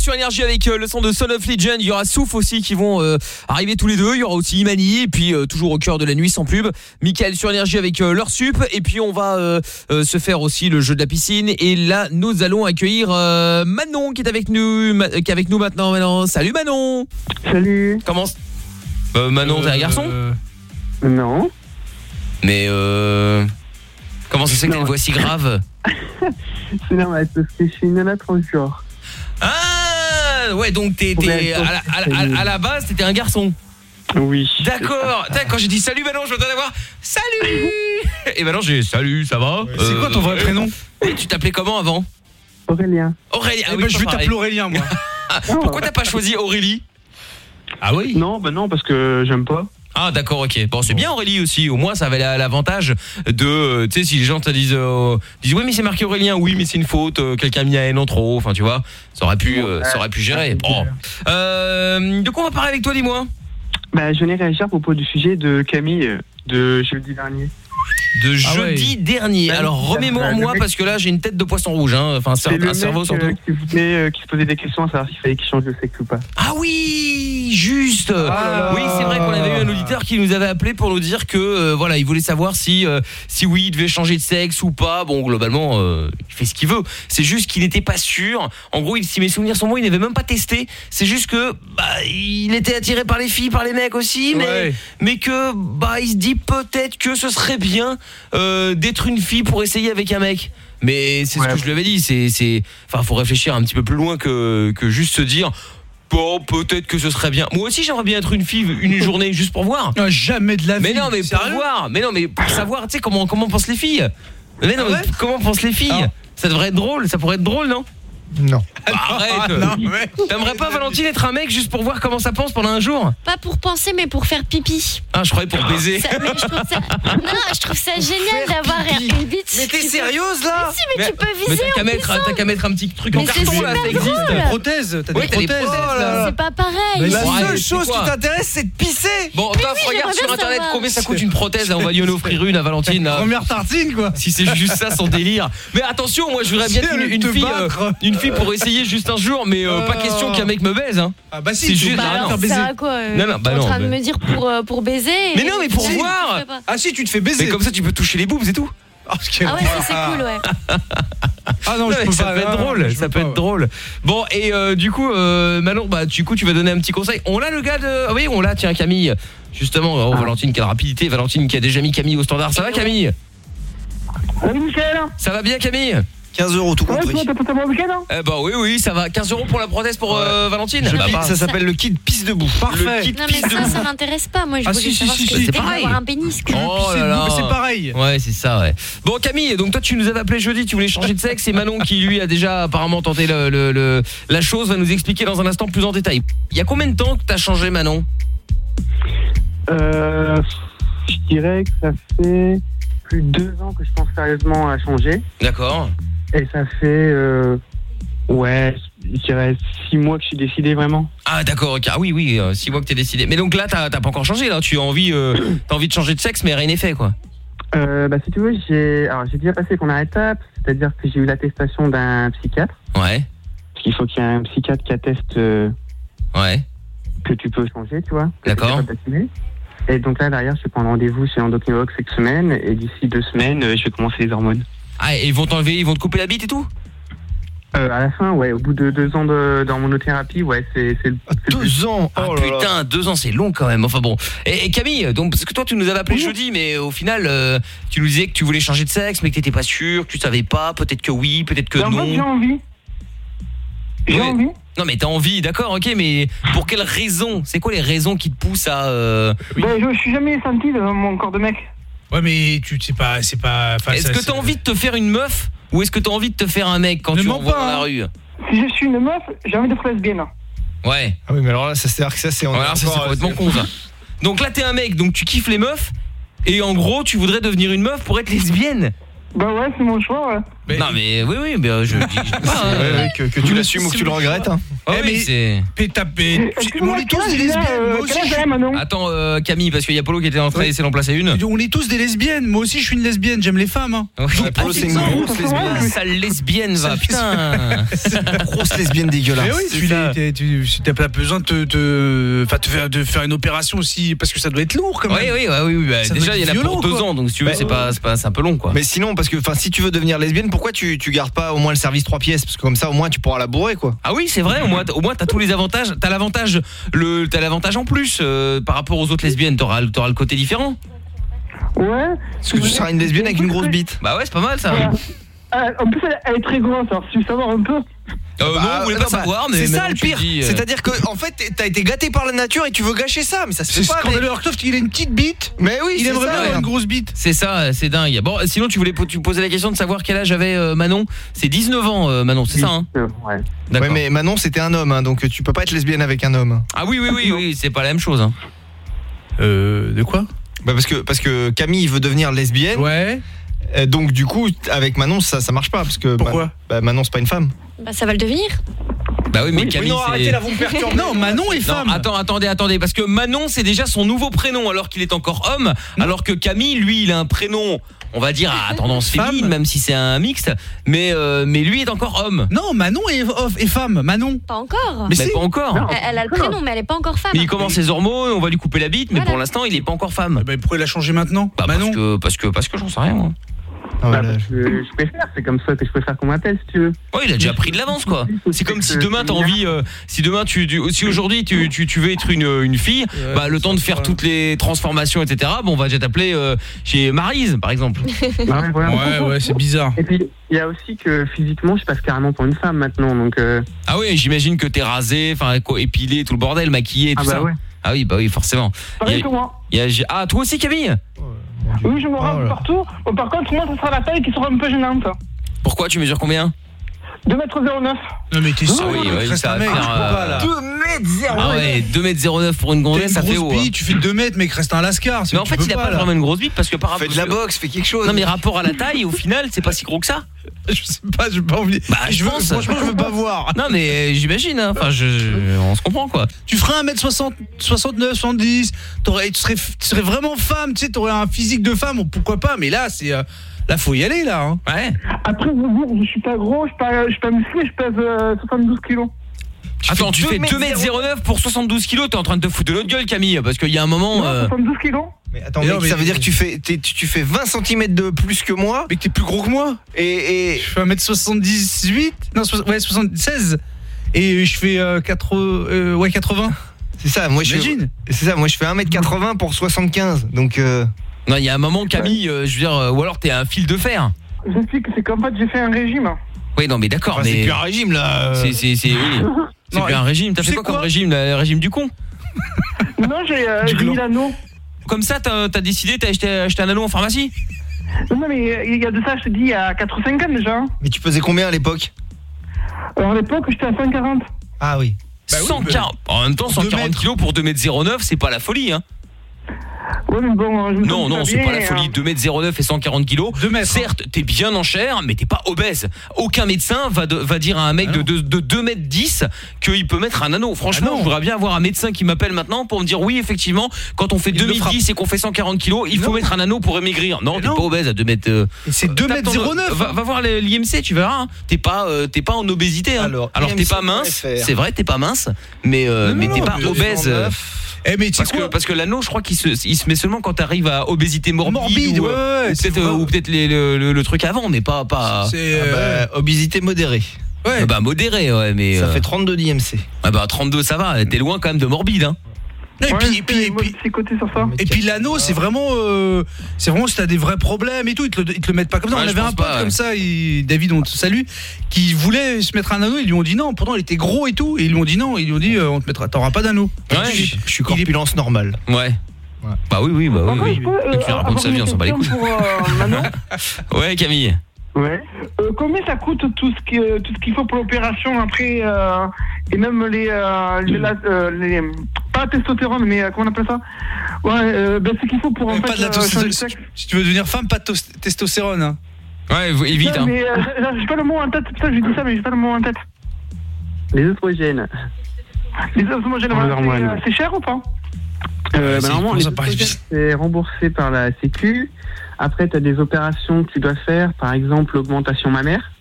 S10: sur Énergie avec euh, le son de Son of Legend. Il y aura Souf aussi qui vont euh, arriver tous les deux. Il y aura aussi Imani et puis euh, toujours au cœur de la nuit sans pub. Mickaël sur Énergie avec euh, leur sup et puis on va euh, euh, se faire aussi le jeu de la piscine. Et là nous allons accueillir euh, Manon qui est avec nous, ma- qui est avec nous maintenant. Manon. Salut Manon.
S43: Salut.
S10: Comment euh, Manon, t'es un garçon?
S43: Non.
S10: Mais euh, comment ça se fait que t'as une voix si grave?
S43: C'est normal, parce que je suis une nana transgenre.
S10: Ah ouais donc t'es t'es- à, la- à la- à la- à la base t'étais un garçon.
S43: Oui.
S10: D'accord. Quand j'ai dit salut Manon, je m'attendais à voir salut. Et maintenant j'ai salut, ça va
S43: C'est quoi ton vrai prénom
S10: Oui, tu t'appelais comment avant
S43: Aurélien.
S10: Aurélien.
S43: Eh
S10: ah
S43: ben, je vais t'appeler Aurélien, moi.
S10: Pourquoi t'as pas choisi Aurélie? Ah oui?
S43: Non, bah non, parce que j'aime pas.
S10: Ah d'accord ok. Bon c'est bien Aurélie aussi. Au moins ça avait la- l'avantage de euh, tu sais si les gens te disent euh, disent oui mais c'est marqué Aurélien. Oui mais c'est une faute euh, quelqu'un a mis un N en trop. Enfin tu vois ça aurait pu euh, ça aurait pu gérer. Bon. Euh, de quoi on va parler avec toi dis-moi?
S43: Bah, je venais réagir à propos du sujet de Camille euh, de jeudi dernier.
S10: De
S43: Ah ouais.
S10: jeudi dernier. Alors remémore-moi parce que là j'ai une tête de poisson rouge hein. enfin
S43: C'est
S10: un, un cerveau surtout.
S43: euh, qui, voulait, euh, qui se posait des questions à savoir s'il fallait qu'il change de sexe ou pas.
S10: Ah oui, juste.
S43: là
S10: oui, c'est vrai qu'on avait eu un auditeur qui nous avait appelé pour nous dire que euh, voilà, il voulait savoir si euh, si oui, il devait changer de sexe ou pas. Bon, globalement, euh, il fait ce qu'il veut. C'est juste qu'il n'était pas sûr. En gros, il, si mes souvenirs sont bons, il n'avait même pas testé. C'est juste que bah il était attiré par les filles, par les mecs aussi, mais
S43: Ouais.
S10: mais que bah il se dit peut-être que ce serait bien euh, d'être une fille pour essayer avec un mec. Mais c'est ce que je lui avais dit, c'est c'est enfin faut réfléchir un petit peu plus loin que que juste se dire Bon, peut-être que ce serait bien. Moi aussi, j'aimerais bien être une fille une journée juste pour voir.
S11: jamais de la vie.
S10: Mais non, mais pour voir. Mais non, mais pour savoir, tu sais comment comment pensent les filles. Mais non, mais comment pensent les filles Ça devrait être drôle, ça pourrait être drôle, non?
S12: Non.
S10: Bah, Arrête. T'aimerais pas Valentine être un mec juste pour voir comment ça pense pendant un jour
S13: Pas pour penser, mais pour faire pipi.
S10: Ah, je croyais pour baiser.
S13: Ça- mais je trouve ça... Non, je trouve ça génial d'avoir une bite.
S10: Mais t'es sérieuse, là
S13: Mais si, mais, tu peux
S10: Mais
S13: viser
S10: t'as qu'à
S13: en
S10: mettre,
S13: poussant.
S10: t'as qu'à mettre un petit truc en
S13: Mais c'est
S10: carton là, ça existe.
S13: drôle.
S11: Des prothèses, t'as des
S10: Ouais, t'as des
S11: prothèses.
S13: C'est pas pareil.
S10: Mais
S12: La
S10: Ouais,
S12: seule chose qui t'intéresse, c'est de pisser.
S10: Bon, toi,
S13: oui,
S10: regarde sur internet combien ça coûte une prothèse. On va lui en offrir une à Valentine.
S11: Première tartine, quoi.
S10: Si c'est juste ça son délire. Mais attention, moi je voudrais bien une, fille euh, pour essayer juste un jour mais euh, pas
S11: Euh.
S10: question qu'un mec me baise hein.
S11: Ah bah si,
S10: C'est
S11: tu
S10: juste- Ah,
S11: pas
S10: non.
S11: faire
S13: Ça quoi euh,
S10: Non, non, bah
S13: T'es en
S10: non,
S13: train de
S10: mais-
S13: me dire pour, euh, pour baiser.
S10: Mais
S13: et
S10: non, mais pour
S13: si,
S10: voir.
S11: Ah si, tu te fais baiser.
S10: Mais comme ça tu peux toucher les boobs c'est tout.
S13: Ah ouais, ça c'est cool, ouais.
S11: Ah non, je
S10: Ouais,
S11: peux
S10: ça
S11: pas.
S10: peut être
S11: ah,
S10: drôle, ça peut
S11: pas,
S10: être drôle. Bon et euh, du coup euh, Manon bah du coup tu vas donner un petit conseil. On l'a le gars de ah oui, on l'a tiens Camille. Justement, oh, Valentine quelle rapidité, Valentine qui a déjà mis Camille au standard. Ça va Camille?
S43: Salut Michel
S10: Ça va bien Camille?
S12: 15 euros tout compris.
S43: hein
S10: Eh bah oui oui, ça va 15 euros pour la prothèse pour euh, Valentine.
S12: Je
S10: Bah, bah,
S12: ça s'appelle le kit pisse debout.
S11: Parfait.
S10: Le kit
S13: Non, mais ça, ça m'intéresse pas. Moi, je
S11: Ah,
S13: voulais
S11: si, si,
S13: savoir
S11: si,
S13: ce que
S11: si,
S13: c'était
S10: c'est pareil.
S13: un pénis. quoi.
S10: Oh
S11: C'est
S10: là là.
S11: c'est pareil.
S10: Ouais, c'est ça, ouais. Bon, Camille, donc toi, tu nous avais appelé jeudi, tu voulais changer de sexe, et Manon, qui lui a déjà apparemment tenté le, le- le- la chose, va nous expliquer dans un instant plus en détail. Il y a combien de temps que t'as changé, Manon
S43: Euh, je dirais que ça fait plus de deux ans que je pense sérieusement à changer.
S10: D'accord.
S43: Et ça fait, euh, ouais, je dirais six mois que je suis décidé vraiment.
S10: Ah, d'accord, ok. Ah oui, oui, euh, six mois que t'es décidé. Mais donc là, t'as t'as pas encore changé, là. Tu as envie, euh, t'as envie de changer de sexe, mais rien n'est fait, quoi.
S43: Euh, bah, si tu veux, j'ai, alors j'ai déjà passé première étape, c'est-à-dire que j'ai eu l'attestation d'un psychiatre.
S10: Ouais.
S43: Parce qu'il faut qu'il y ait un psychiatre qui atteste euh,
S10: Ouais.
S43: que tu peux changer, tu vois. que t'es
S10: D'accord.
S43: capable d'assumer. Et donc là, derrière, je vais prendre rendez-vous chez l'endocrinologue cette semaine, et d'ici deux semaines, euh, je vais commencer les hormones.
S10: Ah, et ils vont t'enlever, ils vont te couper la bite et tout
S43: Euh, à la fin, ouais, au bout de deux ans de- ouais, c'est le but.
S12: Deux ans.
S10: Ah
S12: Oh là.
S10: putain, deux ans c'est long quand même. Enfin bon. Et, et Camille, donc parce que toi tu nous avais appelé jeudi, mais au final euh, tu nous disais que tu voulais changer de sexe, mais que t'étais pas sûr, que tu savais pas, peut-être que oui, peut-être que
S43: en fait, j'ai
S10: non.
S43: envie. J'ai
S10: Ouais.
S43: envie.
S10: Non mais t'as envie, d'accord, ok, mais pour quelles raisons C'est quoi les raisons qui te poussent à euh,
S43: Ben, je, je suis jamais senti dans mon corps de mec.
S11: Ouais, mais tu sais pas, c'est pas.
S10: Est-ce que t'as envie de te faire une meuf ou est-ce que t'as envie de te faire un mec quand
S11: Ne
S10: tu
S11: mens pas,
S10: dans la
S11: hein.
S10: rue
S43: Si je suis une meuf, j'ai envie d'être lesbienne.
S10: Ouais.
S12: Ah oui, mais alors là, ça c'est que ça c'est
S10: Alors ça c'est complètement con ça. Donc là t'es un mec, donc tu kiffes les meufs et en gros tu voudrais devenir une meuf pour être lesbienne.
S43: Bah ouais, c'est mon choix, ouais.
S10: Non mais oui oui, mais euh, je dis je dis pas. hein.
S12: Ouais, ouais, que, que tu l'assumes ou que tu le regrettes. hein.
S11: Eh,
S10: oui,
S11: mais-
S10: c'est
S11: Pé- t'as- pé-
S43: Excuse-moi,
S11: On est tous des lesbiennes.
S43: euh,
S11: Moi aussi, je suis-
S10: Attends euh, Camille parce qu'il y a Polo qui était en train d'essayer d'en placer une.
S11: On est tous des lesbiennes. Moi aussi, je suis une lesbienne. J'aime les femmes. Hein.
S12: Polo, c'est une grosse lesbienne.
S10: Sale lesbienne va putain.
S12: Grosse lesbienne dégueulasse.
S11: Mais oui, tu t'as pas besoin de te, te- enfin, te faire, de faire une opération aussi parce que ça doit être lourd quand même.
S10: Oui oui ouais, oui, oui, bah,
S11: Ça doit
S10: déjà
S11: être
S10: il y en a
S11: violent,
S10: pour deux
S11: quoi.
S10: ans donc si tu veux
S12: Bah,
S10: c'est pas c'est pas c'est un peu long quoi.
S12: Mais sinon, parce que enfin, si tu veux devenir lesbienne, pourquoi tu, tu gardes pas au moins le service 3 pièces? Parce que comme ça, au moins, tu pourras la bourrer, quoi.
S10: Ah oui, c'est vrai, au moins, au moins t'as tous les avantages. T'as l'avantage, le, t'as l'avantage en plus euh, par rapport aux autres lesbiennes. T'auras, t'auras le côté différent.
S43: Ouais.
S12: Parce que tu seras une lesbienne avec une grosse bite.
S10: Bah ouais, c'est pas mal ça.
S43: Voilà. Euh, en plus, elle, elle est très grosse, alors si tu veux savoir un peu.
S10: Euh, non,
S12: Bah,
S10: vous voulez
S12: non,
S10: pas
S12: bah,
S10: savoir, mais
S12: c'est ça
S10: maintenant
S12: le
S10: tu
S12: pire.
S10: dis, euh,
S12: C'est-à-dire que en fait, t'as été gâté par la nature et tu veux gâcher ça, mais ça se
S11: C'est
S12: fait pas.
S11: scandaleux.
S12: mais-
S11: Alors Christophe, il a une petite bite.
S12: Mais oui,
S11: Il
S12: c'est
S11: aimerait
S12: ça,
S11: bien avoir une grosse bite.
S10: C'est ça, c'est dingue. Bon, sinon tu voulais po- tu me posais la question de savoir quel âge avait euh, Manon. C'est 19 ans, euh, Manon, c'est ça hein
S43: ouais.
S10: D'accord.
S12: Ouais, mais Manon, c'était un homme, hein, donc tu peux pas être lesbienne avec un homme.
S10: Ah oui, oui, oui, oui, c'est pas la même chose. Hein.
S11: Euh, de quoi?
S12: Bah parce que parce que Camille veut devenir lesbienne.
S11: Ouais.
S12: Euh, donc du coup, avec Manon, ça ça marche pas parce que
S11: Pourquoi
S12: bah, Manon, c'est pas une femme.
S13: Bah, ça va le devenir.
S10: Bah oui, mais
S12: Oui,
S10: Camille,
S12: non,
S10: c'est-
S12: arrêtez là, vous me perturbez.
S11: Non, Manon est
S10: Non,
S11: femme.
S10: attends, attendez, attendez, parce que Manon c'est déjà son nouveau prénom alors qu'il est encore homme, alors que Camille, lui, il a un prénom on va dire à tendance féminine même si c'est un mixte, mais euh, mais lui est encore homme.
S11: Non, Manon est, off- est femme, Manon.
S13: Pas encore.
S10: Mais pas encore.
S13: Elle, elle a le prénom, mais elle est pas encore femme.
S10: Mais il commence ses hormones, on va lui couper la bite, mais pour l'instant, il est pas encore femme.
S11: Bah, pourquoi il a changé maintenant
S10: bah, parce que parce que parce que j'en sais rien moi.
S43: Bah, je, je préfère, c'est comme ça que je préfère qu'on m'appelle si tu veux.
S10: Oh, il a déjà pris de l'avance quoi. C'est comme si demain t'as envie, euh, si demain tu, tu- si aujourd'hui tu, tu, tu veux être une, une fille, bah le temps de faire toutes les transformations etc. Bon, on va déjà t'appeler euh, chez Marise par exemple.
S43: Ouais,
S11: ouais, c'est bizarre.
S43: Et puis, il y a aussi que physiquement, je passe carrément pour une femme maintenant, donc... euh,
S10: Ah oui, j'imagine que t'es rasé, enfin quoi, épilé, tout le bordel, maquillé, tout
S43: Ah bah
S10: ça.
S43: ouais.
S10: Ah oui, bah oui, forcément.
S44: Pareil
S10: Il y a-
S44: que moi.
S10: il y a- j'ai- ah, toi aussi Camille?
S44: Oui, je me rends partout. Bon, par contre, moi, ça sera la taille qui sera un peu gênante.
S10: Pourquoi tu mesures combien?
S44: 2m09.
S11: Non mais t'es
S10: Ah oui, ouais, ça va faire, euh,
S11: 2m09
S10: Ah ouais, 2m09 pour une gonzesse, ça fait haut. hein.
S11: Tu fais 2 mètres, mec, reste un lascar.
S10: Mais en fait, il a pas vraiment une grosse bite parce que par rapport.
S12: Fais de la boxe, fais quelque chose.
S10: Non, mais rapport à la taille, au final, c'est pas si gros que ça.
S11: Je sais pas, j'ai pas envie.
S10: Bah,
S11: Je veux-
S10: pense.
S11: franchement, je veux pas voir.
S10: Non, mais euh, j'imagine, hein. Enfin, je, on se comprend, quoi.
S11: Tu ferais 1m60, 69, 70, t'aurais- tu serais, tu serais vraiment femme, tu sais, t'aurais un physique de femme, pourquoi pas, mais là, c'est. Euh, Là, faut y aller, là. hein.
S10: Ouais.
S44: Après, je veux dire, je suis pas gros, je suis pas, je suis pas musclé, je pèse euh, 72 kilos.
S10: Attends, tu fais 2m09 pour 72 kilos, t'es en train de te foutre de notre gueule, Camille, parce qu'il y a un moment. euh,
S44: 72 kilos
S12: Mais attends,
S11: Mais
S12: mec,
S11: non, mais-
S12: ça veut dire que tu fais, tu tu fais 20 cm de plus que moi.
S11: Mais que t'es plus gros que moi.
S12: Et, et...
S11: Je fais 1m78, non, ouais, 76. Et je fais euh, 4, euh, ouais, 80.
S12: C'est ça, moi je c'est ça, moi je fais 1m80 pour 75. Donc euh,
S10: Non, il y a un moment, Camille, euh, je veux dire, euh, ou alors t'es un fil de fer.
S44: J'explique, c'est qu'en fait, j'ai fait un régime.
S10: Oui, non, mais d'accord,
S12: Enfin,
S10: mais.
S12: c'est plus un régime, là, euh.
S10: C'est, c'est, c'est, oui. C'est
S11: Non,
S10: plus un régime. T'as
S11: tu
S10: fait
S11: sais
S10: quoi, comme
S11: quoi
S10: régime Le régime du con
S44: Non, j'ai euh, j'ai mis l'anneau.
S10: Comme ça, t'as, t'as décidé, t'as acheté, acheté un anneau en pharmacie
S44: Non, non, mais euh, il y a de ça, je te dis, il y a 4-5 ans déjà.
S12: mais tu pesais combien à l'époque
S44: Alors, à l'époque, j'étais à 140.
S12: Ah oui.
S11: Bah oui,
S10: 140. En même temps, 140 kilos pour 2m09, c'est pas la folie, hein.
S44: Ouais, mais bon, je me
S10: Non, non, c'est pas la folie.
S44: hein.
S10: 2m09 et 140 kilos.
S11: Mètres,
S10: Certes, t'es bien en chair, mais t'es pas obèse. Aucun médecin va, de- va dire à un mec
S11: Ah
S10: de, de, de 2m10 qu'il peut mettre un anneau. Franchement,
S11: Ah
S10: je voudrais bien avoir un médecin qui m'appelle maintenant pour me dire oui, effectivement, quand on fait
S11: Il le
S10: 2010 et qu'on fait 140 kilos, il faut mettre un anneau pour émaigrir. Non, t'es pas obèse à 2 m euh,
S11: Et c'est
S10: tape ton-
S11: 2m09.
S10: Va, va voir le- l'IMC, tu verras. hein. T'es pas, euh, t'es pas en obésité. hein.
S12: Alors,
S10: Alors, t'es pas mince. C'est vrai, t'es pas mince, mais euh,
S11: Non,
S10: mais t'es pas obèse.
S12: 209.
S11: Eh, mais
S10: Parce que, parce que l'anneau, je crois qu'il se, il se met seulement quand t'arrives à obésité morbide,
S11: Morbide,
S10: ou,
S11: ouais,
S10: euh,
S11: ouais,
S10: ou
S11: c'est
S10: peut-être euh, le, le- le truc avant, mais pas pas.
S11: C'est.
S12: Ah
S11: euh,
S12: bah, obésité modérée.
S11: ouais.
S10: Euh, bah modéré, ouais, mais
S12: Ça
S10: euh,
S12: fait 32 d'IMC.
S10: ah bah 32, ça va. T'es loin quand même de morbide, hein.
S11: Et
S44: Ouais,
S11: puis,
S44: sur ça.
S11: et l'anneau, c'est vraiment, euh, c'est vraiment si t'as des vrais problèmes et tout, ils te le, ils te le mettent pas comme ça.
S10: Ouais,
S11: on avait un pote
S10: pas, ouais.
S11: comme ça, David, on te salue, qui voulait se mettre un anneau, ils lui ont dit non. Pourtant, il était gros et tout, et ils lui ont dit non. Ils lui ont dit, euh, on te mettra, t'auras pas d'anneau.
S10: Ouais,
S12: je, je suis corpulence normale.
S10: Ouais. Bah oui, oui, bah oui. oui.
S44: peux, euh,
S10: tu racontes sa vie, on s'en bat les couilles.
S44: euh,
S10: Ouais, Camille.
S44: Ouais. Euh, combien ça coûte tout ce qui, euh, tout ce qu'il faut pour l'opération après euh, et même les, euh, les, la- euh, les- pas testostérone mais euh, comment on appelle ça? Ouais, euh, ben, ce qu'il faut pour en
S11: Mais
S44: fait
S11: pas de la
S44: euh,
S11: testostérone. Si tu- veux devenir femme, pas de tos- testostérone. hein.
S10: Ouais, évite, hein.
S44: mais euh, j'ai- pas le mot en tête. Putain, j'ai dit ça mais j'ai pas le mot en tête.
S43: Les oestrogènes.
S44: Les voilà,
S43: hormones,
S44: c'est, cher ou pas?
S43: Euh, bah, normalement,
S11: ça
S43: oestrogènes, c'est remboursé par la Sécu. Après, tu as des opérations que tu dois faire, par exemple l'augmentation mammaire.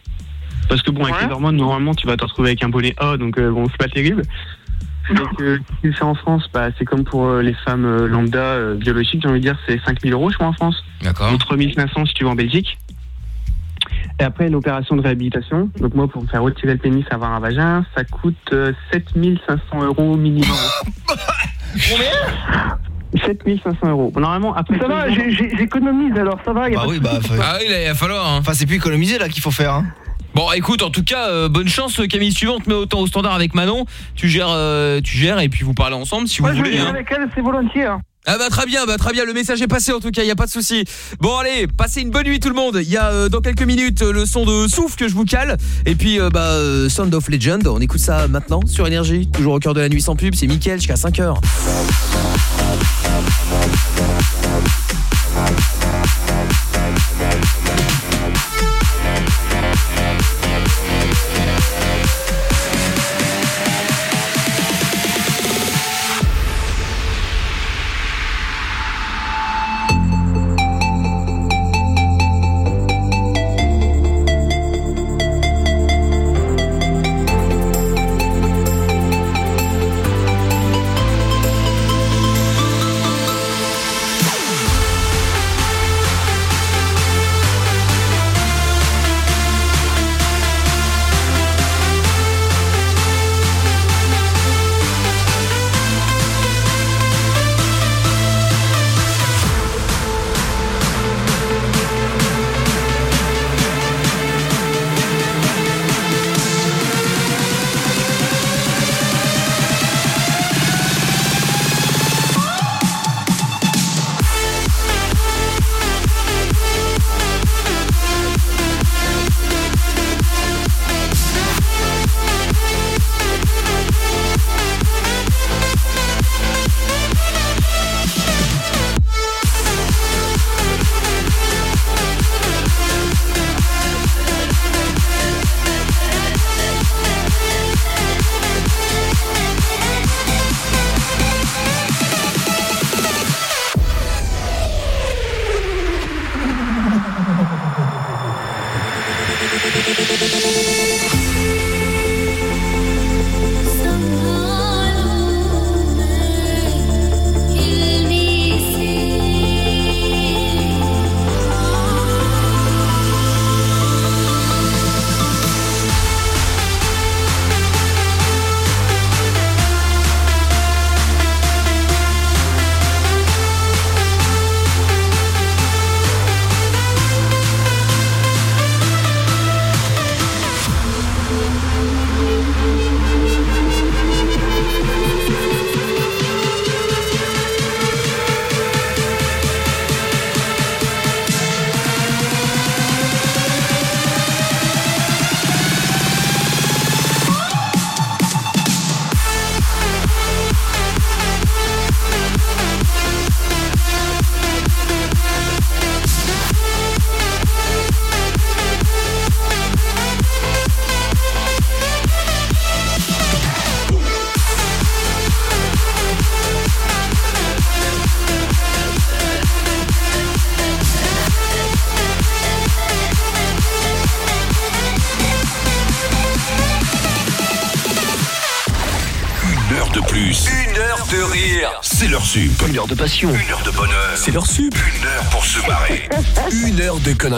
S43: Parce que bon, avec
S44: Ouais.
S43: les hormones, normalement, tu vas te retrouver avec un bonnet A, donc euh, bon, c'est pas terrible. Si tu le fais en France, bah, c'est comme pour euh, les femmes euh, lambda biologiques, j'ai envie de dire, c'est 5000 euros, je crois, en France.
S10: D'accord.
S43: Ou 3500 si tu vas en Belgique. Et après, l'opération de réhabilitation. Donc, moi, pour me faire retirer le pénis, avoir un vagin, ça coûte euh, 7500 euros minimum.
S44: Combien?
S43: 7500 euros. Bon, normalement, après.
S44: Ça va, j'économise alors, ça va. y a
S12: Bah
S44: pas
S12: oui, bah. fa-
S10: Ah oui, là, il va falloir. hein.
S12: Enfin, c'est plus économiser là qu'il faut faire. Hein.
S10: Bon, écoute, en tout cas, euh, bonne chance, Camille suivante, mais autant au standard avec Manon. Tu gères, euh, tu gères, et puis vous parlez ensemble si
S44: Ouais,
S10: vous
S44: je
S10: voulez. hein.
S44: avec elle, c'est volontiers. hein.
S10: Ah bah très bien, bah très bien, le message est passé en tout cas, il y a pas de souci. Bon allez, passez une bonne nuit tout le monde. Il y a euh, dans quelques minutes euh, le son de souffle que je vous cale et puis euh, bah euh, Sound of Legend, on écoute ça maintenant sur énergie, toujours au cœur de la nuit sans pub, c'est Mickaël jusqu'à 5h.
S6: Heure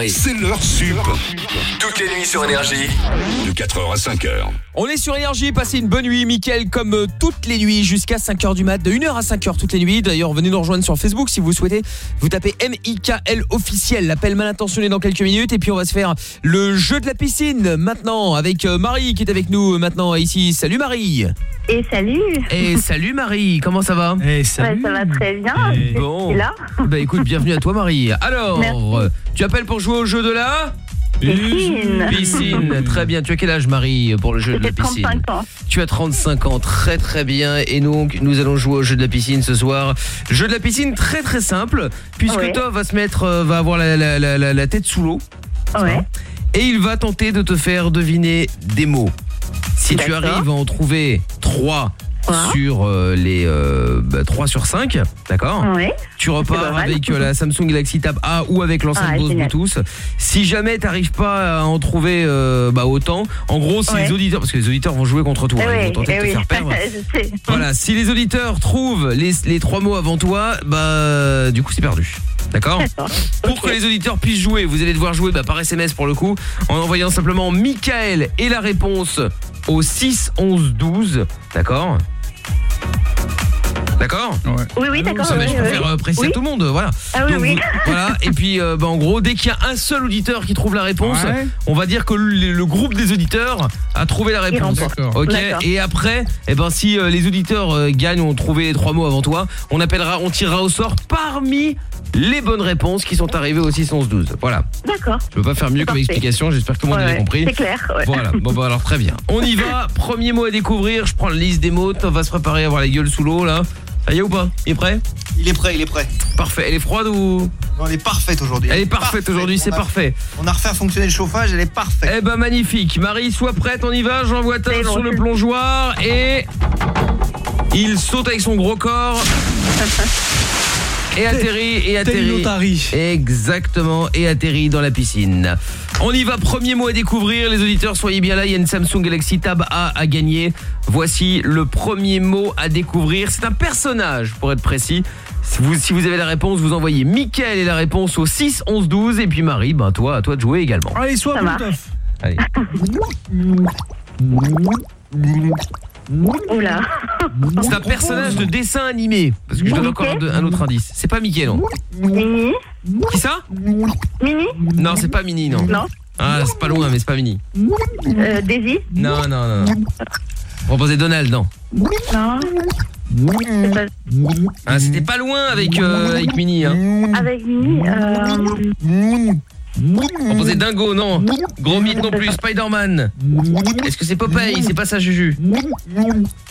S6: conneries. C'est leur sup. Toutes les nuits sur Énergie. De 4h à 5h.
S10: On est sur Énergie, passez une bonne nuit, Mickaël, comme euh, toutes les nuits, jusqu'à 5h du mat, de 1h à 5h toutes les nuits. D'ailleurs, venez nous rejoindre sur Facebook si vous souhaitez. Vous tapez M-I-K-L officiel, l'appel mal intentionné dans quelques minutes. Et puis, on va se faire le jeu de la piscine maintenant avec euh, Marie qui est avec nous maintenant ici. Salut Marie
S45: Et salut
S10: Et salut Marie, comment ça va
S45: Ouais, Ça va très bien.
S10: Eh, Bon.
S45: C'est là
S10: Bah écoute, bienvenue à toi Marie. Alors,
S45: Merci.
S10: tu appelles pour jouer au jeu de la
S45: Piscine.
S10: Piscine. Très bien. Tu as quel âge Marie pour le jeu de la
S45: J'ai
S10: piscine
S45: 35 ans.
S10: Tu as 35 ans, très très bien. Et donc, nous allons jouer au jeu de la piscine ce soir. Jeu de la piscine très très simple, puisque
S45: Ouais.
S10: toi va se mettre, euh, va avoir la, la- la- la- la tête sous l'eau.
S45: Ouais.
S10: Et il va tenter de te faire deviner des mots. Si tu arrives à en trouver 3 sur euh, les 3 sur 5, d'accord
S45: Ouais.
S10: Tu repars avec euh, la Samsung Galaxy Tab A ou avec l'enceinte
S45: Ah,
S10: Bose. Bluetooth. Si jamais t'arrives pas à en trouver euh, bah, autant, en gros, si
S45: Ouais.
S10: les auditeurs, parce que les auditeurs vont jouer contre toi,
S45: Eh
S10: ils
S45: oui,
S10: vont tenter
S45: eh
S10: de te
S45: oui.
S10: faire perdre. Voilà, si les auditeurs trouvent les, les trois mots avant toi, bah du coup c'est perdu. D'accord Pour que les auditeurs puissent jouer, vous allez devoir jouer bah, par SMS pour le coup, en envoyant simplement Michael et la réponse au 6 11 12, d'accord D'accord
S45: Oui, oui, d'accord.
S10: Ça, je
S45: oui,
S10: préfère
S45: oui.
S10: euh, préciser
S45: Oui.
S10: à tout le monde, voilà.
S45: Ah oui,
S10: Donc,
S45: oui.
S10: vous- voilà, et puis euh, bah, en gros, dès qu'il y a un seul auditeur qui trouve la réponse,
S45: Ouais.
S10: on va dire que le, le groupe des auditeurs a trouvé la réponse. OK
S45: D'accord.
S10: Et après, eh ben si euh, les auditeurs euh, gagnent ont trouvé les trois mots avant toi, on appellera on tirera au sort parmi les bonnes réponses qui sont arrivées au 6 11 12. Voilà.
S45: D'accord.
S10: Je peux pas faire mieux comme
S45: Parfait.
S10: explication, j'espère que tout le monde
S45: Ouais, ouais.
S10: compris.
S45: C'est clair, ouais.
S10: Voilà. Bon bah alors très bien. On y va, premier mot à découvrir, je prends la liste des mots, on va se préparer à avoir la gueule sous l'eau là. Ça y est ou pas? Il est prêt?
S12: Il est prêt, il est prêt.
S10: Parfait. Elle est froide ou?
S12: Non, elle est parfaite aujourd'hui.
S10: Elle est parfaite aujourd'hui, c'est parfait.
S12: On a refait fonctionner le chauffage, elle est parfaite.
S10: Eh ben magnifique. Marie, sois prête, on y va. J'envoie ta
S12: C'est bon,
S10: sur le plongeoir et il saute avec son gros corps. Et atterrit, et atterrit. Exactement, et atterrit dans la piscine. On y va, premier mot à découvrir. Les auditeurs, soyez bien là. Il y a une Samsung Galaxy Tab A à gagner. Voici le premier mot à découvrir. C'est un personnage, pour être précis. Si vous, si vous avez la réponse, vous envoyez Mickaël et la réponse au 6 11 12 et puis Marie, ben toi, à toi de jouer également.
S11: Allez, sois.
S10: Allez.
S45: Oula.
S10: C'est un personnage de dessin animé. Parce que je donne encore un, un autre indice. C'est pas Mickey, non
S45: Mini.
S10: Qui ça
S45: Mini.
S10: Non, c'est pas Mini, non.
S45: Non.
S10: Ah, c'est pas loin, mais c'est pas Mini.
S45: Euh, Daisy.
S10: Non, non, non. non. Proposez Donald, non.
S45: Non. Pas-
S10: Ah, c'était pas loin avec, euh, avec Mini, hein.
S45: Avec Mini. Euh...
S10: Proposez Dingo, non. Gros mythe non plus. Spider-Man. Est-ce que c'est Popeye? C'est pas ça, Juju.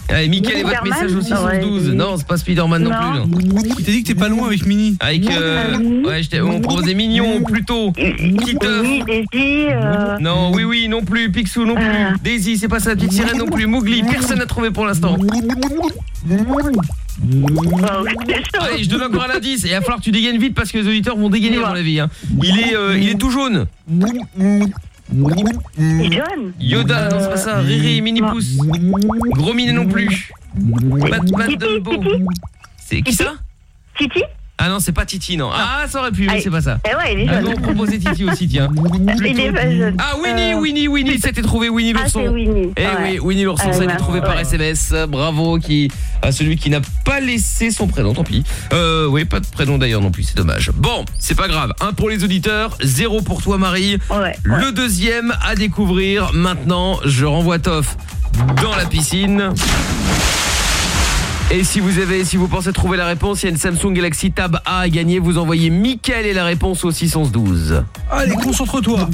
S10: Allez, Mickaël et votre message aussi
S45: ouais,
S10: 12. Non, c'est pas Spider-Man non,
S45: Non.
S10: plus. Non.
S11: Il t'a dit que t'es pas loin avec Mini.
S10: Avec, euh, ouais, j'étais- on proposait Mignon plutôt. Titeuf.
S45: Oui, Daisy. Euh...
S10: Non, oui, oui, non plus. Picsou, non plus. Daisy, c'est pas ça. Petite sirène, non plus. Mowgli, personne n'a trouvé pour l'instant. Allez, je donne encore un indice. Et il va falloir que tu dégaines vite parce que les auditeurs vont dégainer, à mon avis. hein. Il, est, euh, il est tout jaune. Yoda, non, c'est pas ça. Riri, Mini Pouce. Gros Minet non plus. Batman Dumbo. C'est qui ça?
S45: Titi?
S10: Ah non, c'est pas Titi, non. Ah, ça aurait pu, mais c'est pas ça.
S45: Eh ouais, il est
S10: Ah
S45: jeune.
S10: non, proposez Titi aussi, tiens.
S45: Il est pas jeune.
S10: Ah, Winnie,
S45: Euh,
S10: Winnie, Winnie, c'était trouvé, Winnie
S45: Ah,
S10: l'ourson.
S45: c'est Winnie.
S10: Eh
S45: Ouais.
S10: oui, Winnie l'ourson,
S45: Ah,
S10: ça a été
S45: ouais,
S10: trouvé par
S45: ouais.
S10: SMS. Bravo qui à celui qui n'a pas laissé son prénom, tant pis. Euh, oui, pas de prénom d'ailleurs non plus, c'est dommage. Bon, c'est pas grave. Un pour les auditeurs, zéro pour toi, Marie. Le deuxième à découvrir maintenant. Je renvoie Toff dans la piscine. Et si vous avez, si vous pensez trouver la réponse, il y a une Samsung Galaxy Tab A à gagner. Vous envoyez Mickaël et la réponse au 612.
S11: Allez, concentre-toi.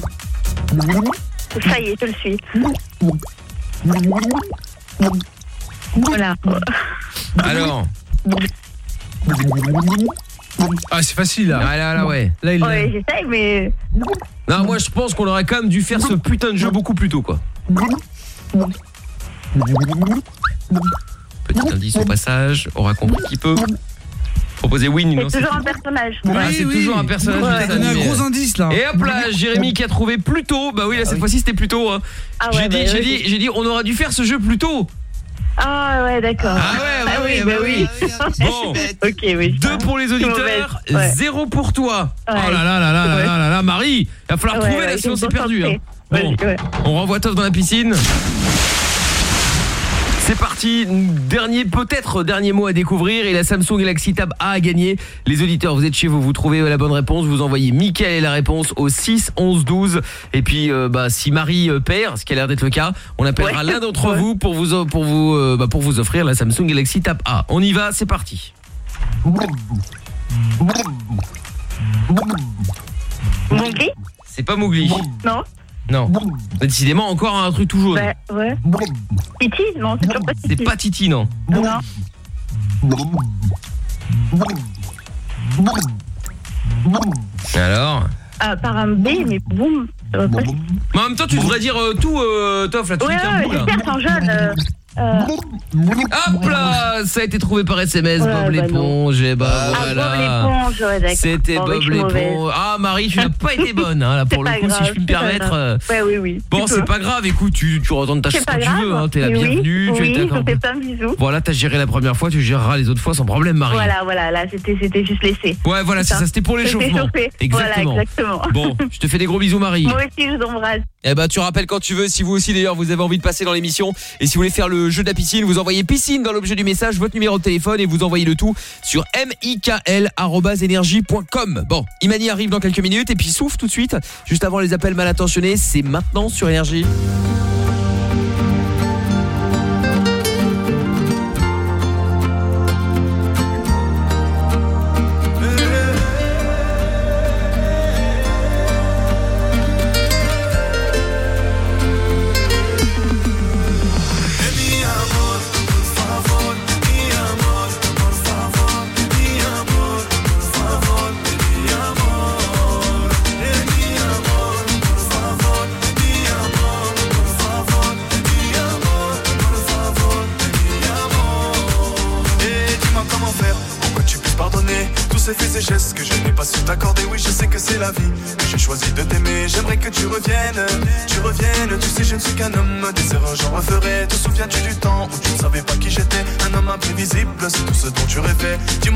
S45: Ça y est, je le suis. Voilà.
S10: Alors.
S11: Ah, c'est facile là.
S10: Ah là là ouais.
S11: Là, il
S45: Ouais, j'essaye, mais.
S10: Non, moi je pense qu'on aurait quand même dû faire ce putain de jeu beaucoup plus tôt quoi. Petit indice au passage, aura compris qui peut. Proposer Win.
S45: C'est toujours un personnage.
S10: Ah, c'est toujours un personnage.
S45: Ouais,
S11: donné un gros euh, indice là.
S10: Et hop là, Jérémy qui a trouvé plus tôt. Bah oui, là, ah cette fois-ci c'était plus tôt. Hein.
S45: Ah
S10: j'ai dit,
S45: bah
S10: j'ai dit, j'ai dit, on aura dû faire ce jeu plus tôt.
S45: Ah ouais, d'accord.
S10: Ah ouais, ah bah, oui, bah, bah, oui. Bon,
S45: ok, oui.
S10: Deux pour les auditeurs, zéro pour toi. Oh là là là là ouais. là là là, Marie, il va falloir trouver là, sinon c'est perdu. Hein. Bon, on renvoie Toff dans la piscine. C'est parti, dernier peut-être dernier mot à découvrir et la Samsung Galaxy Tab A a gagné. Les auditeurs, vous êtes chez vous, vous trouvez la bonne réponse, vous envoyez Mickaël et la réponse au 6 11 12 et puis euh, bah si Marie euh, perd, ce qui a l'air d'être le cas, on appellera
S45: Ouais.
S10: l'un d'entre
S45: Ouais.
S10: vous pour vous pour vous euh, bah, pour vous offrir la Samsung Galaxy Tab A. On y va, c'est parti.
S45: Mowgli?
S10: C'est pas Mowgli.
S45: Non
S10: Non. Décidément encore un truc tout jaune.
S45: Bah, ouais. Titi Non, c'est toujours pas Titi.
S10: C'est pas Titi non.
S45: Non.
S10: Alors
S45: Ah, par un B, mais boum. ça va pas.
S10: Mais en même temps, tu devrais dire euh, tout, euh, Toff, là, tu
S45: Ouais,
S10: dis qu'un
S45: ouais,
S10: bout, là.
S45: j'espère, sans euh, euh,
S10: Hop là Ça a été trouvé par SMS,
S45: Ouais,
S10: Bob
S45: bah
S10: l'éponge, et bah
S45: Ah,
S10: voilà. C'était
S45: Bon,
S10: Bob l'éponge. Ah, Marie, tu n'as pas été bonne, hein, là, pour le coup, si je puis me permettre. euh,
S45: Ouais, oui, oui.
S10: Bon, c'est pas grave, écoute, tu, tu retournes ta chance quand tu veux, hein, t'es la
S45: oui,
S10: bienvenue, tu
S45: oui,
S10: es
S45: je fais plein de bisous.
S10: Voilà, t'as géré la première fois, tu géreras les autres fois sans problème, Marie.
S45: Voilà, voilà, là, c'était c'était juste laissé.
S10: Ouais, voilà, c'est ça, c'était pour l'échauffement. Exactement.
S45: Voilà, exactement.
S10: Bon, je te fais des gros bisous, Marie.
S45: Moi aussi, je vous embrasse.
S10: Eh ben tu rappelles quand tu veux si vous aussi d'ailleurs vous avez envie de passer dans l'émission et si vous voulez faire le jeu de la piscine, vous envoyez piscine dans l'objet du message, votre numéro de téléphone et vous envoyez le tout sur mikl@energie.com. Bon, Imani arrive dans quelques minutes et puis souffle tout de suite juste avant les appels mal intentionnés, c'est maintenant sur énergie.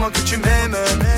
S46: Moi que tu m'aimes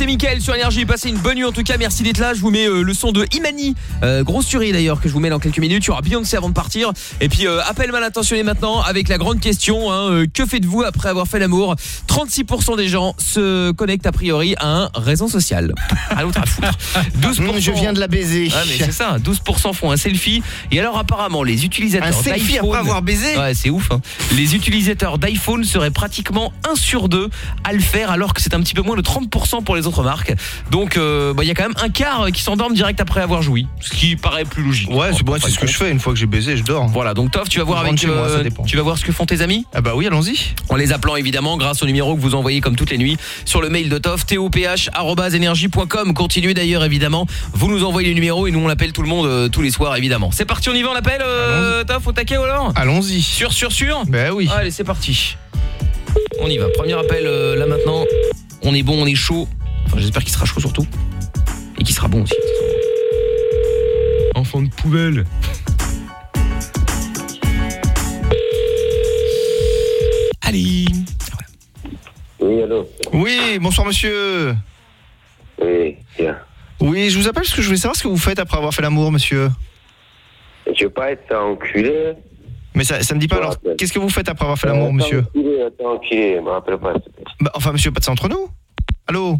S46: c'est
S10: Mickaël sur Énergie. Passez une bonne nuit en tout cas, merci d'être là. Je vous mets euh, le son de Imani, euh, grosse tuerie d'ailleurs que je vous mets dans quelques minutes. Il y aura Beyoncé avant de partir. Et puis euh, appel mal intentionné maintenant avec la grande question hein, que faites-vous après avoir fait l'amour? 36% des gens se connectent a priori à un réseau social. À l'autre à foutre. 12%
S12: Je viens de la baiser.
S10: Ah mais c'est ça, 12% font un selfie et alors apparemment les utilisateurs
S12: Un selfie
S10: d'iPhone-
S12: après avoir baisé
S10: Ouais, c'est ouf hein. Les utilisateurs d'iPhone seraient pratiquement 1 sur 2 à le faire alors que c'est un petit peu moins de 30% pour les autres marques. Donc euh, bah, il y a quand même un quart qui s'endorment direct après avoir joui, ce qui paraît plus logique.
S12: Ouais, c'est bon, ce que je fais une fois que j'ai baisé, je dors.
S10: Voilà, donc Toff, tu vas voir avec
S12: moi, ça
S10: euh,
S12: dépend.
S10: tu vas voir ce que font tes amis
S12: Ah bah oui, allons-y.
S10: en les appelant évidemment grâce au numéro que vous envoyez comme toutes les nuits sur le mail de Toff toph@energie.com. Continuez d'ailleurs évidemment, vous nous envoyez les numéros et nous on l'appelle tout le monde euh, tous les soirs évidemment. C'est parti, on y va, on l'appelle euh, Toff au taquet ou alors
S12: Allons-y.
S10: Sûr sûr sûr
S12: Bah oui.
S10: Allez, c'est parti. On y va. Premier appel euh, là maintenant. On est bon, on est chaud. Enfin, j'espère qu'il sera chaud surtout et qu'il sera bon aussi. Enfant de poubelle. Allez.
S47: Oui, allô
S12: Oui, bonsoir monsieur.
S47: Oui, tiens.
S12: Oui, je vous appelle parce que je voulais savoir ce que vous faites après avoir fait l'amour, monsieur.
S47: Je veux pas être enculé.
S12: Mais ça, ça me dit pas
S47: Je me
S12: alors.
S47: rappelle.
S12: Qu'est-ce que vous faites après avoir fait l'amour, monsieur
S47: enculé, attends, enculé, je me rappelle pas. s'il te plaît.
S12: Bah, enfin, monsieur, pas de ça entre nous. Allô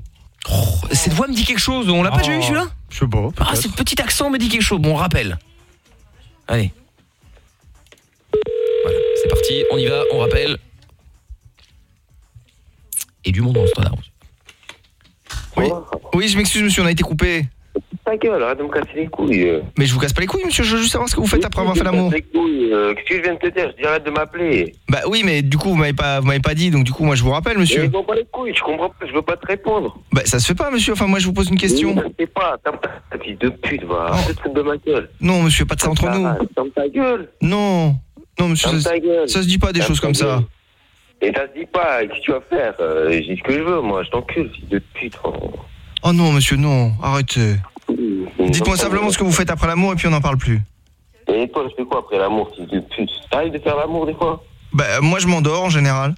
S10: Cette voix me dit quelque chose. On l'a pas déjà eu celui-là
S12: Je sais pas.
S10: Ah, ce petit accent me dit quelque chose. Bon, on rappelle. Allez. Voilà, c'est parti. On y va, on rappelle. Et du monde dans le standard.
S12: Oui, oui je m'excuse, monsieur, on a été coupé.
S47: Ta gueule, arrête de me casser les couilles.
S12: Mais je vous casse pas les couilles, monsieur, je veux juste savoir ce que vous faites après avoir fait l'amour.
S47: Euh, Qu'est-ce que je viens de te dire? Je dis arrête de m'appeler.
S12: Bah oui, mais du coup, vous m'avez pas, vous m'avez pas dit, donc du coup, moi, je vous rappelle,
S47: Mais
S12: monsieur.
S47: Vont pas les couilles, je comprends pas, je veux pas te répondre.
S12: Bah ça se fait pas, monsieur. Enfin, moi, je vous pose une question.
S47: Oui, Je sais pas, ta fille de pute, va. Arrête de te foutre de ma gueule.
S12: Non, monsieur, pas de ça entre nous.
S47: Ferme ta gueule.
S12: Non, non, monsieur, ça,
S47: ta gueule.
S12: ça se dit pas des choses comme ça.
S47: Et ça se dit pas, qu'est-ce que tu vas faire euh, Je dis ce que je veux, moi, je t'encule, fille de pute. oh.
S12: Oh non, monsieur, non, arrêtez. Dites-moi simplement ce que vous faites après l'amour et puis on n'en parle plus.
S47: Et toi, je fais quoi après l'amour, fille de pute? T'arrives de faire l'amour des fois?
S12: Bah moi, je m'endors en général.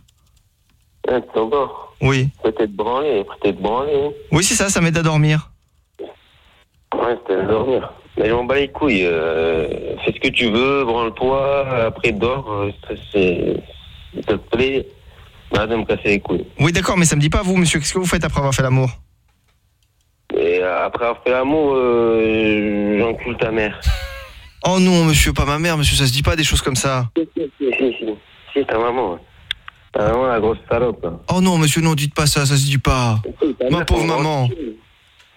S47: Hein, tu t'endors?
S12: Oui.
S47: Peut-être branlé, peut-être branlé.
S12: Oui, c'est ça, ça m'aide à dormir.
S47: Ouais, c'était à dormir. Mais je m'en bats les couilles. Euh, fais ce que tu veux, branle-toi, après dors. euh, c'est. S'il te plaît, arrête de me casser les couilles.
S12: Oui, d'accord, mais ça me dit pas vous, monsieur. Qu'est-ce que vous faites après avoir fait l'amour?
S47: Et euh, après avoir fait l'amour, euh, j'encule ta mère.
S12: Oh non, monsieur, pas ma mère, monsieur, ça se dit pas des choses comme ça.
S47: Si, si, si, si, si, ta maman. Ta maman, la grosse salope. là.
S12: Oh non, monsieur, non, dites pas ça, ça se dit pas.
S47: Ta
S12: Ma
S47: mère,
S12: pauvre
S47: c'est une grosse
S12: maman.
S47: chienne.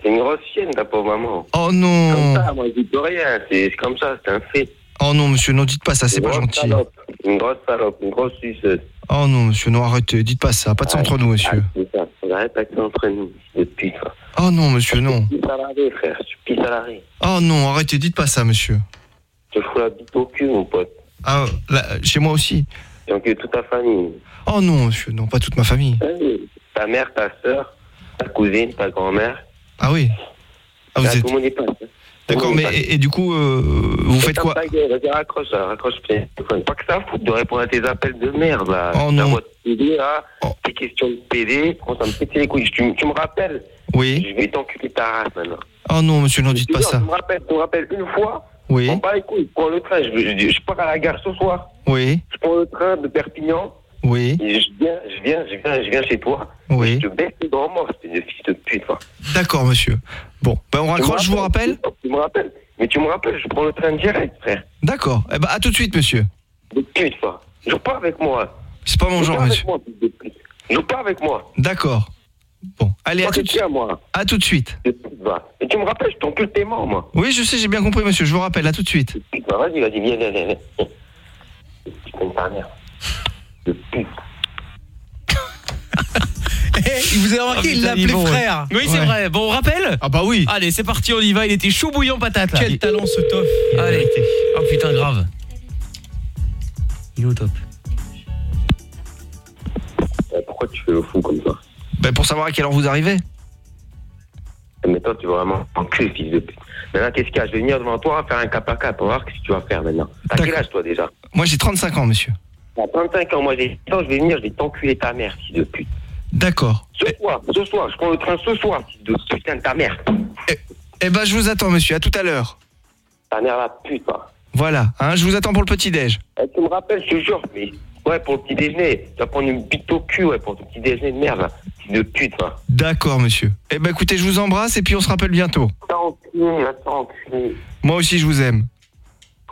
S47: C'est une grosse chienne, ta pauvre maman.
S12: Oh
S47: Comme
S12: non.
S47: ça, moi, je dis plus rien. C'est c'est comme ça, c'est un fait.
S12: Oh non, monsieur, non, dites pas ça, c'est pas gentil.
S47: salope, Une grosse salope, une grosse suceuse.
S12: Oh non, monsieur, non, arrêtez, dites pas ça, pas de ça entre nous, monsieur.
S47: Ah. Arrête avec ça entre nous, de quoi.
S12: Oh non, monsieur, non.
S47: Pisses à l'arrêt, frère. Pisses à l'arrêt.
S12: Oh non, arrêtez, dites pas ça, monsieur.
S47: Je te fous la bite au cul, mon pote.
S12: Ah, là, chez moi aussi.
S47: Encules toute ta famille.
S12: Oh non, monsieur, non, pas toute ma famille.
S47: Hey, Ta mère, ta soeur, ta cousine, ta grand-mère.
S12: Ah oui. Ah, vous
S47: Là,
S12: êtes...
S47: Tout le monde y passe. Hein.
S12: D'accord, mais et, et du coup, euh, vous faites quoi
S47: gueule, raccroche, raccroche. Pas que ça fout de répondre à tes appels de merde, là.
S12: Oh, non.
S47: PD, là. Tes questions de PD. On s'en péter les couilles. Tu, tu me rappelles
S12: Oui.
S47: Je vais t'enculer ta race, maintenant.
S12: Oh non, monsieur, non, dites pas
S47: Tu
S12: ça.
S47: me rappelles, tu me rappelles une fois.
S12: Oui.
S47: On bat les couilles. Prends le train. Je, je, je pars à la gare ce soir.
S12: Oui,
S47: Je prends le train de Perpignan.
S12: Oui,
S47: Et je viens, je viens, je viens, je viens chez toi.
S12: oui.
S47: Je te baisse grands morts, c'est une fils de pute. va.
S12: D'accord, monsieur. Bon, ben on raccroche, je vous rappelle
S47: Tu me rappelles Mais tu me rappelles, je prends le train direct, frère.
S12: D'accord. Eh ben, à tout de suite, monsieur.
S47: De pute, va. Joue pas avec moi.
S12: C'est pas mon genre,
S47: pas
S12: monsieur.
S47: moi. Joue pas avec moi.
S12: D'accord. Bon, allez, à
S47: Moi,
S12: tout de suite.
S47: tiens, moi.
S12: À tout de suite.
S47: Et tu me rappelles, je t'encule tes morts, moi.
S12: Oui, je sais, j'ai bien compris, monsieur. Je vous rappelle, à tout de suite.
S47: Vas-y, vas-y, viens, viens, viens. viens. De pute.
S11: vous avez remarqué, il l'appelait
S10: il ouais.
S11: frère.
S10: Oui, c'est
S11: Ouais.
S10: vrai. Bon, on rappelle
S12: Ah bah oui.
S10: Allez, c'est parti, on y va. Il était chaud bouillant patate là.
S11: Quel talent ce tof.
S10: Allez. Oh putain, grave. Il est au top.
S47: Euh, Pourquoi tu fais le fou comme ça
S12: Ben, pour savoir à quelle heure vous arrivez.
S47: Mais toi, tu vas vraiment enculer, fils de pute. Maintenant, qu'est-ce qu'il y a? Je vais venir devant toi faire un cap à cap. On va voir ce que tu vas faire maintenant. T'as quel âge, toi, déjà?
S12: Moi, j'ai 35 ans, monsieur.
S47: T'as 35 ans. Moi, j'ai 10 ans, je vais venir, je vais t'enculer ta mère, fils de pute.
S12: D'accord.
S47: Ce soir, ce soir, je prends le train ce soir, fils de putain de ta mère.
S12: Eh ben, je vous attends, monsieur. À tout à l'heure.
S47: Ta mère la pute, toi.
S12: Voilà. Hein, je vous attends pour le petit-déj.
S47: Eh, tu me rappelles, je te jure, mais. Ouais, pour le petit déjeuner. Tu vas prendre une bite au cul, ouais, pour ton petit déjeuner de merde. Fils de pute, toi.
S12: D'accord, monsieur. Eh ben, écoutez, je vous embrasse et puis on se rappelle bientôt.
S47: T'en enculé.
S12: Moi aussi, je vous aime.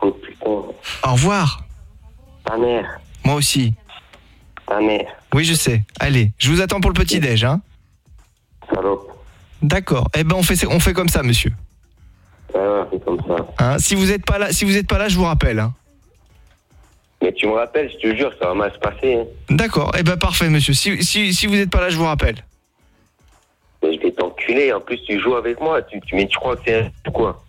S47: Oh putain.
S12: Au revoir.
S47: Ta mère.
S12: Moi aussi.
S47: Ta mère.
S12: Oui, je sais. Allez, je vous attends pour le petit-déj, hein.
S47: Salope.
S12: D'accord. Eh ben, on fait, on fait comme ça, monsieur.
S47: Ouais, c'est comme ça.
S12: Hein, si vous êtes pas là, si vous êtes pas là, je vous rappelle. Hein.
S47: Mais tu me rappelles, je te jure, ça va mal se passer. hein.
S12: D'accord. Eh ben, parfait, monsieur. Si, si, si vous êtes pas là, je vous rappelle.
S47: Mais je vais t'enculer. En plus, tu joues avec moi. Tu, tu, mais tu crois que c'est un quoi?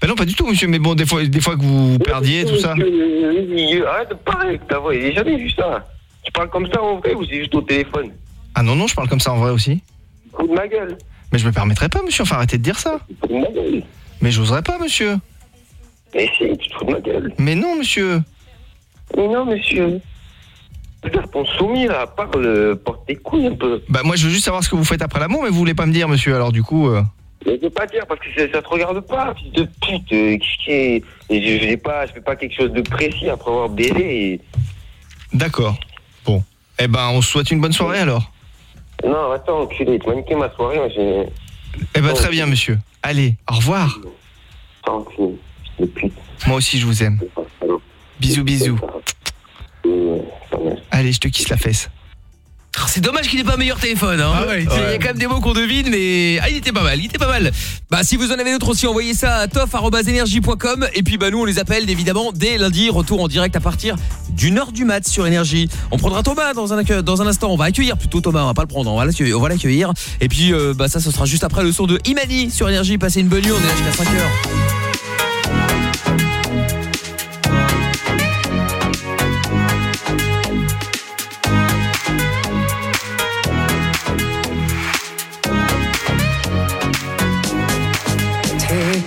S12: Ben non, pas du tout, monsieur. Mais bon, des fois, des fois que vous perdiez, tout ça.
S47: Arrête de parler avec ta voix. J'ai jamais vu ça. Tu parles comme ça en vrai ou c'est juste au téléphone?
S12: Ah non, non, je parle comme ça en vrai aussi.
S47: Coup de ma gueule.
S12: Mais je me permettrais pas, monsieur. Enfin, arrêtez de dire ça.
S47: Coup de ma gueule.
S12: Mais j'oserais pas, monsieur.
S47: Mais si, tu te fous de ma gueule.
S12: Mais non, monsieur.
S47: Mais non, monsieur. Putain, ton soumis là, parle, euh, porte tes couilles un peu.
S12: Bah moi, je veux juste savoir ce que vous faites après l'amour, mais vous voulez pas me dire, monsieur. Alors du coup. euh,
S47: Mais je veux pas dire parce que ça, ça te regarde pas, fils de pute. euh, et je, je fais pas, je fais pas quelque chose de précis après avoir baisé. Et...
S12: D'accord. Bon. Eh ben, on se souhaite une bonne soirée alors.
S47: Non, attends, enculé, tu m'as niqué ma soirée. Moi.
S12: Eh ben, très bien, monsieur. Allez, au revoir.
S47: Enculé, fils de pute.
S12: Moi aussi, je vous aime. Bisous, bisous. Allez, je te kiss la fesse.
S10: Ah, C'est dommage qu'il ait pas un meilleur téléphone. Hein.
S12: Ah ouais,
S10: Il y a quand même des mots qu'on devine, mais ah, il était pas mal. Il était pas mal. Bah si vous en avez d'autres aussi, envoyez ça à toff@energie.com et puis bah nous on les appelle évidemment dès lundi. Retour en direct à partir d'une heure du mat sur énergie. On prendra Thomas dans un accueil- dans un instant. On va accueillir plutôt Thomas. On va pas le prendre. On va l'accueillir. On va l'accueillir. Et puis euh, bah ça ce sera juste après le son de Imani sur énergie. Passez une bonne nuit. On est là jusqu'à 5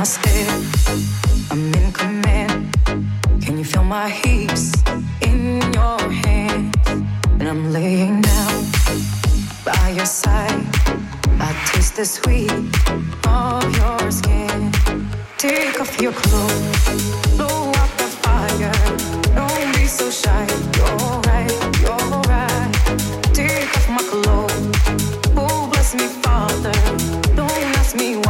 S9: My step. I'm in command. Can you feel my hips in your hands? And I'm laying down by your side. I taste the sweet of your skin. Take off your clothes, blow out the fire. Don't be so shy. You're right, you're right. Take off my clothes. Oh, bless me, Father. Don't ask me why.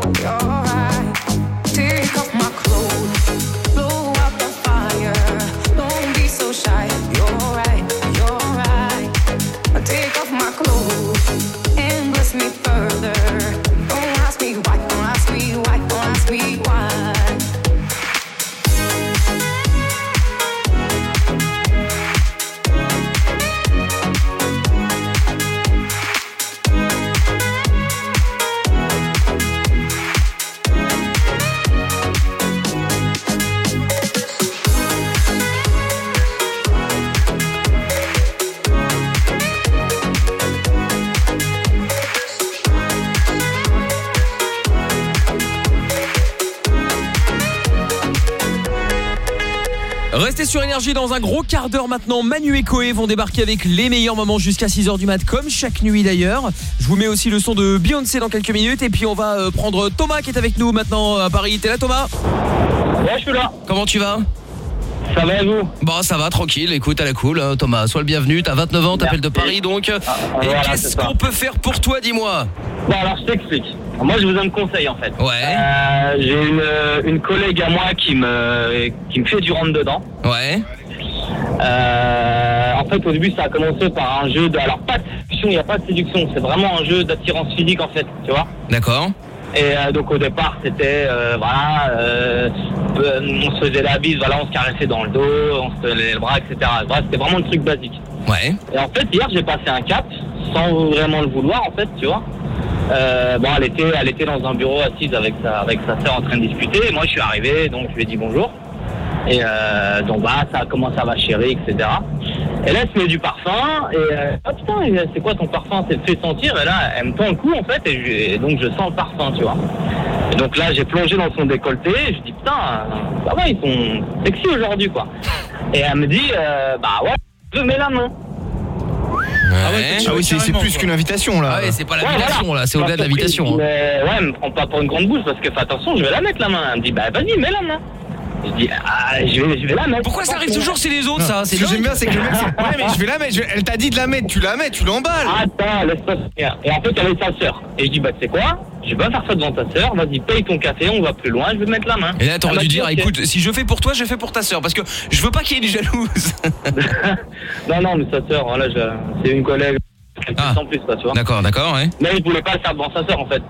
S10: sur Énergie dans un gros quart d'heure maintenant. Manu et Koé vont débarquer avec les meilleurs moments jusqu'à 6h du mat, comme chaque nuit d'ailleurs. Je vous mets aussi le son de Beyoncé dans quelques minutes. Et puis on va euh, prendre Thomas qui est avec nous maintenant à Paris. T'es là Thomas?
S48: Ouais, je suis là.
S10: Comment tu vas?
S48: Ça va et vous?
S10: Bon, ça va, tranquille. Écoute, à la cool, hein, Thomas. Sois le bienvenu. T'as 29 ans, t'appelles de Paris donc. et
S48: Ah, voilà,
S10: qu'est-ce qu'on peut faire pour toi, dis-moi?
S48: Bon, alors je t'explique. Moi, je vous donne conseil en fait.
S10: Ouais.
S48: Euh, J'ai une, une collègue à moi qui me, qui me fait du rentre-dedans.
S10: Ouais.
S48: Euh, en fait, au début, ça a commencé par un jeu de. Alors, pas de séduction, il n'y a pas de séduction. C'est vraiment un jeu d'attirance physique en fait, tu vois.
S10: D'accord.
S48: Et euh, donc au départ c'était euh, voilà euh, on se faisait la bise, voilà on se caressait dans le dos, on se tenait le bras, etc. Bref, c'était vraiment le truc basique.
S10: Ouais.
S48: Et en fait hier j'ai passé un cap sans vraiment le vouloir en fait, tu vois. Euh, bon elle était elle était dans un bureau assise avec sa avec sa sœur en train de discuter. Et moi je suis arrivé donc je lui ai dit bonjour. Et euh, donc bah ça a commencé à va chérie, etc. Et là elle se met du parfum et euh, ah putain c'est quoi ton parfum? C'est fait sentir et là elle me tend le cou en fait et, donc je sens le parfum tu vois. Et donc là j'ai plongé dans son décolleté et je dis putain bah ouais ils sont sexy aujourd'hui quoi. Et elle me dit bah ouais je mets la main.
S12: Ah oui, c'est plus qu'une invitation là.
S10: Ah ouais, c'est pas l'invitation là, c'est au-delà de
S48: surprise,
S10: l'invitation. hein.
S48: Mais ouais, elle me prend pas pour une grande bouche parce que fais attention, je vais la mettre la main. Elle me dit bah vas-y, mets la main. Je dis ah, je vais, je vais la mettre.
S10: Pourquoi ça arrive toujours chez les autres ça
S12: Ce que j'aime bien, c'est que le mec, c'est ouais, mais je vais la mettre. je Elle t'a dit de la mettre, tu la mets, tu l'emballes.
S48: Attends, laisse-moi finir. Et en fait, elle est sa sœur. Et je dis bah tu sais quoi? Je vais pas faire ça devant ta sœur. Vas-y, paye ton café, on va plus loin. Je vais te mettre la main.
S10: Et là, t'aurais
S48: m'a
S10: dû
S48: dit,
S10: dire,
S48: ok.
S10: écoute, si je fais pour toi, je fais pour ta sœur, parce que je veux pas qu'il y ait des jalouses.
S48: non, non, mais sa sœur, voilà, je- c'est une collègue.
S10: Ah.
S48: En plus, quoi, tu vois.
S10: D'accord, d'accord, ouais.
S48: Mais il voulait pas le faire devant sa sœur en fait.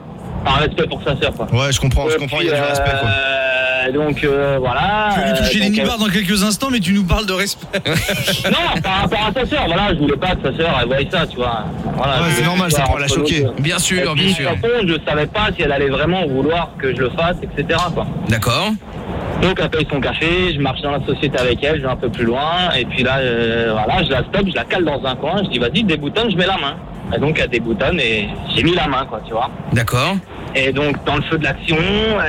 S48: Par respect pour sa sœur, quoi.
S12: Ouais, je comprends, je comprends, il y a du respect quoi.
S48: euh, donc euh, voilà.
S11: Tu vas lui toucher
S48: euh,
S11: les nibards dans quelques instants, mais tu nous parles de respect.
S48: Non, par rapport à sa sœur, voilà, je voulais pas que sa sœur elle voie ça, tu vois. Voilà,
S12: Ouais, c'est normal, ça pourrait la choquer.
S10: Bien sûr, bien sûr.
S48: Toute façon, je savais pas si elle allait vraiment vouloir que je le fasse, etc. Quoi.
S10: D'accord.
S48: Donc elle paye son café, je marche dans la société avec elle, je vais un peu plus loin, et puis là, euh, voilà, je la stoppe, je la cale dans un coin, je dis vas-y, déboutonne, je mets la main. Et donc elle déboutonne et j'ai mis la main, quoi, tu vois.
S10: D'accord.
S48: Et donc dans le feu de l'action,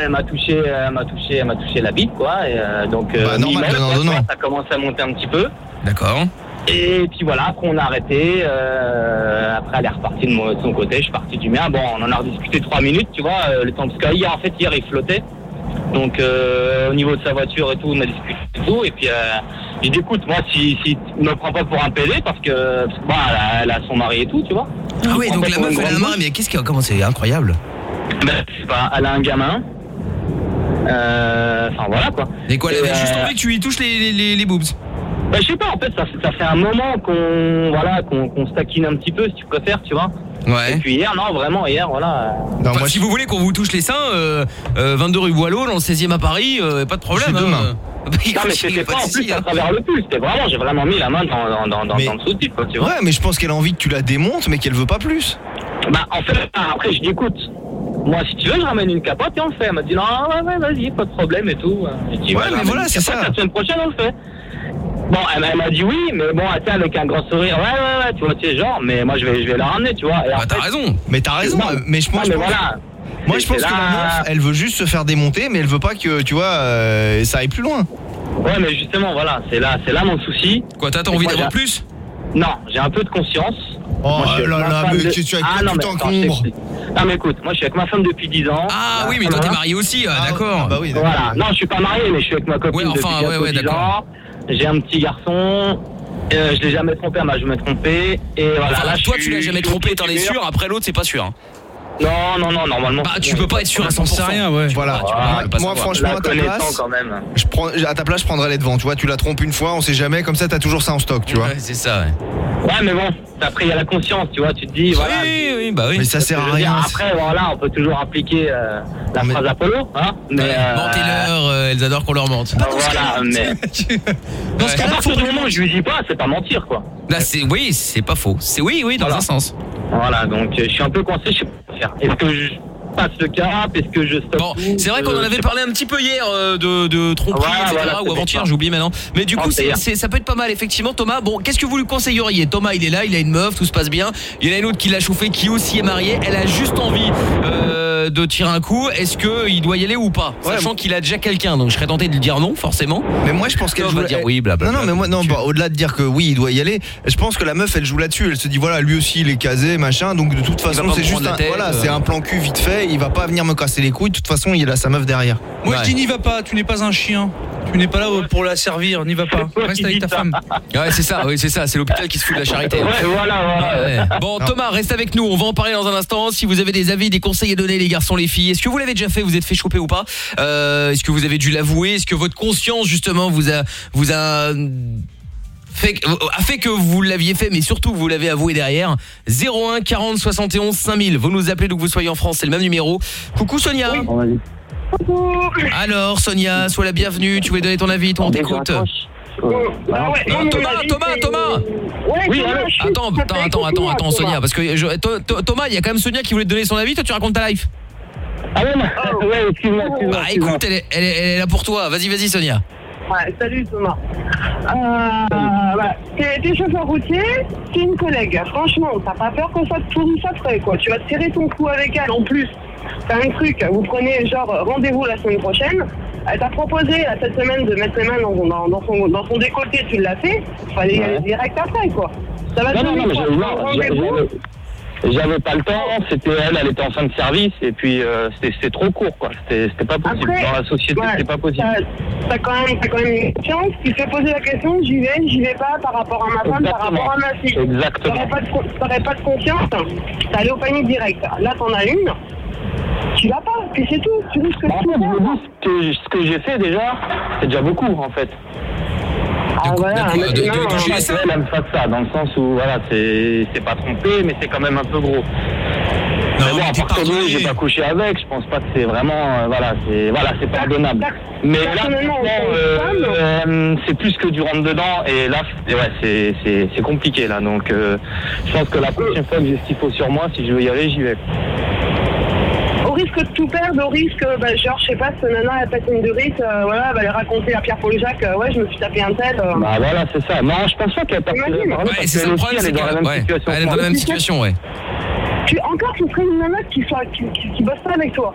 S48: elle m'a touché, elle m'a touché, elle m'a touché la bite, quoi. Et euh, donc
S12: Bah, normal,
S48: quoi,
S12: donnant.
S48: ça commence à monter un petit peu.
S10: D'accord.
S48: Et puis voilà, après on a arrêté. euh, après elle est repartie de, mon- de son côté, je suis parti du mien. Bon, on en a rediscuté trois minutes, tu vois. euh, le temps parce que hier, en fait, hier il flottait. Donc euh, au niveau de sa voiture et tout, on a discuté et tout. Et puis euh, j'ai dit écoute, moi si si me prends pas pour un PD parce que parce que, bon, elle, a, elle a son mari et tout, tu vois.
S10: Ah oui, donc la meuf, elle a un mari, mais qu'est-ce qu'il y a Comment c'est incroyable
S48: Ben, je sais pas, elle a un gamin. Euh, Enfin voilà quoi.
S10: Et quoi, elle avait juste
S48: euh,
S10: envie que tu lui touches les, les, les, les boobs?
S48: Bah, je sais pas, en fait, ça, ça fait un moment qu'on voilà, qu'on qu'on se taquine un petit peu, si tu préfères, tu vois.
S10: Ouais.
S48: Et puis hier, non, vraiment, hier, voilà.
S10: Enfin, si vous voulez qu'on vous touche les seins, euh, euh, 22 rue Boileau, dans le 16 e à Paris, euh, pas de problème.
S12: C'est demain.
S10: hein. Bah,
S48: Non, mais c'était pas en plus
S10: hein.
S48: à travers le pull, c'était vraiment, j'ai vraiment mis la main dans, dans, dans, dans,
S12: Mais-
S48: dans le sous-type, quoi, tu vois.
S12: Ouais, mais je pense qu'elle a envie que tu la démontes, mais qu'elle veut pas plus.
S48: Bah, en fait, après, je dis, écoute, moi, si tu veux, je ramène une capote et on le fait. Elle m'a dit, non, ouais, ouais, vas-y, pas de problème et tout. Je dis,
S12: Ouais,
S48: je
S12: mais voilà, c'est ça.
S48: La semaine prochaine, on le fait. Bon, elle, elle m'a dit oui, mais bon, tu sais, avec un grand sourire, ouais, ouais, ouais, tu vois, tu sais, genre, mais moi, je vais, je vais la ramener, tu vois. Et
S10: Bah, t'as raison.
S12: Mais t'as raison,
S48: Non,
S12: mais je pense,
S48: non, mais
S12: pense-
S48: voilà.
S12: moi je pense que la meuf, elle veut juste se faire démonter, mais elle veut pas que, tu vois, euh, ça aille plus loin.
S48: Ouais, mais justement, voilà, c'est là, c'est là mon souci.
S10: Quoi, t'as envie d'avoir plus?
S48: Non, j'ai un peu de conscience.
S12: Oh
S48: Moi,
S12: là là, mais
S48: de-
S12: tu- tu- avec
S48: Ah, non, mais attends. Non, mais écoute, moi, je suis avec ma femme depuis 10 ans.
S10: Ah oui, mais toi t'es marié aussi, ah, d'accord.
S12: bah oui, d'accord.
S48: Voilà. Non, je suis pas marié, mais je suis avec ma copine
S10: Ouais, enfin,
S48: depuis
S10: ouais, ouais,
S48: 10
S10: d'accord.
S48: ans. J'ai un petit garçon. Euh, je l'ai jamais trompé, m'a jamais trompé. Et voilà,
S10: Enfin,
S48: là, je
S10: toi tu l'as jamais
S48: je
S10: trompé, t'en es sûr, après l'autre c'est pas sûr. hein.
S48: Non, non, non, normalement.
S10: Bah tu peux pas être sûr à 100%.
S11: sais rien, ouais.
S12: Voilà.
S48: Ah,
S10: tu peux pas
S12: moi, franchement, à ta place,
S48: quand même.
S12: je prends, à ta place, je prendrais les devants. Tu vois, tu la trompes une fois, on sait jamais. Comme ça, t'as toujours ça en stock, tu vois.
S10: Ouais, c'est ça, ouais.
S48: Ouais, mais bon, après, il y a la conscience, tu vois. Tu te dis, voilà.
S10: Oui, oui, bah oui.
S12: Mais ça sert à rien.
S48: Après, voilà, on peut toujours appliquer euh, la
S12: Mais-
S48: phrase Apollo, hein. Mais. Euh,
S10: Mentez-leur, euh, elles adorent qu'on leur mente.
S48: Voilà, mais.
S10: Dans
S48: À partir du moment où je lui dis pas, c'est pas mentir, quoi.
S10: Là, c'est oui, c'est pas faux. C'est oui, oui, dans
S48: Voilà.
S10: un sens.
S48: Voilà, donc euh, je suis un peu coincé, je sais pas quoi faire. Est-ce que je passe le cap Est-ce que je stoppe
S10: Bon, c'est vrai qu'on en
S48: Euh,
S10: avait parlé un petit peu hier euh, de, de tromperie,
S48: Voilà,
S10: etc.
S48: voilà,
S10: ou avant-hier, j'ai oublié maintenant. Mais du
S48: Non,
S10: coup,
S48: c'est-
S10: ça peut être pas mal, effectivement. Thomas, bon, qu'est-ce que vous lui conseilleriez? Thomas, il est là, il a une meuf, tout se passe bien. Il y en a une autre qui l'a chauffé, qui aussi est mariée. Elle a juste envie euh, euh, de tirer un coup, est-ce que il doit y aller ou pas Sachant qu'il a déjà quelqu'un, donc je serais tenté de lui dire non, forcément.
S12: Mais moi je pense qu'elle joue
S10: va dire oui, blablabla.
S12: Non non mais moi non bah, au-delà de dire que oui il doit y aller, je pense que la meuf elle joue là-dessus, elle se dit voilà lui aussi il est casé machin donc de toute façon c'est juste un,
S10: tête,
S12: voilà
S10: euh.
S12: c'est un plan cul vite fait, il va pas venir me casser les couilles, de toute façon il a sa meuf derrière.
S11: Moi je dis n'y va pas, tu n'es pas un chien. Tu n'es pas là pour la servir, n'y va pas. Reste avec ta femme.
S10: Ouais, c'est ça, oui, c'est ça, c'est l'hôpital qui se fout de la charité.
S11: Ouais, voilà, voilà.
S10: Ah ouais. Bon, Thomas, reste avec nous, on va en parler dans un instant. Si vous avez des avis, des conseils à donner, les garçons, les filles, est-ce que vous l'avez déjà fait, vous êtes fait choper ou pas? Euh, Est-ce que vous avez dû l'avouer? Est-ce que votre conscience, justement, vous a, vous a fait, a fait que vous l'aviez fait, mais surtout vous l'avez avoué derrière? 01 40 71 5000. Vous nous appelez d'où que vous soyez en France, c'est le même numéro. Coucou Sonia. Alors Sonia, sois la bienvenue. Tu voulais donner ton avis, toi on t'écoute.
S44: Bah
S10: Non, Thomas, Thomas, Thomas.
S44: Oui,
S10: attends, attends, attends, attends, attends, Sonia, parce que je- To- To- Thomas, il y a quand même Sonia qui voulait te donner son avis, toi tu racontes ta life.
S44: Ah ouais, ouais, excuse-moi, excuse-moi.
S10: Bah écoute, elle est, elle est- elle est là pour toi, vas-y, vas-y Sonia.
S44: Ouais, salut Thomas. Euh, voilà. T'es t'es chauffeur routier, c'est une collègue. Franchement, t'as pas peur qu'on soit pourri après, quoi. Tu vas tirer ton coup avec elle en plus. C'est un truc, vous prenez genre rendez-vous la semaine prochaine. Elle t'a proposé là, cette semaine de mettre les mains dans, dans, dans son, dans son décolleté, tu l'as fait. Fallait y aller direct après, quoi. Ça va
S48: Non, non,
S44: te
S48: non, mais j'avais- pas le temps, c'était elle, elle était en fin de service et puis euh, c'était trop court quoi, c'était pas possible.
S44: Après,
S48: Dans la société,
S44: ouais,
S48: c'était pas possible.
S44: T'as quand, même- t'as quand même une chance, tu te fais poser la question, j'y vais, j'y vais pas par rapport à ma femme, par rapport à ma fille.
S48: Exactement.
S44: T'aurais pas, de confiance, t'es allé au panier direct. Là, t'en as une, tu vas pas, puis c'est tout, tu risques
S48: ce que, ce que j'ai fait déjà, c'est déjà beaucoup en fait.
S44: Ah voilà,
S48: de, de,
S44: non,
S48: de,
S44: non,
S48: elle, elle me fasse ça, dans le sens où voilà, c'est pas trompé, mais c'est quand même un peu gros. mais bon, à partir de j'ai pas couché avec, je pense pas que c'est vraiment, euh, voilà, c'est voilà, c'est pardonnable. Mais là, euh, euh, c'est plus que du rentre dedans, et là, c'est- ouais, compliqué là, donc euh, je pense que la prochaine fois que j'ai ce qu'il faut sur moi, si je veux y aller, j'y vais.
S44: Au risque de tout perdre, au risque, bah, genre, je sais pas, ce nana, elle pète une durite, euh, voilà, elle va aller raconter à Pierre-Paul Jacques, euh, ouais, je me suis tapé un tel. euh.
S48: Bah voilà, c'est ça. Non, je pense pas qu'elle par là, parce
S10: Ouais, c'est ça le problème,
S48: elle
S10: c'est
S48: est dans la
S10: qu'elle
S48: même
S10: ouais,
S48: situation.
S10: elle est dans la même situation, ouais.
S44: Tu, encore, ce serait une nana qui, soit, qui, qui, qui bosse pas avec toi.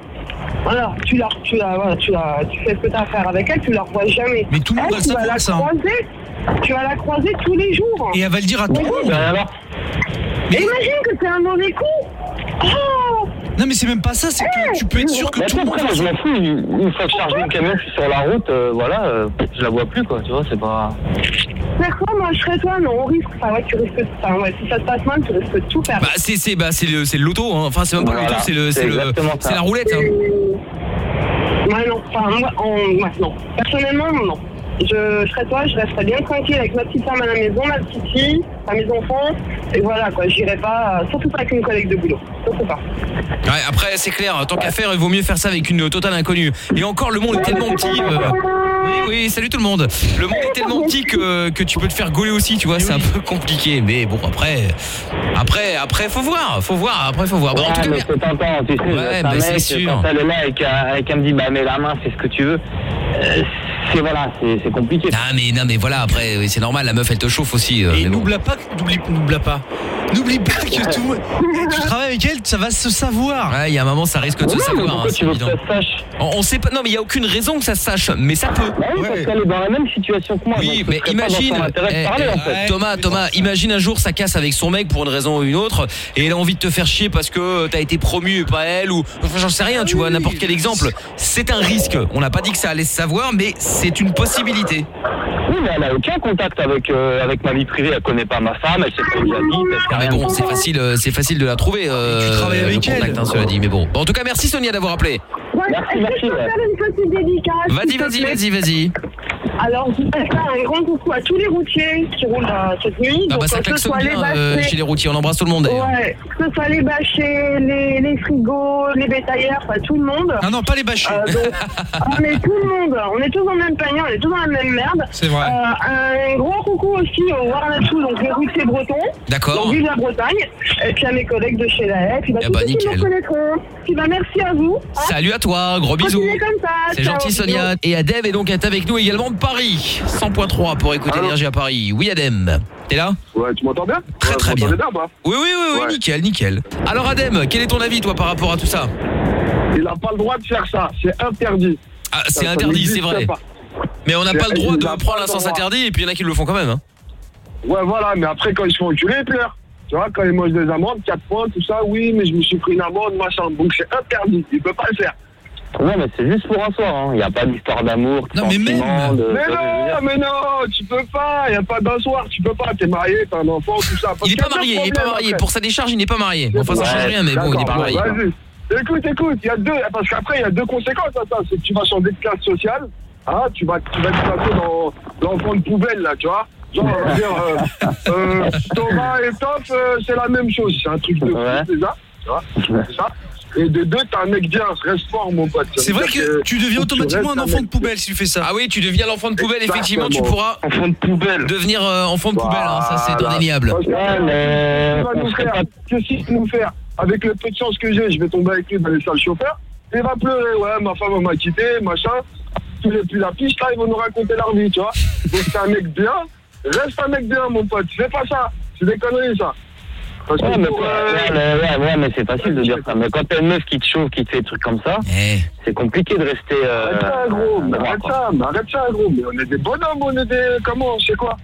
S44: Voilà, tu la, tu la, voilà, tu la, tu fais ce que t'as à faire avec elle, tu la revois jamais.
S11: Mais tout le monde
S44: Elle,
S11: va
S44: tu vas
S11: savoir
S44: la
S11: ça, hein.
S44: croiser, tu vas la croiser tous les jours.
S11: Et elle va le dire à tout le monde.
S48: Alors
S44: Mais imagine que c'est un mauvais coup. Oh
S11: Non mais c'est même pas ça, c'est que tu peux être sûr que
S48: Mais
S11: tout le monde
S48: moi, je m'en fous. Une une fois que je charge mon camion, je suis sur la route, euh, voilà, euh, je la vois plus, quoi, tu vois, c'est pas...
S44: Personne, moi je serais toi, non, on risque. Enfin, ouais, tu risques. Enfin, ouais, si ça se passe mal, tu risques de tout faire.
S10: Bah c'est c'est bah c'est le c'est le loto hein. Enfin c'est même pas le
S44: Voilà,
S10: loto, c'est le
S44: c'est
S10: le la roulette hein.
S44: Non, enfin, moi, non. Personnellement, non. Je, je serais toi, je resterais bien tranquille avec ma petite femme à la maison, ma petite fille, à mes enfants. Et voilà, quoi, j'irai pas, euh, surtout pas avec une collègue de boulot. Surtout pas.
S10: Ouais, après c'est clair, tant qu'à faire, il vaut mieux faire ça avec une totale inconnue. Et encore le monde est tellement petit euh, Oui, oui, salut tout le monde. Le monde est tellement petit que, que tu peux te faire gauler aussi, tu vois, c'est un peu compliqué. Mais bon, après, après, après, faut voir, faut voir, après, faut voir. Bon, en tout cas,
S48: mais c'est tentant, tu sais,
S10: Ouais, bah, c'est
S48: mec,
S10: sûr.
S48: quand elle est là et qu'elle et qu'elle me dit, bah mets la main, c'est ce que tu veux, euh, c'est voilà, c'est compliqué.
S10: Ah mais non mais voilà après c'est normal la meuf elle te chauffe aussi euh,
S11: Et
S10: bon.
S11: n'oublie pas, n'oublie n'oublie pas. N'oublie pas que tout, tu travailles avec elle, ça va se savoir.
S10: Ouais, il y a un moment ça risque de se savoir
S48: pourquoi
S10: hein,
S48: tu
S10: c'est
S48: veux que
S10: évident.
S48: ça se sache
S10: On, on sait pas non mais il y a aucune raison que ça se sache mais ça peut.
S48: Bah oui, parce qu'elle est dans la même situation que moi.
S10: Oui, mais imagine, eh,
S48: parler,
S10: eh,
S48: en fait.
S10: Thomas, Thomas, imagine un jour ça casse avec son mec pour une raison ou une autre, et elle a envie de te faire chier parce que t'as été promu et pas elle, ou enfin j'en sais rien, tu vois, n'importe quel exemple. C'est un risque. On n'a pas dit que ça allait se savoir, mais c'est une possibilité.
S48: Oui, mais elle a aucun contact avec, euh, avec ma vie privée, elle connaît pas ma femme, elle sait pas où j'habite, elle sait
S10: Ah, mais
S48: rien.
S10: bon, c'est facile, euh, c'est facile de la trouver. Euh,
S11: tu travailles
S10: le
S11: avec
S10: contact,
S11: elle.
S10: hein, cela dit, mais bon. Bon, En tout cas, merci Sonia d'avoir appelé.
S44: Ouais,
S48: Merci,
S44: est-ce que
S48: merci,
S44: je peux
S48: ouais.
S44: faire une petite dédicace
S10: Vas-y, vas-y, vas-y, vas-y.
S44: Alors, je faire un grand coucou à tous les routiers qui roulent euh, cette nuit.
S10: Ah bah ça
S44: que ce
S10: klaxonne
S44: soit les
S10: bien euh, chez les routiers. On embrasse tout le monde d'ailleurs.
S44: Ouais, que ce soit les bâchés, les, les frigos, les bétaillères, enfin tout le monde.
S11: Ah non, pas les bâchés.
S44: Euh, donc, on est tout le monde, on est tous dans le même panier, on est tous dans la même merde.
S11: C'est vrai.
S44: Euh, un gros coucou aussi au Warnatou, donc les routiers bretons.
S10: D'accord.
S44: Vive la Bretagne. Et puis à mes collègues de chez la et puis bah,
S10: Eh
S44: tous
S10: bah,
S44: qui
S10: nickel.
S44: me connaîtront. Puis bah merci à vous. hein.
S10: Salut à toi, gros bisous. C'est gentil
S44: bisous.
S10: Sonia. Et Adem est donc est avec nous également de Paris. 100.3 pour écouter l'énergie à Paris. Oui Adem, t'es là
S33: Ouais, tu m'entends bien
S10: Très très bien. Oui oui oui,
S33: Ouais.
S10: nickel nickel. Alors Adem, quel est ton avis toi par rapport à tout ça
S49: Il a pas le droit de faire ça. C'est interdit.
S10: Ah, c'est interdit, c'est vrai.
S49: pas.
S10: Mais on n'a pas le droit de prendre l'essence
S49: droit.
S10: interdit et puis il y en a qui le font quand même. Hein.
S49: Ouais, voilà, mais après, quand ils se font enculer, ils pleurent. Tu vois, quand ils mangent des amandes, 4 points, tout ça, oui, mais je me suis pris une amende, machin. Donc c'est interdit. Il peut pas le faire.
S48: Ouais, mais c'est juste pour un soir, hein. Il n'y a pas d'histoire d'amour.
S49: Non, mais même.
S48: de-
S49: Mais non, mais non, tu peux pas. Il n'y a pas d'un soir, tu peux pas. T'es marié, t'as un enfant, tout ça. Parce
S10: Il est
S49: qu'il y a
S10: pas marié, il est pas marié.
S49: après.
S10: Pour sa décharge, il n'est pas marié. Enfin, ça
S49: Ouais,
S10: change rien, mais bon, il est pas marié.
S49: Écoute, écoute, il y a deux, parce qu'après, il y a deux conséquences à ça. C'est que tu vas changer de classe sociale, hein, tu vas, tu vas te placer dans l'enfant de poubelle, là, tu vois. Genre, on va dire, euh, euh, Thomas et Top, euh, c'est la même chose. C'est un truc de fou, déjà, tu vois. C'est ça. Et de deux, t'as un mec bien, reste fort, mon pote.
S11: C'est vrai que tu deviens automatiquement un enfant de poubelle si tu fais ça.
S10: Ah oui, tu deviens l'enfant de poubelle, effectivement, tu pourras
S49: Enfant de poubelle.
S10: devenir euh, enfant de poubelle, hein, ça c'est indéniable.
S49: Parce que,
S48: mais
S49: il va nous faire, que si nous faire, avec le peu de chance que j'ai, je vais tomber avec lui dans les salles chauffeurs, il va pleurer, ouais, ma femme m'a quitté, machin, tous les plus la piste, là, ils vont nous raconter leur vie, tu vois. Donc c'est un mec bien, reste un mec bien, mon pote, fais pas ça, c'est des conneries, ça. Parce
S48: Ouais,
S49: que
S48: mais, ouais,
S49: euh,
S48: mais- ouais, ouais, mais c'est facile de dire ça. Mais quand t'as une meuf qui te chauffe, qui te fait des trucs comme ça, c'est compliqué de rester. Euh,
S49: Arrête ça, gros, mais
S48: droit,
S49: arrête ça, mais arrête ça, gros, mais on est des bonhommes, on est des, comment, c'est quoi?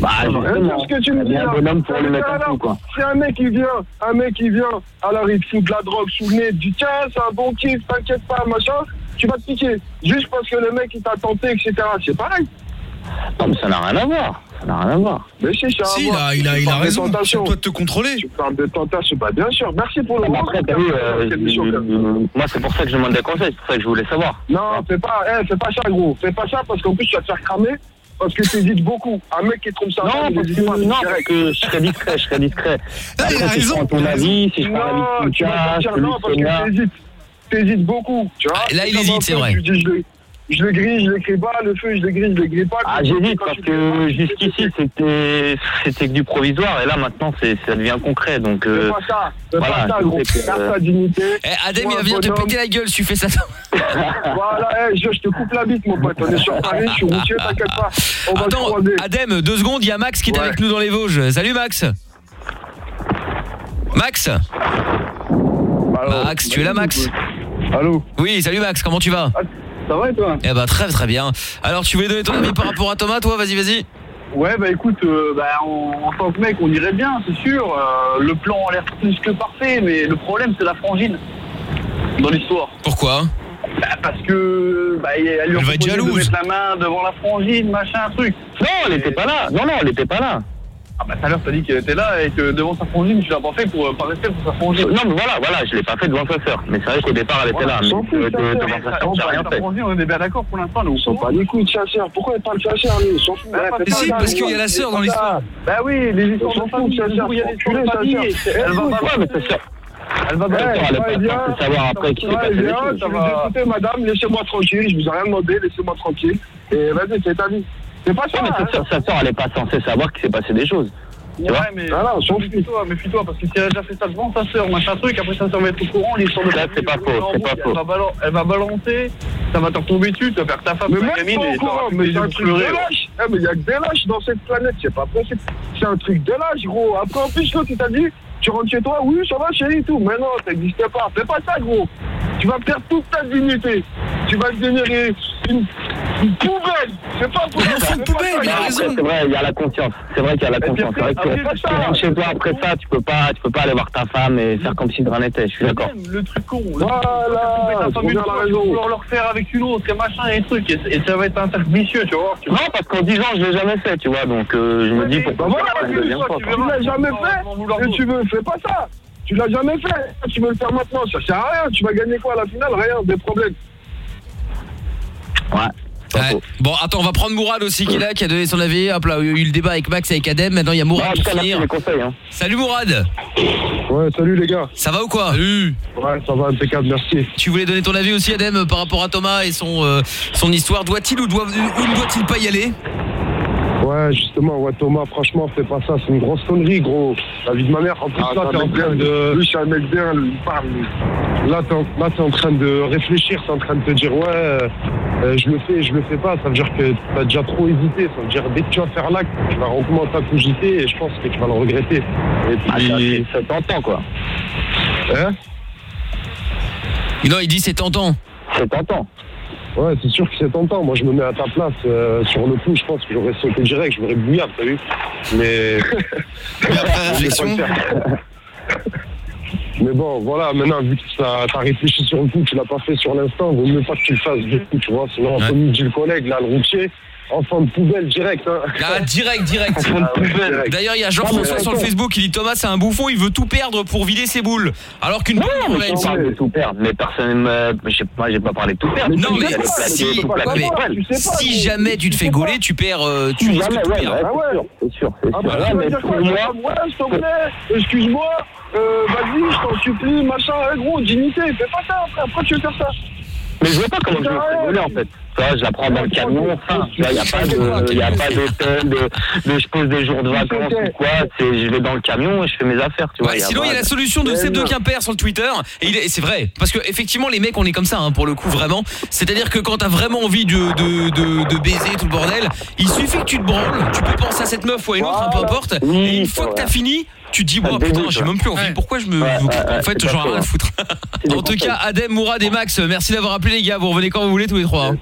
S48: Bah, justement,
S49: ce que tu me dis
S48: un bonhomme pour mettre quoi.
S49: Si un mec il vient, un mec il vient, alors il te fout de la drogue sous le nez, il dit tiens, c'est un bon kiff, t'inquiète pas, machin, tu vas te piquer. Juste parce que le mec il t'a tenté, etc. C'est pareil.
S48: Non, mais ça n'a rien à voir. Ça n'a rien à voir.
S49: Mais si, ça
S11: Si, il a- il a- il a raison. C'est toi de te contrôler.
S49: Tu parles de tentation, bah bien sûr. Merci pour le
S48: Mais après, t'as vu, euh, je- moi, c'est pour ça que je demande des conseils, c'est pour ça que je voulais savoir.
S49: Non, fais pas, eh, fais pas ça, gros. Fais pas ça parce qu'en plus tu vas te faire cramer. Parce que t'hésites beaucoup. Un mec qui trompe sa
S48: Non, parce
S49: pas,
S48: que,
S49: c'est
S48: non,
S49: direct.
S48: parce que je serais discret, je serais discret.
S49: Ah, il a
S48: Après, si je
S49: raison,
S48: prends ton avis, si je prends
S49: Non,
S48: l'avis de
S49: tu parce que t'hésites. T'hésites beaucoup, tu vois.
S10: Ah, là, il hésite, c'est vrai.
S49: Je le, je le grille, je le grille pas, le feu, je le grille, je le grille pas.
S48: Ah, j'hésite parce que jusqu'ici c'était c'était que du provisoire et là maintenant c'est ça devient concret donc. euh,
S49: pas ça,
S48: voilà,
S49: pas ça, gros. Garde
S48: euh,
S49: ta dignité.
S10: Eh, Adem, il va venir te péter la gueule tu fais ça.
S49: Voilà, eh, je, je te coupe la bite, mon pote. On est sur Paris, je suis routier, t'inquiète pas. On va se
S10: Attends. Adem, deux secondes, il y a Max qui est avec nous dans les Vosges. Salut Max. Max Max, tu es là Max
S49: Allô
S10: Oui, salut Max, comment tu vas?
S49: Ça va et toi
S10: Eh bah très très bien. Alors tu voulais donner ton avis par rapport à Thomas, toi Vas-y, vas-y.
S44: Ouais, bah écoute, euh, bah, en, en tant que mec, on irait bien, c'est sûr. Euh, le plan a l'air plus que parfait, mais le problème, c'est la frangine dans l'histoire.
S10: Pourquoi
S44: Bah, parce que bah, elle lui a
S10: Elle va être
S44: proposé de
S10: jalouse.
S44: mettre la main devant la frangine, machin, truc.
S48: Non, elle était pas là. Non, non, elle était pas là.
S44: Ah bah tout à l'heure, t'as dit qu'elle était là et que devant sa frangine, tu l'as pas fait pour euh, pas rester pour sa frangine.
S48: Non, mais voilà, voilà, je l'ai pas fait devant sa sœur. Mais c'est vrai qu'au départ, elle était là. Mais euh, de- devant sa sœur, j'ai rien fait.
S44: on est bien d'accord pour l'instant, nous.
S49: Ils sont pas les couilles de sa sœur. Pourquoi elle parle de sa sœur, lui? Ils s'en.
S44: Bah,
S49: Ouais, fais pas
S44: si,
S49: ça,
S44: parce qu'il y a la sœur dans
S49: C'est
S44: l'histoire.
S49: ça.
S44: Bah oui, les histoires de
S49: fout
S44: famille,
S49: de sa sœur.
S44: il y a des histoires de famille.
S49: sœur.
S44: Elle va
S49: Ouais,
S44: pas
S48: mais sa sœur.
S44: Elle va
S49: Ouais,
S48: elle est pas
S49: ouais, bien.
S48: censée savoir après qu'il s'est
S49: Ouais,
S48: passé des
S49: bien,
S48: choses.
S49: tu veux écouter, madame, laissez-moi tranquille, je vous ai rien demandé, laissez-moi tranquille. Et vas-y, fais ta vie. C'est pas ça,
S48: Ouais, mais
S49: hein.
S48: sa sœur, elle est pas censée savoir qu'il s'est passé des choses. Tu vois
S44: Ouais, mais méfie-toi, méfie-toi, parce que si elle a déjà fait ça devant sa sœur, machin truc, après sa sœur va être au courant, l'histoire de
S48: Ça, c'est pas faux, c'est pas
S44: elle
S48: faux.
S44: elle va balancer, ça va te retomber dessus, tu vas faire ta femme,
S49: Mais
S44: ta
S49: même
S44: gamine,
S49: pas
S44: et
S49: mais c'est un truc de lâche. Eh, mais il y a que des lâches dans cette planète, c'est pas possible. C'est un truc de lâche, gros. Après, en plus, l'autre, il t'a dit, tu rentres chez toi, oui, ça va, chérie, et tout. Mais non, ça n'existe pas. Fais pas ça, gros. Tu vas perdre toute ta dignité. Tu vas devenir une, une poubelle. C'est pas pour
S11: raison.
S48: C'est vrai, il y a la conscience. C'est vrai qu'il y a la conscience. C'est vrai que
S49: après,
S48: tu rentres chez toi après ça, tu peux pas, tu peux pas aller voir ta femme et faire comme si de rien n'était. Je suis d'accord.
S44: Le truc con,
S49: Voilà,
S44: truc con,
S49: tu
S44: ta femme
S49: reviens
S44: une
S49: à la
S44: fois, tu vas
S49: raison.
S44: vouloir le refaire avec une autre, et machin, et truc, et, et ça va être un cercle vicieux, tu vois. Tu vois.
S48: Non, parce qu'en 10 ans, je l'ai jamais fait, tu vois. Donc, euh, je me dis
S49: Bah
S48: pourquoi
S49: tu l'as jamais fait. Et tu veux, fais pas ça. Tu l'as jamais fait. Tu veux le faire maintenant. Ça sert à rien. Tu vas gagner quoi à la finale? Rien, des problèmes.
S48: Ouais.
S10: Ouais. Bon, attends, on va prendre Mourad aussi qui est là, qui a donné son avis. Hop là, il y a eu le débat avec Max et avec Adem. Maintenant, il y a Mourad pour finir.
S48: conseils. Hein.
S10: Salut Mourad.
S49: Ouais, salut les gars.
S10: Ça va ou quoi? Salut.
S49: Ouais, ça va, impeccable, merci.
S10: Tu voulais donner ton avis aussi, Adem, par rapport à Thomas et son euh, son histoire. Doit-il ou doit, ou ne doit-il pas y aller?
S49: Ouais, justement, ouais, Thomas, franchement, fais pas ça, c'est une grosse connerie, gros. La vie de ma mère, en plus,
S39: Ah,
S49: là,
S39: c'est
S49: t'es en train de. Lui, c'est un mec bien, il parle. Là, t'es en, en train de réfléchir, t'es en train de te dire, ouais, euh, euh, je le fais, je le fais pas. Ça veut dire que t'as déjà trop hésité. Ça veut dire, dès que tu vas faire l'acte, tu vas recommencer à cogiter et je pense que tu vas le regretter. Et
S48: Ah,
S49: puis.
S48: ça t'entend, quoi.
S49: Hein?
S10: Non, il dit c'est tentant.
S48: C'est tentant.
S49: Ouais, c'est sûr que c'est tentant. Moi, je me mets à ta place. euh, sur le coup, je pense que j'aurais sauté direct, je m'aurais bouillard, t'as vu Mais.
S50: Mais après réflexion.
S49: Mais bon, voilà, maintenant, vu que t'as réfléchi sur le coup, tu l'as pas fait sur l'instant, vaut mieux pas que tu le fasses du coup, tu vois. Sinon, comme il dit le collègue, là, le routier, enfant de poubelle direct. Hein.
S10: Ah, direct, direct.
S49: Enfant de poubelle.
S10: D'ailleurs, il y a Jean-François
S49: Ah,
S10: sur le. Facebook qui dit Thomas, c'est un bouffon, il veut tout perdre pour vider ses boules. Alors qu'une bonne
S48: parle de tout perdre, mais personne ne je sais pas, j'ai pas parlé de tout perdre.
S10: Non, mais si, si jamais tu te fais gauler, tu perds, euh, tu risques de
S48: jamais,
S10: tout
S48: ouais,
S10: perdre.
S48: ouais, c'est sûr, c'est sûr,
S49: Ah
S48: c'est
S49: bah,
S48: pour
S49: quoi
S48: moi,
S49: Ouais, s'il te plaît, excuse-moi, euh, vas-y, je t'en supplie, machin, eh, gros, dignité, fais pas ça, pourquoi tu veux faire ça
S48: Mais je vois pas comment je me fais voler en fait. Vois, je la prends dans le camion, enfin, tu vois, il n'y a pas de, y a pas d'hôtel, de, de, je pose des jours de vacances ou quoi, c'est, je vais dans le camion et je fais mes affaires, tu vois.
S10: Ouais, sinon, il y a la solution de
S48: Ouais,
S10: Seb de. Quimper sur le Twitter. Et, il est- et c'est vrai. Parce que, effectivement, les mecs, on est comme ça, hein, pour le coup, vraiment. C'est-à-dire que quand t'as vraiment envie de, de, de, de baiser tout le bordel, il suffit que tu te branles, tu peux penser à cette meuf ou à une autre, peu importe. et une fois que t'as fini, tu te dis, bon, putain, j'ai même plus envie. Pourquoi je me. en fait, j'en ai rien à foutre. en tout cas, Adem, Mourad et Max, merci d'avoir appelé, les gars. Vous revenez quand vous voulez, tous les trois. hein.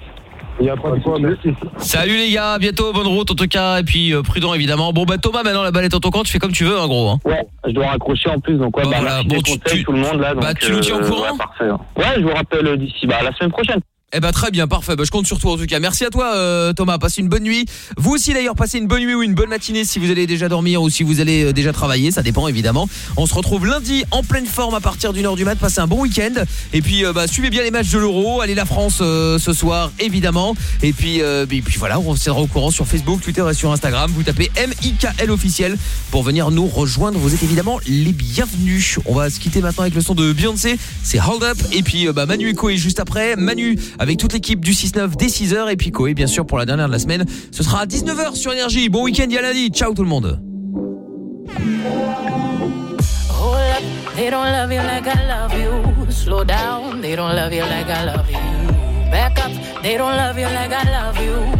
S49: Quoi, merci.
S10: Salut les gars, à bientôt, bonne route en tout cas, et puis euh, prudent évidemment. Bon bah Thomas, maintenant la balle est en ton camp, tu fais comme tu veux, hein, gros. Hein.
S48: Ouais, je dois raccrocher en plus, donc ouais, bah,
S10: Voilà, bon, tu- tu-
S48: tout le monde là. Donc,
S10: bah, tu nous tiens au
S48: euh,
S10: courant
S48: Ouais, parfait. Ouais, je vous rappelle euh, d'ici bah, la semaine prochaine.
S10: Eh bah très bien, parfait. Bah, je compte sur toi en tout cas. Merci à toi euh, Thomas. Passez une bonne nuit. Vous aussi d'ailleurs, passez une bonne nuit ou une bonne matinée si vous allez déjà dormir ou si vous allez euh, déjà travailler. Ça dépend évidemment. On se retrouve lundi en pleine forme à partir d'une heure du mat. Passez un bon week-end. Et puis euh, bah, suivez bien les matchs de l'Euro. Allez la France ce soir évidemment. Et puis, et puis voilà, on se tiendra au courant sur Facebook, Twitter et sur Instagram. Vous tapez MIKL officiel pour venir nous rejoindre. Vous êtes évidemment les bienvenus. On va se quitter maintenant avec le son de Beyoncé. C'est Hold Up. Et puis bah, Manu et Koé juste après. Manu avec toute l'équipe du 6-9 dès 6h. Et puis Koé bien sûr pour la dernière de la semaine. Ce sera à 19h sur Énergie. Bon week-end, a lundi. Ciao tout le monde.
S51: Back up, they don't love you like I love you.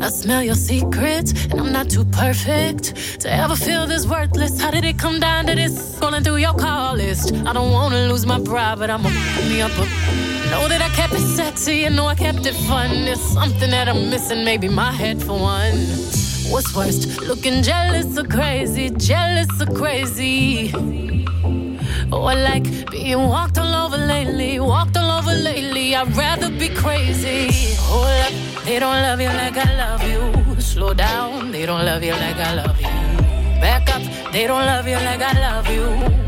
S51: I smell your secrets, and I'm not too perfect to ever feel this worthless. How did it come down to this? Scrolling through your call list. I don't wanna lose my pride, but I'ma me up. A, know that I kept it sexy, and know I kept it fun. There's something that I'm missing, maybe my head for one. What's worst, looking jealous or crazy? Jealous or crazy? Or like being walked all over lately, walked all over lately. I'd rather be crazy. Hold up, they don't love you like I love you. Slow down, they don't love you like I love you. Back up, they don't love you like I love you.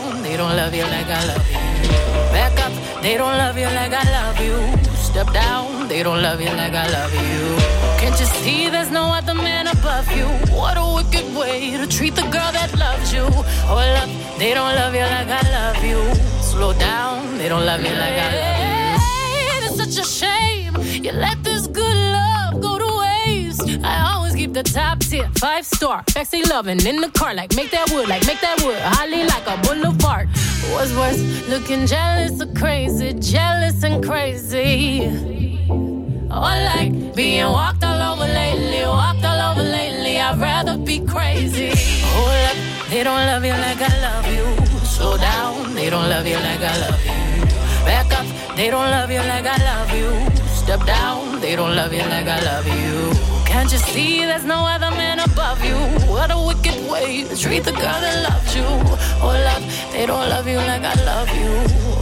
S51: they don't love you like I love you. Back up, they don't love you like I love you. Step down, they don't love you like I love you. Can't you see there's no other man above you? What a wicked way to treat the girl that loves you. Hold up, they don't love you like I love you. Slow down, they don't love you like I love you. It's such a shame you let this good love go to waste. I always keep the top tier, five star, sexy loving in the car, like make that wood, like make that wood, holly like a boulevard. What's worse, looking jealous or crazy, jealous and crazy. Or like being walked all over lately, walked all over lately. I'd rather be crazy. Oh, Hold up, they don't love you like I love you. Slow down, they don't love you like I love you. Back up, they don't love you like I love you. Step down, they don't love you like I love you. Can't you see there's no other man above you? What a wicked way to treat the girl that loves you. Hold up, they don't love you like I love you.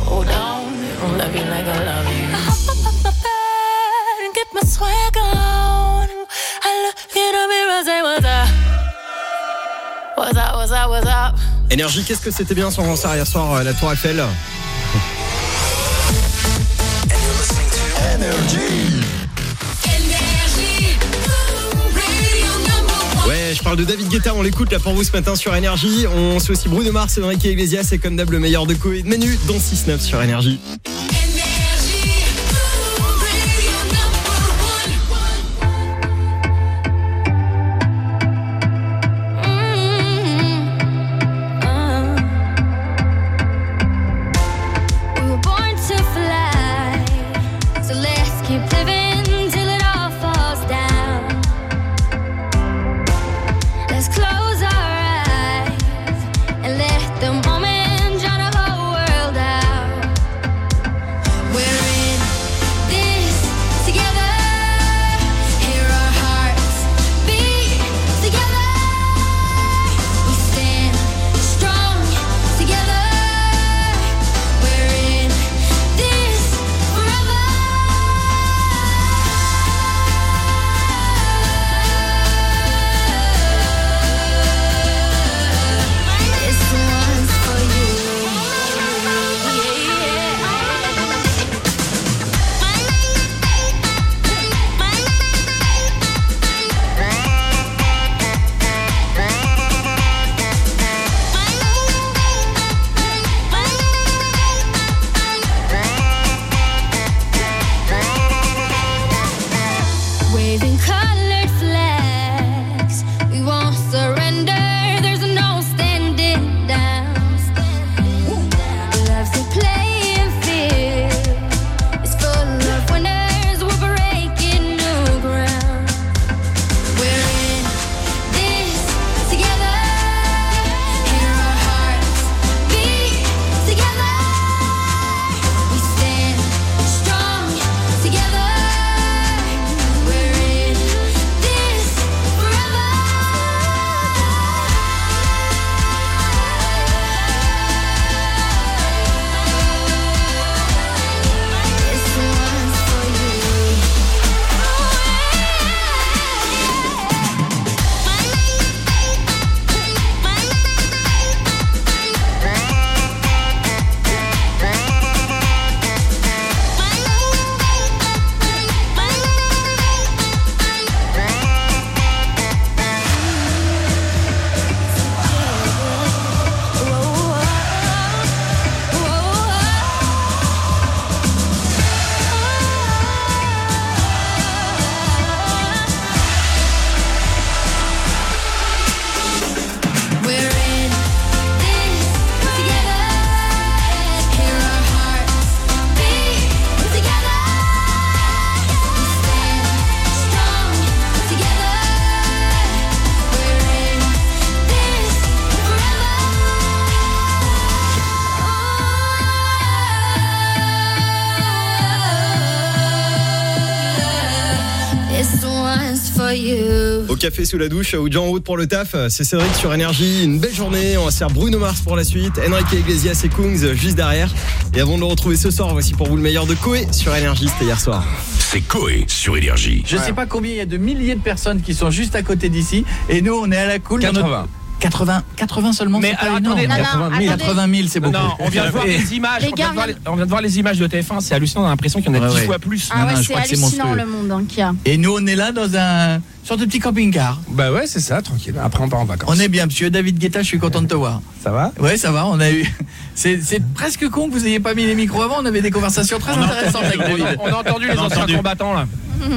S51: Hold down, they don't love you like I love you. I hop up off my bed and get my swag on. I look in the mirror, say what's up? What's up, what's up, what's up?
S19: Énergie, qu'est-ce que c'était bien son concert hier soir à la Tour Eiffel Ouais, parle de David Guetta, on l'écoute là pour vous ce matin sur Énergie. On sait aussi Bruno Mars, Enrique Iglesias et comme d'hab le meilleur de Co et de Manu dans 6-9 sur Énergie. Café sous la douche ou déjà en route pour le taf, c'est Cédric sur Énergie. Une belle journée, on va se faire Bruno Mars pour la suite, Enrique Iglesias et Kungs juste derrière. Et avant de le retrouver ce soir, voici pour vous le meilleur de Koé sur Énergie, c'était hier soir.
S6: C'est Coé sur Énergie.
S52: Je sais pas combien il y a de milliers de personnes qui sont juste à côté d'ici et nous on est à la cool. dans notre-
S53: 80.
S52: 80, 80 seulement
S11: Mais
S52: c'est pas
S11: alors,
S52: énorme.
S11: attendez, non, non,
S52: 80 000,
S11: attendez.
S52: 80 000 c'est beaucoup.
S11: Non, on vient de voir les images.
S54: Les
S11: on, vient
S54: gars,
S11: de voir les, on vient de voir les images de TF1, c'est hallucinant, on a l'impression qu'il y en a
S52: Ouais,
S11: 10
S52: ouais.
S11: fois plus.
S54: Ah ouais,
S52: non,
S54: c'est hallucinant le monde hein, qu'il y a.
S52: Et nous on est là dans un sorte de petit camping-car.
S53: Bah ouais, c'est ça, tranquille. Après, on part en vacances.
S52: On est bien, monsieur David Guetta, je suis content de te voir.
S53: Ça va?
S52: Ouais, ça va, on a eu. C'est presque con que vous ayez pas mis les micros avant, on avait des conversations très intéressantes avec David.
S11: On a entendu les
S52: On a
S11: anciens
S52: entendu.
S11: combattants là.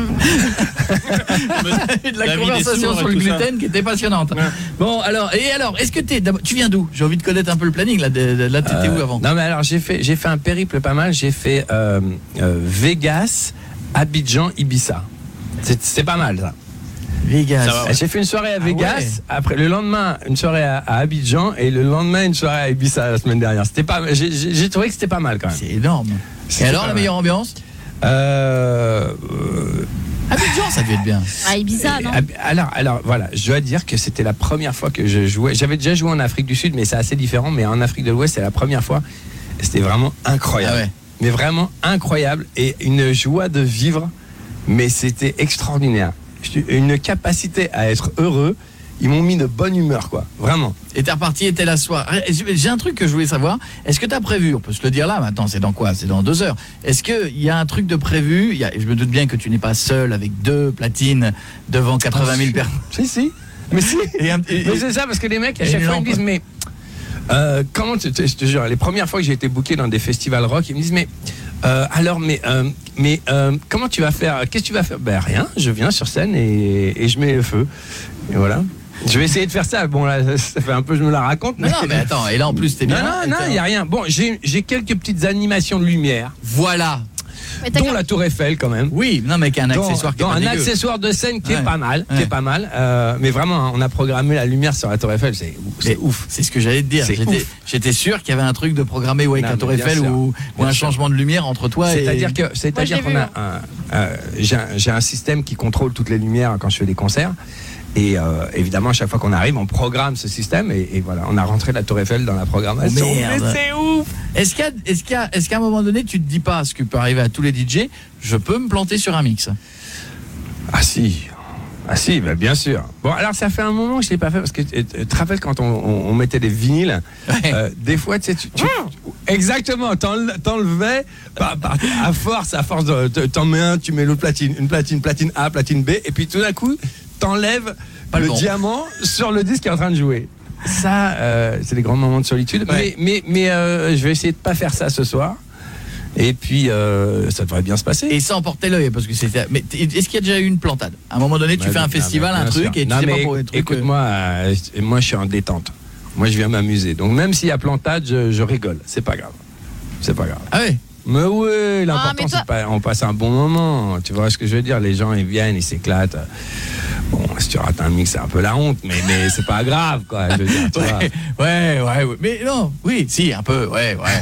S52: de la
S11: David
S52: conversation
S11: est sourd
S52: sur le gluten qui était passionnante. Bon, alors, et alors, est-ce que t'es, d'abord- tu viens d'où? J'ai envie de connaître un peu le planning là. de- de- là, t'étais
S53: Euh,
S52: où avant?
S53: Non mais alors j'ai fait j'ai fait un périple pas mal. J'ai fait euh, euh, Vegas, Abidjan, Ibiza. C'est c'est pas mal ça.
S52: Vegas.
S53: Ça. J'ai fait une soirée à
S52: Ah
S53: Vegas.
S52: ouais.
S53: Après le lendemain une soirée à, à Abidjan et le lendemain une soirée à Ibiza la semaine dernière. C'était pas. J'ai trouvé que c'était pas mal quand même.
S52: C'est énorme. Et alors la meilleure ambiance?
S53: Euh,
S52: Abidjan, ça devait être bien.
S54: Ah, Ibiza, non?
S53: Alors, alors voilà, je dois dire que c'était la première fois que je jouais. J'avais déjà joué en Afrique du Sud, mais c'est assez différent. Mais en Afrique de l'Ouest, c'est la première fois. C'était vraiment incroyable.
S52: Ah ouais.
S53: Mais vraiment incroyable et une joie de vivre. Mais c'était extraordinaire. Une capacité à être heureux. ils m'ont mis de bonne humeur, quoi. Vraiment.
S52: Et t'es reparti, et t'es la soirée. J'ai un truc que je voulais savoir. Est-ce que t'as prévu, on peut se le dire là maintenant, c'est dans quoi? C'est dans deux heures. Est-ce qu'il y a un truc de prévu? Il y a- Je me doute bien que tu n'es pas seul avec deux platines devant 80 000 personnes.
S53: Si, si. Mais si.
S52: Et un- et-
S53: Mais c'est ça, parce que les mecs, à chaque fois, ils me disent, mais. euh, comment tu, tu- je te jure, les premières fois que j'ai été booké dans des festivals rock, ils me disent, mais. euh, alors, mais, euh, mais euh, comment tu vas faire Qu'est-ce que tu vas faire? Ben rien, je viens sur scène et, et je mets le feu. Et voilà. Je vais essayer de faire ça. Bon, là, ça fait un peu, je me la raconte.
S52: Non, non, mais attends, et là en plus t'es bien.
S53: Non, non, non, il n'y a rien. Bon, j'ai j'ai quelques petites animations de lumière.
S52: Voilà.
S53: Dont la Tour Eiffel, quand même.
S52: Oui, non, mais qu'un
S53: Dans-
S52: accessoire qui est pas
S53: un
S52: dégueu.
S53: accessoire de scène qui
S52: Ouais.
S53: est pas mal, qui
S52: Ouais.
S53: est pas mal. euh, mais vraiment, hein, on a programmé la lumière sur la Tour Eiffel, c'est c'est ouf.
S52: C'est ce que j'allais te dire. J'étais- sûr qu'il y avait un truc de programmé ou avec
S53: Non,
S52: la Tour Eiffel ou, un
S53: sûr.
S52: changement de lumière entre toi et.
S53: C'est-à-dire que, c'est-à-dire qu'on a un, euh, un, j'ai un système qui contrôle toutes les lumières quand je fais des concerts. Et euh, évidemment, à chaque fois qu'on arrive, on programme ce système et, et voilà, on a rentré la Tour Eiffel dans la
S52: Oh,
S53: programmation.
S52: merde.
S53: Mais c'est ouf.
S52: Est-ce qu'à est-ce qu'à est-ce qu'à un moment donné tu te dis pas ce qui peut arriver à tous les DJ, je peux me planter sur un mix?
S53: Ah si. Ah si, bah, bien sûr. Bon, alors ça fait un moment que je l'ai pas fait parce que tu te rappelles quand on, on- on mettait des vinyles, euh, des fois tu sais, tu, tu- exactement, t'enle- t'enlevais par- par- à force, à force t'en mets un, tu mets l'autre platine, une platine, platine A, platine B, et puis tout d'un coup t'enlèves
S52: le bon.
S53: diamant sur le disque qui est en train de jouer. Ça, euh, c'est des grands moments de solitude. Mais, mais, mais euh, je vais essayer de pas faire ça ce soir. Et puis, euh, ça devrait bien se passer.
S52: Et sans porter l'œil parce que c'était. Mais est-ce qu'il y a déjà eu une plantade? À un moment donné, tu
S53: Bah,
S52: fais un festival, un truc
S53: sûr.
S52: et tu
S53: Non,
S52: sais pas pour.
S53: Écoute-moi, moi je suis en détente. Moi je viens m'amuser. Donc même s'il y a plantade, je, je rigole. C'est pas grave. C'est pas grave.
S52: Ah oui
S53: Mais oui, l'important
S13: Ah, toi-
S53: c'est pas. On passe un bon moment. Tu vois ce que je veux dire? Les gens ils viennent, ils s'éclatent. Bon, si tu rates un mix, c'est un peu la honte, mais, mais c'est pas grave quoi. Je veux dire, tu vois.
S52: Ouais, ouais, ouais, ouais. Mais non, oui, si, un peu, ouais, ouais.